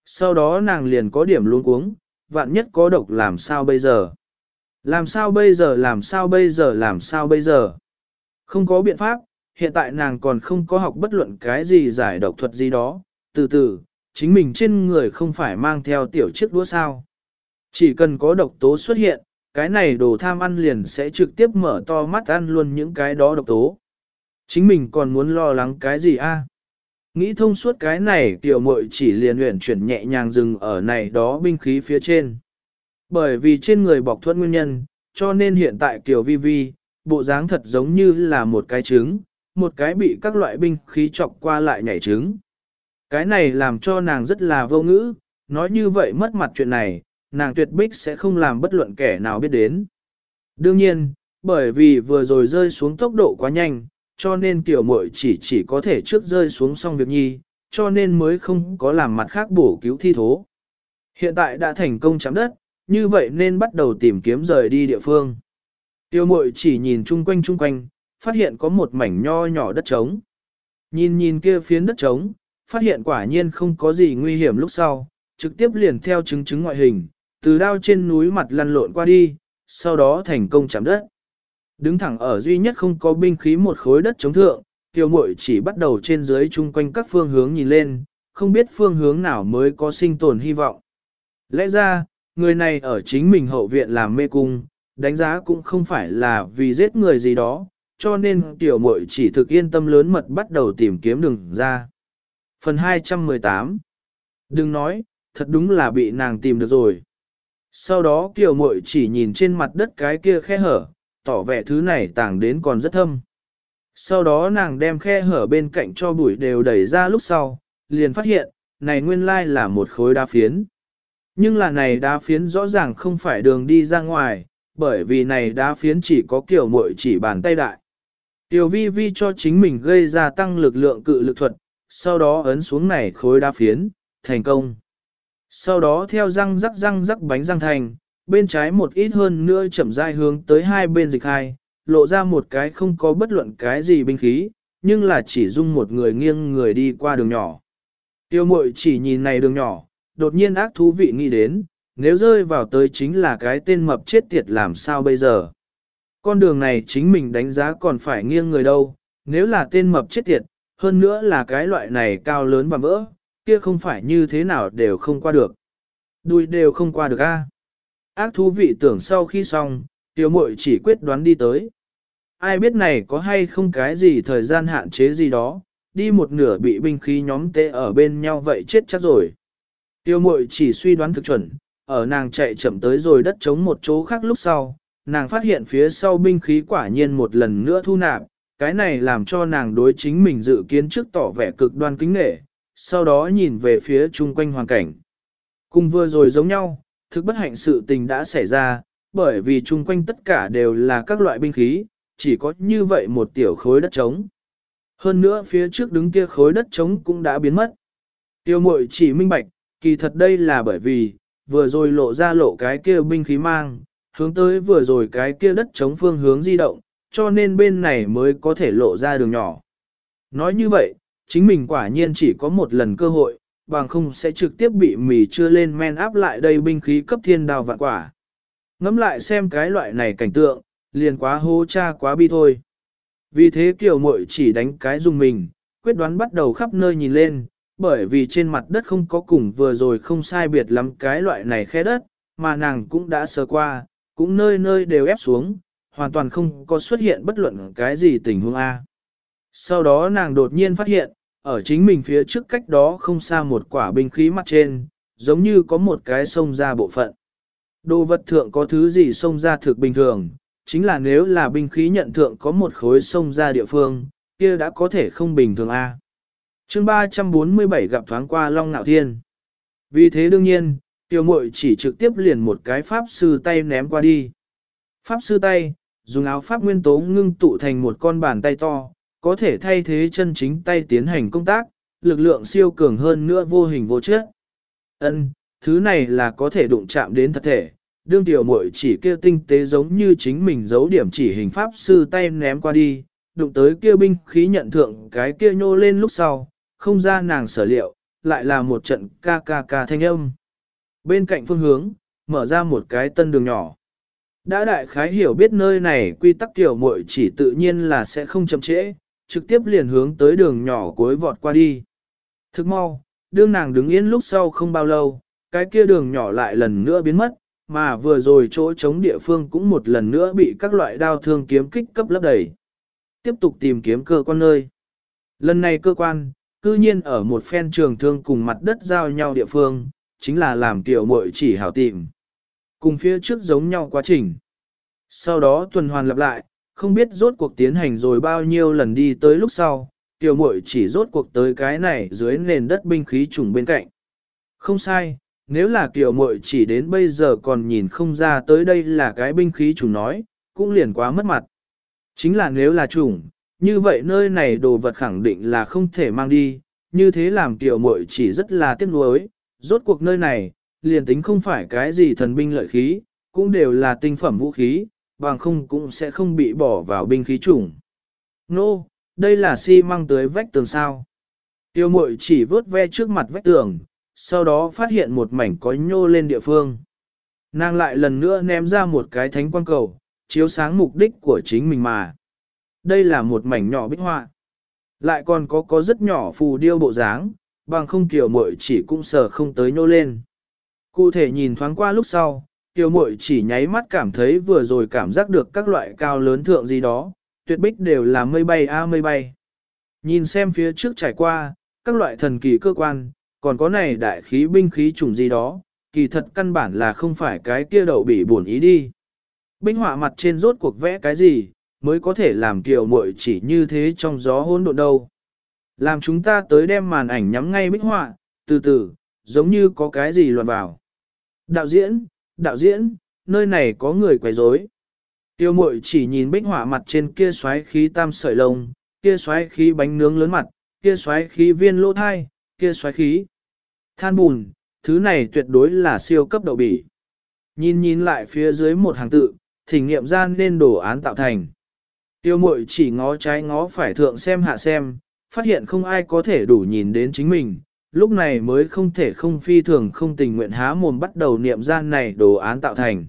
S1: Sau đó nàng liền có điểm luôn cuống, vạn nhất có độc làm sao bây giờ? Làm sao bây giờ làm sao bây giờ làm sao bây giờ? Không có biện pháp, hiện tại nàng còn không có học bất luận cái gì giải độc thuật gì đó, từ từ, chính mình trên người không phải mang theo tiểu chiếc đũa sao. Chỉ cần có độc tố xuất hiện, cái này đồ tham ăn liền sẽ trực tiếp mở to mắt ăn luôn những cái đó độc tố. Chính mình còn muốn lo lắng cái gì a? Nghĩ thông suốt cái này tiểu muội chỉ liền luyện chuyển nhẹ nhàng dừng ở này đó binh khí phía trên. Bởi vì trên người bọc thuẫn nguyên nhân, cho nên hiện tại kiểu vi vi, bộ dáng thật giống như là một cái trứng, một cái bị các loại binh khí chọc qua lại nhảy trứng. Cái này làm cho nàng rất là vô ngữ, nói như vậy mất mặt chuyện này, nàng tuyệt bích sẽ không làm bất luận kẻ nào biết đến. Đương nhiên, bởi vì vừa rồi rơi xuống tốc độ quá nhanh, cho nên tiểu muội chỉ chỉ có thể trước rơi xuống xong việc nhi, cho nên mới không có làm mặt khác bổ cứu thi thố. Hiện tại đã thành công chạm đất, như vậy nên bắt đầu tìm kiếm rời đi địa phương. Tiêu mội chỉ nhìn chung quanh chung quanh, phát hiện có một mảnh nho nhỏ đất trống. Nhìn nhìn kia phiến đất trống, phát hiện quả nhiên không có gì nguy hiểm lúc sau, trực tiếp liền theo chứng chứng ngoại hình, từ đao trên núi mặt lăn lộn qua đi, sau đó thành công chạm đất. Đứng thẳng ở duy nhất không có binh khí một khối đất chống thượng, tiêu mội chỉ bắt đầu trên dưới chung quanh các phương hướng nhìn lên, không biết phương hướng nào mới có sinh tồn hy vọng. Lẽ ra, người này ở chính mình hậu viện làm mê cung, đánh giá cũng không phải là vì giết người gì đó, cho nên tiểu muội chỉ thực yên tâm lớn mật bắt đầu tìm kiếm đường ra. Phần 218 Đừng nói, thật đúng là bị nàng tìm được rồi. Sau đó tiểu muội chỉ nhìn trên mặt đất cái kia khe hở, tỏ vẻ thứ này tàng đến còn rất thâm. Sau đó nàng đem khe hở bên cạnh cho bụi đều đẩy ra lúc sau, liền phát hiện, này nguyên lai là một khối đá phiến. Nhưng là này đá phiến rõ ràng không phải đường đi ra ngoài, bởi vì này đá phiến chỉ có kiểu muội chỉ bàn tay đại. Tiểu vi vi cho chính mình gây ra tăng lực lượng cự lực thuật, sau đó ấn xuống này khối đá phiến, thành công. Sau đó theo răng rắc răng rắc bánh răng thành, bên trái một ít hơn nữa chậm rãi hướng tới hai bên dịch hai, lộ ra một cái không có bất luận cái gì binh khí, nhưng là chỉ dung một người nghiêng người đi qua đường nhỏ. Tiêu mội chỉ nhìn này đường nhỏ, đột nhiên ác thú vị nghĩ đến, nếu rơi vào tới chính là cái tên mập chết tiệt làm sao bây giờ. Con đường này chính mình đánh giá còn phải nghiêng người đâu, nếu là tên mập chết tiệt, hơn nữa là cái loại này cao lớn và vỡ, kia không phải như thế nào đều không qua được. Đùi đều không qua được a. Ác thú vị tưởng sau khi xong, tiểu muội chỉ quyết đoán đi tới. Ai biết này có hay không cái gì thời gian hạn chế gì đó, đi một nửa bị binh khí nhóm tê ở bên nhau vậy chết chắc rồi. Tiêu muội chỉ suy đoán thực chuẩn, ở nàng chạy chậm tới rồi đất chống một chỗ khác lúc sau, nàng phát hiện phía sau binh khí quả nhiên một lần nữa thu nạp, cái này làm cho nàng đối chính mình dự kiến trước tỏ vẻ cực đoan kính nghệ, sau đó nhìn về phía chung quanh hoàn cảnh. Cùng vừa rồi giống nhau, thực bất hạnh sự tình đã xảy ra, bởi vì chung quanh tất cả đều là các loại binh khí, chỉ có như vậy một tiểu khối đất trống. Hơn nữa phía trước đứng kia khối đất trống cũng đã biến mất. Tiêu mội chỉ minh bạch, kỳ thật đây là bởi vì, vừa rồi lộ ra lộ cái kia binh khí mang, hướng tới vừa rồi cái kia đất trống phương hướng di động, cho nên bên này mới có thể lộ ra đường nhỏ. Nói như vậy, chính mình quả nhiên chỉ có một lần cơ hội, bằng không sẽ trực tiếp bị mì chưa lên men áp lại đây binh khí cấp thiên đào vạn quả. Ngắm lại xem cái loại này cảnh tượng, liền quá hô cha quá bi thôi. Vì thế kiểu muội chỉ đánh cái dùng mình, quyết đoán bắt đầu khắp nơi nhìn lên, bởi vì trên mặt đất không có cùng vừa rồi không sai biệt lắm cái loại này khe đất, mà nàng cũng đã sơ qua, cũng nơi nơi đều ép xuống, hoàn toàn không có xuất hiện bất luận cái gì tình huống A. Sau đó nàng đột nhiên phát hiện, ở chính mình phía trước cách đó không xa một quả binh khí mặt trên, giống như có một cái sông ra bộ phận. Đồ vật thượng có thứ gì sông ra thực bình thường, chính là nếu là binh khí nhận thượng có một khối sông ra địa phương, kia đã có thể không bình thường A. chương 347 gặp thoáng qua Long Nạo Thiên. Vì thế đương nhiên, tiêu muội chỉ trực tiếp liền một cái pháp sư tay ném qua đi. Pháp sư tay, dùng áo pháp nguyên tố ngưng tụ thành một con bàn tay to, có thể thay thế chân chính tay tiến hành công tác, lực lượng siêu cường hơn nữa vô hình vô chất. Ân, thứ này là có thể đụng chạm đến thật thể. Đương tiểu muội chỉ kia tinh tế giống như chính mình giấu điểm chỉ hình pháp sư tay ném qua đi, đụng tới kia binh khí nhận thượng cái kia nhô lên lúc sau, không ra nàng sở liệu, lại là một trận ca ca ca thanh âm. Bên cạnh phương hướng, mở ra một cái tân đường nhỏ. Đã đại khái hiểu biết nơi này quy tắc tiểu muội chỉ tự nhiên là sẽ không chậm trễ, trực tiếp liền hướng tới đường nhỏ cuối vọt qua đi. Thức mau, đương nàng đứng yên lúc sau không bao lâu, cái kia đường nhỏ lại lần nữa biến mất, mà vừa rồi chỗ chống địa phương cũng một lần nữa bị các loại đao thương kiếm kích cấp lấp đầy. Tiếp tục tìm kiếm cơ quan nơi. Lần này cơ quan, cư nhiên ở một phen trường thương cùng mặt đất giao nhau địa phương, chính là làm tiểu muội chỉ hảo tìm. Cùng phía trước giống nhau quá trình. Sau đó tuần hoàn lặp lại, không biết rốt cuộc tiến hành rồi bao nhiêu lần đi tới lúc sau, tiểu muội chỉ rốt cuộc tới cái này dưới nền đất binh khí trùng bên cạnh. Không sai, nếu là tiểu muội chỉ đến bây giờ còn nhìn không ra tới đây là cái binh khí trùng nói, cũng liền quá mất mặt. Chính là nếu là trùng, như vậy nơi này đồ vật khẳng định là không thể mang đi, như thế làm tiểu muội chỉ rất là tiếc nuối, rốt cuộc nơi này, liền tính không phải cái gì thần binh lợi khí, cũng đều là tinh phẩm vũ khí, bằng không cũng sẽ không bị bỏ vào binh khí chủng. Nô, no, đây là xi măng tới vách tường sao. Tiêu mội chỉ vớt ve trước mặt vách tường, sau đó phát hiện một mảnh có nhô lên địa phương. Nàng lại lần nữa ném ra một cái thánh quang cầu, chiếu sáng mục đích của chính mình mà. Đây là một mảnh nhỏ bích họa. Lại còn có có rất nhỏ phù điêu bộ dáng, bằng không kiểu mội chỉ cũng sờ không tới nhô lên. Cụ thể nhìn thoáng qua lúc sau, Tiểu mội chỉ nháy mắt cảm thấy vừa rồi cảm giác được các loại cao lớn thượng gì đó, tuyệt bích đều là mây bay a mây bay. Nhìn xem phía trước trải qua, các loại thần kỳ cơ quan, còn có này đại khí binh khí trùng gì đó, kỳ thật căn bản là không phải cái kia đậu bị buồn ý đi. Binh họa mặt trên rốt cuộc vẽ cái gì, mới có thể làm kiểu muội chỉ như thế trong gió hỗn độn đâu. Làm chúng ta tới đem màn ảnh nhắm ngay bích họa, từ từ, giống như có cái gì luận vào. Đạo diễn, đạo diễn, nơi này có người quấy rối. Tiêu mội chỉ nhìn bích họa mặt trên kia xoáy khí tam sợi lông, kia xoáy khí bánh nướng lớn mặt, kia xoáy khí viên lỗ thai, kia xoáy khí. Than bùn, thứ này tuyệt đối là siêu cấp đậu bỉ. Nhìn nhìn lại phía dưới một hàng tự, thử nghiệm gian nên đồ án tạo thành. Tiêu mội chỉ ngó trái ngó phải thượng xem hạ xem, phát hiện không ai có thể đủ nhìn đến chính mình, lúc này mới không thể không phi thường không tình nguyện há mồm bắt đầu niệm gian này đồ án tạo thành.